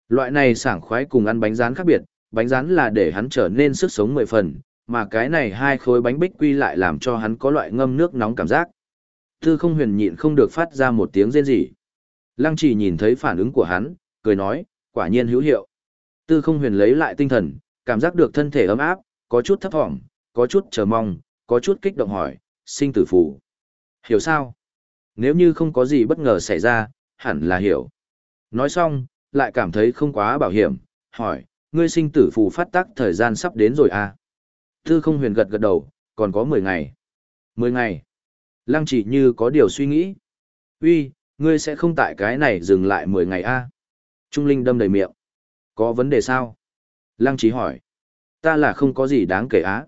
Loại này sảng khoái cùng ăn bánh rán khác biệt, bánh rán là để hắn trở nên sức sống mười phần, mà cái này hai khối bánh bích quy lại làm cho hắn có loại ngâm nước nóng cảm giác. Tư không huyền nhịn không được phát ra một tiếng rên rỉ. Lăng chỉ nhìn thấy phản ứng của hắn, cười nói, quả nhiên hữu hiệu. Tư không huyền lấy lại tinh thần, cảm giác được thân thể ấm áp, có chút thấp thỏm, có chút chờ mong, có chút kích động hỏi, sinh tử phù. Hiểu sao? Nếu như không có gì bất ngờ xảy ra, hẳn là hiểu. Nói xong, lại cảm thấy không quá bảo hiểm, hỏi, ngươi sinh tử phù phát tác thời gian sắp đến rồi à? Tư không huyền gật gật đầu, còn có 10 ngày. 10 ngày. Lăng chỉ như có điều suy nghĩ. Uy, ngươi sẽ không tại cái này dừng lại 10 ngày a? À? Trung Linh đâm đầy miệng. Có vấn đề sao? Lăng chỉ hỏi. Ta là không có gì đáng kể á.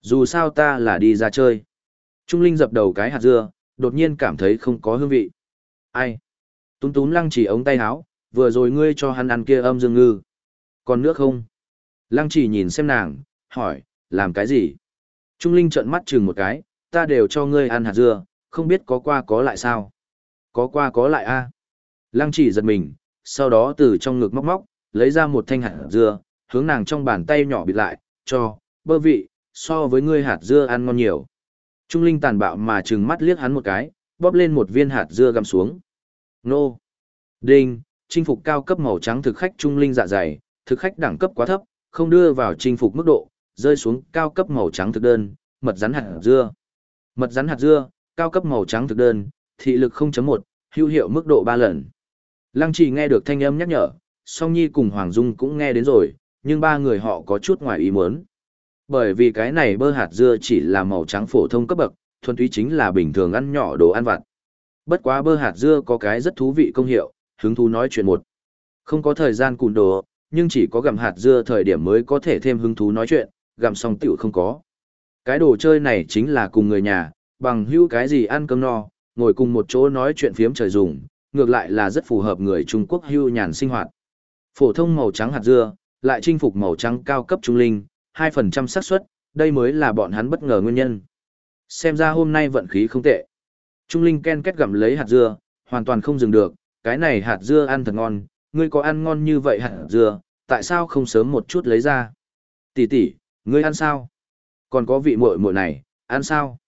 Dù sao ta là đi ra chơi. Trung Linh dập đầu cái hạt dưa, đột nhiên cảm thấy không có hương vị. Ai? Tún tún lăng chỉ ống tay áo, vừa rồi ngươi cho hắn ăn kia âm dương ngư. Còn nước không? Lăng chỉ nhìn xem nàng, hỏi, làm cái gì? Trung Linh trợn mắt chừng một cái, ta đều cho ngươi ăn hạt dưa, không biết có qua có lại sao? Có qua có lại a Lăng chỉ giật mình, sau đó từ trong ngực móc móc, lấy ra một thanh hạt dưa, hướng nàng trong bàn tay nhỏ bịt lại, cho, bơ vị, so với ngươi hạt dưa ăn ngon nhiều. Trung Linh tàn bạo mà trừng mắt liếc hắn một cái, bóp lên một viên hạt dưa găm xuống. Nô! Đinh! Chinh phục cao cấp màu trắng thực khách Trung Linh dạ dày, thực khách đẳng cấp quá thấp, không đưa vào chinh phục mức độ, rơi xuống cao cấp màu trắng thực đơn, mật rắn hạt dưa. Mật rắn hạt dưa, cao cấp màu trắng thực đơn, thị lực 0.1, hữu hiệu mức độ 3 lần. Lăng Trì nghe được thanh âm nhắc nhở, Song Nhi cùng Hoàng Dung cũng nghe đến rồi, nhưng ba người họ có chút ngoài ý muốn. Bởi vì cái này bơ hạt dưa chỉ là màu trắng phổ thông cấp bậc, thuần túy chính là bình thường ăn nhỏ đồ ăn vặt. Bất quá bơ hạt dưa có cái rất thú vị công hiệu, hứng thú nói chuyện một. Không có thời gian cùn đồ, nhưng chỉ có gặm hạt dưa thời điểm mới có thể thêm hứng thú nói chuyện, gặm xong tiểu không có. Cái đồ chơi này chính là cùng người nhà, bằng hữu cái gì ăn cơm no, ngồi cùng một chỗ nói chuyện phiếm trời dùng, ngược lại là rất phù hợp người Trung Quốc hưu nhàn sinh hoạt. Phổ thông màu trắng hạt dưa, lại chinh phục màu trắng cao cấp trung linh, 2% xác suất, đây mới là bọn hắn bất ngờ nguyên nhân. Xem ra hôm nay vận khí không tệ. Trung linh ken kết gặm lấy hạt dưa, hoàn toàn không dừng được, cái này hạt dưa ăn thật ngon, ngươi có ăn ngon như vậy hạt dưa, tại sao không sớm một chút lấy ra? Tỷ tỷ, ngươi ăn sao? Còn có vị muội muội này, ăn sao?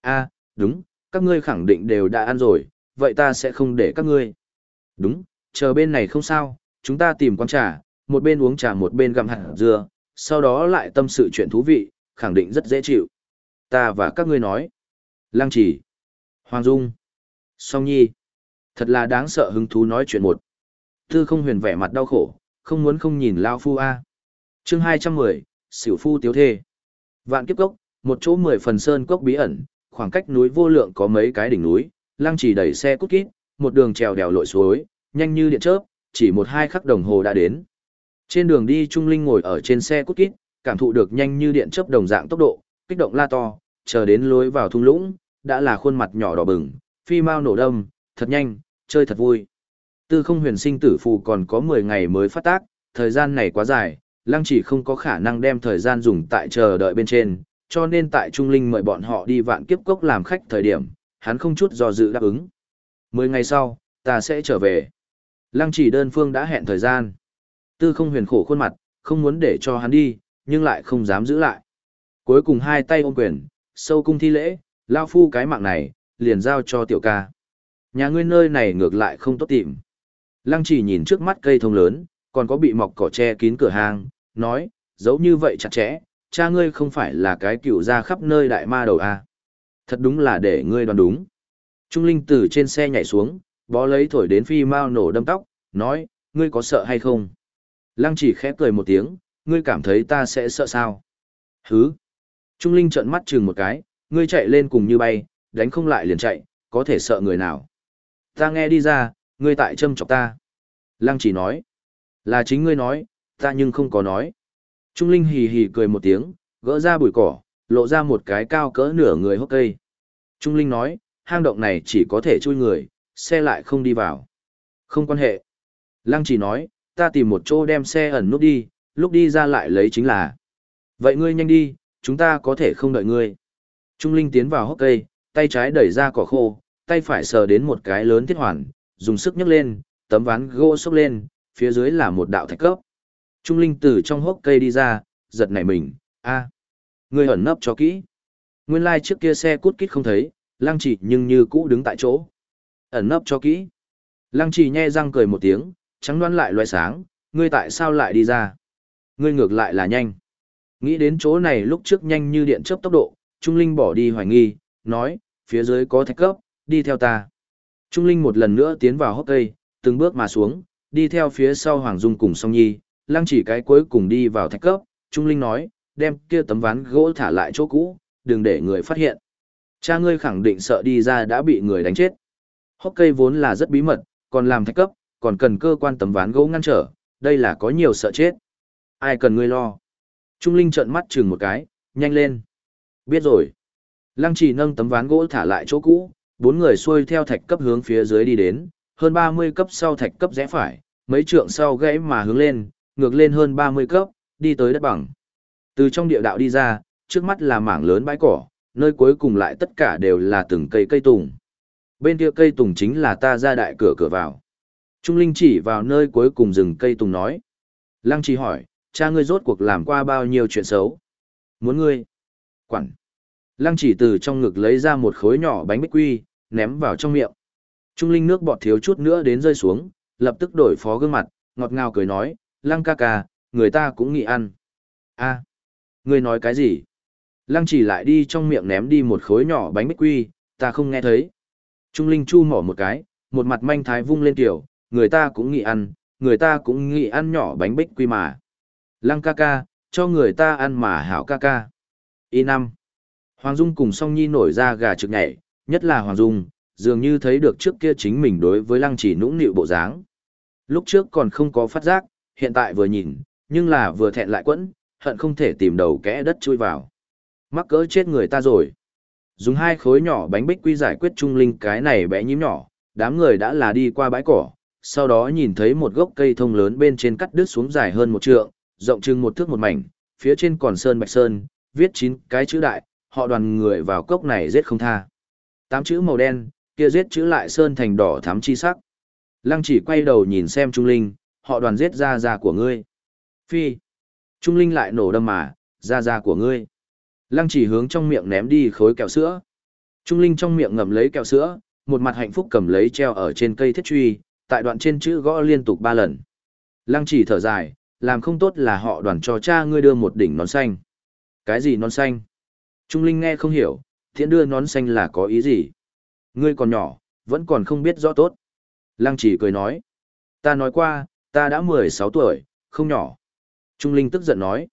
A, đúng, các ngươi khẳng định đều đã ăn rồi, vậy ta sẽ không để các ngươi. Đúng, chờ bên này không sao, chúng ta tìm quán trà, một bên uống trà một bên gặm hạt dưa, sau đó lại tâm sự chuyện thú vị, khẳng định rất dễ chịu. Ta và các ngươi nói. Lăng chỉ. Hoàng Dung. Song Nhi. Thật là đáng sợ hứng thú nói chuyện một. Tư không huyền vẻ mặt đau khổ, không muốn không nhìn Lao Phu A. chương 210, Sửu Phu Tiếu Thê. Vạn kiếp cốc, một chỗ mười phần sơn cốc bí ẩn, khoảng cách núi vô lượng có mấy cái đỉnh núi, lăng chỉ đẩy xe cút kít, một đường trèo đèo lội suối, nhanh như điện chớp, chỉ một hai khắc đồng hồ đã đến. Trên đường đi Trung Linh ngồi ở trên xe cút kít, cảm thụ được nhanh như điện chớp đồng dạng tốc độ, kích động la to, chờ đến lối vào thung lũng, đã là khuôn mặt nhỏ đỏ bừng, phi mau nổ đâm, thật nhanh, chơi thật vui. Tư không huyền sinh tử phù còn có 10 ngày mới phát tác, thời gian này quá dài, lăng chỉ không có khả năng đem thời gian dùng tại chờ đợi bên trên, cho nên tại Trung Linh mời bọn họ đi vạn kiếp cốc làm khách thời điểm, hắn không chút do dự đáp ứng. 10 ngày sau, ta sẽ trở về. Lăng chỉ đơn phương đã hẹn thời gian. Tư không huyền khổ khuôn mặt, không muốn để cho hắn đi, nhưng lại không dám giữ lại. Cuối cùng hai tay ôm quyền, sâu cung thi lễ, lao phu cái mạng này, liền giao cho tiểu ca. Nhà ngươi nơi này ngược lại không tốt tìm. Lăng chỉ nhìn trước mắt cây thông lớn, còn có bị mọc cỏ che kín cửa hàng, nói, giấu như vậy chặt chẽ, cha ngươi không phải là cái cựu ra khắp nơi đại ma đầu à. Thật đúng là để ngươi đoán đúng. Trung Linh từ trên xe nhảy xuống, bó lấy thổi đến phi mau nổ đâm tóc, nói, ngươi có sợ hay không? Lăng chỉ khẽ cười một tiếng, ngươi cảm thấy ta sẽ sợ sao? Hứ! Trung Linh trợn mắt chừng một cái, ngươi chạy lên cùng như bay, đánh không lại liền chạy, có thể sợ người nào? Ta nghe đi ra, ngươi tại châm chọc ta. Lăng chỉ nói. Là chính ngươi nói, ta nhưng không có nói. Trung Linh hì hì cười một tiếng, gỡ ra bụi cỏ, lộ ra một cái cao cỡ nửa người hốc cây. Trung Linh nói, hang động này chỉ có thể chui người, xe lại không đi vào. Không quan hệ. Lăng chỉ nói, ta tìm một chỗ đem xe ẩn nút đi, lúc đi ra lại lấy chính là. Vậy ngươi nhanh đi, chúng ta có thể không đợi ngươi. Trung Linh tiến vào hốc cây, tay trái đẩy ra cỏ khô, tay phải sờ đến một cái lớn thiết hoàn, dùng sức nhấc lên, tấm ván gỗ xốc lên, phía dưới là một đạo thạch cấp. Trung Linh từ trong hốc cây đi ra, giật nảy mình, a, ngươi ẩn nấp cho kỹ. Nguyên lai like trước kia xe cút kít không thấy, lăng chỉ nhưng như cũ đứng tại chỗ. Ẩn nấp cho kỹ. Lăng chỉ nhe răng cười một tiếng, trắng đoán lại loe sáng, ngươi tại sao lại đi ra? Ngươi ngược lại là nhanh. Nghĩ đến chỗ này lúc trước nhanh như điện chớp tốc độ, Trung Linh bỏ đi hoài nghi, nói, phía dưới có thạch cấp, đi theo ta. Trung Linh một lần nữa tiến vào hốc cây, từng bước mà xuống, đi theo phía sau Hoàng Dung cùng Song Nhi, lăng chỉ cái cuối cùng đi vào thạch cấp, Trung Linh nói, đem kia tấm ván gỗ thả lại chỗ cũ, đừng để người phát hiện. Cha ngươi khẳng định sợ đi ra đã bị người đánh chết. Hốc cây vốn là rất bí mật, còn làm thạch cấp, còn cần cơ quan tấm ván gỗ ngăn trở, đây là có nhiều sợ chết. Ai cần ngươi lo? Trung Linh trợn mắt chừng một cái, nhanh lên. Biết rồi. Lăng chỉ nâng tấm ván gỗ thả lại chỗ cũ, bốn người xuôi theo thạch cấp hướng phía dưới đi đến, hơn 30 cấp sau thạch cấp rẽ phải, mấy trượng sau gãy mà hướng lên, ngược lên hơn 30 cấp, đi tới đất bằng. Từ trong địa đạo đi ra, trước mắt là mảng lớn bãi cỏ, nơi cuối cùng lại tất cả đều là từng cây cây tùng. Bên kia cây tùng chính là ta ra đại cửa cửa vào. Trung Linh chỉ vào nơi cuối cùng rừng cây tùng nói. Lăng Trì hỏi, cha ngươi rốt cuộc làm qua bao nhiêu chuyện xấu? Muốn ngươi? Quản. Lăng chỉ từ trong ngực lấy ra một khối nhỏ bánh bích quy, ném vào trong miệng. Trung Linh nước bọt thiếu chút nữa đến rơi xuống, lập tức đổi phó gương mặt, ngọt ngào cười nói, Lăng ca ca, người ta cũng nghĩ ăn. a à, ngươi nói cái gì? Lăng chỉ lại đi trong miệng ném đi một khối nhỏ bánh bích quy, ta không nghe thấy. Trung Linh chu mỏ một cái, một mặt manh thái vung lên kiểu, người ta cũng nghĩ ăn, người ta cũng nghĩ ăn nhỏ bánh bích quy mà. Lăng ca ca, cho người ta ăn mà hảo ca ca. Y năm. Hoàng Dung cùng song nhi nổi ra gà trực nhảy, nhất là Hoàng Dung, dường như thấy được trước kia chính mình đối với lăng chỉ nũng nịu bộ dáng. Lúc trước còn không có phát giác, hiện tại vừa nhìn, nhưng là vừa thẹn lại quẫn, hận không thể tìm đầu kẽ đất chui vào. Mắc cỡ chết người ta rồi. Dùng hai khối nhỏ bánh bích quy giải quyết trung linh cái này bé nhím nhỏ, đám người đã là đi qua bãi cỏ, sau đó nhìn thấy một gốc cây thông lớn bên trên cắt đứt xuống dài hơn một trượng, rộng chừng một thước một mảnh, phía trên còn sơn bạch sơn, viết chín cái chữ đại, họ đoàn người vào cốc này giết không tha. Tám chữ màu đen, kia giết chữ lại sơn thành đỏ thắm chi sắc. Lăng chỉ quay đầu nhìn xem Trung Linh, họ đoàn giết ra ra của ngươi. Phi. Trung Linh lại nổ đâm mà, ra ra của ngươi. Lăng chỉ hướng trong miệng ném đi khối kẹo sữa. Trung Linh trong miệng ngậm lấy kẹo sữa, một mặt hạnh phúc cầm lấy treo ở trên cây thiết truy, tại đoạn trên chữ gõ liên tục ba lần. Lăng chỉ thở dài, làm không tốt là họ đoàn cho cha ngươi đưa một đỉnh nón xanh. Cái gì nón xanh? Trung Linh nghe không hiểu, thiện đưa nón xanh là có ý gì? Ngươi còn nhỏ, vẫn còn không biết rõ tốt. Lăng chỉ cười nói. Ta nói qua, ta đã 16 tuổi, không nhỏ. Trung Linh tức giận nói.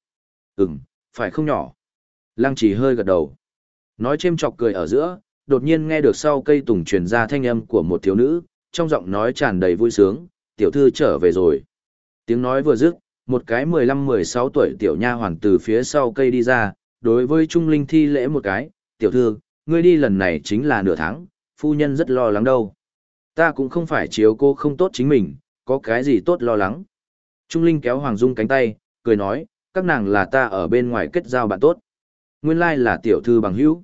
Ừm, phải không nhỏ. Lăng chỉ hơi gật đầu. Nói chêm chọc cười ở giữa, đột nhiên nghe được sau cây tùng truyền ra thanh âm của một thiếu nữ, trong giọng nói tràn đầy vui sướng, tiểu thư trở về rồi. Tiếng nói vừa dứt, một cái 15-16 tuổi tiểu nha hoàn từ phía sau cây đi ra, đối với Trung Linh thi lễ một cái, tiểu thư, ngươi đi lần này chính là nửa tháng, phu nhân rất lo lắng đâu. Ta cũng không phải chiếu cô không tốt chính mình, có cái gì tốt lo lắng. Trung Linh kéo Hoàng Dung cánh tay, cười nói, các nàng là ta ở bên ngoài kết giao bạn tốt. Nguyên lai là tiểu thư bằng hữu.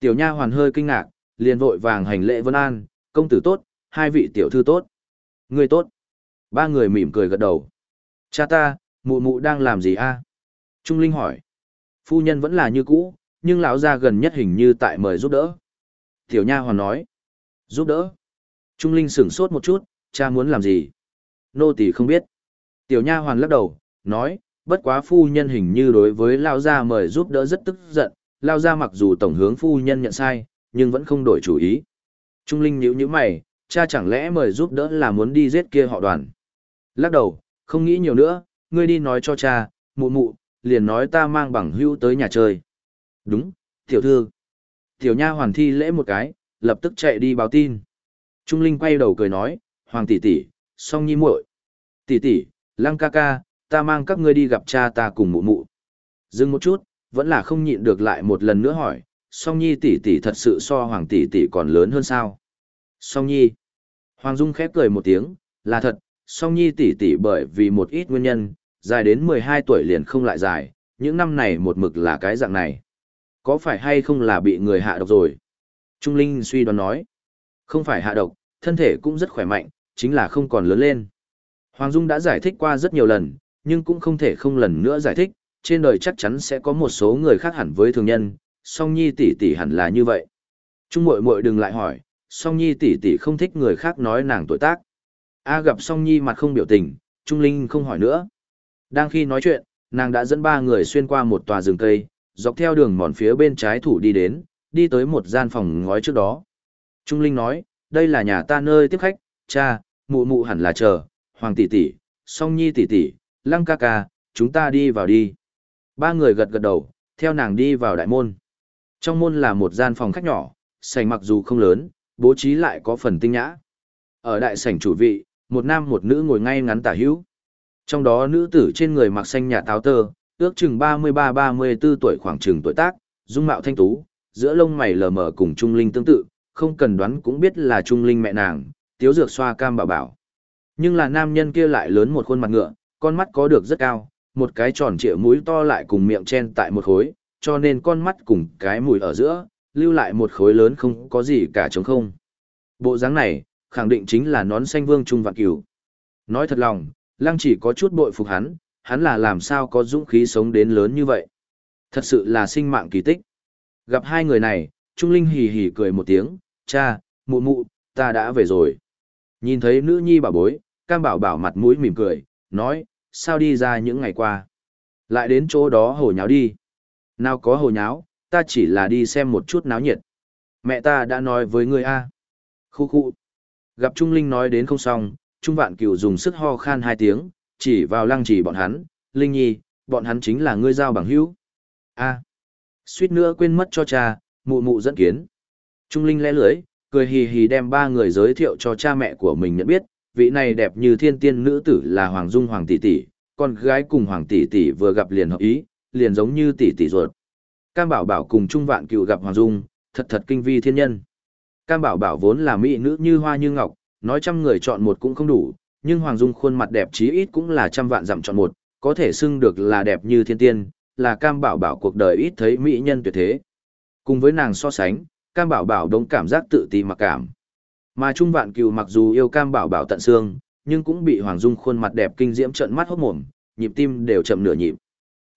Tiểu nha hoàn hơi kinh ngạc, liền vội vàng hành lễ vân an, công tử tốt, hai vị tiểu thư tốt. Người tốt. Ba người mỉm cười gật đầu. Cha ta, mụ mụ đang làm gì a? Trung Linh hỏi. Phu nhân vẫn là như cũ, nhưng lão gia gần nhất hình như tại mời giúp đỡ. Tiểu nha hoàn nói. Giúp đỡ. Trung Linh sửng sốt một chút, cha muốn làm gì? Nô tỳ không biết. Tiểu nha hoàn lắc đầu, nói, bất quá phu nhân hình như đối với lao gia mời giúp đỡ rất tức giận, lao gia mặc dù tổng hướng phu nhân nhận sai, nhưng vẫn không đổi chủ ý. Trung Linh nhíu nhíu mày, cha chẳng lẽ mời giúp đỡ là muốn đi giết kia họ đoàn. Lắc đầu, không nghĩ nhiều nữa, ngươi đi nói cho cha, mụ mụ, liền nói ta mang bằng hưu tới nhà chơi. Đúng, tiểu thư. Tiểu nha hoàn thi lễ một cái, lập tức chạy đi báo tin. Trung Linh quay đầu cười nói, Hoàng tỷ tỷ, song nhi muội, tỷ tỷ, lăng ca ca, ta mang các ngươi đi gặp cha ta cùng mụ mụ. Dừng một chút, vẫn là không nhịn được lại một lần nữa hỏi, song nhi tỷ tỷ thật sự so hoàng tỷ tỷ còn lớn hơn sao? Song nhi. Hoàng Dung khép cười một tiếng, là thật, song nhi tỷ tỷ bởi vì một ít nguyên nhân, dài đến 12 tuổi liền không lại dài, những năm này một mực là cái dạng này. Có phải hay không là bị người hạ độc rồi? Trung Linh suy đoán nói. Không phải hạ độc, thân thể cũng rất khỏe mạnh, chính là không còn lớn lên. Hoàng Dung đã giải thích qua rất nhiều lần, nhưng cũng không thể không lần nữa giải thích, trên đời chắc chắn sẽ có một số người khác hẳn với thường nhân, song nhi tỷ tỷ hẳn là như vậy. Trung muội muội đừng lại hỏi, song nhi tỷ tỷ không thích người khác nói nàng tuổi tác. A gặp song nhi mặt không biểu tình, Trung Linh không hỏi nữa. Đang khi nói chuyện, nàng đã dẫn ba người xuyên qua một tòa rừng cây, dọc theo đường mòn phía bên trái thủ đi đến, đi tới một gian phòng ngói trước đó. Trung Linh nói, đây là nhà ta nơi tiếp khách, cha, mụ mụ hẳn là chờ, hoàng tỷ tỷ, song nhi tỷ tỷ, lăng ca ca, chúng ta đi vào đi. Ba người gật gật đầu, theo nàng đi vào đại môn. Trong môn là một gian phòng khách nhỏ, sảnh mặc dù không lớn, bố trí lại có phần tinh nhã. Ở đại sảnh chủ vị, một nam một nữ ngồi ngay ngắn tả hữu. Trong đó nữ tử trên người mặc xanh nhà táo tơ, ước chừng 33-34 tuổi khoảng chừng tuổi tác, dung mạo thanh tú, giữa lông mày lờ mờ cùng Trung Linh tương tự, không cần đoán cũng biết là Trung Linh mẹ nàng, tiếu dược xoa cam bảo bảo. Nhưng là nam nhân kia lại lớn một khuôn mặt ngựa, con mắt có được rất cao, một cái tròn trịa mũi to lại cùng miệng chen tại một khối, cho nên con mắt cùng cái mũi ở giữa, lưu lại một khối lớn không có gì cả trống không. Bộ dáng này, khẳng định chính là nón xanh vương trung vạn cửu. Nói thật lòng, lăng chỉ có chút bội phục hắn, hắn là làm sao có dũng khí sống đến lớn như vậy. Thật sự là sinh mạng kỳ tích. Gặp hai người này, Trung Linh hì hì cười một tiếng, cha, mụ mụ, ta đã về rồi. Nhìn thấy nữ nhi bảo bối, cam bảo bảo mặt mũi mỉm cười, nói, sao đi ra những ngày qua. Lại đến chỗ đó hồ nháo đi. Nào có hồ nháo, ta chỉ là đi xem một chút náo nhiệt. Mẹ ta đã nói với ngươi a. Khu khu. Gặp Trung Linh nói đến không xong, Trung Vạn Cửu dùng sức ho khan hai tiếng, chỉ vào lăng chỉ bọn hắn, Linh Nhi, bọn hắn chính là ngươi giao bằng hữu. A. Suýt nữa quên mất cho cha, mụ mụ dẫn kiến. Trung Linh lẽ lưới, cười hì hì đem ba người giới thiệu cho cha mẹ của mình nhận biết, vị này đẹp như thiên tiên nữ tử là Hoàng Dung Hoàng tỷ tỷ, con gái cùng Hoàng tỷ tỷ vừa gặp liền hợp ý, liền giống như tỷ tỷ ruột. Cam Bảo Bảo cùng Trung Vạn Cựu gặp Hoàng Dung, thật thật kinh vi thiên nhân. Cam Bảo Bảo vốn là mỹ nữ như hoa như ngọc, nói trăm người chọn một cũng không đủ, nhưng Hoàng Dung khuôn mặt đẹp chí ít cũng là trăm vạn dặm chọn một, có thể xưng được là đẹp như thiên tiên, là Cam Bảo Bảo cuộc đời ít thấy mỹ nhân tuyệt thế. Cùng với nàng so sánh, Cam Bảo Bảo đống cảm giác tự ti mặc cảm. Mà Trung Vạn Cừu mặc dù yêu Cam Bảo Bảo tận xương, nhưng cũng bị Hoàng Dung khuôn mặt đẹp kinh diễm trợn mắt hốt mồm, nhịp tim đều chậm nửa nhịp.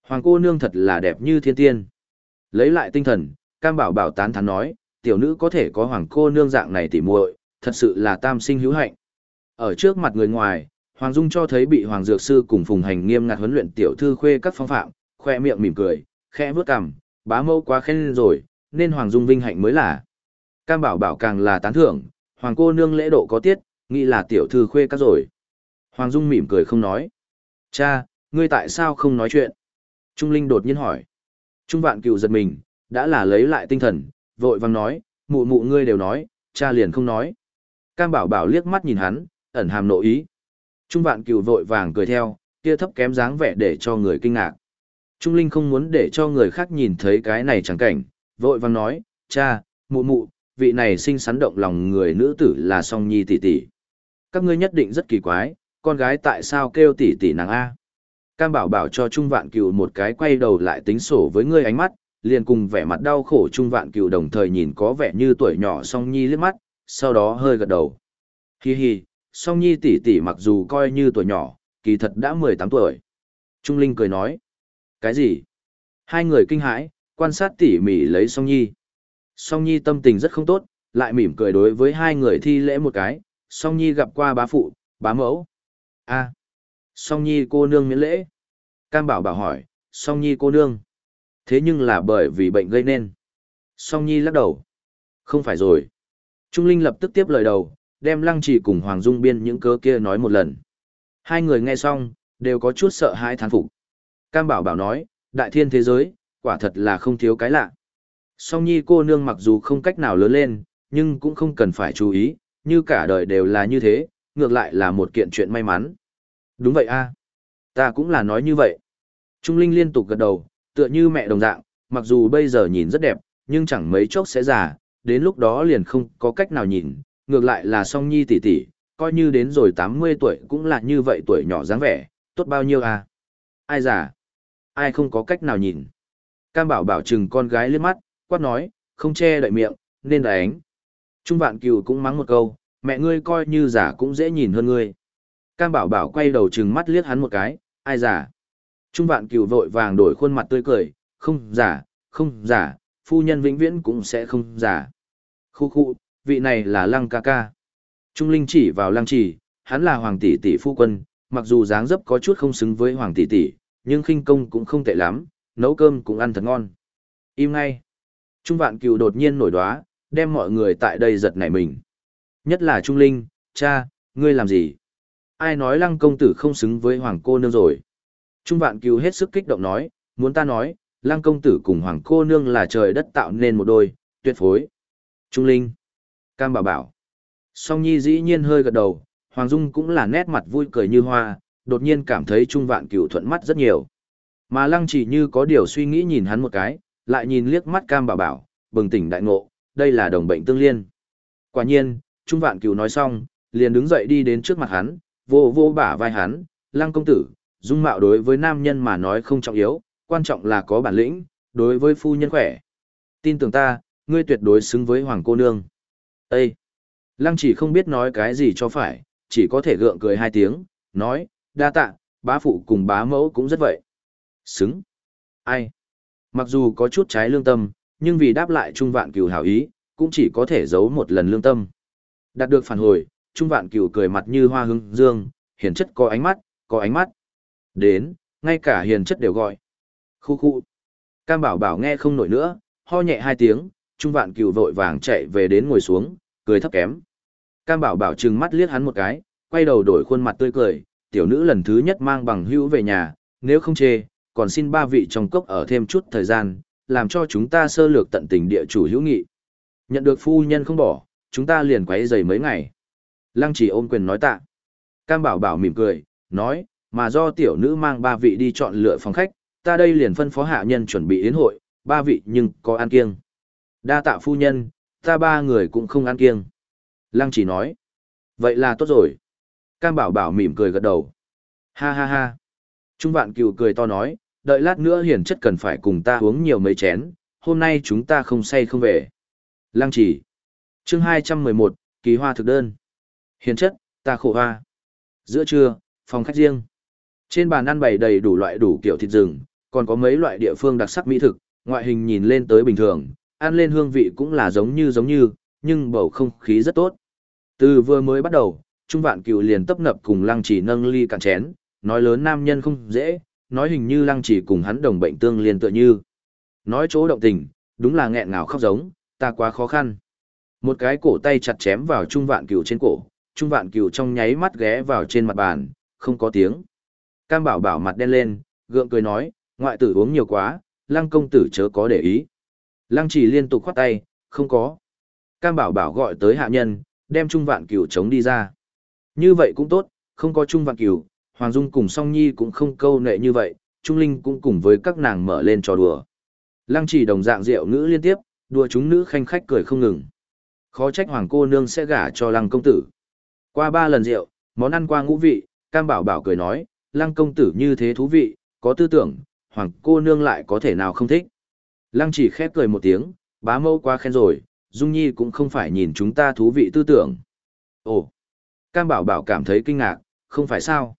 Hoàng cô nương thật là đẹp như thiên tiên. Lấy lại tinh thần, Cam Bảo Bảo tán thán nói, tiểu nữ có thể có hoàng cô nương dạng này tỉ muội, thật sự là tam sinh hữu hạnh. Ở trước mặt người ngoài, Hoàng Dung cho thấy bị Hoàng Dược Sư cùng Phùng Hành nghiêm ngặt huấn luyện tiểu thư khuê các phong phạm, khoe miệng mỉm cười, khẽ vướt cằm, bá mâu quá khen rồi, nên Hoàng Dung vinh hạnh mới là. Cam Bảo Bảo càng là tán thưởng, Hoàng cô nương lễ độ có tiết, nghĩ là tiểu thư khuê các rồi. Hoàng Dung mỉm cười không nói. Cha, ngươi tại sao không nói chuyện? Trung Linh đột nhiên hỏi. Trung Vạn Cựu giật mình, đã là lấy lại tinh thần, vội vàng nói, mụ mụ ngươi đều nói, cha liền không nói. Cam Bảo Bảo liếc mắt nhìn hắn, ẩn hàm nội ý. Trung Vạn Cựu vội vàng cười theo, kia thấp kém dáng vẻ để cho người kinh ngạc. Trung Linh không muốn để cho người khác nhìn thấy cái này chẳng cảnh, vội vàng nói, cha, mụ mụ, vị này sinh sắn động lòng người nữ tử là song nhi tỷ tỷ. Các ngươi nhất định rất kỳ quái, con gái tại sao kêu tỷ tỷ nàng A. Cam bảo bảo cho Trung Vạn Cựu một cái quay đầu lại tính sổ với ngươi ánh mắt, liền cùng vẻ mặt đau khổ Trung Vạn Cựu đồng thời nhìn có vẻ như tuổi nhỏ song nhi liếc mắt, sau đó hơi gật đầu. Hi hi, song nhi tỷ tỷ mặc dù coi như tuổi nhỏ, kỳ thật đã 18 tuổi. Trung Linh cười nói. Cái gì? Hai người kinh hãi, quan sát tỉ mỉ lấy song nhi. Song Nhi tâm tình rất không tốt, lại mỉm cười đối với hai người thi lễ một cái, Song Nhi gặp qua bá phụ, bá mẫu. a Song Nhi cô nương miễn lễ. Cam Bảo bảo hỏi, Song Nhi cô nương. Thế nhưng là bởi vì bệnh gây nên. Song Nhi lắc đầu. Không phải rồi. Trung Linh lập tức tiếp lời đầu, đem lăng Chỉ cùng Hoàng Dung Biên những cớ kia nói một lần. Hai người nghe xong, đều có chút sợ hãi thán phục. Cam Bảo Bảo nói, đại thiên thế giới, quả thật là không thiếu cái lạ. Song Nhi cô nương mặc dù không cách nào lớn lên, nhưng cũng không cần phải chú ý, như cả đời đều là như thế, ngược lại là một kiện chuyện may mắn. Đúng vậy a, Ta cũng là nói như vậy. Trung Linh liên tục gật đầu, tựa như mẹ đồng dạng, mặc dù bây giờ nhìn rất đẹp, nhưng chẳng mấy chốc sẽ già, đến lúc đó liền không có cách nào nhìn, ngược lại là song nhi tỷ tỷ, coi như đến rồi 80 tuổi cũng là như vậy tuổi nhỏ dáng vẻ, tốt bao nhiêu à? Ai già? Ai không có cách nào nhìn? Cam bảo bảo chừng con gái liếc mắt, quát nói, không che đậy miệng, nên đánh. Trung vạn cừu cũng mắng một câu, mẹ ngươi coi như giả cũng dễ nhìn hơn ngươi. Cam bảo bảo quay đầu trừng mắt liếc hắn một cái, ai giả? Trung vạn cừu vội vàng đổi khuôn mặt tươi cười, không giả, không giả, phu nhân vĩnh viễn cũng sẽ không giả. Khu khu, vị này là lăng ca ca. Trung linh chỉ vào lăng chỉ, hắn là hoàng tỷ tỷ phu quân, mặc dù dáng dấp có chút không xứng với hoàng tỷ tỷ, nhưng khinh công cũng không tệ lắm, nấu cơm cũng ăn thật ngon. Im ngay. Trung vạn cừu đột nhiên nổi đoá, đem mọi người tại đây giật nảy mình. Nhất là Trung Linh, cha, ngươi làm gì? Ai nói lăng công tử không xứng với hoàng cô nương rồi? Trung vạn cừu hết sức kích động nói, muốn ta nói, lăng công tử cùng hoàng cô nương là trời đất tạo nên một đôi, tuyệt phối. Trung Linh, Cam Bảo Bảo. Song Nhi dĩ nhiên hơi gật đầu, Hoàng Dung cũng là nét mặt vui cười như hoa, đột nhiên cảm thấy Trung Vạn Cửu thuận mắt rất nhiều. Mà Lăng chỉ như có điều suy nghĩ nhìn hắn một cái, lại nhìn liếc mắt Cam Bảo Bảo, bừng tỉnh đại ngộ, đây là đồng bệnh tương liên. Quả nhiên, Trung Vạn Cửu nói xong, liền đứng dậy đi đến trước mặt hắn, vô vô bả vai hắn, Lăng công tử, dung mạo đối với nam nhân mà nói không trọng yếu, quan trọng là có bản lĩnh, đối với phu nhân khỏe. Tin tưởng ta, ngươi tuyệt đối xứng với hoàng cô nương. Ê! Lăng chỉ không biết nói cái gì cho phải, chỉ có thể gượng cười hai tiếng, nói, đa tạ, bá phụ cùng bá mẫu cũng rất vậy. Xứng! Ai? Mặc dù có chút trái lương tâm, nhưng vì đáp lại Trung Vạn Cửu hảo ý, cũng chỉ có thể giấu một lần lương tâm. Đạt được phản hồi, Trung Vạn Cửu cười mặt như hoa hương dương, hiền chất có ánh mắt, có ánh mắt. Đến, ngay cả hiền chất đều gọi. Khu khu. Cam bảo bảo nghe không nổi nữa, ho nhẹ hai tiếng, Trung Vạn Cửu vội vàng chạy về đến ngồi xuống, cười thấp kém. Cam bảo bảo trừng mắt liếc hắn một cái, quay đầu đổi khuôn mặt tươi cười, tiểu nữ lần thứ nhất mang bằng hữu về nhà, nếu không chê, còn xin ba vị trong cốc ở thêm chút thời gian, làm cho chúng ta sơ lược tận tình địa chủ hữu nghị. Nhận được phu nhân không bỏ, chúng ta liền quấy giày mấy ngày. Lăng chỉ ôm quyền nói tạ. Cam bảo bảo mỉm cười, nói, mà do tiểu nữ mang ba vị đi chọn lựa phòng khách, ta đây liền phân phó hạ nhân chuẩn bị yến hội, ba vị nhưng có ăn kiêng. Đa tạ phu nhân, ta ba người cũng không ăn kiêng. Lăng chỉ nói, vậy là tốt rồi. Cam bảo bảo mỉm cười gật đầu. Ha ha ha. Trung vạn cựu cười to nói, đợi lát nữa hiển chất cần phải cùng ta uống nhiều mấy chén, hôm nay chúng ta không say không về. Lăng chỉ. chương 211, kỳ hoa thực đơn. Hiền chất, ta khổ hoa. Giữa trưa, phòng khách riêng. Trên bàn ăn bày đầy đủ loại đủ kiểu thịt rừng, còn có mấy loại địa phương đặc sắc mỹ thực, ngoại hình nhìn lên tới bình thường, ăn lên hương vị cũng là giống như giống như, nhưng bầu không khí rất tốt. Từ vừa mới bắt đầu, Trung Vạn Cựu liền tấp nập cùng Lăng Chỉ nâng ly cạn chén, nói lớn nam nhân không dễ, nói hình như Lăng Chỉ cùng hắn đồng bệnh tương liên tựa như. Nói chỗ động tình, đúng là nghẹn ngào khóc giống, ta quá khó khăn. Một cái cổ tay chặt chém vào Trung Vạn cửu trên cổ, Trung Vạn cửu trong nháy mắt ghé vào trên mặt bàn, không có tiếng. Cam Bảo Bảo mặt đen lên, gượng cười nói, ngoại tử uống nhiều quá, lăng công tử chớ có để ý. Lăng chỉ liên tục khoát tay, không có. Cam bảo bảo gọi tới hạ nhân, đem trung vạn cửu chống đi ra. Như vậy cũng tốt, không có trung vạn cửu, Hoàng Dung cùng song nhi cũng không câu nệ như vậy, Trung Linh cũng cùng với các nàng mở lên trò đùa. Lăng chỉ đồng dạng rượu ngữ liên tiếp, đùa chúng nữ khanh khách cười không ngừng. Khó trách Hoàng cô nương sẽ gả cho lăng công tử. Qua ba lần rượu, món ăn qua ngũ vị, Cam bảo bảo cười nói, lăng công tử như thế thú vị, có tư tưởng, hoàng cô nương lại có thể nào không thích. Lăng chỉ khép cười một tiếng, bá mâu quá khen rồi, Dung Nhi cũng không phải nhìn chúng ta thú vị tư tưởng. Ồ, Cam Bảo Bảo cảm thấy kinh ngạc, không phải sao?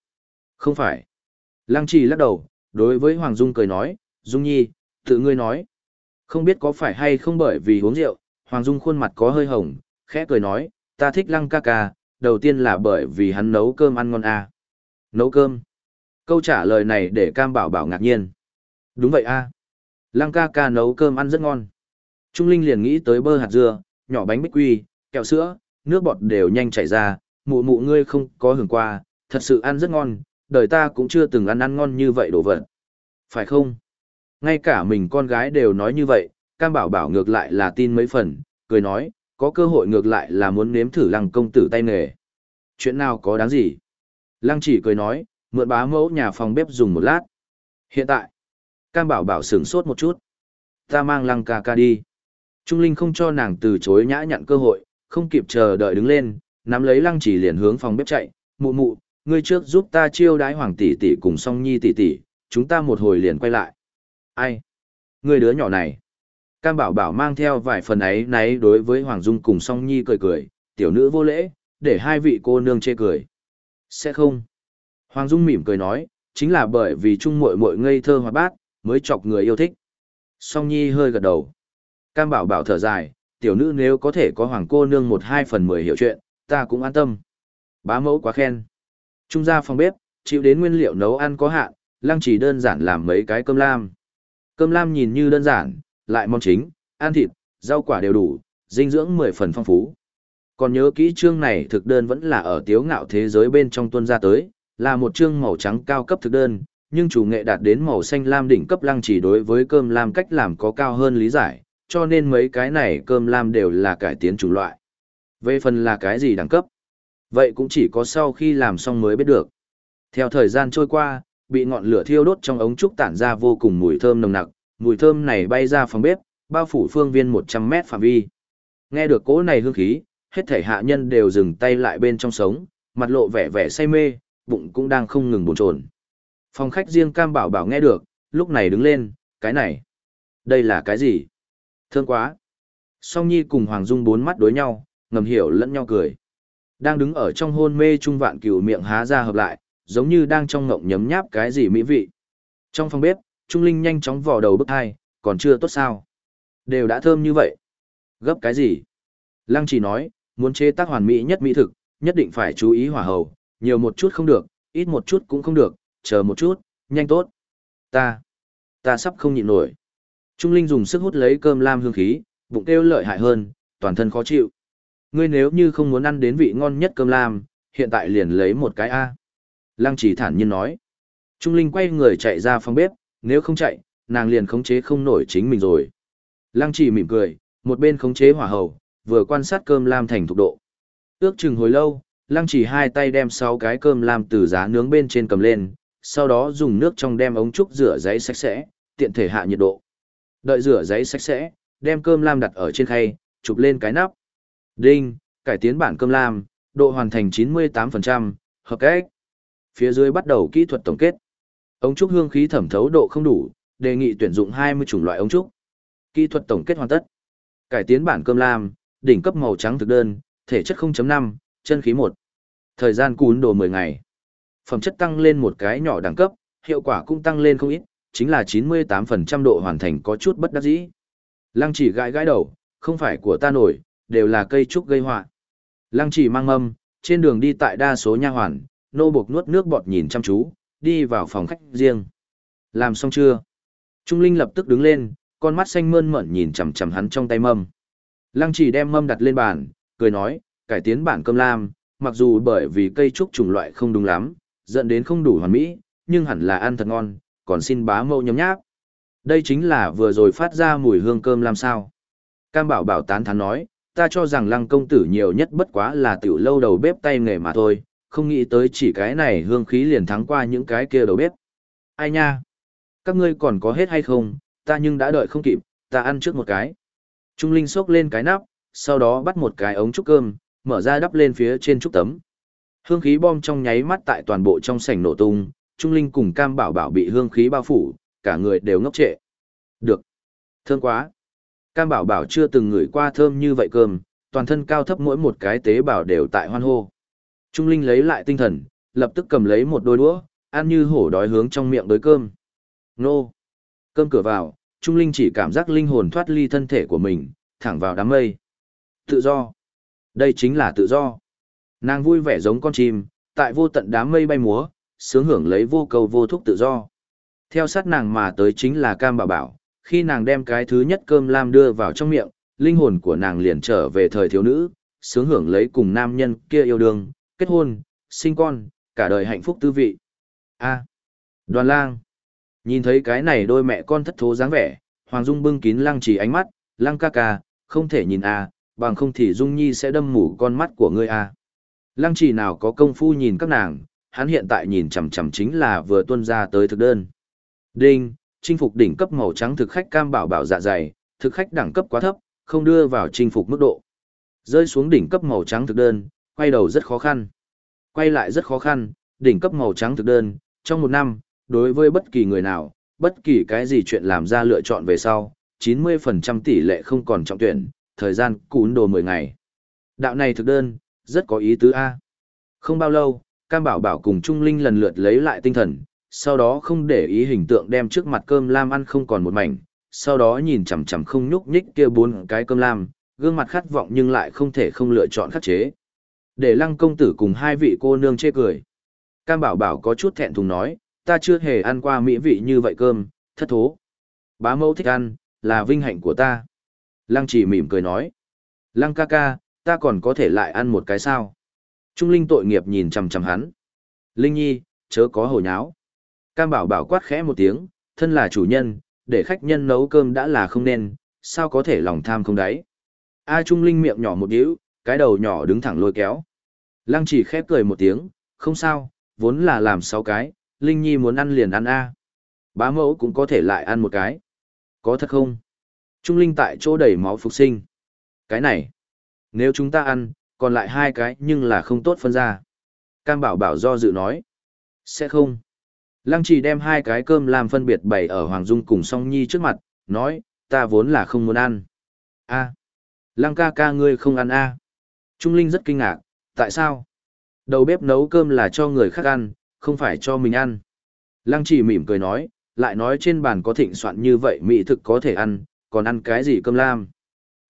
Không phải. Lăng chỉ lắc đầu, đối với Hoàng Dung cười nói, Dung Nhi, tự ngươi nói. Không biết có phải hay không bởi vì uống rượu, Hoàng Dung khuôn mặt có hơi hồng, khẽ cười nói, ta thích lăng ca ca, đầu tiên là bởi vì hắn nấu cơm ăn ngon à. Nấu cơm. Câu trả lời này để Cam Bảo Bảo ngạc nhiên. Đúng vậy a Lăng ca ca nấu cơm ăn rất ngon. Trung Linh liền nghĩ tới bơ hạt dưa, nhỏ bánh bích quy, kẹo sữa, nước bọt đều nhanh chảy ra, mụ mụ ngươi không có hưởng qua, thật sự ăn rất ngon, đời ta cũng chưa từng ăn ăn ngon như vậy đồ vật. Phải không? Ngay cả mình con gái đều nói như vậy, Cam Bảo Bảo ngược lại là tin mấy phần, cười nói, có cơ hội ngược lại là muốn nếm thử lăng công tử tay nghề. Chuyện nào có đáng gì? Lăng chỉ cười nói, mượn bá mẫu nhà phòng bếp dùng một lát. Hiện tại, Cam Bảo Bảo sửng sốt một chút. Ta mang lăng ca ca đi. Trung Linh không cho nàng từ chối nhã nhặn cơ hội, không kịp chờ đợi đứng lên, nắm lấy lăng chỉ liền hướng phòng bếp chạy. Mụ mụ, ngươi trước giúp ta chiêu đái hoàng tỷ tỷ cùng song nhi tỷ tỷ, chúng ta một hồi liền quay lại. Ai? Ngươi đứa nhỏ này. Cam Bảo Bảo mang theo vài phần ấy náy đối với Hoàng Dung cùng song nhi cười cười, tiểu nữ vô lễ, để hai vị cô nương chê cười. Sẽ không. Hoàng Dung mỉm cười nói, chính là bởi vì chung muội muội ngây thơ hoạt bát, mới chọc người yêu thích. Song Nhi hơi gật đầu. Cam Bảo Bảo thở dài, tiểu nữ nếu có thể có hoàng cô nương một hai phần mười hiểu chuyện, ta cũng an tâm. Bá mẫu quá khen. Trung gia phòng bếp, chịu đến nguyên liệu nấu ăn có hạn, lăng chỉ đơn giản làm mấy cái cơm lam. Cơm lam nhìn như đơn giản, lại món chính, ăn thịt, rau quả đều đủ, dinh dưỡng mười phần phong phú. Còn nhớ kỹ chương này thực đơn vẫn là ở tiếu ngạo thế giới bên trong tuân ra tới, là một chương màu trắng cao cấp thực đơn, nhưng chủ nghệ đạt đến màu xanh lam đỉnh cấp lăng chỉ đối với cơm lam cách làm có cao hơn lý giải, cho nên mấy cái này cơm lam đều là cải tiến chủng loại. Về phần là cái gì đẳng cấp? Vậy cũng chỉ có sau khi làm xong mới biết được. Theo thời gian trôi qua, bị ngọn lửa thiêu đốt trong ống trúc tản ra vô cùng mùi thơm nồng nặc, mùi thơm này bay ra phòng bếp, bao phủ phương viên 100 mét phạm vi. Nghe được cỗ này hương khí, hết thể hạ nhân đều dừng tay lại bên trong sống, mặt lộ vẻ vẻ say mê, bụng cũng đang không ngừng bồn trồn Phòng khách riêng Cam Bảo Bảo nghe được, lúc này đứng lên, cái này, đây là cái gì? Thương quá. Song Nhi cùng Hoàng Dung bốn mắt đối nhau, ngầm hiểu lẫn nhau cười. Đang đứng ở trong hôn mê trung vạn cửu miệng há ra hợp lại, giống như đang trong ngộng nhấm nháp cái gì mỹ vị. Trong phòng bếp, Trung Linh nhanh chóng vò đầu bức hai, còn chưa tốt sao. Đều đã thơm như vậy. Gấp cái gì? Lăng chỉ nói, muốn chế tác hoàn mỹ nhất mỹ thực, nhất định phải chú ý hỏa hầu, nhiều một chút không được, ít một chút cũng không được, chờ một chút, nhanh tốt. Ta, ta sắp không nhịn nổi. Trung Linh dùng sức hút lấy cơm lam hương khí, bụng kêu lợi hại hơn, toàn thân khó chịu. Ngươi nếu như không muốn ăn đến vị ngon nhất cơm lam, hiện tại liền lấy một cái A. Lăng chỉ thản nhiên nói. Trung Linh quay người chạy ra phòng bếp, nếu không chạy, nàng liền khống chế không nổi chính mình rồi. Lăng chỉ mỉm cười, một bên khống chế hỏa hầu, vừa quan sát cơm lam thành thục độ. Ước chừng hồi lâu, lăng chỉ hai tay đem sáu cái cơm lam từ giá nướng bên trên cầm lên, sau đó dùng nước trong đem ống trúc rửa giấy sạch sẽ, tiện thể hạ nhiệt độ. Đợi rửa giấy sạch sẽ, đem cơm lam đặt ở trên khay, chụp lên cái nắp. Đinh, cải tiến bản cơm lam, độ hoàn thành 98%, hợp cách. Phía dưới bắt đầu kỹ thuật tổng kết. Ống trúc hương khí thẩm thấu độ không đủ, đề nghị tuyển dụng 20 chủng loại ống trúc. Kỹ thuật tổng kết hoàn tất. Cải tiến bản cơm lam, đỉnh cấp màu trắng thực đơn, thể chất 0.5, chân khí 1. Thời gian cún đồ 10 ngày. Phẩm chất tăng lên một cái nhỏ đẳng cấp, hiệu quả cũng tăng lên không ít, chính là 98% độ hoàn thành có chút bất đắc dĩ. Lăng chỉ gãi gãi đầu, không phải của ta nổi, đều là cây trúc gây họa. Lăng chỉ mang mâm, trên đường đi tại đa số nha hoàn, nô buộc nuốt nước bọt nhìn chăm chú, đi vào phòng khách riêng. Làm xong chưa? Trung Linh lập tức đứng lên, con mắt xanh mơn mởn nhìn chằm chằm hắn trong tay mâm. Lăng chỉ đem mâm đặt lên bàn, cười nói, cải tiến bản cơm lam, mặc dù bởi vì cây trúc chủng loại không đúng lắm, dẫn đến không đủ hoàn mỹ, nhưng hẳn là ăn thật ngon, còn xin bá mẫu nhấm nháp. Đây chính là vừa rồi phát ra mùi hương cơm làm sao. Cam bảo bảo tán thán nói, ta cho rằng lăng công tử nhiều nhất bất quá là tiểu lâu đầu bếp tay nghề mà thôi, không nghĩ tới chỉ cái này hương khí liền thắng qua những cái kia đầu bếp. Ai nha? Các ngươi còn có hết hay không, ta nhưng đã đợi không kịp, ta ăn trước một cái. Trung Linh xốc lên cái nắp, sau đó bắt một cái ống trúc cơm, mở ra đắp lên phía trên trúc tấm. Hương khí bom trong nháy mắt tại toàn bộ trong sảnh nổ tung, Trung Linh cùng Cam Bảo Bảo bị hương khí bao phủ, cả người đều ngốc trệ. Được. thương quá. Cam Bảo Bảo chưa từng ngửi qua thơm như vậy cơm, toàn thân cao thấp mỗi một cái tế bào đều tại hoan hô. Trung Linh lấy lại tinh thần, lập tức cầm lấy một đôi đũa, ăn như hổ đói hướng trong miệng đối cơm. Nô. Cơm cửa vào, Trung Linh chỉ cảm giác linh hồn thoát ly thân thể của mình, thẳng vào đám mây. Tự do. Đây chính là tự do. Nàng vui vẻ giống con chim, tại vô tận đám mây bay múa, sướng hưởng lấy vô cầu vô thúc tự do. Theo sát nàng mà tới chính là Cam Bảo Bảo, khi nàng đem cái thứ nhất cơm lam đưa vào trong miệng, linh hồn của nàng liền trở về thời thiếu nữ, sướng hưởng lấy cùng nam nhân kia yêu đương, kết hôn, sinh con, cả đời hạnh phúc tư vị. A. Đoàn lang. Nhìn thấy cái này đôi mẹ con thất thố dáng vẻ, Hoàng Dung bưng kín lăng chỉ ánh mắt, lăng ca ca, không thể nhìn à, bằng không thì Dung Nhi sẽ đâm mù con mắt của ngươi à. Lăng chỉ nào có công phu nhìn các nàng, hắn hiện tại nhìn chằm chằm chính là vừa tuân ra tới thực đơn. Đinh, chinh phục đỉnh cấp màu trắng thực khách cam bảo bảo dạ dày, thực khách đẳng cấp quá thấp, không đưa vào chinh phục mức độ. Rơi xuống đỉnh cấp màu trắng thực đơn, quay đầu rất khó khăn. Quay lại rất khó khăn, đỉnh cấp màu trắng thực đơn, trong một năm, đối với bất kỳ người nào, bất kỳ cái gì chuyện làm ra lựa chọn về sau, 90% tỷ lệ không còn trọng tuyển, thời gian cún đồ 10 ngày. Đạo này thực đơn, rất có ý tứ A. Không bao lâu, Cam Bảo Bảo cùng Trung Linh lần lượt lấy lại tinh thần, sau đó không để ý hình tượng đem trước mặt cơm lam ăn không còn một mảnh, sau đó nhìn chằm chằm không nhúc nhích kia bốn cái cơm lam, gương mặt khát vọng nhưng lại không thể không lựa chọn khắc chế. Để lăng công tử cùng hai vị cô nương chê cười. Cam Bảo Bảo có chút thẹn thùng nói, ta chưa hề ăn qua mỹ vị như vậy cơm, thất thố. Bá mẫu thích ăn, là vinh hạnh của ta. Lăng chỉ mỉm cười nói. Lăng ca ca, ta còn có thể lại ăn một cái sao? Trung Linh tội nghiệp nhìn chằm chằm hắn. Linh Nhi, chớ có hồ nháo. Cam Bảo Bảo quát khẽ một tiếng, thân là chủ nhân, để khách nhân nấu cơm đã là không nên, sao có thể lòng tham không đáy. A Trung Linh miệng nhỏ một điếu, cái đầu nhỏ đứng thẳng lôi kéo. Lăng chỉ khép cười một tiếng, không sao, vốn là làm sáu cái, Linh Nhi muốn ăn liền ăn A. Bá mẫu cũng có thể lại ăn một cái. Có thật không? Trung Linh tại chỗ đầy máu phục sinh. Cái này, nếu chúng ta ăn, còn lại hai cái nhưng là không tốt phân ra. Cam Bảo Bảo do dự nói. Sẽ không. Lăng Chỉ đem hai cái cơm làm phân biệt bày ở Hoàng Dung cùng Song Nhi trước mặt, nói, ta vốn là không muốn ăn. a Lăng ca ca ngươi không ăn a Trung Linh rất kinh ngạc, tại sao? Đầu bếp nấu cơm là cho người khác ăn, không phải cho mình ăn. Lăng Chỉ mỉm cười nói, lại nói trên bàn có thịnh soạn như vậy mỹ thực có thể ăn, còn ăn cái gì cơm lam.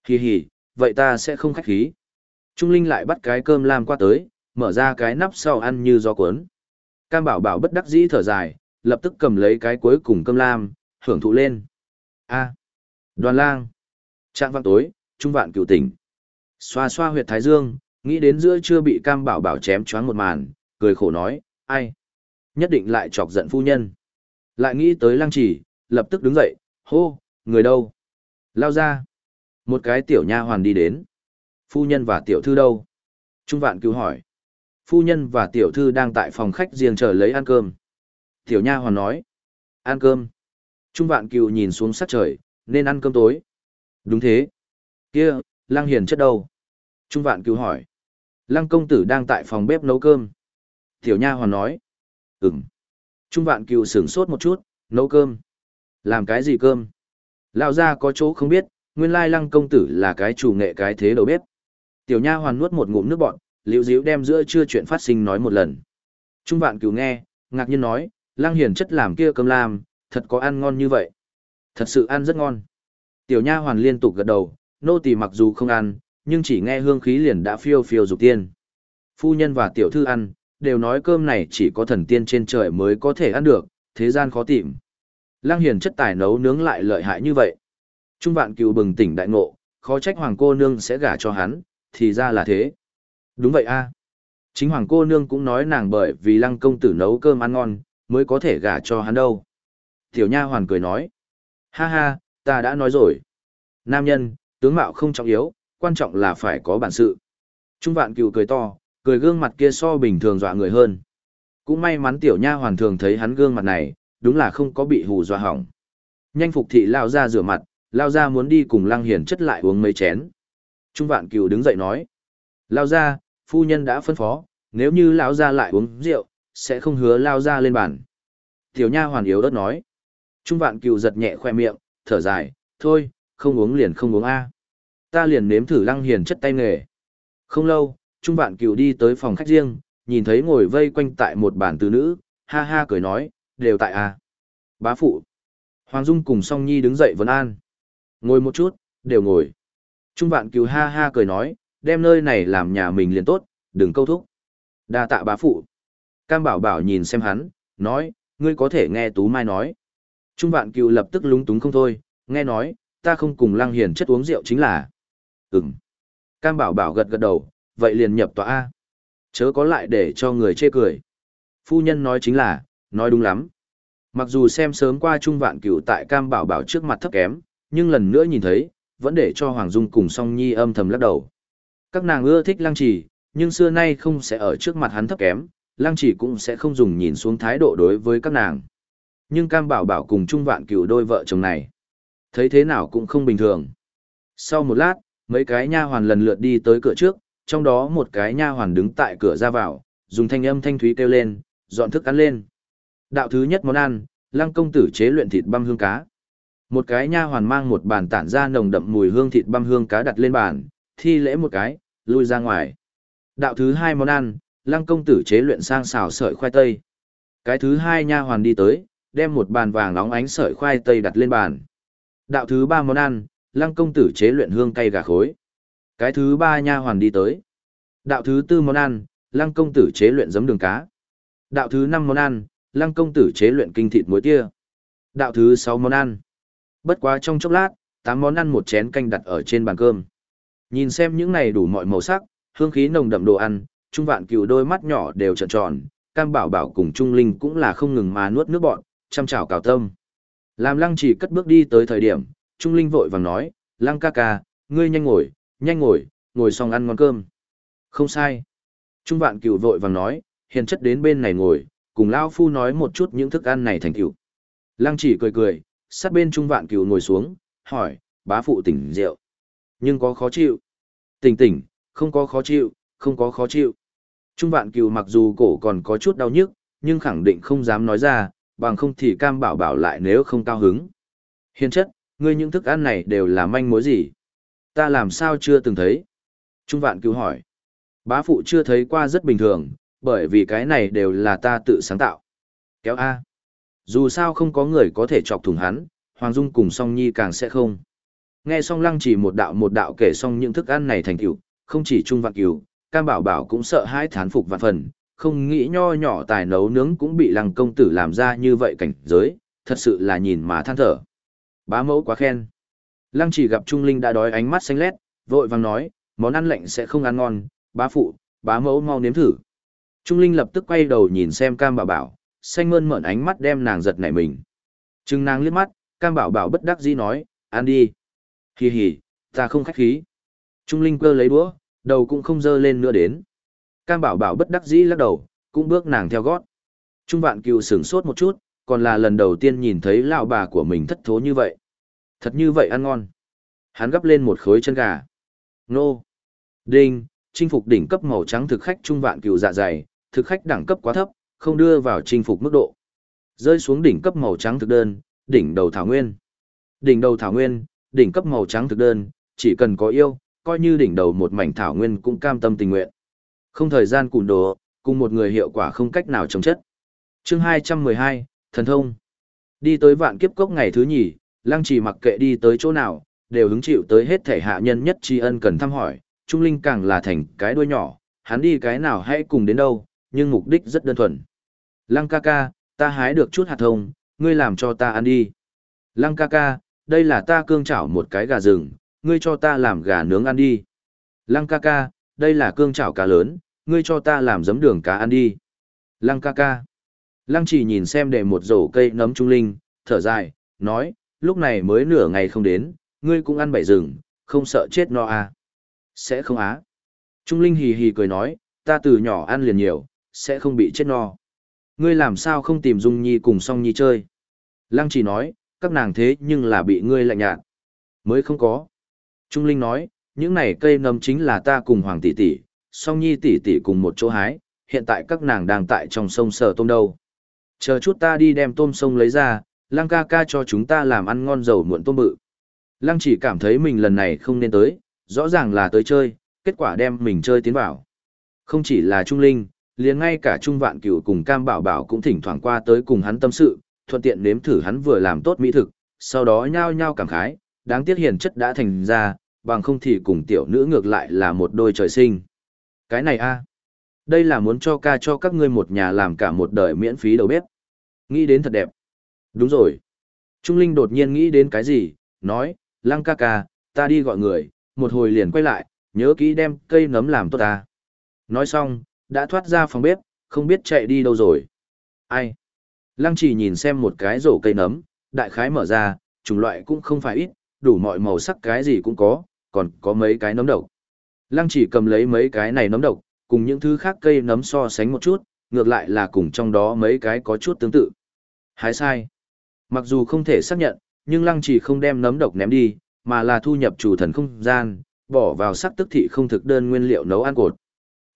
Hì hì, vậy ta sẽ không khách khí. Trung Linh lại bắt cái cơm lam qua tới, mở ra cái nắp sau ăn như gió cuốn. Cam bảo bảo bất đắc dĩ thở dài, lập tức cầm lấy cái cuối cùng cơm lam, hưởng thụ lên. A. đoàn lang. Trạng vang tối, trung vạn cựu tỉnh. Xoa xoa huyệt thái dương, nghĩ đến giữa chưa bị cam bảo bảo chém choáng một màn, cười khổ nói, ai. Nhất định lại chọc giận phu nhân. Lại nghĩ tới Lang chỉ, lập tức đứng dậy, hô, người đâu? Lao ra. Một cái tiểu nha hoàn đi đến. Phu nhân và tiểu thư đâu? Trung vạn cứu hỏi. Phu nhân và tiểu thư đang tại phòng khách riêng chờ lấy ăn cơm. Tiểu nha hoàn nói. Ăn cơm. Trung vạn cừu nhìn xuống sát trời, nên ăn cơm tối. Đúng thế. Kia, lăng hiền chất đâu? Trung vạn cừu hỏi. Lăng công tử đang tại phòng bếp nấu cơm. Tiểu nha hoàn nói. Ừm. Trung vạn cừu sửng sốt một chút, nấu cơm. Làm cái gì cơm? Lão gia có chỗ không biết, nguyên lai lăng công tử là cái chủ nghệ cái thế đầu bếp. Tiểu nha hoàn nuốt một ngụm nước bọn, liễu diễu đem giữa chưa chuyện phát sinh nói một lần. Trung vạn cửu nghe, ngạc nhiên nói, lang hiền chất làm kia cơm lam, thật có ăn ngon như vậy. Thật sự ăn rất ngon. Tiểu nha hoàn liên tục gật đầu, nô tỳ mặc dù không ăn, nhưng chỉ nghe hương khí liền đã phiêu phiêu dục tiên. Phu nhân và tiểu thư ăn, đều nói cơm này chỉ có thần tiên trên trời mới có thể ăn được, thế gian khó tìm. Lang hiền chất tài nấu nướng lại lợi hại như vậy. Trung vạn cựu bừng tỉnh đại ngộ, khó trách hoàng cô nương sẽ gả cho hắn, thì ra là thế. Đúng vậy a. Chính hoàng cô nương cũng nói nàng bởi vì lăng công tử nấu cơm ăn ngon, mới có thể gả cho hắn đâu. Tiểu nha hoàn cười nói. Ha ha, ta đã nói rồi. Nam nhân, tướng mạo không trọng yếu, quan trọng là phải có bản sự. Trung vạn cựu cười to, cười gương mặt kia so bình thường dọa người hơn. Cũng may mắn tiểu nha hoàn thường thấy hắn gương mặt này, đúng là không có bị hù dọa hỏng. Nhanh phục thị lao ra rửa mặt, lao ra muốn đi cùng lăng hiền chất lại uống mấy chén. Trung vạn cựu đứng dậy nói. Lao ra, phu nhân đã phân phó, nếu như lão ra lại uống rượu, sẽ không hứa lao ra lên bàn. Tiểu nha hoàn yếu đất nói. Trung vạn cựu giật nhẹ khoe miệng, thở dài, thôi, không uống liền không uống a. Ta liền nếm thử lăng hiền chất tay nghề. Không lâu, Trung vạn cựu đi tới phòng khách riêng, nhìn thấy ngồi vây quanh tại một bàn từ nữ, ha ha cười nói, đều tại a. Bá phụ. Hoàng Dung cùng Song Nhi đứng dậy vấn an. Ngồi một chút, đều ngồi. Trung vạn cựu ha ha cười nói, đem nơi này làm nhà mình liền tốt, đừng câu thúc. đa tạ bá phụ. Cam bảo bảo nhìn xem hắn, nói, ngươi có thể nghe Tú Mai nói. Trung vạn cựu lập tức lúng túng không thôi, nghe nói, ta không cùng lăng hiền chất uống rượu chính là. Ừm. Cam bảo bảo gật gật đầu, vậy liền nhập tòa A. Chớ có lại để cho người chê cười. Phu nhân nói chính là, nói đúng lắm. Mặc dù xem sớm qua Trung Vạn cựu tại Cam Bảo Bảo trước mặt thấp kém, nhưng lần nữa nhìn thấy, vẫn để cho Hoàng Dung cùng Song Nhi âm thầm lắc đầu. Các nàng ưa thích Lăng Trì, nhưng xưa nay không sẽ ở trước mặt hắn thấp kém, Lăng Trì cũng sẽ không dùng nhìn xuống thái độ đối với các nàng. Nhưng Cam Bảo Bảo cùng Trung Vạn cựu đôi vợ chồng này, thấy thế nào cũng không bình thường. Sau một lát, mấy cái nha hoàn lần lượt đi tới cửa trước, trong đó một cái nha hoàn đứng tại cửa ra vào, dùng thanh âm thanh thúy kêu lên, dọn thức ăn lên. Đạo thứ nhất món ăn, Lăng công tử chế luyện thịt băm hương cá. Một cái nha hoàn mang một bàn tản ra nồng đậm mùi hương thịt băm hương cá đặt lên bàn, thi lễ một cái, lui ra ngoài. Đạo thứ hai món ăn, Lăng công tử chế luyện sang xào sợi khoai tây. Cái thứ hai nha hoàn đi tới, đem một bàn vàng nóng ánh sợi khoai tây đặt lên bàn. Đạo thứ ba món ăn, Lăng công tử chế luyện hương cay gà khối. Cái thứ ba nha hoàn đi tới. Đạo thứ tư món ăn, Lăng công tử chế luyện giấm đường cá. Đạo thứ năm món ăn, Lăng công tử chế luyện kinh thịt muối tia. Đạo thứ sáu món ăn. Bất quá trong chốc lát, tám món ăn một chén canh đặt ở trên bàn cơm. Nhìn xem những này đủ mọi màu sắc, hương khí nồng đậm đồ ăn, Trung Vạn Cửu đôi mắt nhỏ đều trợn tròn, Cam Bảo Bảo cùng Trung Linh cũng là không ngừng mà nuốt nước bọn, chăm chào cào tâm. Làm Lăng Chỉ cất bước đi tới thời điểm, Trung Linh vội vàng nói, Lăng ca ca, ngươi nhanh ngồi, nhanh ngồi, ngồi xong ăn ngon cơm. Không sai. Trung Vạn Cửu vội vàng nói, hiền chất đến bên này ngồi, cùng lão Phu nói một chút những thức ăn này thành tựu." Lăng Chỉ cười cười, sát bên Trung Vạn Cửu ngồi xuống, hỏi, bá phụ tỉnh rượu. Nhưng có khó chịu. Tỉnh tỉnh, không có khó chịu, không có khó chịu. Trung Vạn cừu mặc dù cổ còn có chút đau nhức, nhưng khẳng định không dám nói ra, bằng không thì cam bảo bảo lại nếu không cao hứng. Hiền chất, ngươi những thức ăn này đều là manh mối gì? Ta làm sao chưa từng thấy? Trung vạn cứu hỏi. Bá phụ chưa thấy qua rất bình thường, bởi vì cái này đều là ta tự sáng tạo. Kéo A. Dù sao không có người có thể chọc thủng hắn, Hoàng Dung cùng song nhi càng sẽ không. Nghe song lăng chỉ một đạo một đạo kể xong những thức ăn này thành tiểu, không chỉ Trung vạn cứu, Cam Bảo Bảo cũng sợ hãi thán phục vạn phần, không nghĩ nho nhỏ tài nấu nướng cũng bị lăng công tử làm ra như vậy cảnh giới, thật sự là nhìn mà than thở. Bá mẫu quá khen. Lăng chỉ gặp Trung Linh đã đói ánh mắt xanh lét, vội vàng nói, món ăn lạnh sẽ không ăn ngon, bá phụ, bá mẫu mau nếm thử. Trung Linh lập tức quay đầu nhìn xem Cam Bảo Bảo, xanh mơn mởn ánh mắt đem nàng giật nảy mình. Trưng nàng liếc mắt, Cam Bảo Bảo bất đắc dĩ nói, ăn đi. Hì hì, ta không khách khí. Trung Linh cơ lấy đũa, đầu cũng không dơ lên nữa đến. Cam Bảo Bảo bất đắc dĩ lắc đầu, cũng bước nàng theo gót. Trung Vạn Cừu sửng sốt một chút, còn là lần đầu tiên nhìn thấy lão bà của mình thất thố như vậy. Thật như vậy ăn ngon. Hắn gấp lên một khối chân gà. Nô. Đinh, chinh phục đỉnh cấp màu trắng thực khách Trung Vạn Cừu dạ dày, thực khách đẳng cấp quá thấp, không đưa vào chinh phục mức độ. Rơi xuống đỉnh cấp màu trắng thực đơn, đỉnh đầu thảo nguyên. Đỉnh đầu thảo nguyên, đỉnh cấp màu trắng thực đơn, chỉ cần có yêu, coi như đỉnh đầu một mảnh thảo nguyên cũng cam tâm tình nguyện. Không thời gian cùn đồ, cùng một người hiệu quả không cách nào chống chất. chương 212, Thần Thông. Đi tới vạn kiếp cốc ngày thứ nhì, lăng trì mặc kệ đi tới chỗ nào, đều hứng chịu tới hết thể hạ nhân nhất tri ân cần thăm hỏi, Trung Linh càng là thành cái đuôi nhỏ, hắn đi cái nào hãy cùng đến đâu, nhưng mục đích rất đơn thuần. Lăng ca ca, ta hái được chút hạt thông, ngươi làm cho ta ăn đi. Lăng ca ca, đây là ta cương chảo một cái gà rừng, ngươi cho ta làm gà nướng ăn đi. Lăng ca ca, đây là cương chảo cá lớn, ngươi cho ta làm giấm đường cá ăn đi. Lăng ca ca. Lăng chỉ nhìn xem để một rổ cây nấm trung linh, thở dài, nói, lúc này mới nửa ngày không đến, ngươi cũng ăn bảy rừng, không sợ chết no à. Sẽ không á. Trung linh hì hì cười nói, ta từ nhỏ ăn liền nhiều, sẽ không bị chết no. Ngươi làm sao không tìm Dung Nhi cùng song Nhi chơi? Lăng chỉ nói, các nàng thế nhưng là bị ngươi lạnh nhạt. Mới không có. Trung Linh nói, những này cây nấm chính là ta cùng Hoàng tỷ tỷ, song nhi tỷ tỷ cùng một chỗ hái, hiện tại các nàng đang tại trong sông sờ tôm đâu. Chờ chút ta đi đem tôm sông lấy ra, lăng ca ca cho chúng ta làm ăn ngon dầu muộn tôm bự. Lăng chỉ cảm thấy mình lần này không nên tới, rõ ràng là tới chơi, kết quả đem mình chơi tiến vào. Không chỉ là Trung Linh, liền ngay cả Trung Vạn Cửu cùng Cam Bảo Bảo cũng thỉnh thoảng qua tới cùng hắn tâm sự, thuận tiện nếm thử hắn vừa làm tốt mỹ thực, sau đó nhao nhao cảm khái, đáng tiếc hiền chất đã thành ra, bằng không thì cùng tiểu nữ ngược lại là một đôi trời sinh. Cái này a Đây là muốn cho ca cho các ngươi một nhà làm cả một đời miễn phí đầu bếp. Nghĩ đến thật đẹp. Đúng rồi. Trung Linh đột nhiên nghĩ đến cái gì, nói, lăng ca ca, ta đi gọi người, một hồi liền quay lại, nhớ kỹ đem cây nấm làm tốt ta. Nói xong, đã thoát ra phòng bếp, không biết chạy đi đâu rồi. Ai? Lăng chỉ nhìn xem một cái rổ cây nấm, đại khái mở ra, chủng loại cũng không phải ít, đủ mọi màu sắc cái gì cũng có, còn có mấy cái nấm độc. Lăng chỉ cầm lấy mấy cái này nấm độc, cùng những thứ khác cây nấm so sánh một chút, ngược lại là cùng trong đó mấy cái có chút tương tự. Hái sai. Mặc dù không thể xác nhận, nhưng lăng chỉ không đem nấm độc ném đi, mà là thu nhập chủ thần không gian, bỏ vào sắc tức thị không thực đơn nguyên liệu nấu ăn cột.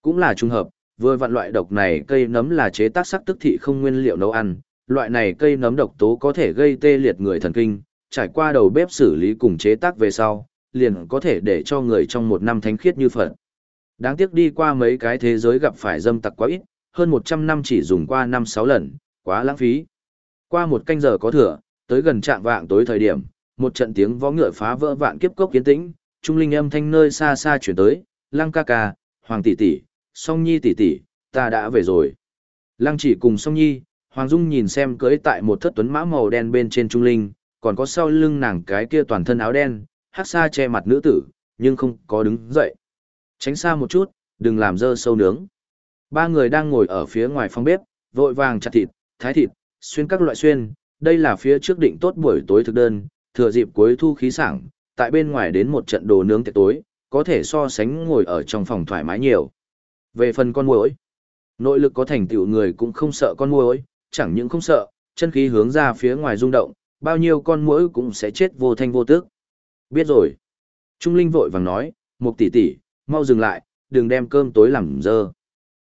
Cũng là trùng hợp, vừa vặn loại độc này cây nấm là chế tác sắc tức thị không nguyên liệu nấu ăn, loại này cây nấm độc tố có thể gây tê liệt người thần kinh, trải qua đầu bếp xử lý cùng chế tác về sau, liền có thể để cho người trong một năm thánh khiết như Phật. Đáng tiếc đi qua mấy cái thế giới gặp phải dâm tặc quá ít, hơn 100 năm chỉ dùng qua 5-6 lần, quá lãng phí. Qua một canh giờ có thừa, tới gần trạng vạng tối thời điểm, một trận tiếng võ ngựa phá vỡ vạn kiếp cốc kiến tĩnh, trung linh âm thanh nơi xa xa chuyển tới, lăng ca ca, hoàng tỷ tỷ, song nhi tỷ tỷ, ta đã về rồi. Lăng chỉ cùng song nhi, hoàng dung nhìn xem cưỡi tại một thất tuấn mã màu đen bên trên trung linh, còn có sau lưng nàng cái kia toàn thân áo đen, hát xa che mặt nữ tử, nhưng không có đứng dậy. Tránh xa một chút, đừng làm dơ sâu nướng. Ba người đang ngồi ở phía ngoài phòng bếp, vội vàng chặt thịt, thái thịt, xuyên các loại xuyên, đây là phía trước định tốt buổi tối thực đơn, thừa dịp cuối thu khí sảng, tại bên ngoài đến một trận đồ nướng tiệc tối, có thể so sánh ngồi ở trong phòng thoải mái nhiều. Về phần con muỗi, nội lực có thành tựu người cũng không sợ con muỗi, chẳng những không sợ, chân khí hướng ra phía ngoài rung động, bao nhiêu con muỗi cũng sẽ chết vô thanh vô tức. Biết rồi. Trung Linh vội vàng nói, một tỷ tỷ, mau dừng lại, đừng đem cơm tối làm dơ.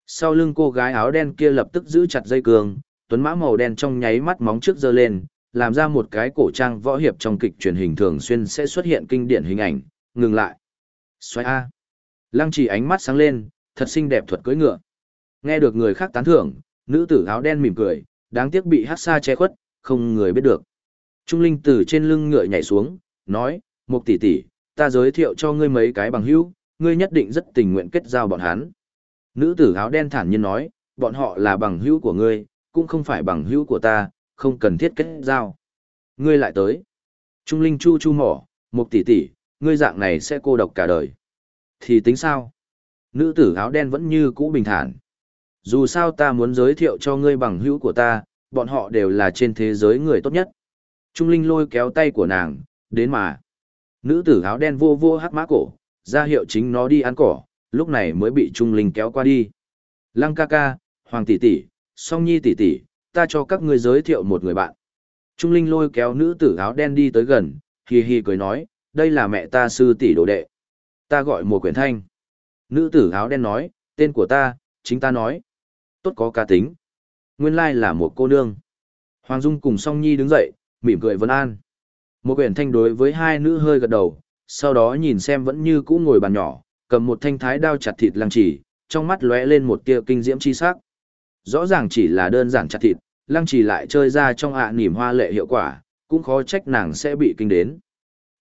Sau lưng cô gái áo đen kia lập tức giữ chặt dây cường, tuấn mã màu đen trong nháy mắt móng trước dơ lên, làm ra một cái cổ trang võ hiệp trong kịch truyền hình thường xuyên sẽ xuất hiện kinh điển hình ảnh, ngừng lại. Xoay A. Lăng chỉ ánh mắt sáng lên, thật xinh đẹp thuật cưỡi ngựa. Nghe được người khác tán thưởng, nữ tử áo đen mỉm cười, đáng tiếc bị hát xa che khuất, không người biết được. Trung Linh từ trên lưng ngựa nhảy xuống, nói, một tỷ tỷ, ta giới thiệu cho ngươi mấy cái bằng hữu, ngươi nhất định rất tình nguyện kết giao bọn hắn. Nữ tử áo đen thản nhiên nói, bọn họ là bằng hữu của ngươi, cũng không phải bằng hữu của ta, không cần thiết kết giao. Ngươi lại tới. Trung Linh chu chu mỏ, một tỷ tỷ, ngươi dạng này sẽ cô độc cả đời. Thì tính sao? Nữ tử áo đen vẫn như cũ bình thản. Dù sao ta muốn giới thiệu cho ngươi bằng hữu của ta, bọn họ đều là trên thế giới người tốt nhất. Trung Linh lôi kéo tay của nàng, đến mà. Nữ tử áo đen vô vô hắc mã cổ, ra hiệu chính nó đi ăn cỏ, lúc này mới bị Trung Linh kéo qua đi. Lăng ca ca, Hoàng tỷ tỷ, Song Nhi tỷ tỷ, ta cho các ngươi giới thiệu một người bạn. Trung Linh lôi kéo nữ tử áo đen đi tới gần, hì hì cười nói, đây là mẹ ta sư tỷ đồ đệ. Ta gọi Mùa quyển thanh. Nữ tử áo đen nói, tên của ta, chính ta nói. Tốt có ca tính. Nguyên lai là một cô nương. Hoàng Dung cùng Song Nhi đứng dậy, mỉm cười vân an. Một quyển thanh đối với hai nữ hơi gật đầu, sau đó nhìn xem vẫn như cũ ngồi bàn nhỏ, cầm một thanh thái đao chặt thịt lăng chỉ, trong mắt lóe lên một tia kinh diễm chi sắc. Rõ ràng chỉ là đơn giản chặt thịt, lăng chỉ lại chơi ra trong ạ à nỉm hoa lệ hiệu quả, cũng khó trách nàng sẽ bị kinh đến.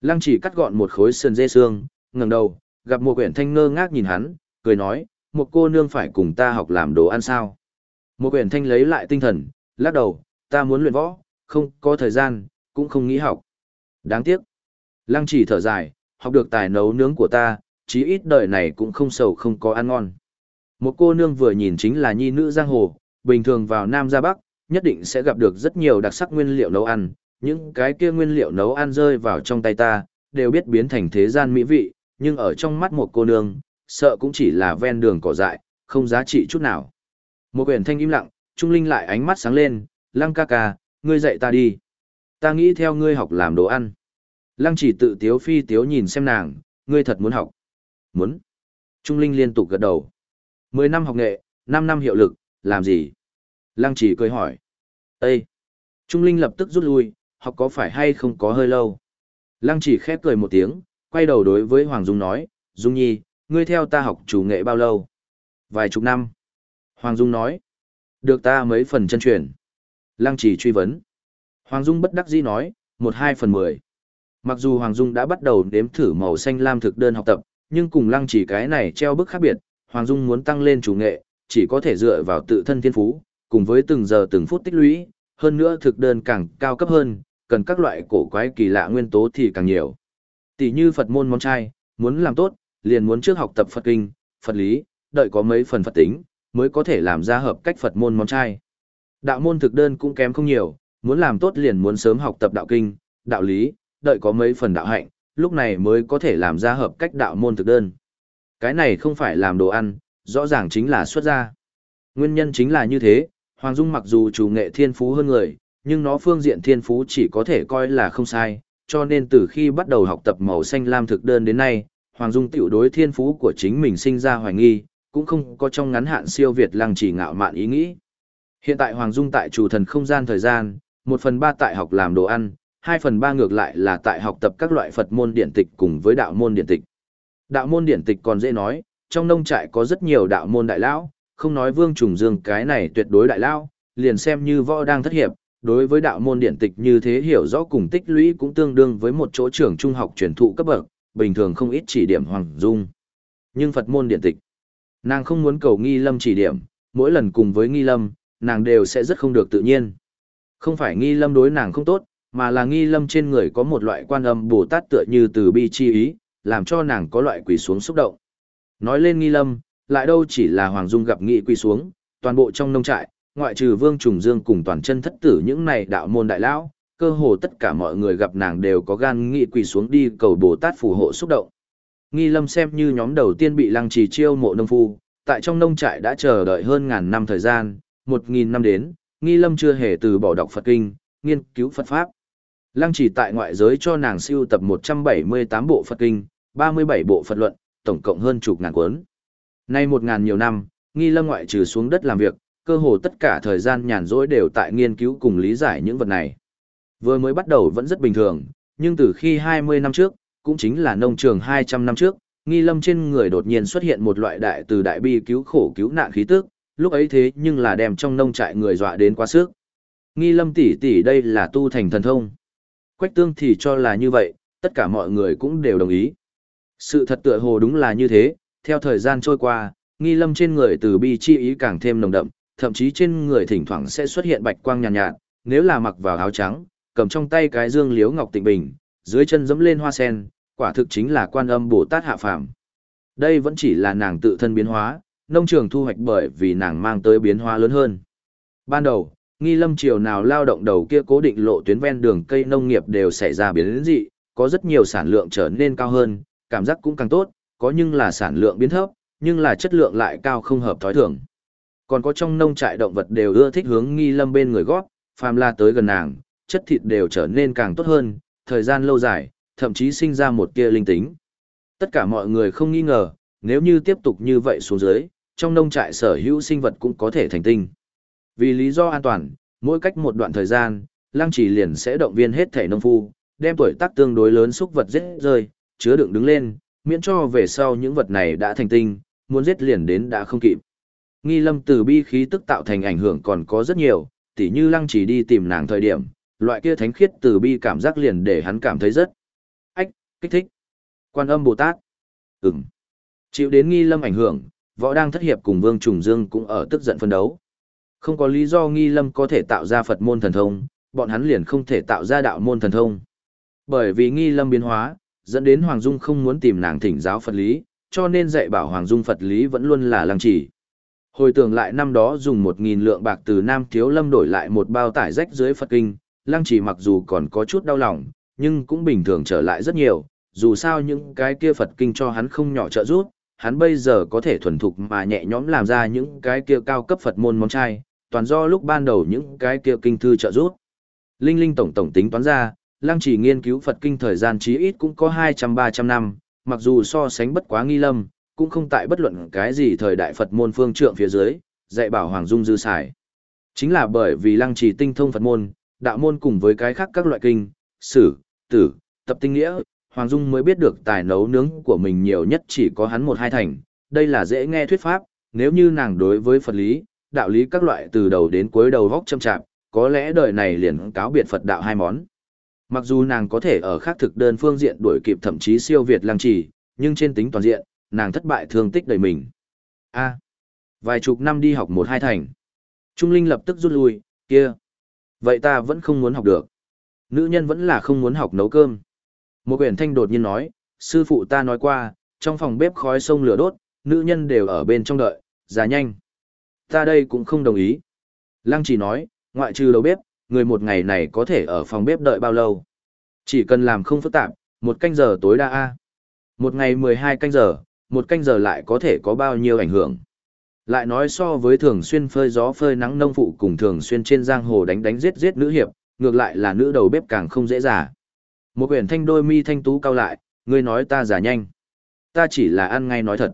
Lăng chỉ cắt gọn một khối sườn dê xương, ngẩng đầu, gặp một quyển thanh ngơ ngác nhìn hắn, cười nói, một cô nương phải cùng ta học làm đồ ăn sao. Một quyển thanh lấy lại tinh thần, lắc đầu, ta muốn luyện võ, không có thời gian, cũng không nghĩ học. Đáng tiếc. Lăng chỉ thở dài, học được tài nấu nướng của ta, chí ít đời này cũng không sầu không có ăn ngon. Một cô nương vừa nhìn chính là nhi nữ giang hồ, bình thường vào Nam ra Bắc, nhất định sẽ gặp được rất nhiều đặc sắc nguyên liệu nấu ăn, những cái kia nguyên liệu nấu ăn rơi vào trong tay ta, đều biết biến thành thế gian mỹ vị, nhưng ở trong mắt một cô nương, sợ cũng chỉ là ven đường cỏ dại, không giá trị chút nào. Một quyển thanh im lặng, Trung Linh lại ánh mắt sáng lên, lăng ca ca, ngươi dạy ta đi. Ta nghĩ theo ngươi học làm đồ ăn. Lăng chỉ tự tiếu phi tiếu nhìn xem nàng, ngươi thật muốn học. Muốn. Trung Linh liên tục gật đầu. Mười năm học nghệ, năm năm hiệu lực, làm gì? Lăng chỉ cười hỏi. Ê! Trung Linh lập tức rút lui, học có phải hay không có hơi lâu. Lăng chỉ khép cười một tiếng, quay đầu đối với Hoàng Dung nói, Dung Nhi, ngươi theo ta học chủ nghệ bao lâu? Vài chục năm. Hoàng Dung nói, được ta mấy phần chân truyền. Lăng chỉ truy vấn. Hoàng Dung bất đắc dĩ nói, một hai phần mười. Mặc dù Hoàng Dung đã bắt đầu đếm thử màu xanh lam thực đơn học tập, nhưng cùng lăng chỉ cái này treo bức khác biệt, Hoàng Dung muốn tăng lên chủ nghệ, chỉ có thể dựa vào tự thân thiên phú, cùng với từng giờ từng phút tích lũy, hơn nữa thực đơn càng cao cấp hơn, cần các loại cổ quái kỳ lạ nguyên tố thì càng nhiều. Tỷ như Phật môn món trai, muốn làm tốt, liền muốn trước học tập Phật kinh, Phật lý, đợi có mấy phần Phật tính, mới có thể làm ra hợp cách Phật môn món trai. Đạo môn thực đơn cũng kém không nhiều, muốn làm tốt liền muốn sớm học tập đạo kinh, đạo lý, đợi có mấy phần đạo hạnh, lúc này mới có thể làm ra hợp cách đạo môn thực đơn. Cái này không phải làm đồ ăn, rõ ràng chính là xuất gia. Nguyên nhân chính là như thế, Hoàng Dung mặc dù chủ nghệ thiên phú hơn người, nhưng nó phương diện thiên phú chỉ có thể coi là không sai, cho nên từ khi bắt đầu học tập màu xanh lam thực đơn đến nay, Hoàng Dung tiểu đối thiên phú của chính mình sinh ra hoài nghi, cũng không có trong ngắn hạn siêu việt lăng chỉ ngạo mạn ý nghĩ. Hiện tại Hoàng Dung tại chủ thần không gian thời gian, một phần ba tại học làm đồ ăn, hai phần ba ngược lại là tại học tập các loại Phật môn điển tịch cùng với đạo môn điển tịch. Đạo môn điển tịch còn dễ nói, trong nông trại có rất nhiều đạo môn đại lão, không nói Vương Trùng Dương cái này tuyệt đối đại lão, liền xem như võ đang thất hiệp, đối với đạo môn điển tịch như thế hiểu rõ cùng tích lũy cũng tương đương với một chỗ trưởng trung học truyền thụ cấp bậc, bình thường không ít chỉ điểm Hoàng Dung. Nhưng Phật môn điện tịch, nàng không muốn cầu Nghi Lâm chỉ điểm, mỗi lần cùng với Nghi Lâm, nàng đều sẽ rất không được tự nhiên. Không phải Nghi Lâm đối nàng không tốt, mà là Nghi Lâm trên người có một loại quan âm Bồ Tát tựa như từ bi chi ý, làm cho nàng có loại quỳ xuống xúc động. Nói lên Nghi Lâm, lại đâu chỉ là Hoàng Dung gặp nghị quỳ xuống, toàn bộ trong nông trại, ngoại trừ Vương Trùng Dương cùng toàn chân thất tử những này đạo môn đại lão, cơ hồ tất cả mọi người gặp nàng đều có gan nghị quỳ xuống đi cầu Bồ Tát phù hộ xúc động. Nghi Lâm xem như nhóm đầu tiên bị Lăng Trì chiêu mộ nông phu, tại trong nông trại đã chờ đợi hơn ngàn năm thời gian, một nghìn năm đến, Nghi Lâm chưa hề từ bỏ đọc Phật kinh, nghiên cứu Phật pháp. Lăng Trì tại ngoại giới cho nàng siêu tập 178 bộ Phật kinh, 37 bộ Phật luận, tổng cộng hơn chục ngàn cuốn. Nay một ngàn nhiều năm, Nghi Lâm ngoại trừ xuống đất làm việc, cơ hồ tất cả thời gian nhàn rỗi đều tại nghiên cứu cùng lý giải những vật này. Vừa mới bắt đầu vẫn rất bình thường, nhưng từ khi 20 năm trước, cũng chính là nông trường 200 năm trước, nghi lâm trên người đột nhiên xuất hiện một loại đại từ đại bi cứu khổ cứu nạn khí tức, lúc ấy thế nhưng là đem trong nông trại người dọa đến quá sức. Nghi lâm tỷ tỷ đây là tu thành thần thông. Quách tương thì cho là như vậy, tất cả mọi người cũng đều đồng ý. Sự thật tựa hồ đúng là như thế, theo thời gian trôi qua, nghi lâm trên người từ bi chi ý càng thêm nồng đậm, thậm chí trên người thỉnh thoảng sẽ xuất hiện bạch quang nhàn nhạt, nhạt, nếu là mặc vào áo trắng, cầm trong tay cái dương liếu ngọc tịnh bình, dưới chân dẫm lên hoa sen, quả thực chính là quan âm Bồ Tát hạ phàm. Đây vẫn chỉ là nàng tự thân biến hóa, nông trường thu hoạch bởi vì nàng mang tới biến hóa lớn hơn. Ban đầu, nghi lâm triều nào lao động đầu kia cố định lộ tuyến ven đường cây nông nghiệp đều xảy ra biến dị, có rất nhiều sản lượng trở nên cao hơn, cảm giác cũng càng tốt, có nhưng là sản lượng biến thấp, nhưng là chất lượng lại cao không hợp thói thường. Còn có trong nông trại động vật đều ưa thích hướng nghi lâm bên người gót, phàm la tới gần nàng, chất thịt đều trở nên càng tốt hơn, thời gian lâu dài, thậm chí sinh ra một tia linh tính. Tất cả mọi người không nghi ngờ, nếu như tiếp tục như vậy xuống dưới, trong nông trại sở hữu sinh vật cũng có thể thành tinh. Vì lý do an toàn, mỗi cách một đoạn thời gian, Lăng Chỉ liền sẽ động viên hết thể nông phu, đem tuổi tác tương đối lớn xúc vật giết rơi, chứa đựng đứng lên, miễn cho về sau những vật này đã thành tinh, muốn giết liền đến đã không kịp. Nghi lâm từ bi khí tức tạo thành ảnh hưởng còn có rất nhiều, tỉ như lăng chỉ đi tìm nàng thời điểm, loại kia thánh khiết từ bi cảm giác liền để hắn cảm thấy rất ách, kích thích. Quan âm Bồ Tát. Ừm. Chịu đến nghi lâm ảnh hưởng, võ đang thất hiệp cùng Vương Trùng Dương cũng ở tức giận phân đấu. Không có lý do nghi lâm có thể tạo ra Phật môn thần thông, bọn hắn liền không thể tạo ra đạo môn thần thông. Bởi vì nghi lâm biến hóa, dẫn đến Hoàng Dung không muốn tìm nàng thỉnh giáo Phật lý, cho nên dạy bảo Hoàng Dung Phật lý vẫn luôn là lăng chỉ. Hồi tưởng lại năm đó dùng một nghìn lượng bạc từ Nam Thiếu Lâm đổi lại một bao tải rách dưới Phật Kinh, Lăng chỉ mặc dù còn có chút đau lòng, nhưng cũng bình thường trở lại rất nhiều, dù sao những cái kia Phật Kinh cho hắn không nhỏ trợ giúp, hắn bây giờ có thể thuần thục mà nhẹ nhõm làm ra những cái kia cao cấp Phật môn món trai, toàn do lúc ban đầu những cái kia kinh thư trợ giúp. Linh Linh tổng tổng tính toán ra, Lăng chỉ nghiên cứu Phật Kinh thời gian chí ít cũng có 200-300 năm, mặc dù so sánh bất quá nghi lâm, cũng không tại bất luận cái gì thời đại Phật môn phương trượng phía dưới, dạy bảo Hoàng Dung dư xài. Chính là bởi vì lăng trì tinh thông Phật môn, đạo môn cùng với cái khác các loại kinh, sử, tử, tập tinh nghĩa, Hoàng Dung mới biết được tài nấu nướng của mình nhiều nhất chỉ có hắn một hai thành, đây là dễ nghe thuyết pháp, nếu như nàng đối với Phật lý, đạo lý các loại từ đầu đến cuối đầu góc châm chạm, có lẽ đời này liền cáo biệt Phật đạo hai món. Mặc dù nàng có thể ở khác thực đơn phương diện đuổi kịp thậm chí siêu việt lăng trì, nhưng trên tính toàn diện, nàng thất bại thương tích đầy mình. A, vài chục năm đi học một hai thành. Trung Linh lập tức rút lui, kia. Vậy ta vẫn không muốn học được. Nữ nhân vẫn là không muốn học nấu cơm. Một quyển thanh đột nhiên nói, sư phụ ta nói qua, trong phòng bếp khói sông lửa đốt, nữ nhân đều ở bên trong đợi, già nhanh. Ta đây cũng không đồng ý. Lăng chỉ nói, ngoại trừ đầu bếp, người một ngày này có thể ở phòng bếp đợi bao lâu. Chỉ cần làm không phức tạp, một canh giờ tối đa A. Một ngày 12 canh giờ, một canh giờ lại có thể có bao nhiêu ảnh hưởng. Lại nói so với thường xuyên phơi gió phơi nắng nông phụ cùng thường xuyên trên giang hồ đánh đánh giết giết nữ hiệp, ngược lại là nữ đầu bếp càng không dễ dàng. Một quyển thanh đôi mi thanh tú cao lại, ngươi nói ta giả nhanh. Ta chỉ là ăn ngay nói thật.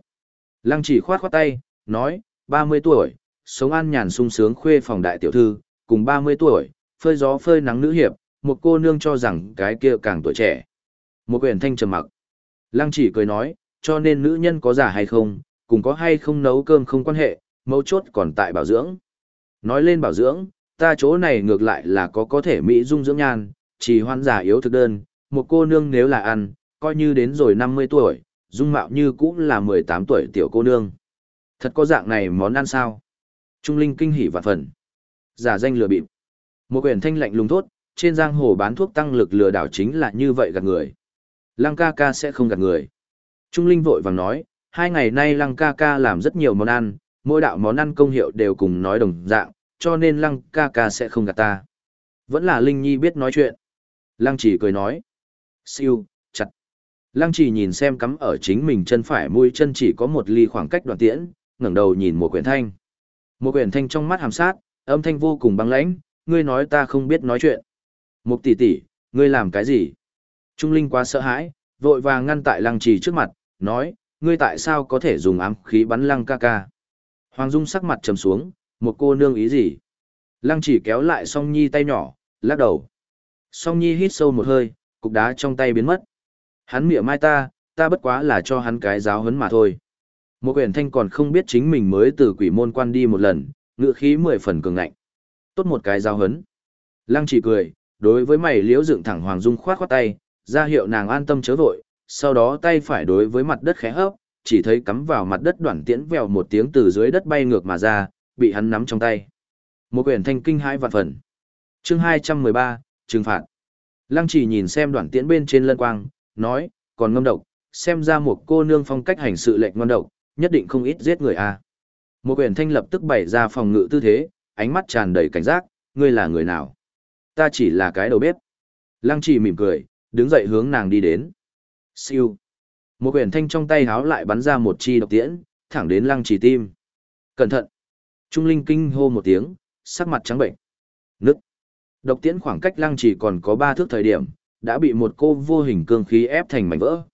Lăng chỉ khoát khoát tay, nói, 30 tuổi, sống ăn nhàn sung sướng khuê phòng đại tiểu thư, cùng 30 tuổi, phơi gió phơi nắng nữ hiệp, một cô nương cho rằng cái kia càng tuổi trẻ. Một quyển thanh trầm mặc. Lăng chỉ cười nói, cho nên nữ nhân có giả hay không, cùng có hay không nấu cơm không quan hệ, mấu chốt còn tại bảo dưỡng. Nói lên bảo dưỡng, ta chỗ này ngược lại là có có thể mỹ dung dưỡng nhan, chỉ hoan giả yếu thực đơn, một cô nương nếu là ăn, coi như đến rồi 50 tuổi, dung mạo như cũng là 18 tuổi tiểu cô nương. Thật có dạng này món ăn sao? Trung Linh kinh hỉ vạn phần. Giả danh lừa bịp. Một quyển thanh lạnh lùng thốt, trên giang hồ bán thuốc tăng lực lừa đảo chính là như vậy gạt người. Lăng ca ca sẽ không gạt người. Trung Linh vội vàng nói, hai ngày nay Lăng ca ca làm rất nhiều món ăn, mỗi đạo món ăn công hiệu đều cùng nói đồng dạng, cho nên Lăng ca ca sẽ không gạt ta. Vẫn là Linh Nhi biết nói chuyện. Lăng chỉ cười nói. Siêu, chặt. Lăng chỉ nhìn xem cắm ở chính mình chân phải mũi chân chỉ có một ly khoảng cách đoạn tiễn, ngẩng đầu nhìn một quyển thanh. Một quyển thanh trong mắt hàm sát, âm thanh vô cùng băng lãnh, ngươi nói ta không biết nói chuyện. Một tỷ tỷ, ngươi làm cái gì? Trung Linh quá sợ hãi, vội vàng ngăn tại lăng trì trước mặt, nói, ngươi tại sao có thể dùng ám khí bắn lăng ca ca? Hoàng Dung sắc mặt trầm xuống, một cô nương ý gì? Lăng chỉ kéo lại song nhi tay nhỏ, lắc đầu. Song nhi hít sâu một hơi, cục đá trong tay biến mất. Hắn mỉa mai ta, ta bất quá là cho hắn cái giáo hấn mà thôi. Một quyển thanh còn không biết chính mình mới từ quỷ môn quan đi một lần, ngựa khí mười phần cường ngạnh. Tốt một cái giáo hấn. Lăng chỉ cười, đối với mày liễu dựng thẳng Hoàng Dung khoát khoát tay, ra hiệu nàng an tâm chớ vội, sau đó tay phải đối với mặt đất khẽ hấp, chỉ thấy cắm vào mặt đất đoạn tiễn vèo một tiếng từ dưới đất bay ngược mà ra, bị hắn nắm trong tay. Một quyển thanh kinh hãi vạn phần. Chương 213, trừng phạt. Lăng chỉ nhìn xem đoạn tiễn bên trên lân quang, nói, còn ngâm độc, xem ra một cô nương phong cách hành sự lệnh ngon độc, nhất định không ít giết người a. À. Một quyển thanh lập tức bày ra phòng ngự tư thế, ánh mắt tràn đầy cảnh giác, ngươi là người nào? Ta chỉ là cái đầu bếp. Lăng chỉ mỉm cười, đứng dậy hướng nàng đi đến. Siêu. Một quyển thanh trong tay háo lại bắn ra một chi độc tiễn, thẳng đến lăng chỉ tim. Cẩn thận. Trung linh kinh hô một tiếng, sắc mặt trắng bệnh. Nứt! Độc tiễn khoảng cách lăng chỉ còn có ba thước thời điểm, đã bị một cô vô hình cương khí ép thành mảnh vỡ.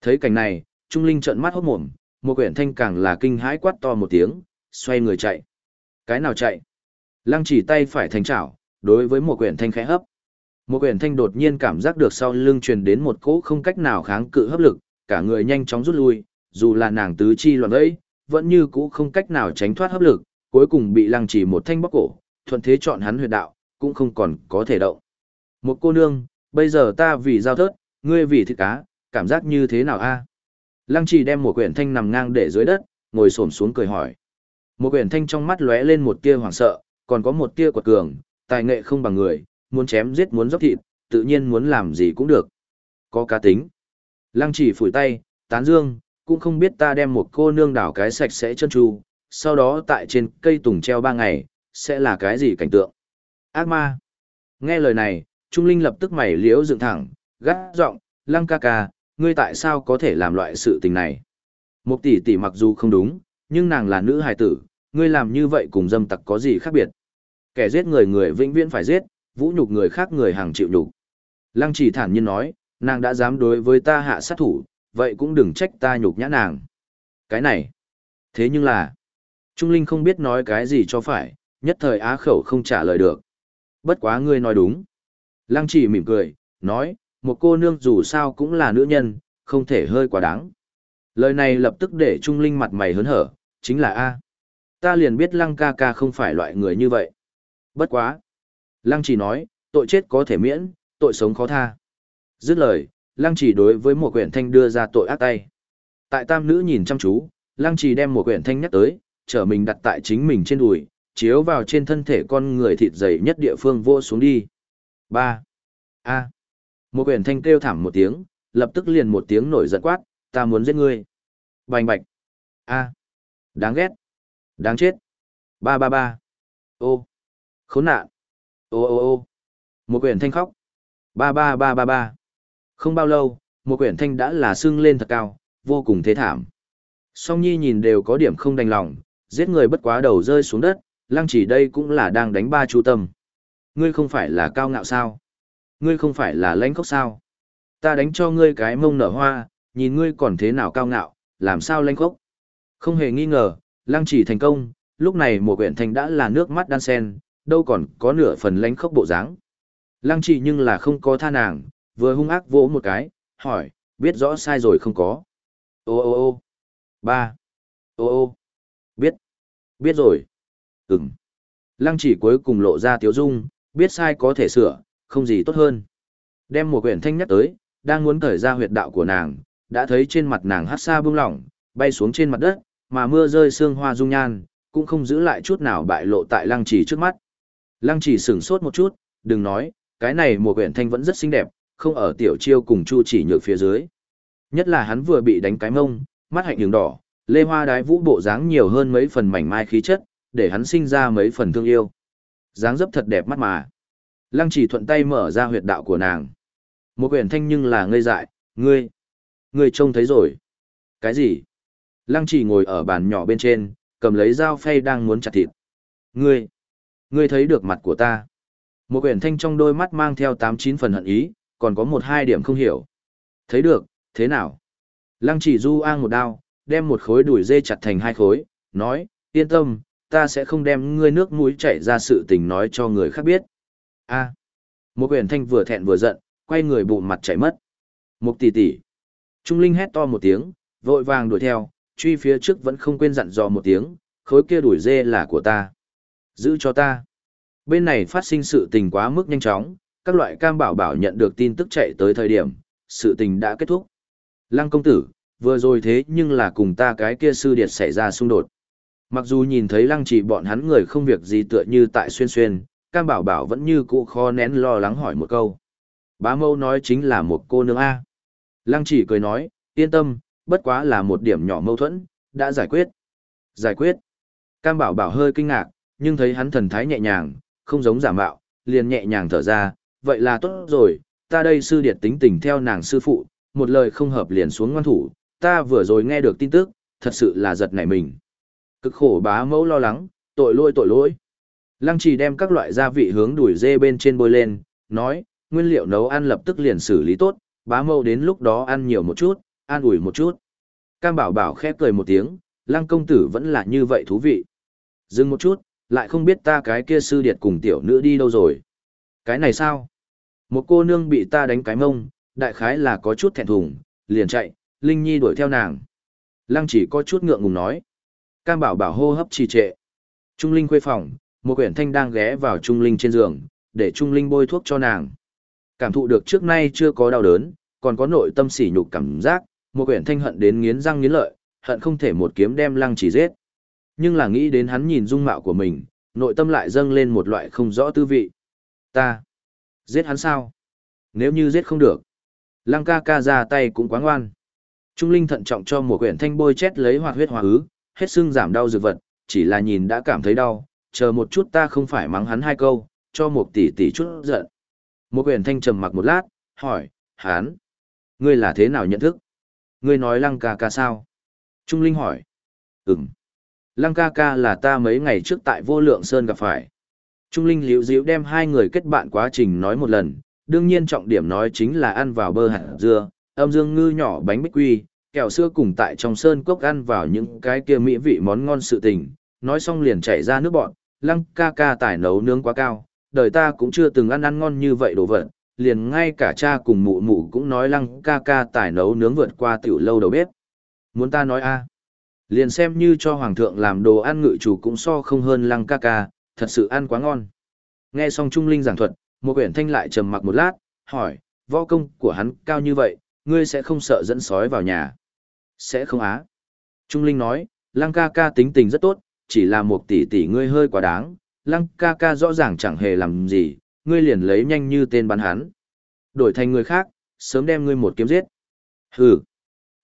Thấy cảnh này, Trung linh trợn mắt hốt mồm, một quyển thanh càng là kinh hãi quát to một tiếng, xoay người chạy. Cái nào chạy? Lăng chỉ tay phải thành chảo, đối với một quyển thanh khẽ hấp. Một quyển thanh đột nhiên cảm giác được sau lưng truyền đến một cỗ không cách nào kháng cự hấp lực, cả người nhanh chóng rút lui, dù là nàng tứ chi loạn ấy, vẫn như cũ không cách nào tránh thoát hấp lực, cuối cùng bị lăng chỉ một thanh bóc cổ, thuận thế chọn hắn huyệt đạo, cũng không còn có thể động. Một cô nương, bây giờ ta vì giao thớt, ngươi vì thịt cá, cảm giác như thế nào a? Lăng chỉ đem một quyển thanh nằm ngang để dưới đất, ngồi xổm xuống cười hỏi. Một quyển thanh trong mắt lóe lên một tia hoảng sợ, còn có một tia quật cường, tài nghệ không bằng người, muốn chém giết muốn dốc thịt, tự nhiên muốn làm gì cũng được. Có cá tính. Lăng chỉ phủi tay, tán dương, cũng không biết ta đem một cô nương đảo cái sạch sẽ chân tru, sau đó tại trên cây tùng treo ba ngày, sẽ là cái gì cảnh tượng. Ác ma. Nghe lời này, Trung Linh lập tức mày liễu dựng thẳng, gắt giọng, lăng ca ca, ngươi tại sao có thể làm loại sự tình này? Một tỷ tỷ mặc dù không đúng, nhưng nàng là nữ hài tử, ngươi làm như vậy cùng dâm tặc có gì khác biệt? Kẻ giết người người vĩnh viễn phải giết, vũ nhục người khác người hàng chịu nhục. Lăng chỉ thản nhiên nói, nàng đã dám đối với ta hạ sát thủ, vậy cũng đừng trách ta nhục nhã nàng. Cái này. Thế nhưng là, Trung Linh không biết nói cái gì cho phải, nhất thời á khẩu không trả lời được. Bất quá ngươi nói đúng. Lăng chỉ mỉm cười, nói, một cô nương dù sao cũng là nữ nhân, không thể hơi quá đáng. Lời này lập tức để Trung Linh mặt mày hớn hở, chính là A. Ta liền biết Lăng ca ca không phải loại người như vậy. Bất quá. Lăng chỉ nói, tội chết có thể miễn, tội sống khó tha. Dứt lời, Lăng chỉ đối với một quyển thanh đưa ra tội ác tay. Tại tam nữ nhìn chăm chú, Lăng chỉ đem một quyển thanh nhắc tới, trở mình đặt tại chính mình trên đùi, chiếu vào trên thân thể con người thịt dày nhất địa phương vô xuống đi. 3. A. Một quyển thanh kêu thảm một tiếng, lập tức liền một tiếng nổi giận quát, ta muốn giết ngươi. Bành bạch. A. Đáng ghét. Đáng chết. Ba ba ba. Ô. Khốn nạn. Ô ô ô. Một quyển thanh khóc. Ba ba ba ba ba. Không bao lâu, một quyển thanh đã là sưng lên thật cao, vô cùng thế thảm. Song Nhi nhìn đều có điểm không đành lòng, giết người bất quá đầu rơi xuống đất, lăng chỉ đây cũng là đang đánh ba chu tâm. Ngươi không phải là cao ngạo sao? Ngươi không phải là lãnh khóc sao? Ta đánh cho ngươi cái mông nở hoa, nhìn ngươi còn thế nào cao ngạo, làm sao lãnh khóc? Không hề nghi ngờ, lăng chỉ thành công, lúc này một quyển thanh đã là nước mắt đan sen, đâu còn có nửa phần lánh khóc bộ dáng. Lăng chỉ nhưng là không có tha nàng, vừa hung ác vỗ một cái, hỏi, biết rõ sai rồi không có. Ô ô ô. Ba. Ô ô. Biết. Biết rồi. Ừm. lăng chỉ cuối cùng lộ ra tiếu dung biết sai có thể sửa không gì tốt hơn. Đem một quyển thanh nhắc tới đang muốn cởi ra huyệt đạo của nàng đã thấy trên mặt nàng hát xa bưng lỏng bay xuống trên mặt đất mà mưa rơi sương hoa dung nhan cũng không giữ lại chút nào bại lộ tại lăng chỉ trước mắt lăng chỉ sửng sốt một chút đừng nói cái này Mùa quyển thanh vẫn rất xinh đẹp không ở tiểu chiêu cùng chu chỉ nhược phía dưới nhất là hắn vừa bị đánh cái mông mắt hạnh đường đỏ, lê hoa đái vũ bộ dáng nhiều hơn mấy phần mảnh mai khí chất, để hắn sinh ra mấy phần thương yêu. dáng dấp thật đẹp mắt mà. Lăng chỉ thuận tay mở ra huyệt đạo của nàng. Một quyển thanh nhưng là ngây dại, ngươi, ngươi trông thấy rồi. Cái gì? Lăng chỉ ngồi ở bàn nhỏ bên trên, cầm lấy dao phay đang muốn chặt thịt. Ngươi, ngươi thấy được mặt của ta. Một quyển thanh trong đôi mắt mang theo tám chín phần hận ý, còn có một hai điểm không hiểu. Thấy được, thế nào? Lăng chỉ du an một đao, đem một khối đùi dê chặt thành hai khối, nói, yên tâm, ta sẽ không đem ngươi nước mũi chảy ra sự tình nói cho người khác biết. a một quyển thanh vừa thẹn vừa giận, quay người bụng mặt chảy mất. Một tỷ tỷ. Trung Linh hét to một tiếng, vội vàng đuổi theo, truy phía trước vẫn không quên dặn dò một tiếng, khối kia đuổi dê là của ta. Giữ cho ta. Bên này phát sinh sự tình quá mức nhanh chóng, các loại cam bảo bảo nhận được tin tức chạy tới thời điểm, sự tình đã kết thúc. Lăng công tử, vừa rồi thế nhưng là cùng ta cái kia sư điệt xảy ra xung đột. Mặc dù nhìn thấy lăng chỉ bọn hắn người không việc gì tựa như tại xuyên xuyên, Cam Bảo Bảo vẫn như cũ khó nén lo lắng hỏi một câu. Bá mâu nói chính là một cô nương A. Lăng chỉ cười nói, yên tâm, bất quá là một điểm nhỏ mâu thuẫn, đã giải quyết. Giải quyết. Cam Bảo Bảo hơi kinh ngạc, nhưng thấy hắn thần thái nhẹ nhàng, không giống giả mạo, liền nhẹ nhàng thở ra, vậy là tốt rồi, ta đây sư điệt tính tình theo nàng sư phụ, một lời không hợp liền xuống ngoan thủ, ta vừa rồi nghe được tin tức, thật sự là giật nảy mình. Cực khổ bá mẫu lo lắng, tội lỗi tội lỗi. Lăng trì đem các loại gia vị hướng đuổi dê bên trên bôi lên, nói, nguyên liệu nấu ăn lập tức liền xử lý tốt, bá mẫu đến lúc đó ăn nhiều một chút, an ủi một chút. Cam bảo bảo khép cười một tiếng, lăng công tử vẫn là như vậy thú vị. Dừng một chút, lại không biết ta cái kia sư điệt cùng tiểu nữ đi đâu rồi. Cái này sao? Một cô nương bị ta đánh cái mông, đại khái là có chút thẹn thùng, liền chạy, Linh Nhi đuổi theo nàng. Lăng chỉ có chút ngượng ngùng nói. Cam bảo bảo hô hấp trì trệ. Trung Linh khuê phòng, một quyển thanh đang ghé vào Trung Linh trên giường, để Trung Linh bôi thuốc cho nàng. Cảm thụ được trước nay chưa có đau đớn, còn có nội tâm sỉ nhục cảm giác, một quyển thanh hận đến nghiến răng nghiến lợi, hận không thể một kiếm đem lăng chỉ giết. Nhưng là nghĩ đến hắn nhìn dung mạo của mình, nội tâm lại dâng lên một loại không rõ tư vị. Ta, giết hắn sao? Nếu như giết không được, Lăng ca ca ra tay cũng quá ngoan. Trung Linh thận trọng cho một quyển thanh bôi chét lấy hoạt huyết hòa ứ, hết sưng giảm đau dược vật, chỉ là nhìn đã cảm thấy đau, chờ một chút ta không phải mắng hắn hai câu, cho một tỷ tỷ chút giận. Một quyển thanh trầm mặc một lát, hỏi, hắn, ngươi là thế nào nhận thức? Ngươi nói lăng ca ca sao? Trung Linh hỏi, ừm. Lăng ca ca là ta mấy ngày trước tại vô lượng sơn gặp phải. Trung Linh liễu diễu đem hai người kết bạn quá trình nói một lần, đương nhiên trọng điểm nói chính là ăn vào bơ hạt dưa, âm dương ngư nhỏ bánh bích quy, kẹo sữa cùng tại trong sơn cốc ăn vào những cái kia mỹ vị món ngon sự tình, nói xong liền chảy ra nước bọn, lăng ca ca tải nấu nướng quá cao, đời ta cũng chưa từng ăn ăn ngon như vậy đồ vật, liền ngay cả cha cùng mụ mụ cũng nói lăng ca ca tải nấu nướng vượt qua tiểu lâu đầu bếp. Muốn ta nói a liền xem như cho hoàng thượng làm đồ ăn ngự chủ cũng so không hơn lăng ca ca, thật sự ăn quá ngon. Nghe xong Trung Linh giảng thuật, một quyển thanh lại trầm mặc một lát, hỏi, võ công của hắn cao như vậy, ngươi sẽ không sợ dẫn sói vào nhà. Sẽ không á. Trung Linh nói, lăng ca ca tính tình rất tốt, chỉ là một tỷ tỷ ngươi hơi quá đáng, lăng ca ca rõ ràng chẳng hề làm gì, ngươi liền lấy nhanh như tên bắn hắn. Đổi thành người khác, sớm đem ngươi một kiếm giết. Hừ.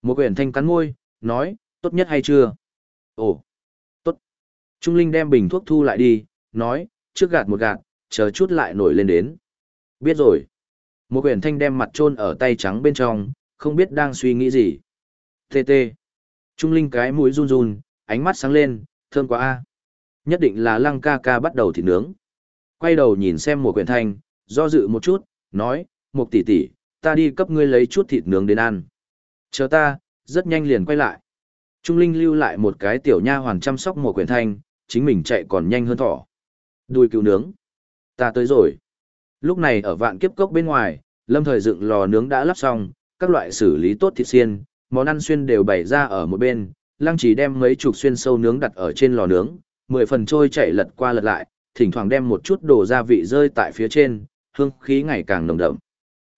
Một quyển thanh cắn môi, nói, tốt nhất hay chưa? Ồ, tốt. Trung Linh đem bình thuốc thu lại đi, nói, trước gạt một gạt, chờ chút lại nổi lên đến. Biết rồi. Một quyển thanh đem mặt trôn ở tay trắng bên trong, không biết đang suy nghĩ gì. Tê tê. Trung Linh cái mũi run run, ánh mắt sáng lên, thơm quá a. Nhất định là lăng ca ca bắt đầu thịt nướng. Quay đầu nhìn xem một quyển thanh, do dự một chút, nói, một tỷ tỷ, ta đi cấp ngươi lấy chút thịt nướng đến ăn. Chờ ta, rất nhanh liền quay lại. Trung Linh lưu lại một cái tiểu nha hoàn chăm sóc một quyển thanh, chính mình chạy còn nhanh hơn thỏ. Đùi cứu nướng. Ta tới rồi. Lúc này ở vạn kiếp cốc bên ngoài, lâm thời dựng lò nướng đã lắp xong, các loại xử lý tốt thịt xiên, món ăn xuyên đều bày ra ở một bên, lăng chỉ đem mấy chục xuyên sâu nướng đặt ở trên lò nướng, mười phần trôi chảy lật qua lật lại, thỉnh thoảng đem một chút đồ gia vị rơi tại phía trên, hương khí ngày càng nồng đậm.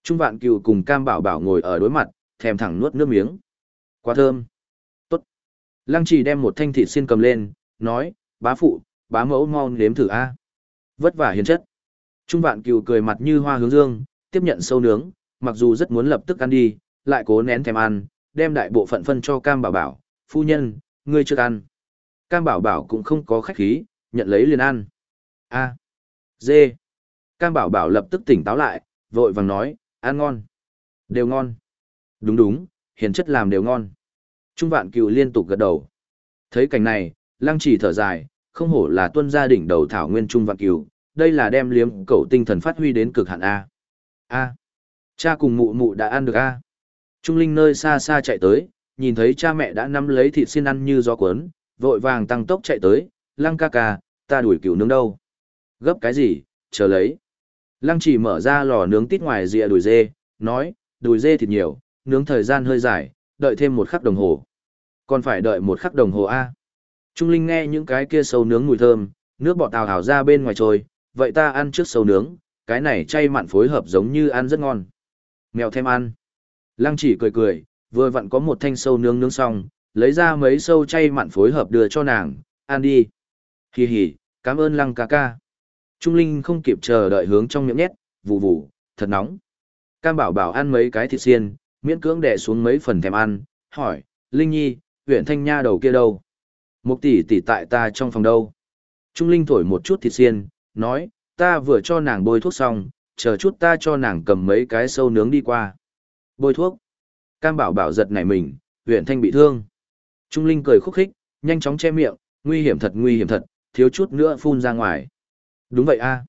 Trung vạn cừu cùng cam bảo bảo ngồi ở đối mặt, thèm thẳng nuốt nước miếng. Quá thơm. Lăng chỉ đem một thanh thịt xiên cầm lên, nói, bá phụ, bá mẫu mau nếm thử a. Vất vả hiền chất. Trung vạn cừu cười mặt như hoa hướng dương, tiếp nhận sâu nướng, mặc dù rất muốn lập tức ăn đi, lại cố nén thèm ăn, đem đại bộ phận phân cho cam bảo bảo, phu nhân, ngươi chưa ăn. Cam bảo bảo cũng không có khách khí, nhận lấy liền ăn. A. Dê. Cam bảo bảo lập tức tỉnh táo lại, vội vàng nói, ăn ngon. Đều ngon. Đúng đúng, hiền chất làm đều ngon. Trung vạn cừu liên tục gật đầu. Thấy cảnh này, lăng chỉ thở dài, không hổ là tuân gia đỉnh đầu thảo nguyên trung vạn cừu, đây là đem liếm cậu tinh thần phát huy đến cực hạn A. A. Cha cùng mụ mụ đã ăn được A. Trung Linh nơi xa xa chạy tới, nhìn thấy cha mẹ đã nắm lấy thịt xiên ăn như gió cuốn, vội vàng tăng tốc chạy tới, lăng ca ca, ta đuổi cừu nướng đâu. Gấp cái gì, chờ lấy. Lăng chỉ mở ra lò nướng tít ngoài rìa đùi dê, nói, đùi dê thịt nhiều, nướng thời gian hơi dài, đợi thêm một khắc đồng hồ. Còn phải đợi một khắc đồng hồ A. Trung Linh nghe những cái kia sâu nướng mùi thơm, nước bọt tào hào ra bên ngoài trôi, vậy ta ăn trước sâu nướng, cái này chay mặn phối hợp giống như ăn rất ngon. Mèo thêm ăn. Lăng chỉ cười cười, vừa vặn có một thanh sâu nướng nướng xong, lấy ra mấy sâu chay mặn phối hợp đưa cho nàng, ăn đi. Hì hì, cảm ơn lăng ca ca. Trung Linh không kịp chờ đợi hướng trong miệng nhét, vù vù, thật nóng. Cam bảo bảo ăn mấy cái thịt xiên, miễn cưỡng đè xuống mấy phần thèm ăn, hỏi, Linh Nhi, huyện thanh nha đầu kia đâu? Một tỷ tỷ tại ta trong phòng đâu? Trung Linh thổi một chút thịt xiên, nói, ta vừa cho nàng bôi thuốc xong, chờ chút ta cho nàng cầm mấy cái sâu nướng đi qua. Bôi thuốc. Cam bảo bảo giật nảy mình, huyện thanh bị thương. Trung Linh cười khúc khích, nhanh chóng che miệng, nguy hiểm thật nguy hiểm thật, thiếu chút nữa phun ra ngoài. Đúng vậy a. À.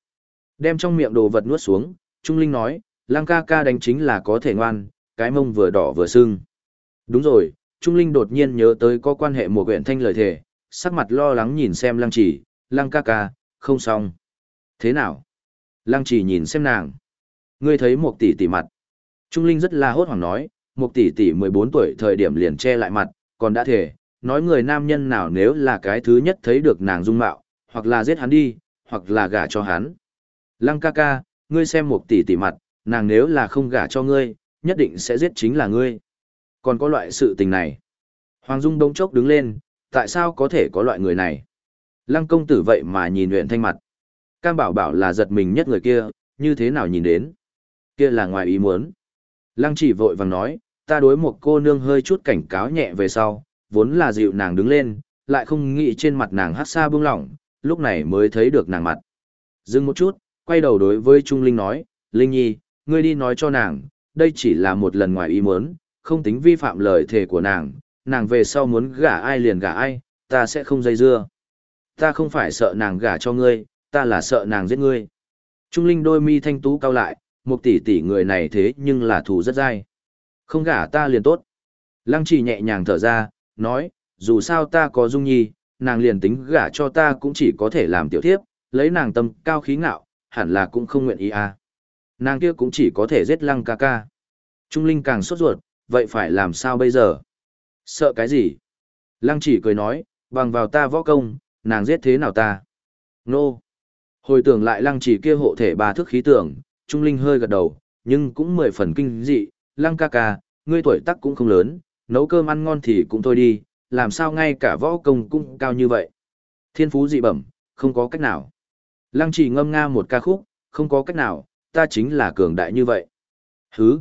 Đem trong miệng đồ vật nuốt xuống, Trung Linh nói, Lang ca ca đánh chính là có thể ngoan, cái mông vừa đỏ vừa sưng. Đúng rồi, Trung Linh đột nhiên nhớ tới có quan hệ một quyển thanh lời thề, sắc mặt lo lắng nhìn xem Lăng chỉ, Lăng ca ca, không xong. Thế nào? Lăng chỉ nhìn xem nàng. Ngươi thấy một tỷ tỷ mặt. Trung Linh rất là hốt hoảng nói, một tỷ tỷ 14 tuổi thời điểm liền che lại mặt, còn đã thể, nói người nam nhân nào nếu là cái thứ nhất thấy được nàng dung mạo, hoặc là giết hắn đi, hoặc là gả cho hắn. Lăng ca ca, ngươi xem một tỷ tỷ mặt, nàng nếu là không gả cho ngươi, nhất định sẽ giết chính là ngươi. Còn có loại sự tình này. Hoàng Dung đông chốc đứng lên, tại sao có thể có loại người này? Lăng công tử vậy mà nhìn luyện thanh mặt. Cam bảo bảo là giật mình nhất người kia, như thế nào nhìn đến? Kia là ngoài ý muốn. Lăng chỉ vội vàng nói, ta đối một cô nương hơi chút cảnh cáo nhẹ về sau, vốn là dịu nàng đứng lên, lại không nghĩ trên mặt nàng hát xa bưng lỏng, lúc này mới thấy được nàng mặt. Dừng một chút, quay đầu đối với Trung Linh nói, Linh Nhi, ngươi đi nói cho nàng, đây chỉ là một lần ngoài ý muốn, không tính vi phạm lời thề của nàng, nàng về sau muốn gả ai liền gả ai, ta sẽ không dây dưa. Ta không phải sợ nàng gả cho ngươi, ta là sợ nàng giết ngươi. Trung Linh đôi mi thanh tú cao lại, một tỷ tỷ người này thế nhưng là thù rất dai. Không gả ta liền tốt. Lăng chỉ nhẹ nhàng thở ra, nói, dù sao ta có dung nhi, nàng liền tính gả cho ta cũng chỉ có thể làm tiểu thiếp, lấy nàng tâm cao khí ngạo, hẳn là cũng không nguyện ý à. Nàng kia cũng chỉ có thể giết lăng ca ca. Trung Linh càng sốt ruột, vậy phải làm sao bây giờ? Sợ cái gì? Lăng chỉ cười nói, bằng vào ta võ công, nàng giết thế nào ta? Nô! Hồi tưởng lại lăng chỉ kia hộ thể ba thước khí tưởng, Trung Linh hơi gật đầu, nhưng cũng mười phần kinh dị, lăng ca ca, ngươi tuổi tác cũng không lớn, nấu cơm ăn ngon thì cũng thôi đi, làm sao ngay cả võ công cũng cao như vậy. Thiên phú dị bẩm, không có cách nào. Lăng chỉ ngâm nga một ca khúc, không có cách nào, ta chính là cường đại như vậy. Hứ.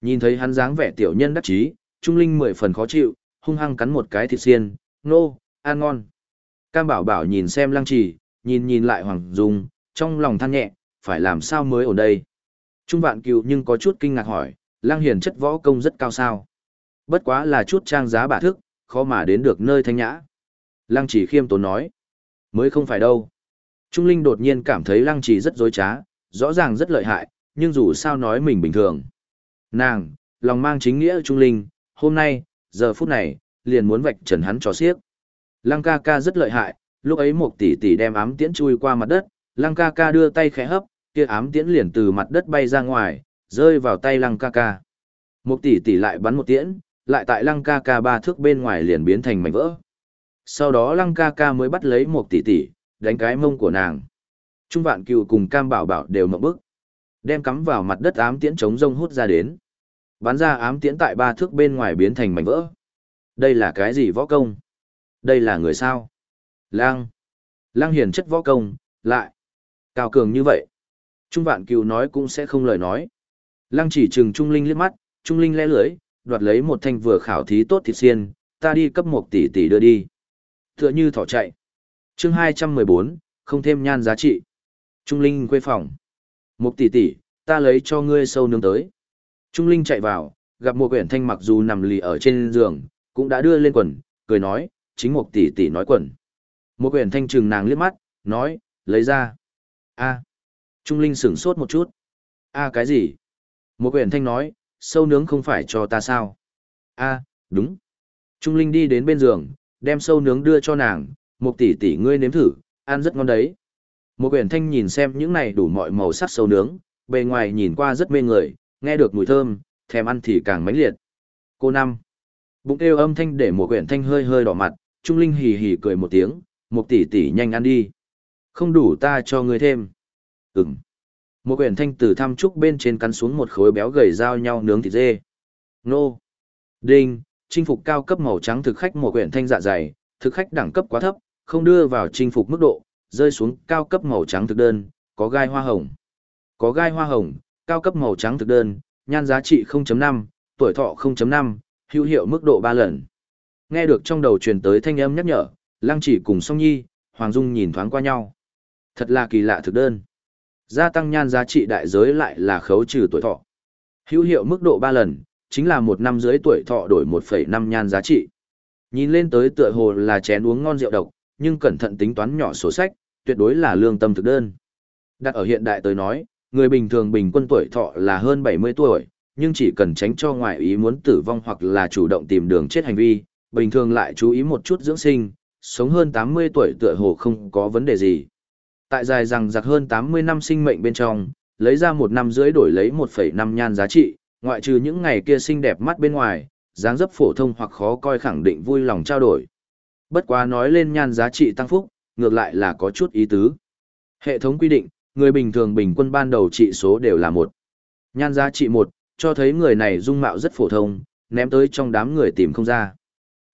Nhìn thấy hắn dáng vẻ tiểu nhân đắc chí, Trung Linh mười phần khó chịu, hung hăng cắn một cái thịt xiên, nô, ăn ngon. Cam bảo bảo nhìn xem lăng trì, nhìn nhìn lại Hoàng Dung, trong lòng than nhẹ, phải làm sao mới ở đây. Trung vạn Cừu nhưng có chút kinh ngạc hỏi, lang hiền chất võ công rất cao sao. Bất quá là chút trang giá bả thức, khó mà đến được nơi thanh nhã. Lăng chỉ khiêm tốn nói, mới không phải đâu. Trung Linh đột nhiên cảm thấy lăng chỉ rất dối trá, rõ ràng rất lợi hại, nhưng dù sao nói mình bình thường. Nàng, lòng mang chính nghĩa Trung Linh, hôm nay, giờ phút này, liền muốn vạch trần hắn cho xiếc. Lăng ca ca rất lợi hại, lúc ấy một tỷ tỷ đem ám tiễn chui qua mặt đất, lăng ca ca đưa tay khẽ hấp, kia ám tiễn liền từ mặt đất bay ra ngoài, rơi vào tay lăng ca ca. Một tỷ tỷ lại bắn một tiễn, lại tại lăng ca ca ba thước bên ngoài liền biến thành mảnh vỡ. Sau đó lăng ca ca mới bắt lấy một tỷ tỷ, đánh cái mông của nàng. Trung vạn cựu cùng cam bảo bảo đều mộng bức. Đem cắm vào mặt đất ám tiễn chống rông hút ra đến. Bắn ra ám tiễn tại ba thước bên ngoài biến thành mảnh vỡ. Đây là cái gì võ công? Đây là người sao? Lăng. Lăng hiền chất võ công, lại. Cao cường như vậy. Trung vạn cựu nói cũng sẽ không lời nói. Lăng chỉ trừng Trung Linh liếc mắt, Trung Linh lẽ lưới, đoạt lấy một thanh vừa khảo thí tốt thịt xiên, ta đi cấp một tỷ tỷ đưa đi. Tựa như thỏ chạy. chương 214, không thêm nhan giá trị. Trung Linh quê phòng. Một tỷ tỷ, ta lấy cho ngươi sâu nướng tới. Trung Linh chạy vào, gặp một quyển thanh mặc dù nằm lì ở trên giường, cũng đã đưa lên quần, cười nói, chính một tỷ tỷ nói quần. Một quyển thanh trừng nàng liếc mắt, nói, lấy ra. a Trung Linh sửng sốt một chút. a cái gì? Một quyển thanh nói, sâu nướng không phải cho ta sao? a đúng. Trung Linh đi đến bên giường, đem sâu nướng đưa cho nàng, một tỷ tỷ ngươi nếm thử, ăn rất ngon đấy. Một quyển thanh nhìn xem những này đủ mọi màu sắc sâu nướng, bề ngoài nhìn qua rất mê người, nghe được mùi thơm, thèm ăn thì càng mãnh liệt. Cô năm. Bụng kêu âm thanh để một quyển thanh hơi hơi đỏ mặt, Trung Linh hì hì cười một tiếng, một tỷ tỷ nhanh ăn đi. Không đủ ta cho ngươi thêm. Ừm. Một quyển thanh từ thăm trúc bên trên cắn xuống một khối béo gầy dao nhau nướng thịt dê. Nô. Đinh, chinh phục cao cấp màu trắng thực khách một quyển thanh dạ dày, thực khách đẳng cấp quá thấp, không đưa vào chinh phục mức độ, rơi xuống cao cấp màu trắng thực đơn, có gai hoa hồng. Có gai hoa hồng, cao cấp màu trắng thực đơn, nhan giá trị 0.5, tuổi thọ 0.5, hữu hiệu mức độ 3 lần. Nghe được trong đầu truyền tới thanh âm nhắc nhở, Lăng Chỉ cùng Song Nhi, Hoàng Dung nhìn thoáng qua nhau. Thật là kỳ lạ thực đơn. Gia tăng nhan giá trị đại giới lại là khấu trừ tuổi thọ. Hữu hiệu mức độ 3 lần, chính là một năm dưới tuổi thọ đổi 1,5 nhan giá trị. Nhìn lên tới tựa hồ là chén uống ngon rượu độc, nhưng cẩn thận tính toán nhỏ sổ sách, tuyệt đối là lương tâm thực đơn. Đặt ở hiện đại tới nói, người bình thường bình quân tuổi thọ là hơn 70 tuổi, nhưng chỉ cần tránh cho ngoại ý muốn tử vong hoặc là chủ động tìm đường chết hành vi, bình thường lại chú ý một chút dưỡng sinh, sống hơn 80 tuổi tựa hồ không có vấn đề gì. Tại dài rằng giặc hơn 80 năm sinh mệnh bên trong, lấy ra một năm rưỡi đổi lấy 1,5 nhan giá trị, ngoại trừ những ngày kia xinh đẹp mắt bên ngoài, dáng dấp phổ thông hoặc khó coi khẳng định vui lòng trao đổi. Bất quá nói lên nhan giá trị tăng phúc, ngược lại là có chút ý tứ. Hệ thống quy định, người bình thường bình quân ban đầu trị số đều là một. Nhan giá trị một, cho thấy người này dung mạo rất phổ thông, ném tới trong đám người tìm không ra.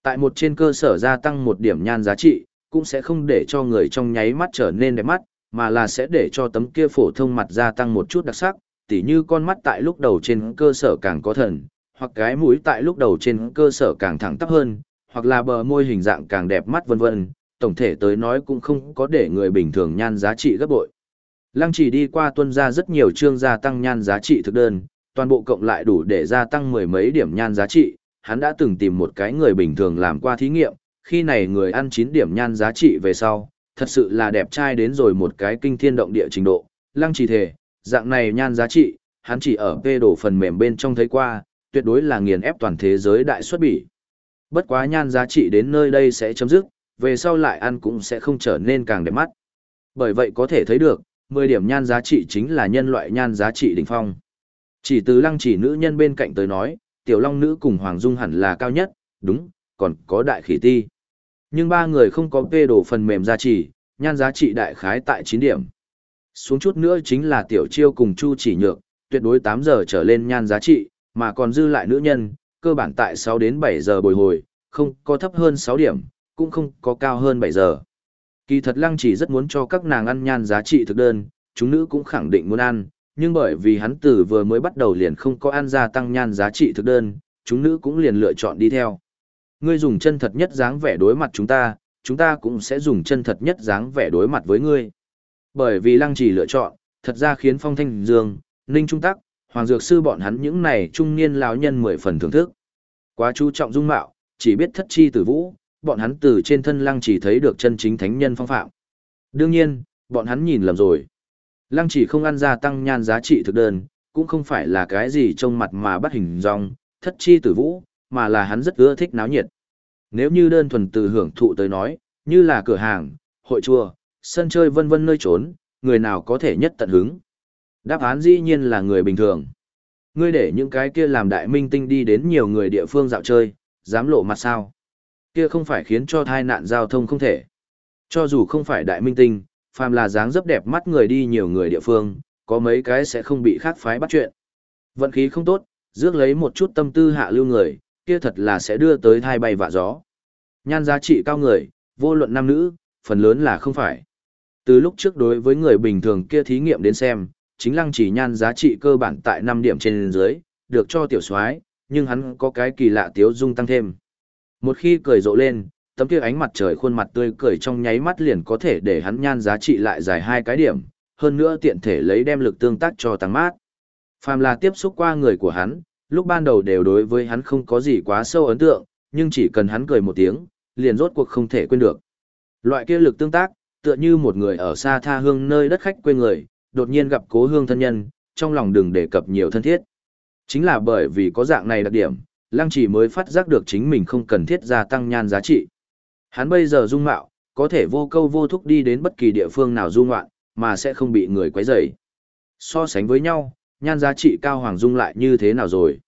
Tại một trên cơ sở gia tăng một điểm nhan giá trị, cũng sẽ không để cho người trong nháy mắt trở nên đẹp mắt, mà là sẽ để cho tấm kia phổ thông mặt gia tăng một chút đặc sắc, tỉ như con mắt tại lúc đầu trên cơ sở càng có thần, hoặc cái mũi tại lúc đầu trên cơ sở càng thẳng tắp hơn, hoặc là bờ môi hình dạng càng đẹp mắt vân vân, tổng thể tới nói cũng không có để người bình thường nhan giá trị gấp bội. Lăng chỉ đi qua tuân ra rất nhiều chương gia tăng nhan giá trị thực đơn, toàn bộ cộng lại đủ để gia tăng mười mấy điểm nhan giá trị, hắn đã từng tìm một cái người bình thường làm qua thí nghiệm, khi này người ăn 9 điểm nhan giá trị về sau, thật sự là đẹp trai đến rồi một cái kinh thiên động địa trình độ, lăng chỉ thể, dạng này nhan giá trị, hắn chỉ ở phê đổ phần mềm bên trong thấy qua, tuyệt đối là nghiền ép toàn thế giới đại xuất bỉ. Bất quá nhan giá trị đến nơi đây sẽ chấm dứt, về sau lại ăn cũng sẽ không trở nên càng đẹp mắt. Bởi vậy có thể thấy được, 10 điểm nhan giá trị chính là nhân loại nhan giá trị đỉnh phong. Chỉ từ lăng chỉ nữ nhân bên cạnh tới nói, tiểu long nữ cùng hoàng dung hẳn là cao nhất, đúng, còn có đại khỉ ti. Nhưng ba người không có phê đồ phần mềm giá trị, nhan giá trị đại khái tại 9 điểm. Xuống chút nữa chính là tiểu chiêu cùng chu chỉ nhược, tuyệt đối 8 giờ trở lên nhan giá trị, mà còn dư lại nữ nhân, cơ bản tại 6 đến 7 giờ bồi hồi, không có thấp hơn 6 điểm, cũng không có cao hơn 7 giờ. Kỳ thật lăng chỉ rất muốn cho các nàng ăn nhan giá trị thực đơn, chúng nữ cũng khẳng định muốn ăn, nhưng bởi vì hắn từ vừa mới bắt đầu liền không có ăn gia tăng nhan giá trị thực đơn, chúng nữ cũng liền lựa chọn đi theo. Ngươi dùng chân thật nhất dáng vẻ đối mặt chúng ta, chúng ta cũng sẽ dùng chân thật nhất dáng vẻ đối mặt với ngươi. Bởi vì lăng Chỉ lựa chọn, thật ra khiến Phong Thanh Dương, Ninh Trung Tắc, Hoàng Dược Sư bọn hắn những này trung niên lão nhân mười phần thưởng thức. Quá chú trọng dung mạo, chỉ biết thất chi tử vũ, bọn hắn từ trên thân lăng chỉ thấy được chân chính thánh nhân phong phạm. Đương nhiên, bọn hắn nhìn lầm rồi. Lăng chỉ không ăn gia tăng nhan giá trị thực đơn, cũng không phải là cái gì trông mặt mà bắt hình dong, thất chi tử vũ, mà là hắn rất ưa thích náo nhiệt. Nếu như đơn thuần từ hưởng thụ tới nói, như là cửa hàng, hội chùa, sân chơi vân vân nơi trốn, người nào có thể nhất tận hứng. Đáp án dĩ nhiên là người bình thường. Ngươi để những cái kia làm đại minh tinh đi đến nhiều người địa phương dạo chơi, dám lộ mặt sao. Kia không phải khiến cho tai nạn giao thông không thể. Cho dù không phải đại minh tinh, phàm là dáng dấp đẹp mắt người đi nhiều người địa phương, có mấy cái sẽ không bị khác phái bắt chuyện. Vận khí không tốt, rước lấy một chút tâm tư hạ lưu người, kia thật là sẽ đưa tới thai bay vạ gió. Nhan giá trị cao người, vô luận nam nữ, phần lớn là không phải. Từ lúc trước đối với người bình thường kia thí nghiệm đến xem, chính lăng chỉ nhan giá trị cơ bản tại 5 điểm trên dưới, được cho tiểu soái nhưng hắn có cái kỳ lạ tiếu dung tăng thêm. Một khi cười rộ lên, tấm kia ánh mặt trời khuôn mặt tươi cười trong nháy mắt liền có thể để hắn nhan giá trị lại dài hai cái điểm, hơn nữa tiện thể lấy đem lực tương tác cho tăng mát. Phàm là tiếp xúc qua người của hắn, lúc ban đầu đều đối với hắn không có gì quá sâu ấn tượng, nhưng chỉ cần hắn cười một tiếng, liền rốt cuộc không thể quên được. Loại kia lực tương tác, tựa như một người ở xa tha hương nơi đất khách quê người, đột nhiên gặp cố hương thân nhân, trong lòng đừng đề cập nhiều thân thiết. Chính là bởi vì có dạng này đặc điểm, Lăng Chỉ mới phát giác được chính mình không cần thiết gia tăng nhan giá trị. Hắn bây giờ dung mạo, có thể vô câu vô thúc đi đến bất kỳ địa phương nào du ngoạn, mà sẽ không bị người quấy rầy. So sánh với nhau, nhan giá trị cao hoàng dung lại như thế nào rồi?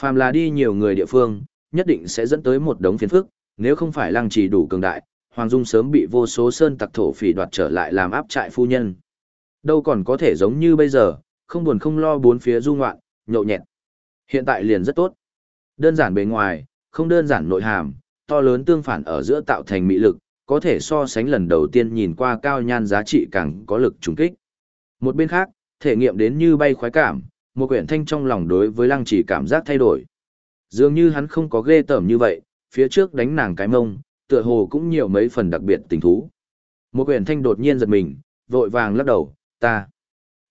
Phàm là đi nhiều người địa phương, nhất định sẽ dẫn tới một đống phiền phức, nếu không phải Lăng Chỉ đủ cường đại, Hoàng Dung sớm bị vô số sơn tặc thổ phỉ đoạt trở lại làm áp trại phu nhân. Đâu còn có thể giống như bây giờ, không buồn không lo bốn phía du ngoạn, nhậu nhẹt. Hiện tại liền rất tốt. Đơn giản bề ngoài, không đơn giản nội hàm, to lớn tương phản ở giữa tạo thành mỹ lực, có thể so sánh lần đầu tiên nhìn qua cao nhan giá trị càng có lực trùng kích. Một bên khác, thể nghiệm đến như bay khoái cảm, một quyển thanh trong lòng đối với lăng chỉ cảm giác thay đổi. Dường như hắn không có ghê tởm như vậy, phía trước đánh nàng cái mông, tựa hồ cũng nhiều mấy phần đặc biệt tình thú. Một quyển thanh đột nhiên giật mình, vội vàng lắc đầu, ta,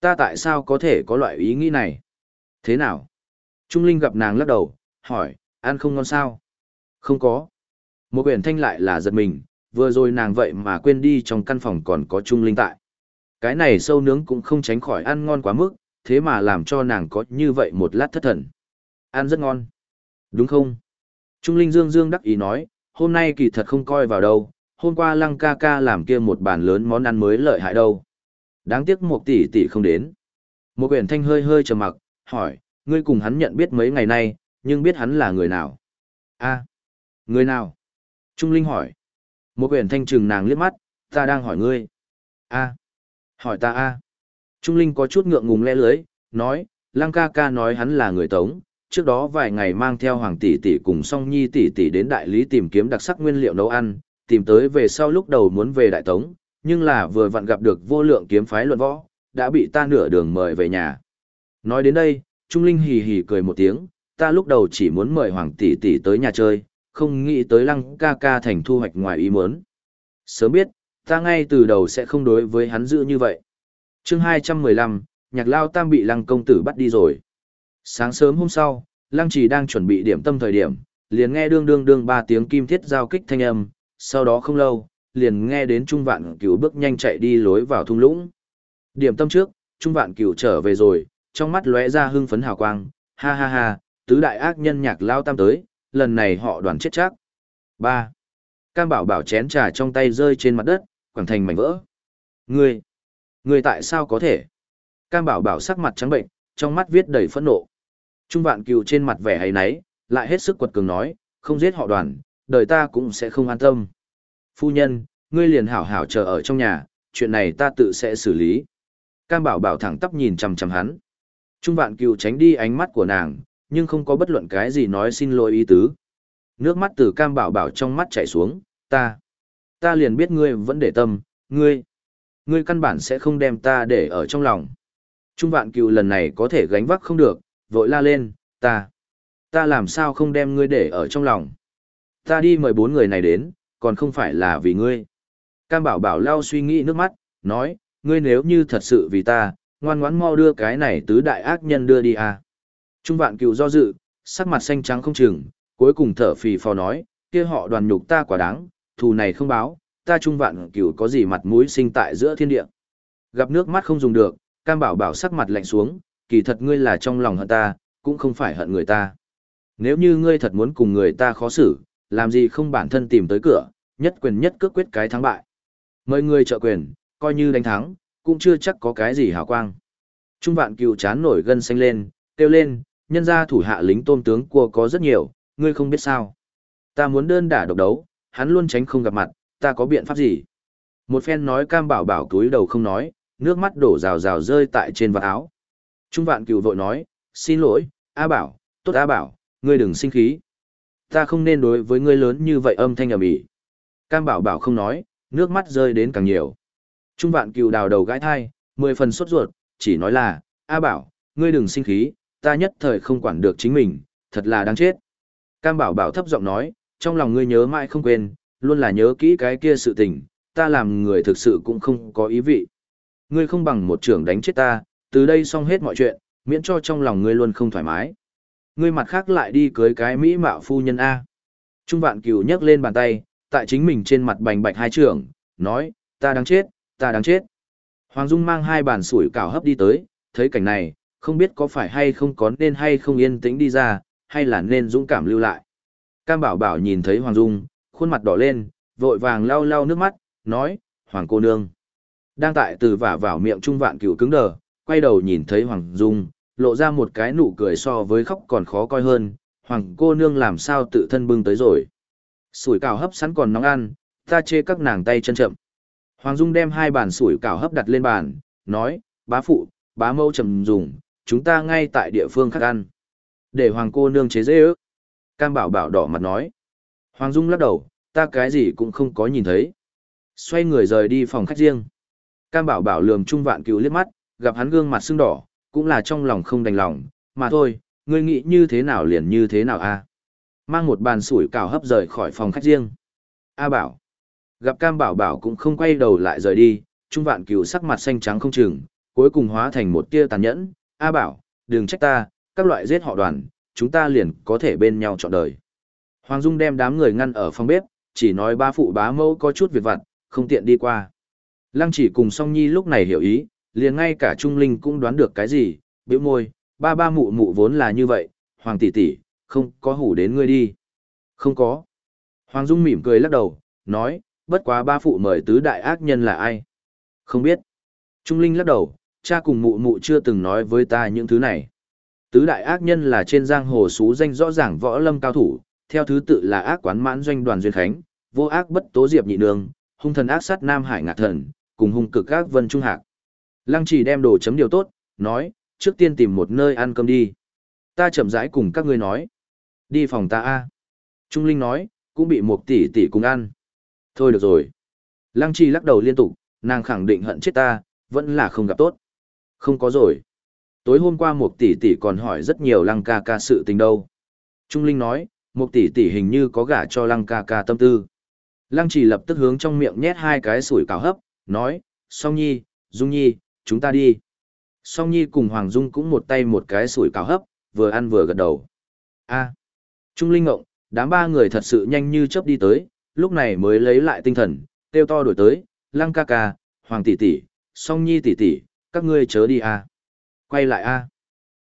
ta tại sao có thể có loại ý nghĩ này? Thế nào? Trung Linh gặp nàng lắc đầu, hỏi, ăn không ngon sao? Không có. Một quyển thanh lại là giật mình, vừa rồi nàng vậy mà quên đi trong căn phòng còn có Trung Linh tại. Cái này sâu nướng cũng không tránh khỏi ăn ngon quá mức, thế mà làm cho nàng có như vậy một lát thất thần. Ăn rất ngon. Đúng không? Trung Linh Dương Dương đắc ý nói, hôm nay kỳ thật không coi vào đâu, hôm qua lăng ca ca làm kia một bàn lớn món ăn mới lợi hại đâu. Đáng tiếc một tỷ tỷ không đến. Một quyển thanh hơi hơi trầm mặc, hỏi, ngươi cùng hắn nhận biết mấy ngày nay, nhưng biết hắn là người nào? a người nào? Trung Linh hỏi. Một quyển thanh trừng nàng liếc mắt, ta đang hỏi ngươi. a hỏi ta a Trung Linh có chút ngượng ngùng le lưới, nói, lăng ca ca nói hắn là người tống, trước đó vài ngày mang theo hoàng tỷ tỷ cùng song nhi tỷ tỷ đến đại lý tìm kiếm đặc sắc nguyên liệu nấu ăn, tìm tới về sau lúc đầu muốn về đại tống, nhưng là vừa vặn gặp được vô lượng kiếm phái luận võ, đã bị ta nửa đường mời về nhà. Nói đến đây, Trung Linh hì hì cười một tiếng, ta lúc đầu chỉ muốn mời hoàng tỷ tỷ tới nhà chơi, không nghĩ tới lăng ca ca thành thu hoạch ngoài ý muốn. Sớm biết, ta ngay từ đầu sẽ không đối với hắn giữ như vậy. chương 215, nhạc lao tam bị lăng công tử bắt đi rồi. Sáng sớm hôm sau, Lăng Trì đang chuẩn bị điểm tâm thời điểm, liền nghe đương đương đương ba tiếng kim thiết giao kích thanh âm, sau đó không lâu, liền nghe đến Trung Vạn Cửu bước nhanh chạy đi lối vào thung lũng. Điểm tâm trước, Trung Vạn Cửu trở về rồi, trong mắt lóe ra hưng phấn hào quang, ha ha ha, tứ đại ác nhân nhạc lao tam tới, lần này họ đoàn chết chắc. 3. Cam bảo bảo chén trà trong tay rơi trên mặt đất, quảng thành mảnh vỡ. Ngươi, ngươi tại sao có thể? Cam bảo bảo sắc mặt trắng bệnh, trong mắt viết đầy phẫn nộ. Trung vạn Cửu trên mặt vẻ hay náy, lại hết sức quật cường nói, không giết họ đoàn, đời ta cũng sẽ không an tâm. Phu nhân, ngươi liền hảo hảo chờ ở trong nhà, chuyện này ta tự sẽ xử lý. Cam bảo bảo thẳng tắp nhìn chằm chằm hắn. Trung vạn cừu tránh đi ánh mắt của nàng, nhưng không có bất luận cái gì nói xin lỗi ý tứ. Nước mắt từ cam bảo bảo trong mắt chảy xuống, ta. Ta liền biết ngươi vẫn để tâm, ngươi. Ngươi căn bản sẽ không đem ta để ở trong lòng. Trung vạn cừu lần này có thể gánh vác không được, vội la lên, ta, ta làm sao không đem ngươi để ở trong lòng. Ta đi mời bốn người này đến, còn không phải là vì ngươi. Cam bảo bảo lao suy nghĩ nước mắt, nói, ngươi nếu như thật sự vì ta, ngoan ngoãn mau đưa cái này tứ đại ác nhân đưa đi à. Trung vạn cựu do dự, sắc mặt xanh trắng không chừng, cuối cùng thở phì phò nói, kia họ đoàn nhục ta quả đáng, thù này không báo, ta trung vạn cựu có gì mặt mũi sinh tại giữa thiên địa. Gặp nước mắt không dùng được, cam bảo bảo sắc mặt lạnh xuống, kỳ thật ngươi là trong lòng hận ta, cũng không phải hận người ta. Nếu như ngươi thật muốn cùng người ta khó xử, làm gì không bản thân tìm tới cửa, nhất quyền nhất cước quyết cái thắng bại. Mời ngươi trợ quyền, coi như đánh thắng, cũng chưa chắc có cái gì hào quang. Trung vạn cựu chán nổi gân xanh lên, kêu lên, nhân ra thủ hạ lính tôm tướng cua có rất nhiều, ngươi không biết sao. Ta muốn đơn đả độc đấu, hắn luôn tránh không gặp mặt, ta có biện pháp gì? Một phen nói cam bảo bảo túi đầu không nói, nước mắt đổ rào rào rơi tại trên vạt áo. Trung vạn cựu vội nói, xin lỗi, A bảo, tốt A bảo, ngươi đừng sinh khí. Ta không nên đối với ngươi lớn như vậy âm thanh ầm ĩ. Cam bảo bảo không nói, nước mắt rơi đến càng nhiều. Trung vạn Cừu đào đầu gãi thai, mười phần sốt ruột, chỉ nói là, A bảo, ngươi đừng sinh khí, ta nhất thời không quản được chính mình, thật là đáng chết. Cam bảo bảo thấp giọng nói, trong lòng ngươi nhớ mãi không quên, luôn là nhớ kỹ cái kia sự tình, ta làm người thực sự cũng không có ý vị. Ngươi không bằng một trưởng đánh chết ta, từ đây xong hết mọi chuyện, miễn cho trong lòng ngươi luôn không thoải mái. Ngươi mặt khác lại đi cưới cái mỹ mạo phu nhân A. Trung vạn Cừu nhấc lên bàn tay, tại chính mình trên mặt bành bạch hai trưởng, nói, ta đáng chết, ta đáng chết. Hoàng Dung mang hai bàn sủi cảo hấp đi tới, thấy cảnh này, không biết có phải hay không có nên hay không yên tĩnh đi ra, hay là nên dũng cảm lưu lại. Cam Bảo Bảo nhìn thấy Hoàng Dung, khuôn mặt đỏ lên, vội vàng lau lau nước mắt, nói, Hoàng cô nương. Đang tại từ vả vào miệng trung vạn cửu cứng đờ, quay đầu nhìn thấy Hoàng Dung, lộ ra một cái nụ cười so với khóc còn khó coi hơn, Hoàng cô nương làm sao tự thân bưng tới rồi. Sủi cảo hấp sẵn còn nóng ăn, ta chê các nàng tay chân chậm. Hoàng Dung đem hai bàn sủi cảo hấp đặt lên bàn, nói, bá phụ, bá mâu chậm dùng, chúng ta ngay tại địa phương khác ăn. Để Hoàng cô nương chế dễ ước. Cam bảo bảo đỏ mặt nói. Hoàng Dung lắc đầu, ta cái gì cũng không có nhìn thấy. Xoay người rời đi phòng khách riêng. Cam bảo bảo lườm trung vạn cứu liếc mắt, gặp hắn gương mặt sưng đỏ, cũng là trong lòng không đành lòng, mà thôi, ngươi nghĩ như thế nào liền như thế nào a Mang một bàn sủi cảo hấp rời khỏi phòng khách riêng. A bảo. Gặp cam bảo bảo cũng không quay đầu lại rời đi, trung vạn cửu sắc mặt xanh trắng không chừng, cuối cùng hóa thành một tia tàn nhẫn. A bảo, đừng trách ta, các loại giết họ đoàn, chúng ta liền có thể bên nhau trọn đời. Hoàng Dung đem đám người ngăn ở phòng bếp, chỉ nói ba phụ bá mẫu có chút việc vặt, không tiện đi qua. Lăng chỉ cùng song nhi lúc này hiểu ý, liền ngay cả Trung Linh cũng đoán được cái gì, biểu môi, ba ba mụ mụ vốn là như vậy, Hoàng tỷ tỷ, không có hủ đến ngươi đi. Không có. Hoàng Dung mỉm cười lắc đầu, nói, bất quá ba phụ mời tứ đại ác nhân là ai? Không biết. Trung Linh lắc đầu, cha cùng mụ mụ chưa từng nói với ta những thứ này. Tứ đại ác nhân là trên giang hồ xú danh rõ ràng võ lâm cao thủ, theo thứ tự là ác quán mãn doanh đoàn duyên khánh, vô ác bất tố diệp nhị đường hung thần ác sát nam hải ngạc thần, cùng hung cực ác vân trung hạc. Lăng chỉ đem đồ chấm điều tốt, nói, trước tiên tìm một nơi ăn cơm đi. Ta chậm rãi cùng các ngươi nói. Đi phòng ta a. Trung Linh nói, cũng bị một tỷ tỷ cùng ăn. Thôi được rồi. Lăng Chi lắc đầu liên tục, nàng khẳng định hận chết ta, vẫn là không gặp tốt. Không có rồi. Tối hôm qua một tỷ tỷ còn hỏi rất nhiều lăng ca ca sự tình đâu. Trung Linh nói, một tỷ tỷ hình như có gả cho lăng ca ca tâm tư. Lăng Chỉ lập tức hướng trong miệng nhét hai cái sủi cảo hấp, nói, song nhi, dung nhi, chúng ta đi. Song nhi cùng Hoàng Dung cũng một tay một cái sủi cảo hấp, vừa ăn vừa gật đầu. a Trung Linh ngộng, đám ba người thật sự nhanh như chớp đi tới, lúc này mới lấy lại tinh thần, kêu to đổi tới, lăng ca ca, Hoàng tỷ tỷ, song nhi tỷ tỷ, các ngươi chớ đi a Quay lại a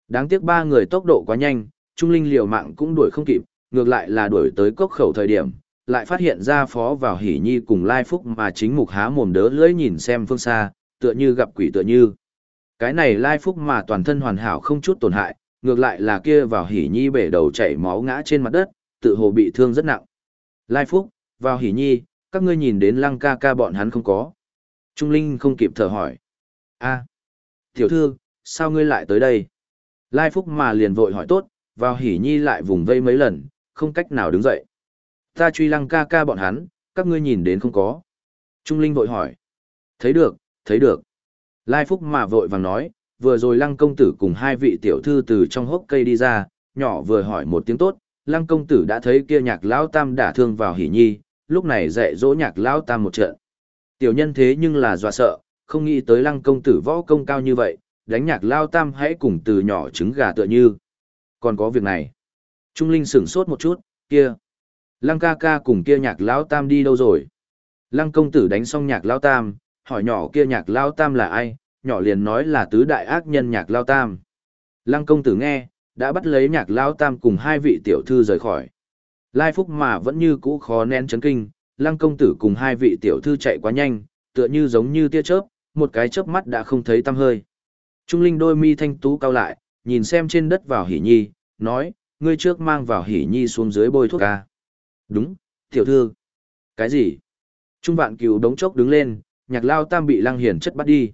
Đáng tiếc ba người tốc độ quá nhanh, Trung Linh liều mạng cũng đuổi không kịp, ngược lại là đuổi tới cốc khẩu thời điểm, lại phát hiện ra phó vào hỉ nhi cùng lai phúc mà chính mục há mồm đỡ lưỡi nhìn xem phương xa, tựa như gặp quỷ tựa như. Cái này lai phúc mà toàn thân hoàn hảo không chút tổn hại, ngược lại là kia vào hỉ nhi bể đầu chảy máu ngã trên mặt đất, tự hồ bị thương rất nặng. Lai phúc, vào hỉ nhi, các ngươi nhìn đến lăng ca ca bọn hắn không có. Trung Linh không kịp thở hỏi. a tiểu thư, sao ngươi lại tới đây? Lai phúc mà liền vội hỏi tốt, vào hỉ nhi lại vùng vây mấy lần, không cách nào đứng dậy. Ta truy lăng ca ca bọn hắn, các ngươi nhìn đến không có. Trung Linh vội hỏi. Thấy được, thấy được. Lai Phúc mà vội vàng nói, vừa rồi lăng công tử cùng hai vị tiểu thư từ trong hốc cây đi ra, nhỏ vừa hỏi một tiếng tốt, lăng công tử đã thấy kia nhạc lão tam đả thương vào hỉ nhi, lúc này dạy dỗ nhạc lão tam một trận. Tiểu nhân thế nhưng là dọa sợ, không nghĩ tới lăng công tử võ công cao như vậy, đánh nhạc lao tam hãy cùng từ nhỏ trứng gà tựa như. Còn có việc này. Trung Linh sửng sốt một chút, kia. Lăng ca ca cùng kia nhạc lão tam đi đâu rồi? Lăng công tử đánh xong nhạc lao tam, hỏi nhỏ kia nhạc lao tam là ai, nhỏ liền nói là tứ đại ác nhân nhạc lao tam. Lăng công tử nghe, đã bắt lấy nhạc lao tam cùng hai vị tiểu thư rời khỏi. Lai phúc mà vẫn như cũ khó nén chấn kinh, lăng công tử cùng hai vị tiểu thư chạy quá nhanh, tựa như giống như tia chớp, một cái chớp mắt đã không thấy tăm hơi. Trung linh đôi mi thanh tú cao lại, nhìn xem trên đất vào hỉ nhi, nói, ngươi trước mang vào hỉ nhi xuống dưới bôi thuốc ca. Đúng, tiểu thư. Cái gì? Trung vạn cửu đống chốc đứng lên, nhạc lao tam bị lăng hiển chất bắt đi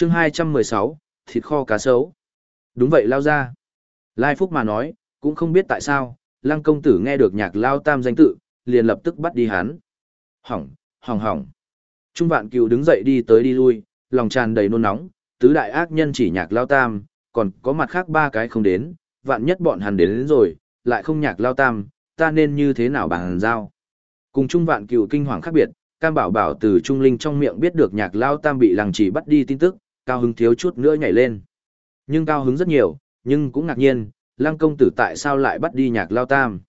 chương 216, thịt kho cá sấu. Đúng vậy lao ra. Lai Phúc mà nói, cũng không biết tại sao, lăng công tử nghe được nhạc lao tam danh tự, liền lập tức bắt đi hắn. Hỏng, hỏng hỏng. Trung vạn cựu đứng dậy đi tới đi lui, lòng tràn đầy nôn nóng, tứ đại ác nhân chỉ nhạc lao tam, còn có mặt khác ba cái không đến, vạn nhất bọn hắn đến, đến rồi, lại không nhạc lao tam, ta nên như thế nào bằng giao. Cùng Trung vạn cựu kinh hoàng khác biệt, Cam Bảo Bảo từ Trung Linh trong miệng biết được nhạc lao tam bị lăng chỉ bắt đi tin tức, cao hứng thiếu chút nữa nhảy lên. Nhưng cao hứng rất nhiều, nhưng cũng ngạc nhiên, lăng công tử tại sao lại bắt đi nhạc lao tam.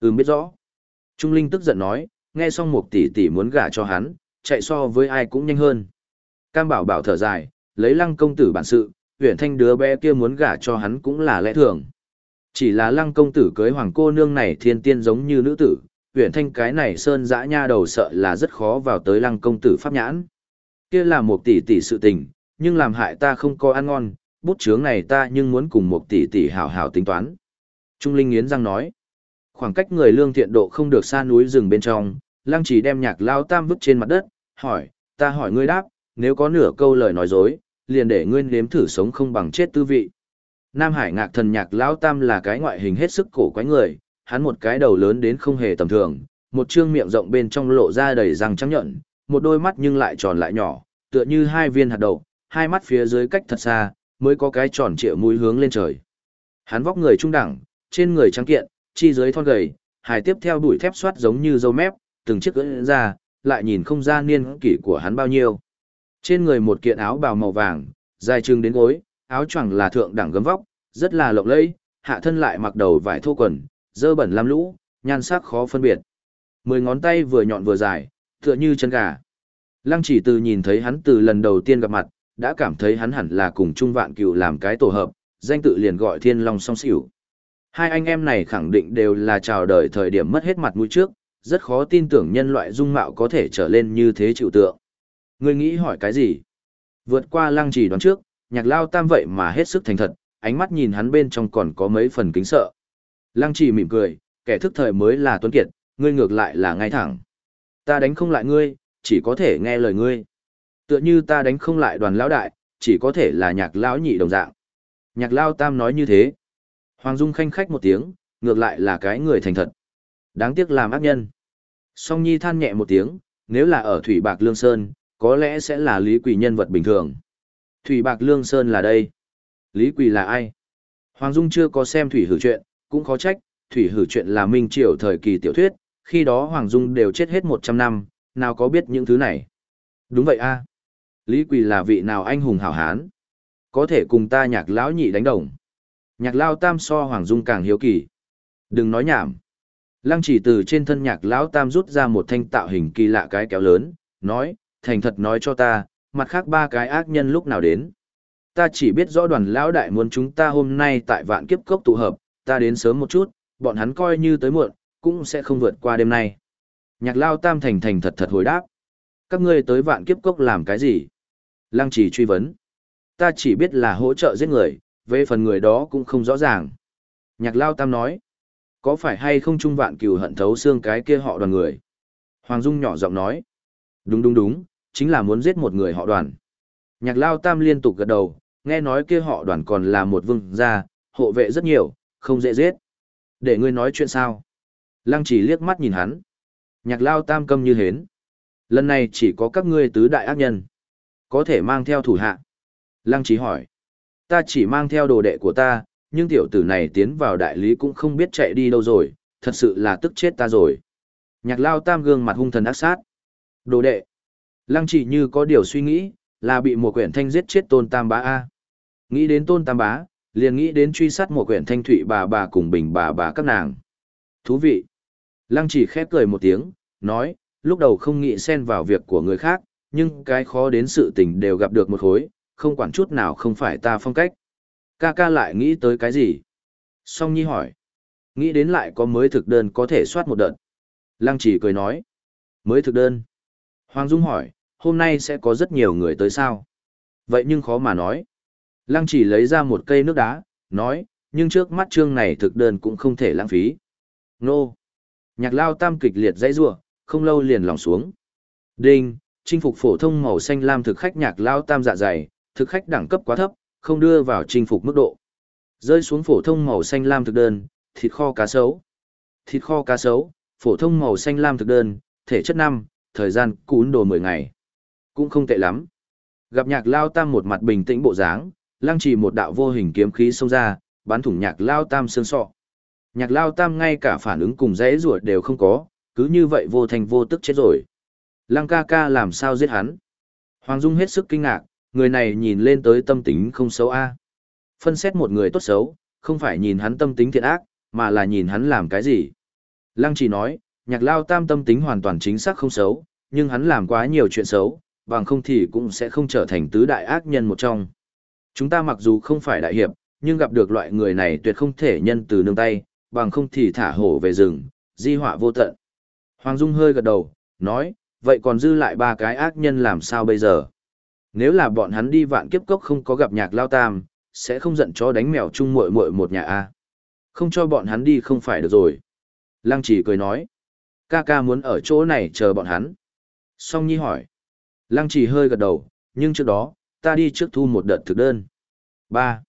Ừm biết rõ. Trung Linh tức giận nói, nghe xong một tỷ tỷ muốn gả cho hắn, chạy so với ai cũng nhanh hơn. Cam Bảo Bảo thở dài, lấy lăng công tử bản sự, huyện thanh đứa bé kia muốn gả cho hắn cũng là lẽ thường. Chỉ là lăng công tử cưới hoàng cô nương này thiên tiên giống như nữ tử, huyện thanh cái này sơn dã nha đầu sợ là rất khó vào tới lăng công tử pháp nhãn. Kia là một tỷ tỷ sự tình, nhưng làm hại ta không có ăn ngon, bút chướng này ta nhưng muốn cùng một tỷ tỷ hảo hảo tính toán. Trung Linh nghiến răng nói, khoảng cách người lương thiện độ không được xa núi rừng bên trong, lăng chỉ đem nhạc lao tam vứt trên mặt đất, hỏi, ta hỏi ngươi đáp, nếu có nửa câu lời nói dối, liền để ngươi nếm thử sống không bằng chết tư vị. Nam Hải ngạc thần nhạc lão tam là cái ngoại hình hết sức cổ quái người, hắn một cái đầu lớn đến không hề tầm thường, một trương miệng rộng bên trong lộ ra đầy răng trắng nhợt, một đôi mắt nhưng lại tròn lại nhỏ, tựa như hai viên hạt đậu, hai mắt phía dưới cách thật xa, mới có cái tròn trịa mũi hướng lên trời. Hắn vóc người trung đẳng, trên người trắng kiện, chi dưới thon gầy, hài tiếp theo đuổi thép xoát giống như dâu mép, từng chiếc ưỡn ra, lại nhìn không ra niên kỷ của hắn bao nhiêu. Trên người một kiện áo bào màu vàng, dài trưng đến gối, áo choàng là thượng đẳng gấm vóc, rất là lộng lẫy, hạ thân lại mặc đầu vải thô quần, dơ bẩn lam lũ, nhan sắc khó phân biệt. Mười ngón tay vừa nhọn vừa dài, tựa như chân gà. Lăng chỉ từ nhìn thấy hắn từ lần đầu tiên gặp mặt, đã cảm thấy hắn hẳn là cùng Trung Vạn Cựu làm cái tổ hợp, danh tự liền gọi Thiên Long song Sửu. Hai anh em này khẳng định đều là chào đời thời điểm mất hết mặt mũi trước, rất khó tin tưởng nhân loại dung mạo có thể trở lên như thế chịu tượng. Ngươi nghĩ hỏi cái gì? Vượt qua lăng trì đoán trước, nhạc lao tam vậy mà hết sức thành thật, ánh mắt nhìn hắn bên trong còn có mấy phần kính sợ. Lăng trì mỉm cười, kẻ thức thời mới là tuấn kiệt, ngươi ngược lại là ngay thẳng. Ta đánh không lại ngươi, chỉ có thể nghe lời ngươi. Tựa như ta đánh không lại đoàn lão đại, chỉ có thể là nhạc lão nhị đồng dạng. Nhạc lao tam nói như thế. Hoàng Dung khanh khách một tiếng, ngược lại là cái người thành thật. Đáng tiếc làm ác nhân. Song Nhi than nhẹ một tiếng, nếu là ở Thủy Bạc Lương Sơn, có lẽ sẽ là Lý Quỳ nhân vật bình thường. Thủy Bạc Lương Sơn là đây. Lý Quỳ là ai? Hoàng Dung chưa có xem Thủy Hử chuyện, cũng khó trách, Thủy Hử chuyện là Minh Triều thời kỳ tiểu thuyết, khi đó Hoàng Dung đều chết hết 100 năm, nào có biết những thứ này. Đúng vậy a Lý Quỳ là vị nào anh hùng hảo hán? Có thể cùng ta nhạc lão nhị đánh đồng. Nhạc lao tam so Hoàng Dung càng hiếu kỳ. Đừng nói nhảm. Lăng chỉ từ trên thân nhạc lão tam rút ra một thanh tạo hình kỳ lạ cái kéo lớn, nói, thành thật nói cho ta, mặt khác ba cái ác nhân lúc nào đến. Ta chỉ biết rõ đoàn lão đại muốn chúng ta hôm nay tại vạn kiếp cốc tụ hợp, ta đến sớm một chút, bọn hắn coi như tới muộn, cũng sẽ không vượt qua đêm nay. Nhạc lao tam thành thành thật thật hồi đáp. Các ngươi tới vạn kiếp cốc làm cái gì? Lăng chỉ truy vấn. Ta chỉ biết là hỗ trợ giết người, về phần người đó cũng không rõ ràng. Nhạc lao tam nói. Có phải hay không trung vạn cừu hận thấu xương cái kia họ đoàn người? Hoàng Dung nhỏ giọng nói. Đúng đúng đúng, chính là muốn giết một người họ đoàn. Nhạc lao tam liên tục gật đầu, nghe nói kia họ đoàn còn là một vương gia, hộ vệ rất nhiều, không dễ giết. Để ngươi nói chuyện sao? Lăng chỉ liếc mắt nhìn hắn. Nhạc lao tam câm như hến. Lần này chỉ có các ngươi tứ đại ác nhân. Có thể mang theo thủ hạ. Lăng trí hỏi. Ta chỉ mang theo đồ đệ của ta, nhưng tiểu tử này tiến vào đại lý cũng không biết chạy đi đâu rồi, thật sự là tức chết ta rồi. Nhạc lao tam gương mặt hung thần ác sát. Đồ đệ. Lăng chỉ như có điều suy nghĩ, là bị một quyển thanh giết chết tôn tam bá A. Nghĩ đến tôn tam bá, liền nghĩ đến truy sát một quyển thanh thụy bà bà cùng bình bà bà các nàng. Thú vị. Lăng chỉ khép cười một tiếng, nói, lúc đầu không nghĩ xen vào việc của người khác, nhưng cái khó đến sự tình đều gặp được một khối, không quản chút nào không phải ta phong cách. Ca ca lại nghĩ tới cái gì? Song Nhi hỏi. Nghĩ đến lại có mới thực đơn có thể soát một đợt. Lăng chỉ cười nói. Mới thực đơn. Hoàng Dung hỏi, hôm nay sẽ có rất nhiều người tới sao? Vậy nhưng khó mà nói. Lăng chỉ lấy ra một cây nước đá, nói, nhưng trước mắt trương này thực đơn cũng không thể lãng phí. Nô. Nhạc lao tam kịch liệt dãy rủa không lâu liền lòng xuống. Đinh, chinh phục phổ thông màu xanh lam thực khách nhạc lao tam dạ dày, thực khách đẳng cấp quá thấp, không đưa vào chinh phục mức độ. Rơi xuống phổ thông màu xanh lam thực đơn, thịt kho cá sấu. Thịt kho cá sấu, phổ thông màu xanh lam thực đơn, thể chất năm, thời gian cún đồ 10 ngày. Cũng không tệ lắm. Gặp nhạc lao tam một mặt bình tĩnh bộ dáng, lăng trì một đạo vô hình kiếm khí xông ra, bắn thủng nhạc lao tam xương sọ. Nhạc lao tam ngay cả phản ứng cùng dãy ruột đều không có, cứ như vậy vô thành vô tức chết rồi. Lăng ca ca làm sao giết hắn? Hoàng Dung hết sức kinh ngạc, người này nhìn lên tới tâm tính không xấu a. Phân xét một người tốt xấu, không phải nhìn hắn tâm tính thiện ác, mà là nhìn hắn làm cái gì. Lăng chỉ nói, nhạc lao tam tâm tính hoàn toàn chính xác không xấu, nhưng hắn làm quá nhiều chuyện xấu, bằng không thì cũng sẽ không trở thành tứ đại ác nhân một trong. Chúng ta mặc dù không phải đại hiệp, nhưng gặp được loại người này tuyệt không thể nhân từ nương tay, bằng không thì thả hổ về rừng, di họa vô tận. Hoàng Dung hơi gật đầu, nói, vậy còn dư lại ba cái ác nhân làm sao bây giờ? Nếu là bọn hắn đi vạn kiếp cốc không có gặp nhạc lao tam, sẽ không giận chó đánh mèo chung muội muội một nhà a. Không cho bọn hắn đi không phải được rồi. Lăng chỉ cười nói, ca ca muốn ở chỗ này chờ bọn hắn. Song Nhi hỏi, Lăng chỉ hơi gật đầu, nhưng trước đó, ta đi trước thu một đợt thực đơn. 3.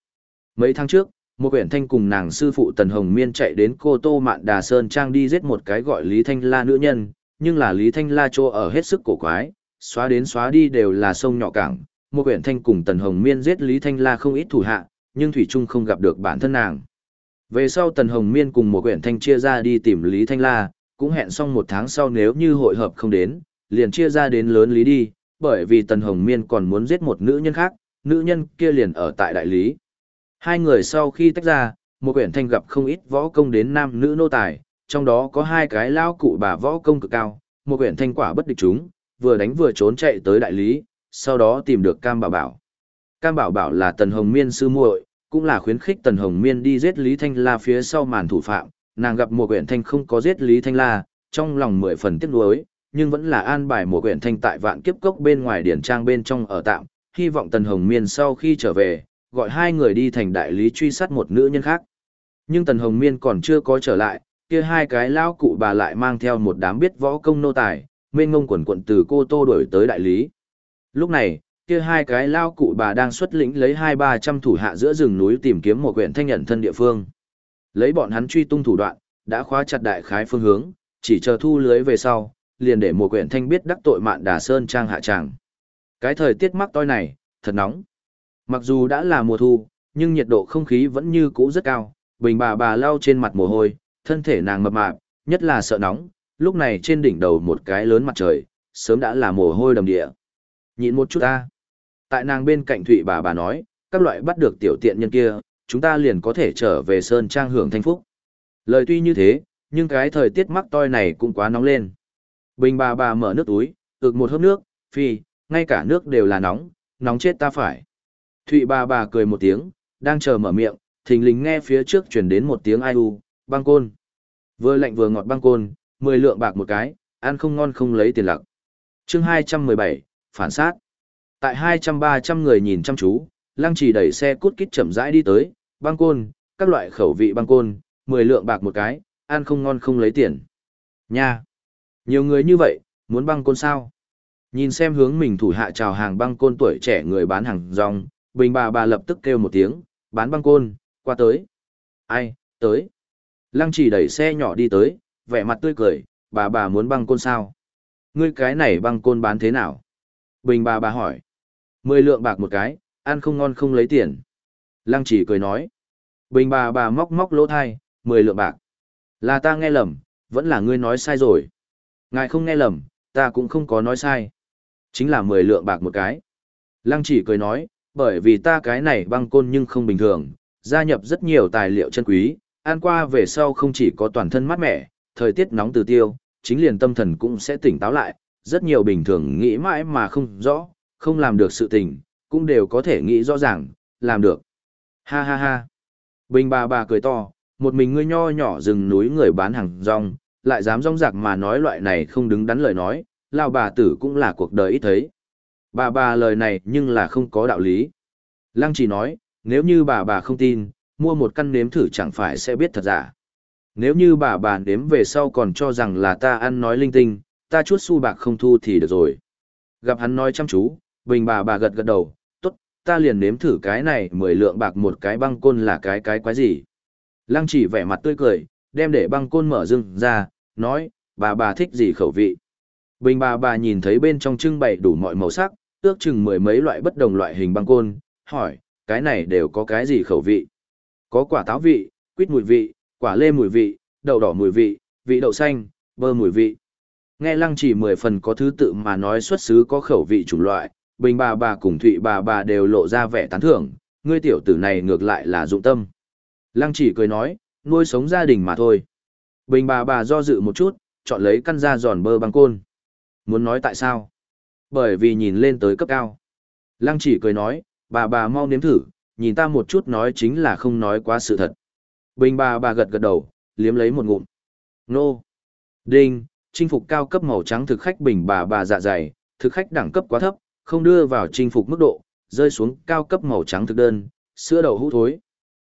Mấy tháng trước, một quyển thanh cùng nàng sư phụ Tần Hồng Miên chạy đến Cô Tô Mạn Đà Sơn Trang đi giết một cái gọi Lý Thanh La nữ nhân, nhưng là Lý Thanh La Chô ở hết sức cổ quái, xóa đến xóa đi đều là sông nhỏ cảng. Một quyển thanh cùng Tần Hồng Miên giết Lý Thanh La không ít thủ hạ, nhưng Thủy Trung không gặp được bản thân nàng. Về sau Tần Hồng Miên cùng một quyển thanh chia ra đi tìm Lý Thanh La, cũng hẹn xong một tháng sau nếu như hội hợp không đến, liền chia ra đến lớn Lý đi, bởi vì Tần Hồng Miên còn muốn giết một nữ nhân khác, nữ nhân kia liền ở tại đại lý. Hai người sau khi tách ra, một quyển thanh gặp không ít võ công đến nam nữ nô tài, trong đó có hai cái lao cụ bà võ công cực cao, một quyển thanh quả bất địch chúng, vừa đánh vừa trốn chạy tới đại lý, sau đó tìm được Cam Bảo Bảo. Cam Bảo Bảo là Tần Hồng Miên sư muội, cũng là khuyến khích Tần Hồng Miên đi giết Lý Thanh La phía sau màn thủ phạm, nàng gặp một quyển thanh không có giết Lý Thanh La, trong lòng mười phần tiếc nuối, nhưng vẫn là an bài một quyển thanh tại vạn kiếp cốc bên ngoài điển trang bên trong ở tạm, hy vọng Tần Hồng Miên sau khi trở về, gọi hai người đi thành đại lý truy sát một nữ nhân khác. Nhưng Tần Hồng Miên còn chưa có trở lại, kia hai cái lão cụ bà lại mang theo một đám biết võ công nô tài, mênh ngông quần quận từ cô tô đổi tới đại lý. Lúc này, kia hai cái lao cụ bà đang xuất lĩnh lấy hai ba trăm thủ hạ giữa rừng núi tìm kiếm một quyển thanh nhận thân địa phương. Lấy bọn hắn truy tung thủ đoạn, đã khóa chặt đại khái phương hướng, chỉ chờ thu lưới về sau, liền để một quyển thanh biết đắc tội mạn đà sơn trang hạ tràng. Cái thời tiết mắc toi này, thật nóng. Mặc dù đã là mùa thu, nhưng nhiệt độ không khí vẫn như cũ rất cao, bình bà bà lau trên mặt mồ hôi, thân thể nàng mập mạp, nhất là sợ nóng, lúc này trên đỉnh đầu một cái lớn mặt trời, sớm đã là mồ hôi đầm địa. Nhịn một chút ta. Tại nàng bên cạnh Thụy bà bà nói, các loại bắt được tiểu tiện nhân kia, chúng ta liền có thể trở về Sơn Trang hưởng thanh phúc. Lời tuy như thế, nhưng cái thời tiết mắc toi này cũng quá nóng lên. Bình bà bà mở nước túi, ực một hớp nước, phi, ngay cả nước đều là nóng, nóng chết ta phải. Thụy bà bà cười một tiếng, đang chờ mở miệng, thình lình nghe phía trước chuyển đến một tiếng ai u, băng côn. Vừa lạnh vừa ngọt băng côn, 10 lượng bạc một cái, ăn không ngon không lấy tiền lặc. chương 217, phản sát. Tại 200-300 người nhìn chăm chú, lăng chỉ đẩy xe cút kít chậm rãi đi tới, băng côn, các loại khẩu vị băng côn, 10 lượng bạc một cái, ăn không ngon không lấy tiền. Nha! Nhiều người như vậy, muốn băng côn sao? Nhìn xem hướng mình thủ hạ chào hàng băng côn tuổi trẻ người bán hàng rong, bình bà bà lập tức kêu một tiếng, bán băng côn, qua tới. Ai, tới. Lăng chỉ đẩy xe nhỏ đi tới, vẻ mặt tươi cười, bà bà muốn băng côn sao? Ngươi cái này băng côn bán thế nào? Bình bà bà hỏi. Mười lượng bạc một cái, ăn không ngon không lấy tiền. Lăng chỉ cười nói. Bình bà bà móc móc lỗ thai, mười lượng bạc. Là ta nghe lầm, vẫn là ngươi nói sai rồi. Ngài không nghe lầm, ta cũng không có nói sai. Chính là mười lượng bạc một cái. Lăng chỉ cười nói, bởi vì ta cái này băng côn nhưng không bình thường, gia nhập rất nhiều tài liệu chân quý, ăn qua về sau không chỉ có toàn thân mát mẻ, thời tiết nóng từ tiêu, chính liền tâm thần cũng sẽ tỉnh táo lại, rất nhiều bình thường nghĩ mãi mà không rõ, không làm được sự tình, cũng đều có thể nghĩ rõ ràng, làm được. Ha ha ha. Bình bà bà cười to, một mình ngươi nho nhỏ rừng núi người bán hàng rong, lại dám rong rạc mà nói loại này không đứng đắn lời nói, lao bà tử cũng là cuộc đời ít thấy. Bà bà lời này nhưng là không có đạo lý. Lăng chỉ nói, nếu như bà bà không tin, mua một căn nếm thử chẳng phải sẽ biết thật giả. Nếu như bà bà nếm về sau còn cho rằng là ta ăn nói linh tinh, ta chút xu bạc không thu thì được rồi. Gặp hắn nói chăm chú, bình bà bà gật gật đầu, tốt, ta liền nếm thử cái này mười lượng bạc một cái băng côn là cái cái quái gì. Lăng chỉ vẻ mặt tươi cười, đem để băng côn mở rừng ra, nói, bà bà thích gì khẩu vị. Bình bà bà nhìn thấy bên trong trưng bày đủ mọi màu sắc, ước chừng mười mấy loại bất đồng loại hình băng côn, hỏi, cái này đều có cái gì khẩu vị? Có quả táo vị, quýt mùi vị, quả lê mùi vị, đậu đỏ mùi vị, vị đậu xanh, bơ mùi vị. Nghe lăng chỉ mười phần có thứ tự mà nói xuất xứ có khẩu vị chủng loại, bình bà bà cùng thụy bà bà đều lộ ra vẻ tán thưởng, ngươi tiểu tử này ngược lại là dụng tâm. Lăng chỉ cười nói, nuôi sống gia đình mà thôi. Bình bà bà do dự một chút, chọn lấy căn da giòn bơ băng côn. Muốn nói tại sao? Bởi vì nhìn lên tới cấp cao. Lăng chỉ cười nói, bà bà mau nếm thử, nhìn ta một chút nói chính là không nói quá sự thật. Bình bà bà gật gật đầu, liếm lấy một ngụm. Nô. Đinh, chinh phục cao cấp màu trắng thực khách bình bà bà dạ dày, thực khách đẳng cấp quá thấp, không đưa vào chinh phục mức độ, rơi xuống cao cấp màu trắng thực đơn, sữa đậu hũ thối.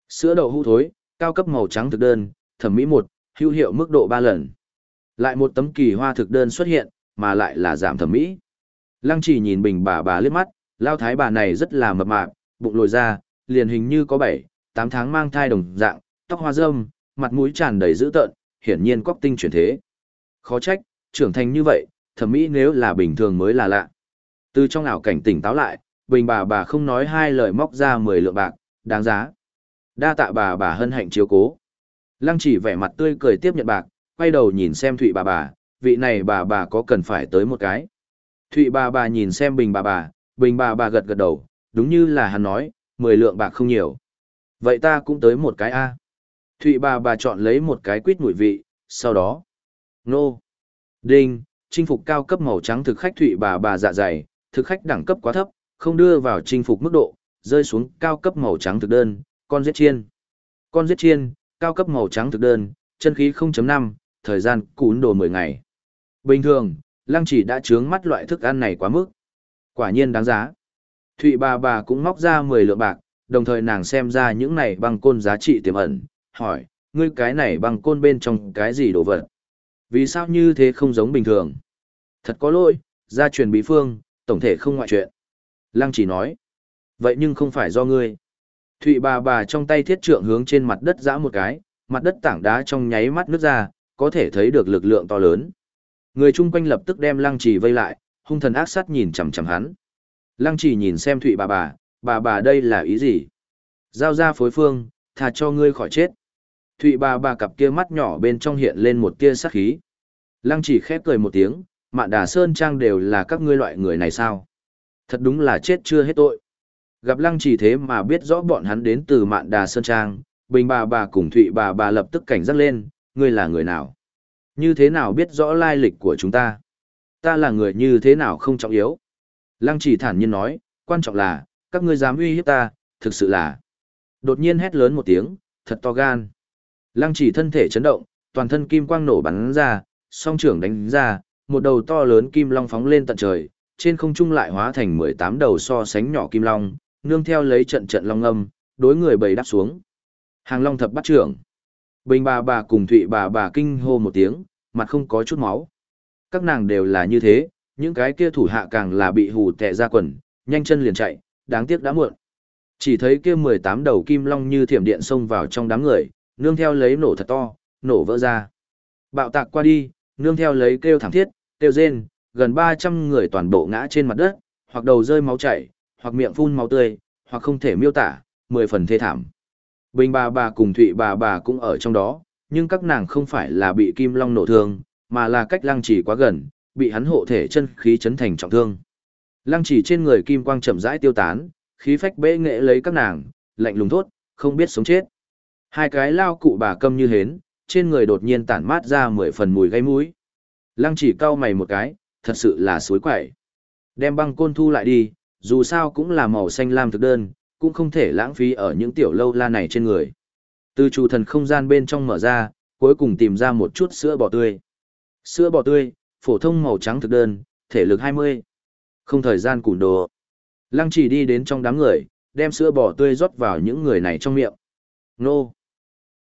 Sữa đậu hũ thối, cao cấp màu trắng thực đơn, thẩm mỹ một, hữu hiệu mức độ 3 lần. Lại một tấm kỳ hoa thực đơn xuất hiện, mà lại là giảm thẩm mỹ. Lăng chỉ nhìn bình bà bà liếc mắt, lao thái bà này rất là mập mạp, bụng lồi ra, liền hình như có 7, 8 tháng mang thai đồng dạng, tóc hoa râm, mặt mũi tràn đầy dữ tợn, hiển nhiên cóc tinh chuyển thế. Khó trách, trưởng thành như vậy, thẩm mỹ nếu là bình thường mới là lạ. Từ trong ảo cảnh tỉnh táo lại, bình bà bà không nói hai lời móc ra 10 lượng bạc, đáng giá. Đa tạ bà bà hân hạnh chiếu cố. Lăng chỉ vẻ mặt tươi cười tiếp nhận bạc, quay đầu nhìn xem Thụy bà bà, vị này bà bà có cần phải tới một cái. Thụy bà bà nhìn xem bình bà bà, bình bà bà gật gật đầu, đúng như là hắn nói, 10 lượng bạc không nhiều. Vậy ta cũng tới một cái A. Thụy bà bà chọn lấy một cái quýt mùi vị, sau đó. Nô. Đinh, chinh phục cao cấp màu trắng thực khách Thụy bà bà dạ dày, thực khách đẳng cấp quá thấp, không đưa vào chinh phục mức độ, rơi xuống cao cấp màu trắng thực đơn, con giết chiên. Con giết chiên, cao cấp màu trắng thực đơn, chân khí 0.5, thời gian cún đồ 10 ngày. Bình thường, lăng chỉ đã trướng mắt loại thức ăn này quá mức. Quả nhiên đáng giá. Thụy bà bà cũng móc ra 10 lượng bạc, đồng thời nàng xem ra những này băng côn giá trị tiềm ẩn, hỏi, ngươi cái này băng côn bên trong cái gì đồ vật? Vì sao như thế không giống bình thường? Thật có lỗi, gia truyền bí phương, tổng thể không ngoại chuyện. Lăng chỉ nói, vậy nhưng không phải do ngươi. Thụy bà bà trong tay thiết trượng hướng trên mặt đất giã một cái, mặt đất tảng đá trong nháy mắt nước ra, có thể thấy được lực lượng to lớn. Người chung quanh lập tức đem lăng trì vây lại, hung thần ác sát nhìn chằm chằm hắn. Lăng chỉ nhìn xem thụy bà bà, bà bà đây là ý gì? Giao ra phối phương, thà cho ngươi khỏi chết. Thụy bà bà cặp kia mắt nhỏ bên trong hiện lên một tia sắc khí. Lăng chỉ khép cười một tiếng, mạn đà sơn trang đều là các ngươi loại người này sao? Thật đúng là chết chưa hết tội. Gặp lăng chỉ thế mà biết rõ bọn hắn đến từ mạn đà sơn trang, bình bà bà cùng thụy bà bà lập tức cảnh giác lên, ngươi là người nào? Như thế nào biết rõ lai lịch của chúng ta? Ta là người như thế nào không trọng yếu? Lăng chỉ thản nhiên nói, quan trọng là, các ngươi dám uy hiếp ta, thực sự là. Đột nhiên hét lớn một tiếng, thật to gan. Lăng chỉ thân thể chấn động, toàn thân kim quang nổ bắn ra, song trưởng đánh ra, một đầu to lớn kim long phóng lên tận trời, trên không trung lại hóa thành 18 đầu so sánh nhỏ kim long, nương theo lấy trận trận long âm, đối người bầy đáp xuống. Hàng long thập bắt trưởng. Bình bà bà cùng thụy bà bà kinh hô một tiếng, mặt không có chút máu. Các nàng đều là như thế, những cái kia thủ hạ càng là bị hù tệ ra quần, nhanh chân liền chạy, đáng tiếc đã muộn. Chỉ thấy kia 18 đầu kim long như thiểm điện xông vào trong đám người, nương theo lấy nổ thật to, nổ vỡ ra. Bạo tạc qua đi, nương theo lấy kêu thảm thiết, kêu rên, gần 300 người toàn bộ ngã trên mặt đất, hoặc đầu rơi máu chảy, hoặc miệng phun máu tươi, hoặc không thể miêu tả, 10 phần thê thảm. Bình bà bà cùng Thụy bà bà cũng ở trong đó, nhưng các nàng không phải là bị kim long nổ thương, mà là cách lăng chỉ quá gần, bị hắn hộ thể chân khí chấn thành trọng thương. Lăng chỉ trên người kim quang chậm rãi tiêu tán, khí phách bệ nghệ lấy các nàng, lạnh lùng thốt, không biết sống chết. Hai cái lao cụ bà câm như hến, trên người đột nhiên tản mát ra mười phần mùi gây mũi. Lăng chỉ cau mày một cái, thật sự là suối quậy. Đem băng côn thu lại đi, dù sao cũng là màu xanh lam thực đơn, cũng không thể lãng phí ở những tiểu lâu la này trên người. Từ chủ thần không gian bên trong mở ra, cuối cùng tìm ra một chút sữa bò tươi. Sữa bò tươi, phổ thông màu trắng thực đơn, thể lực 20. Không thời gian củ đồ. Lăng chỉ đi đến trong đám người, đem sữa bò tươi rót vào những người này trong miệng. Nô!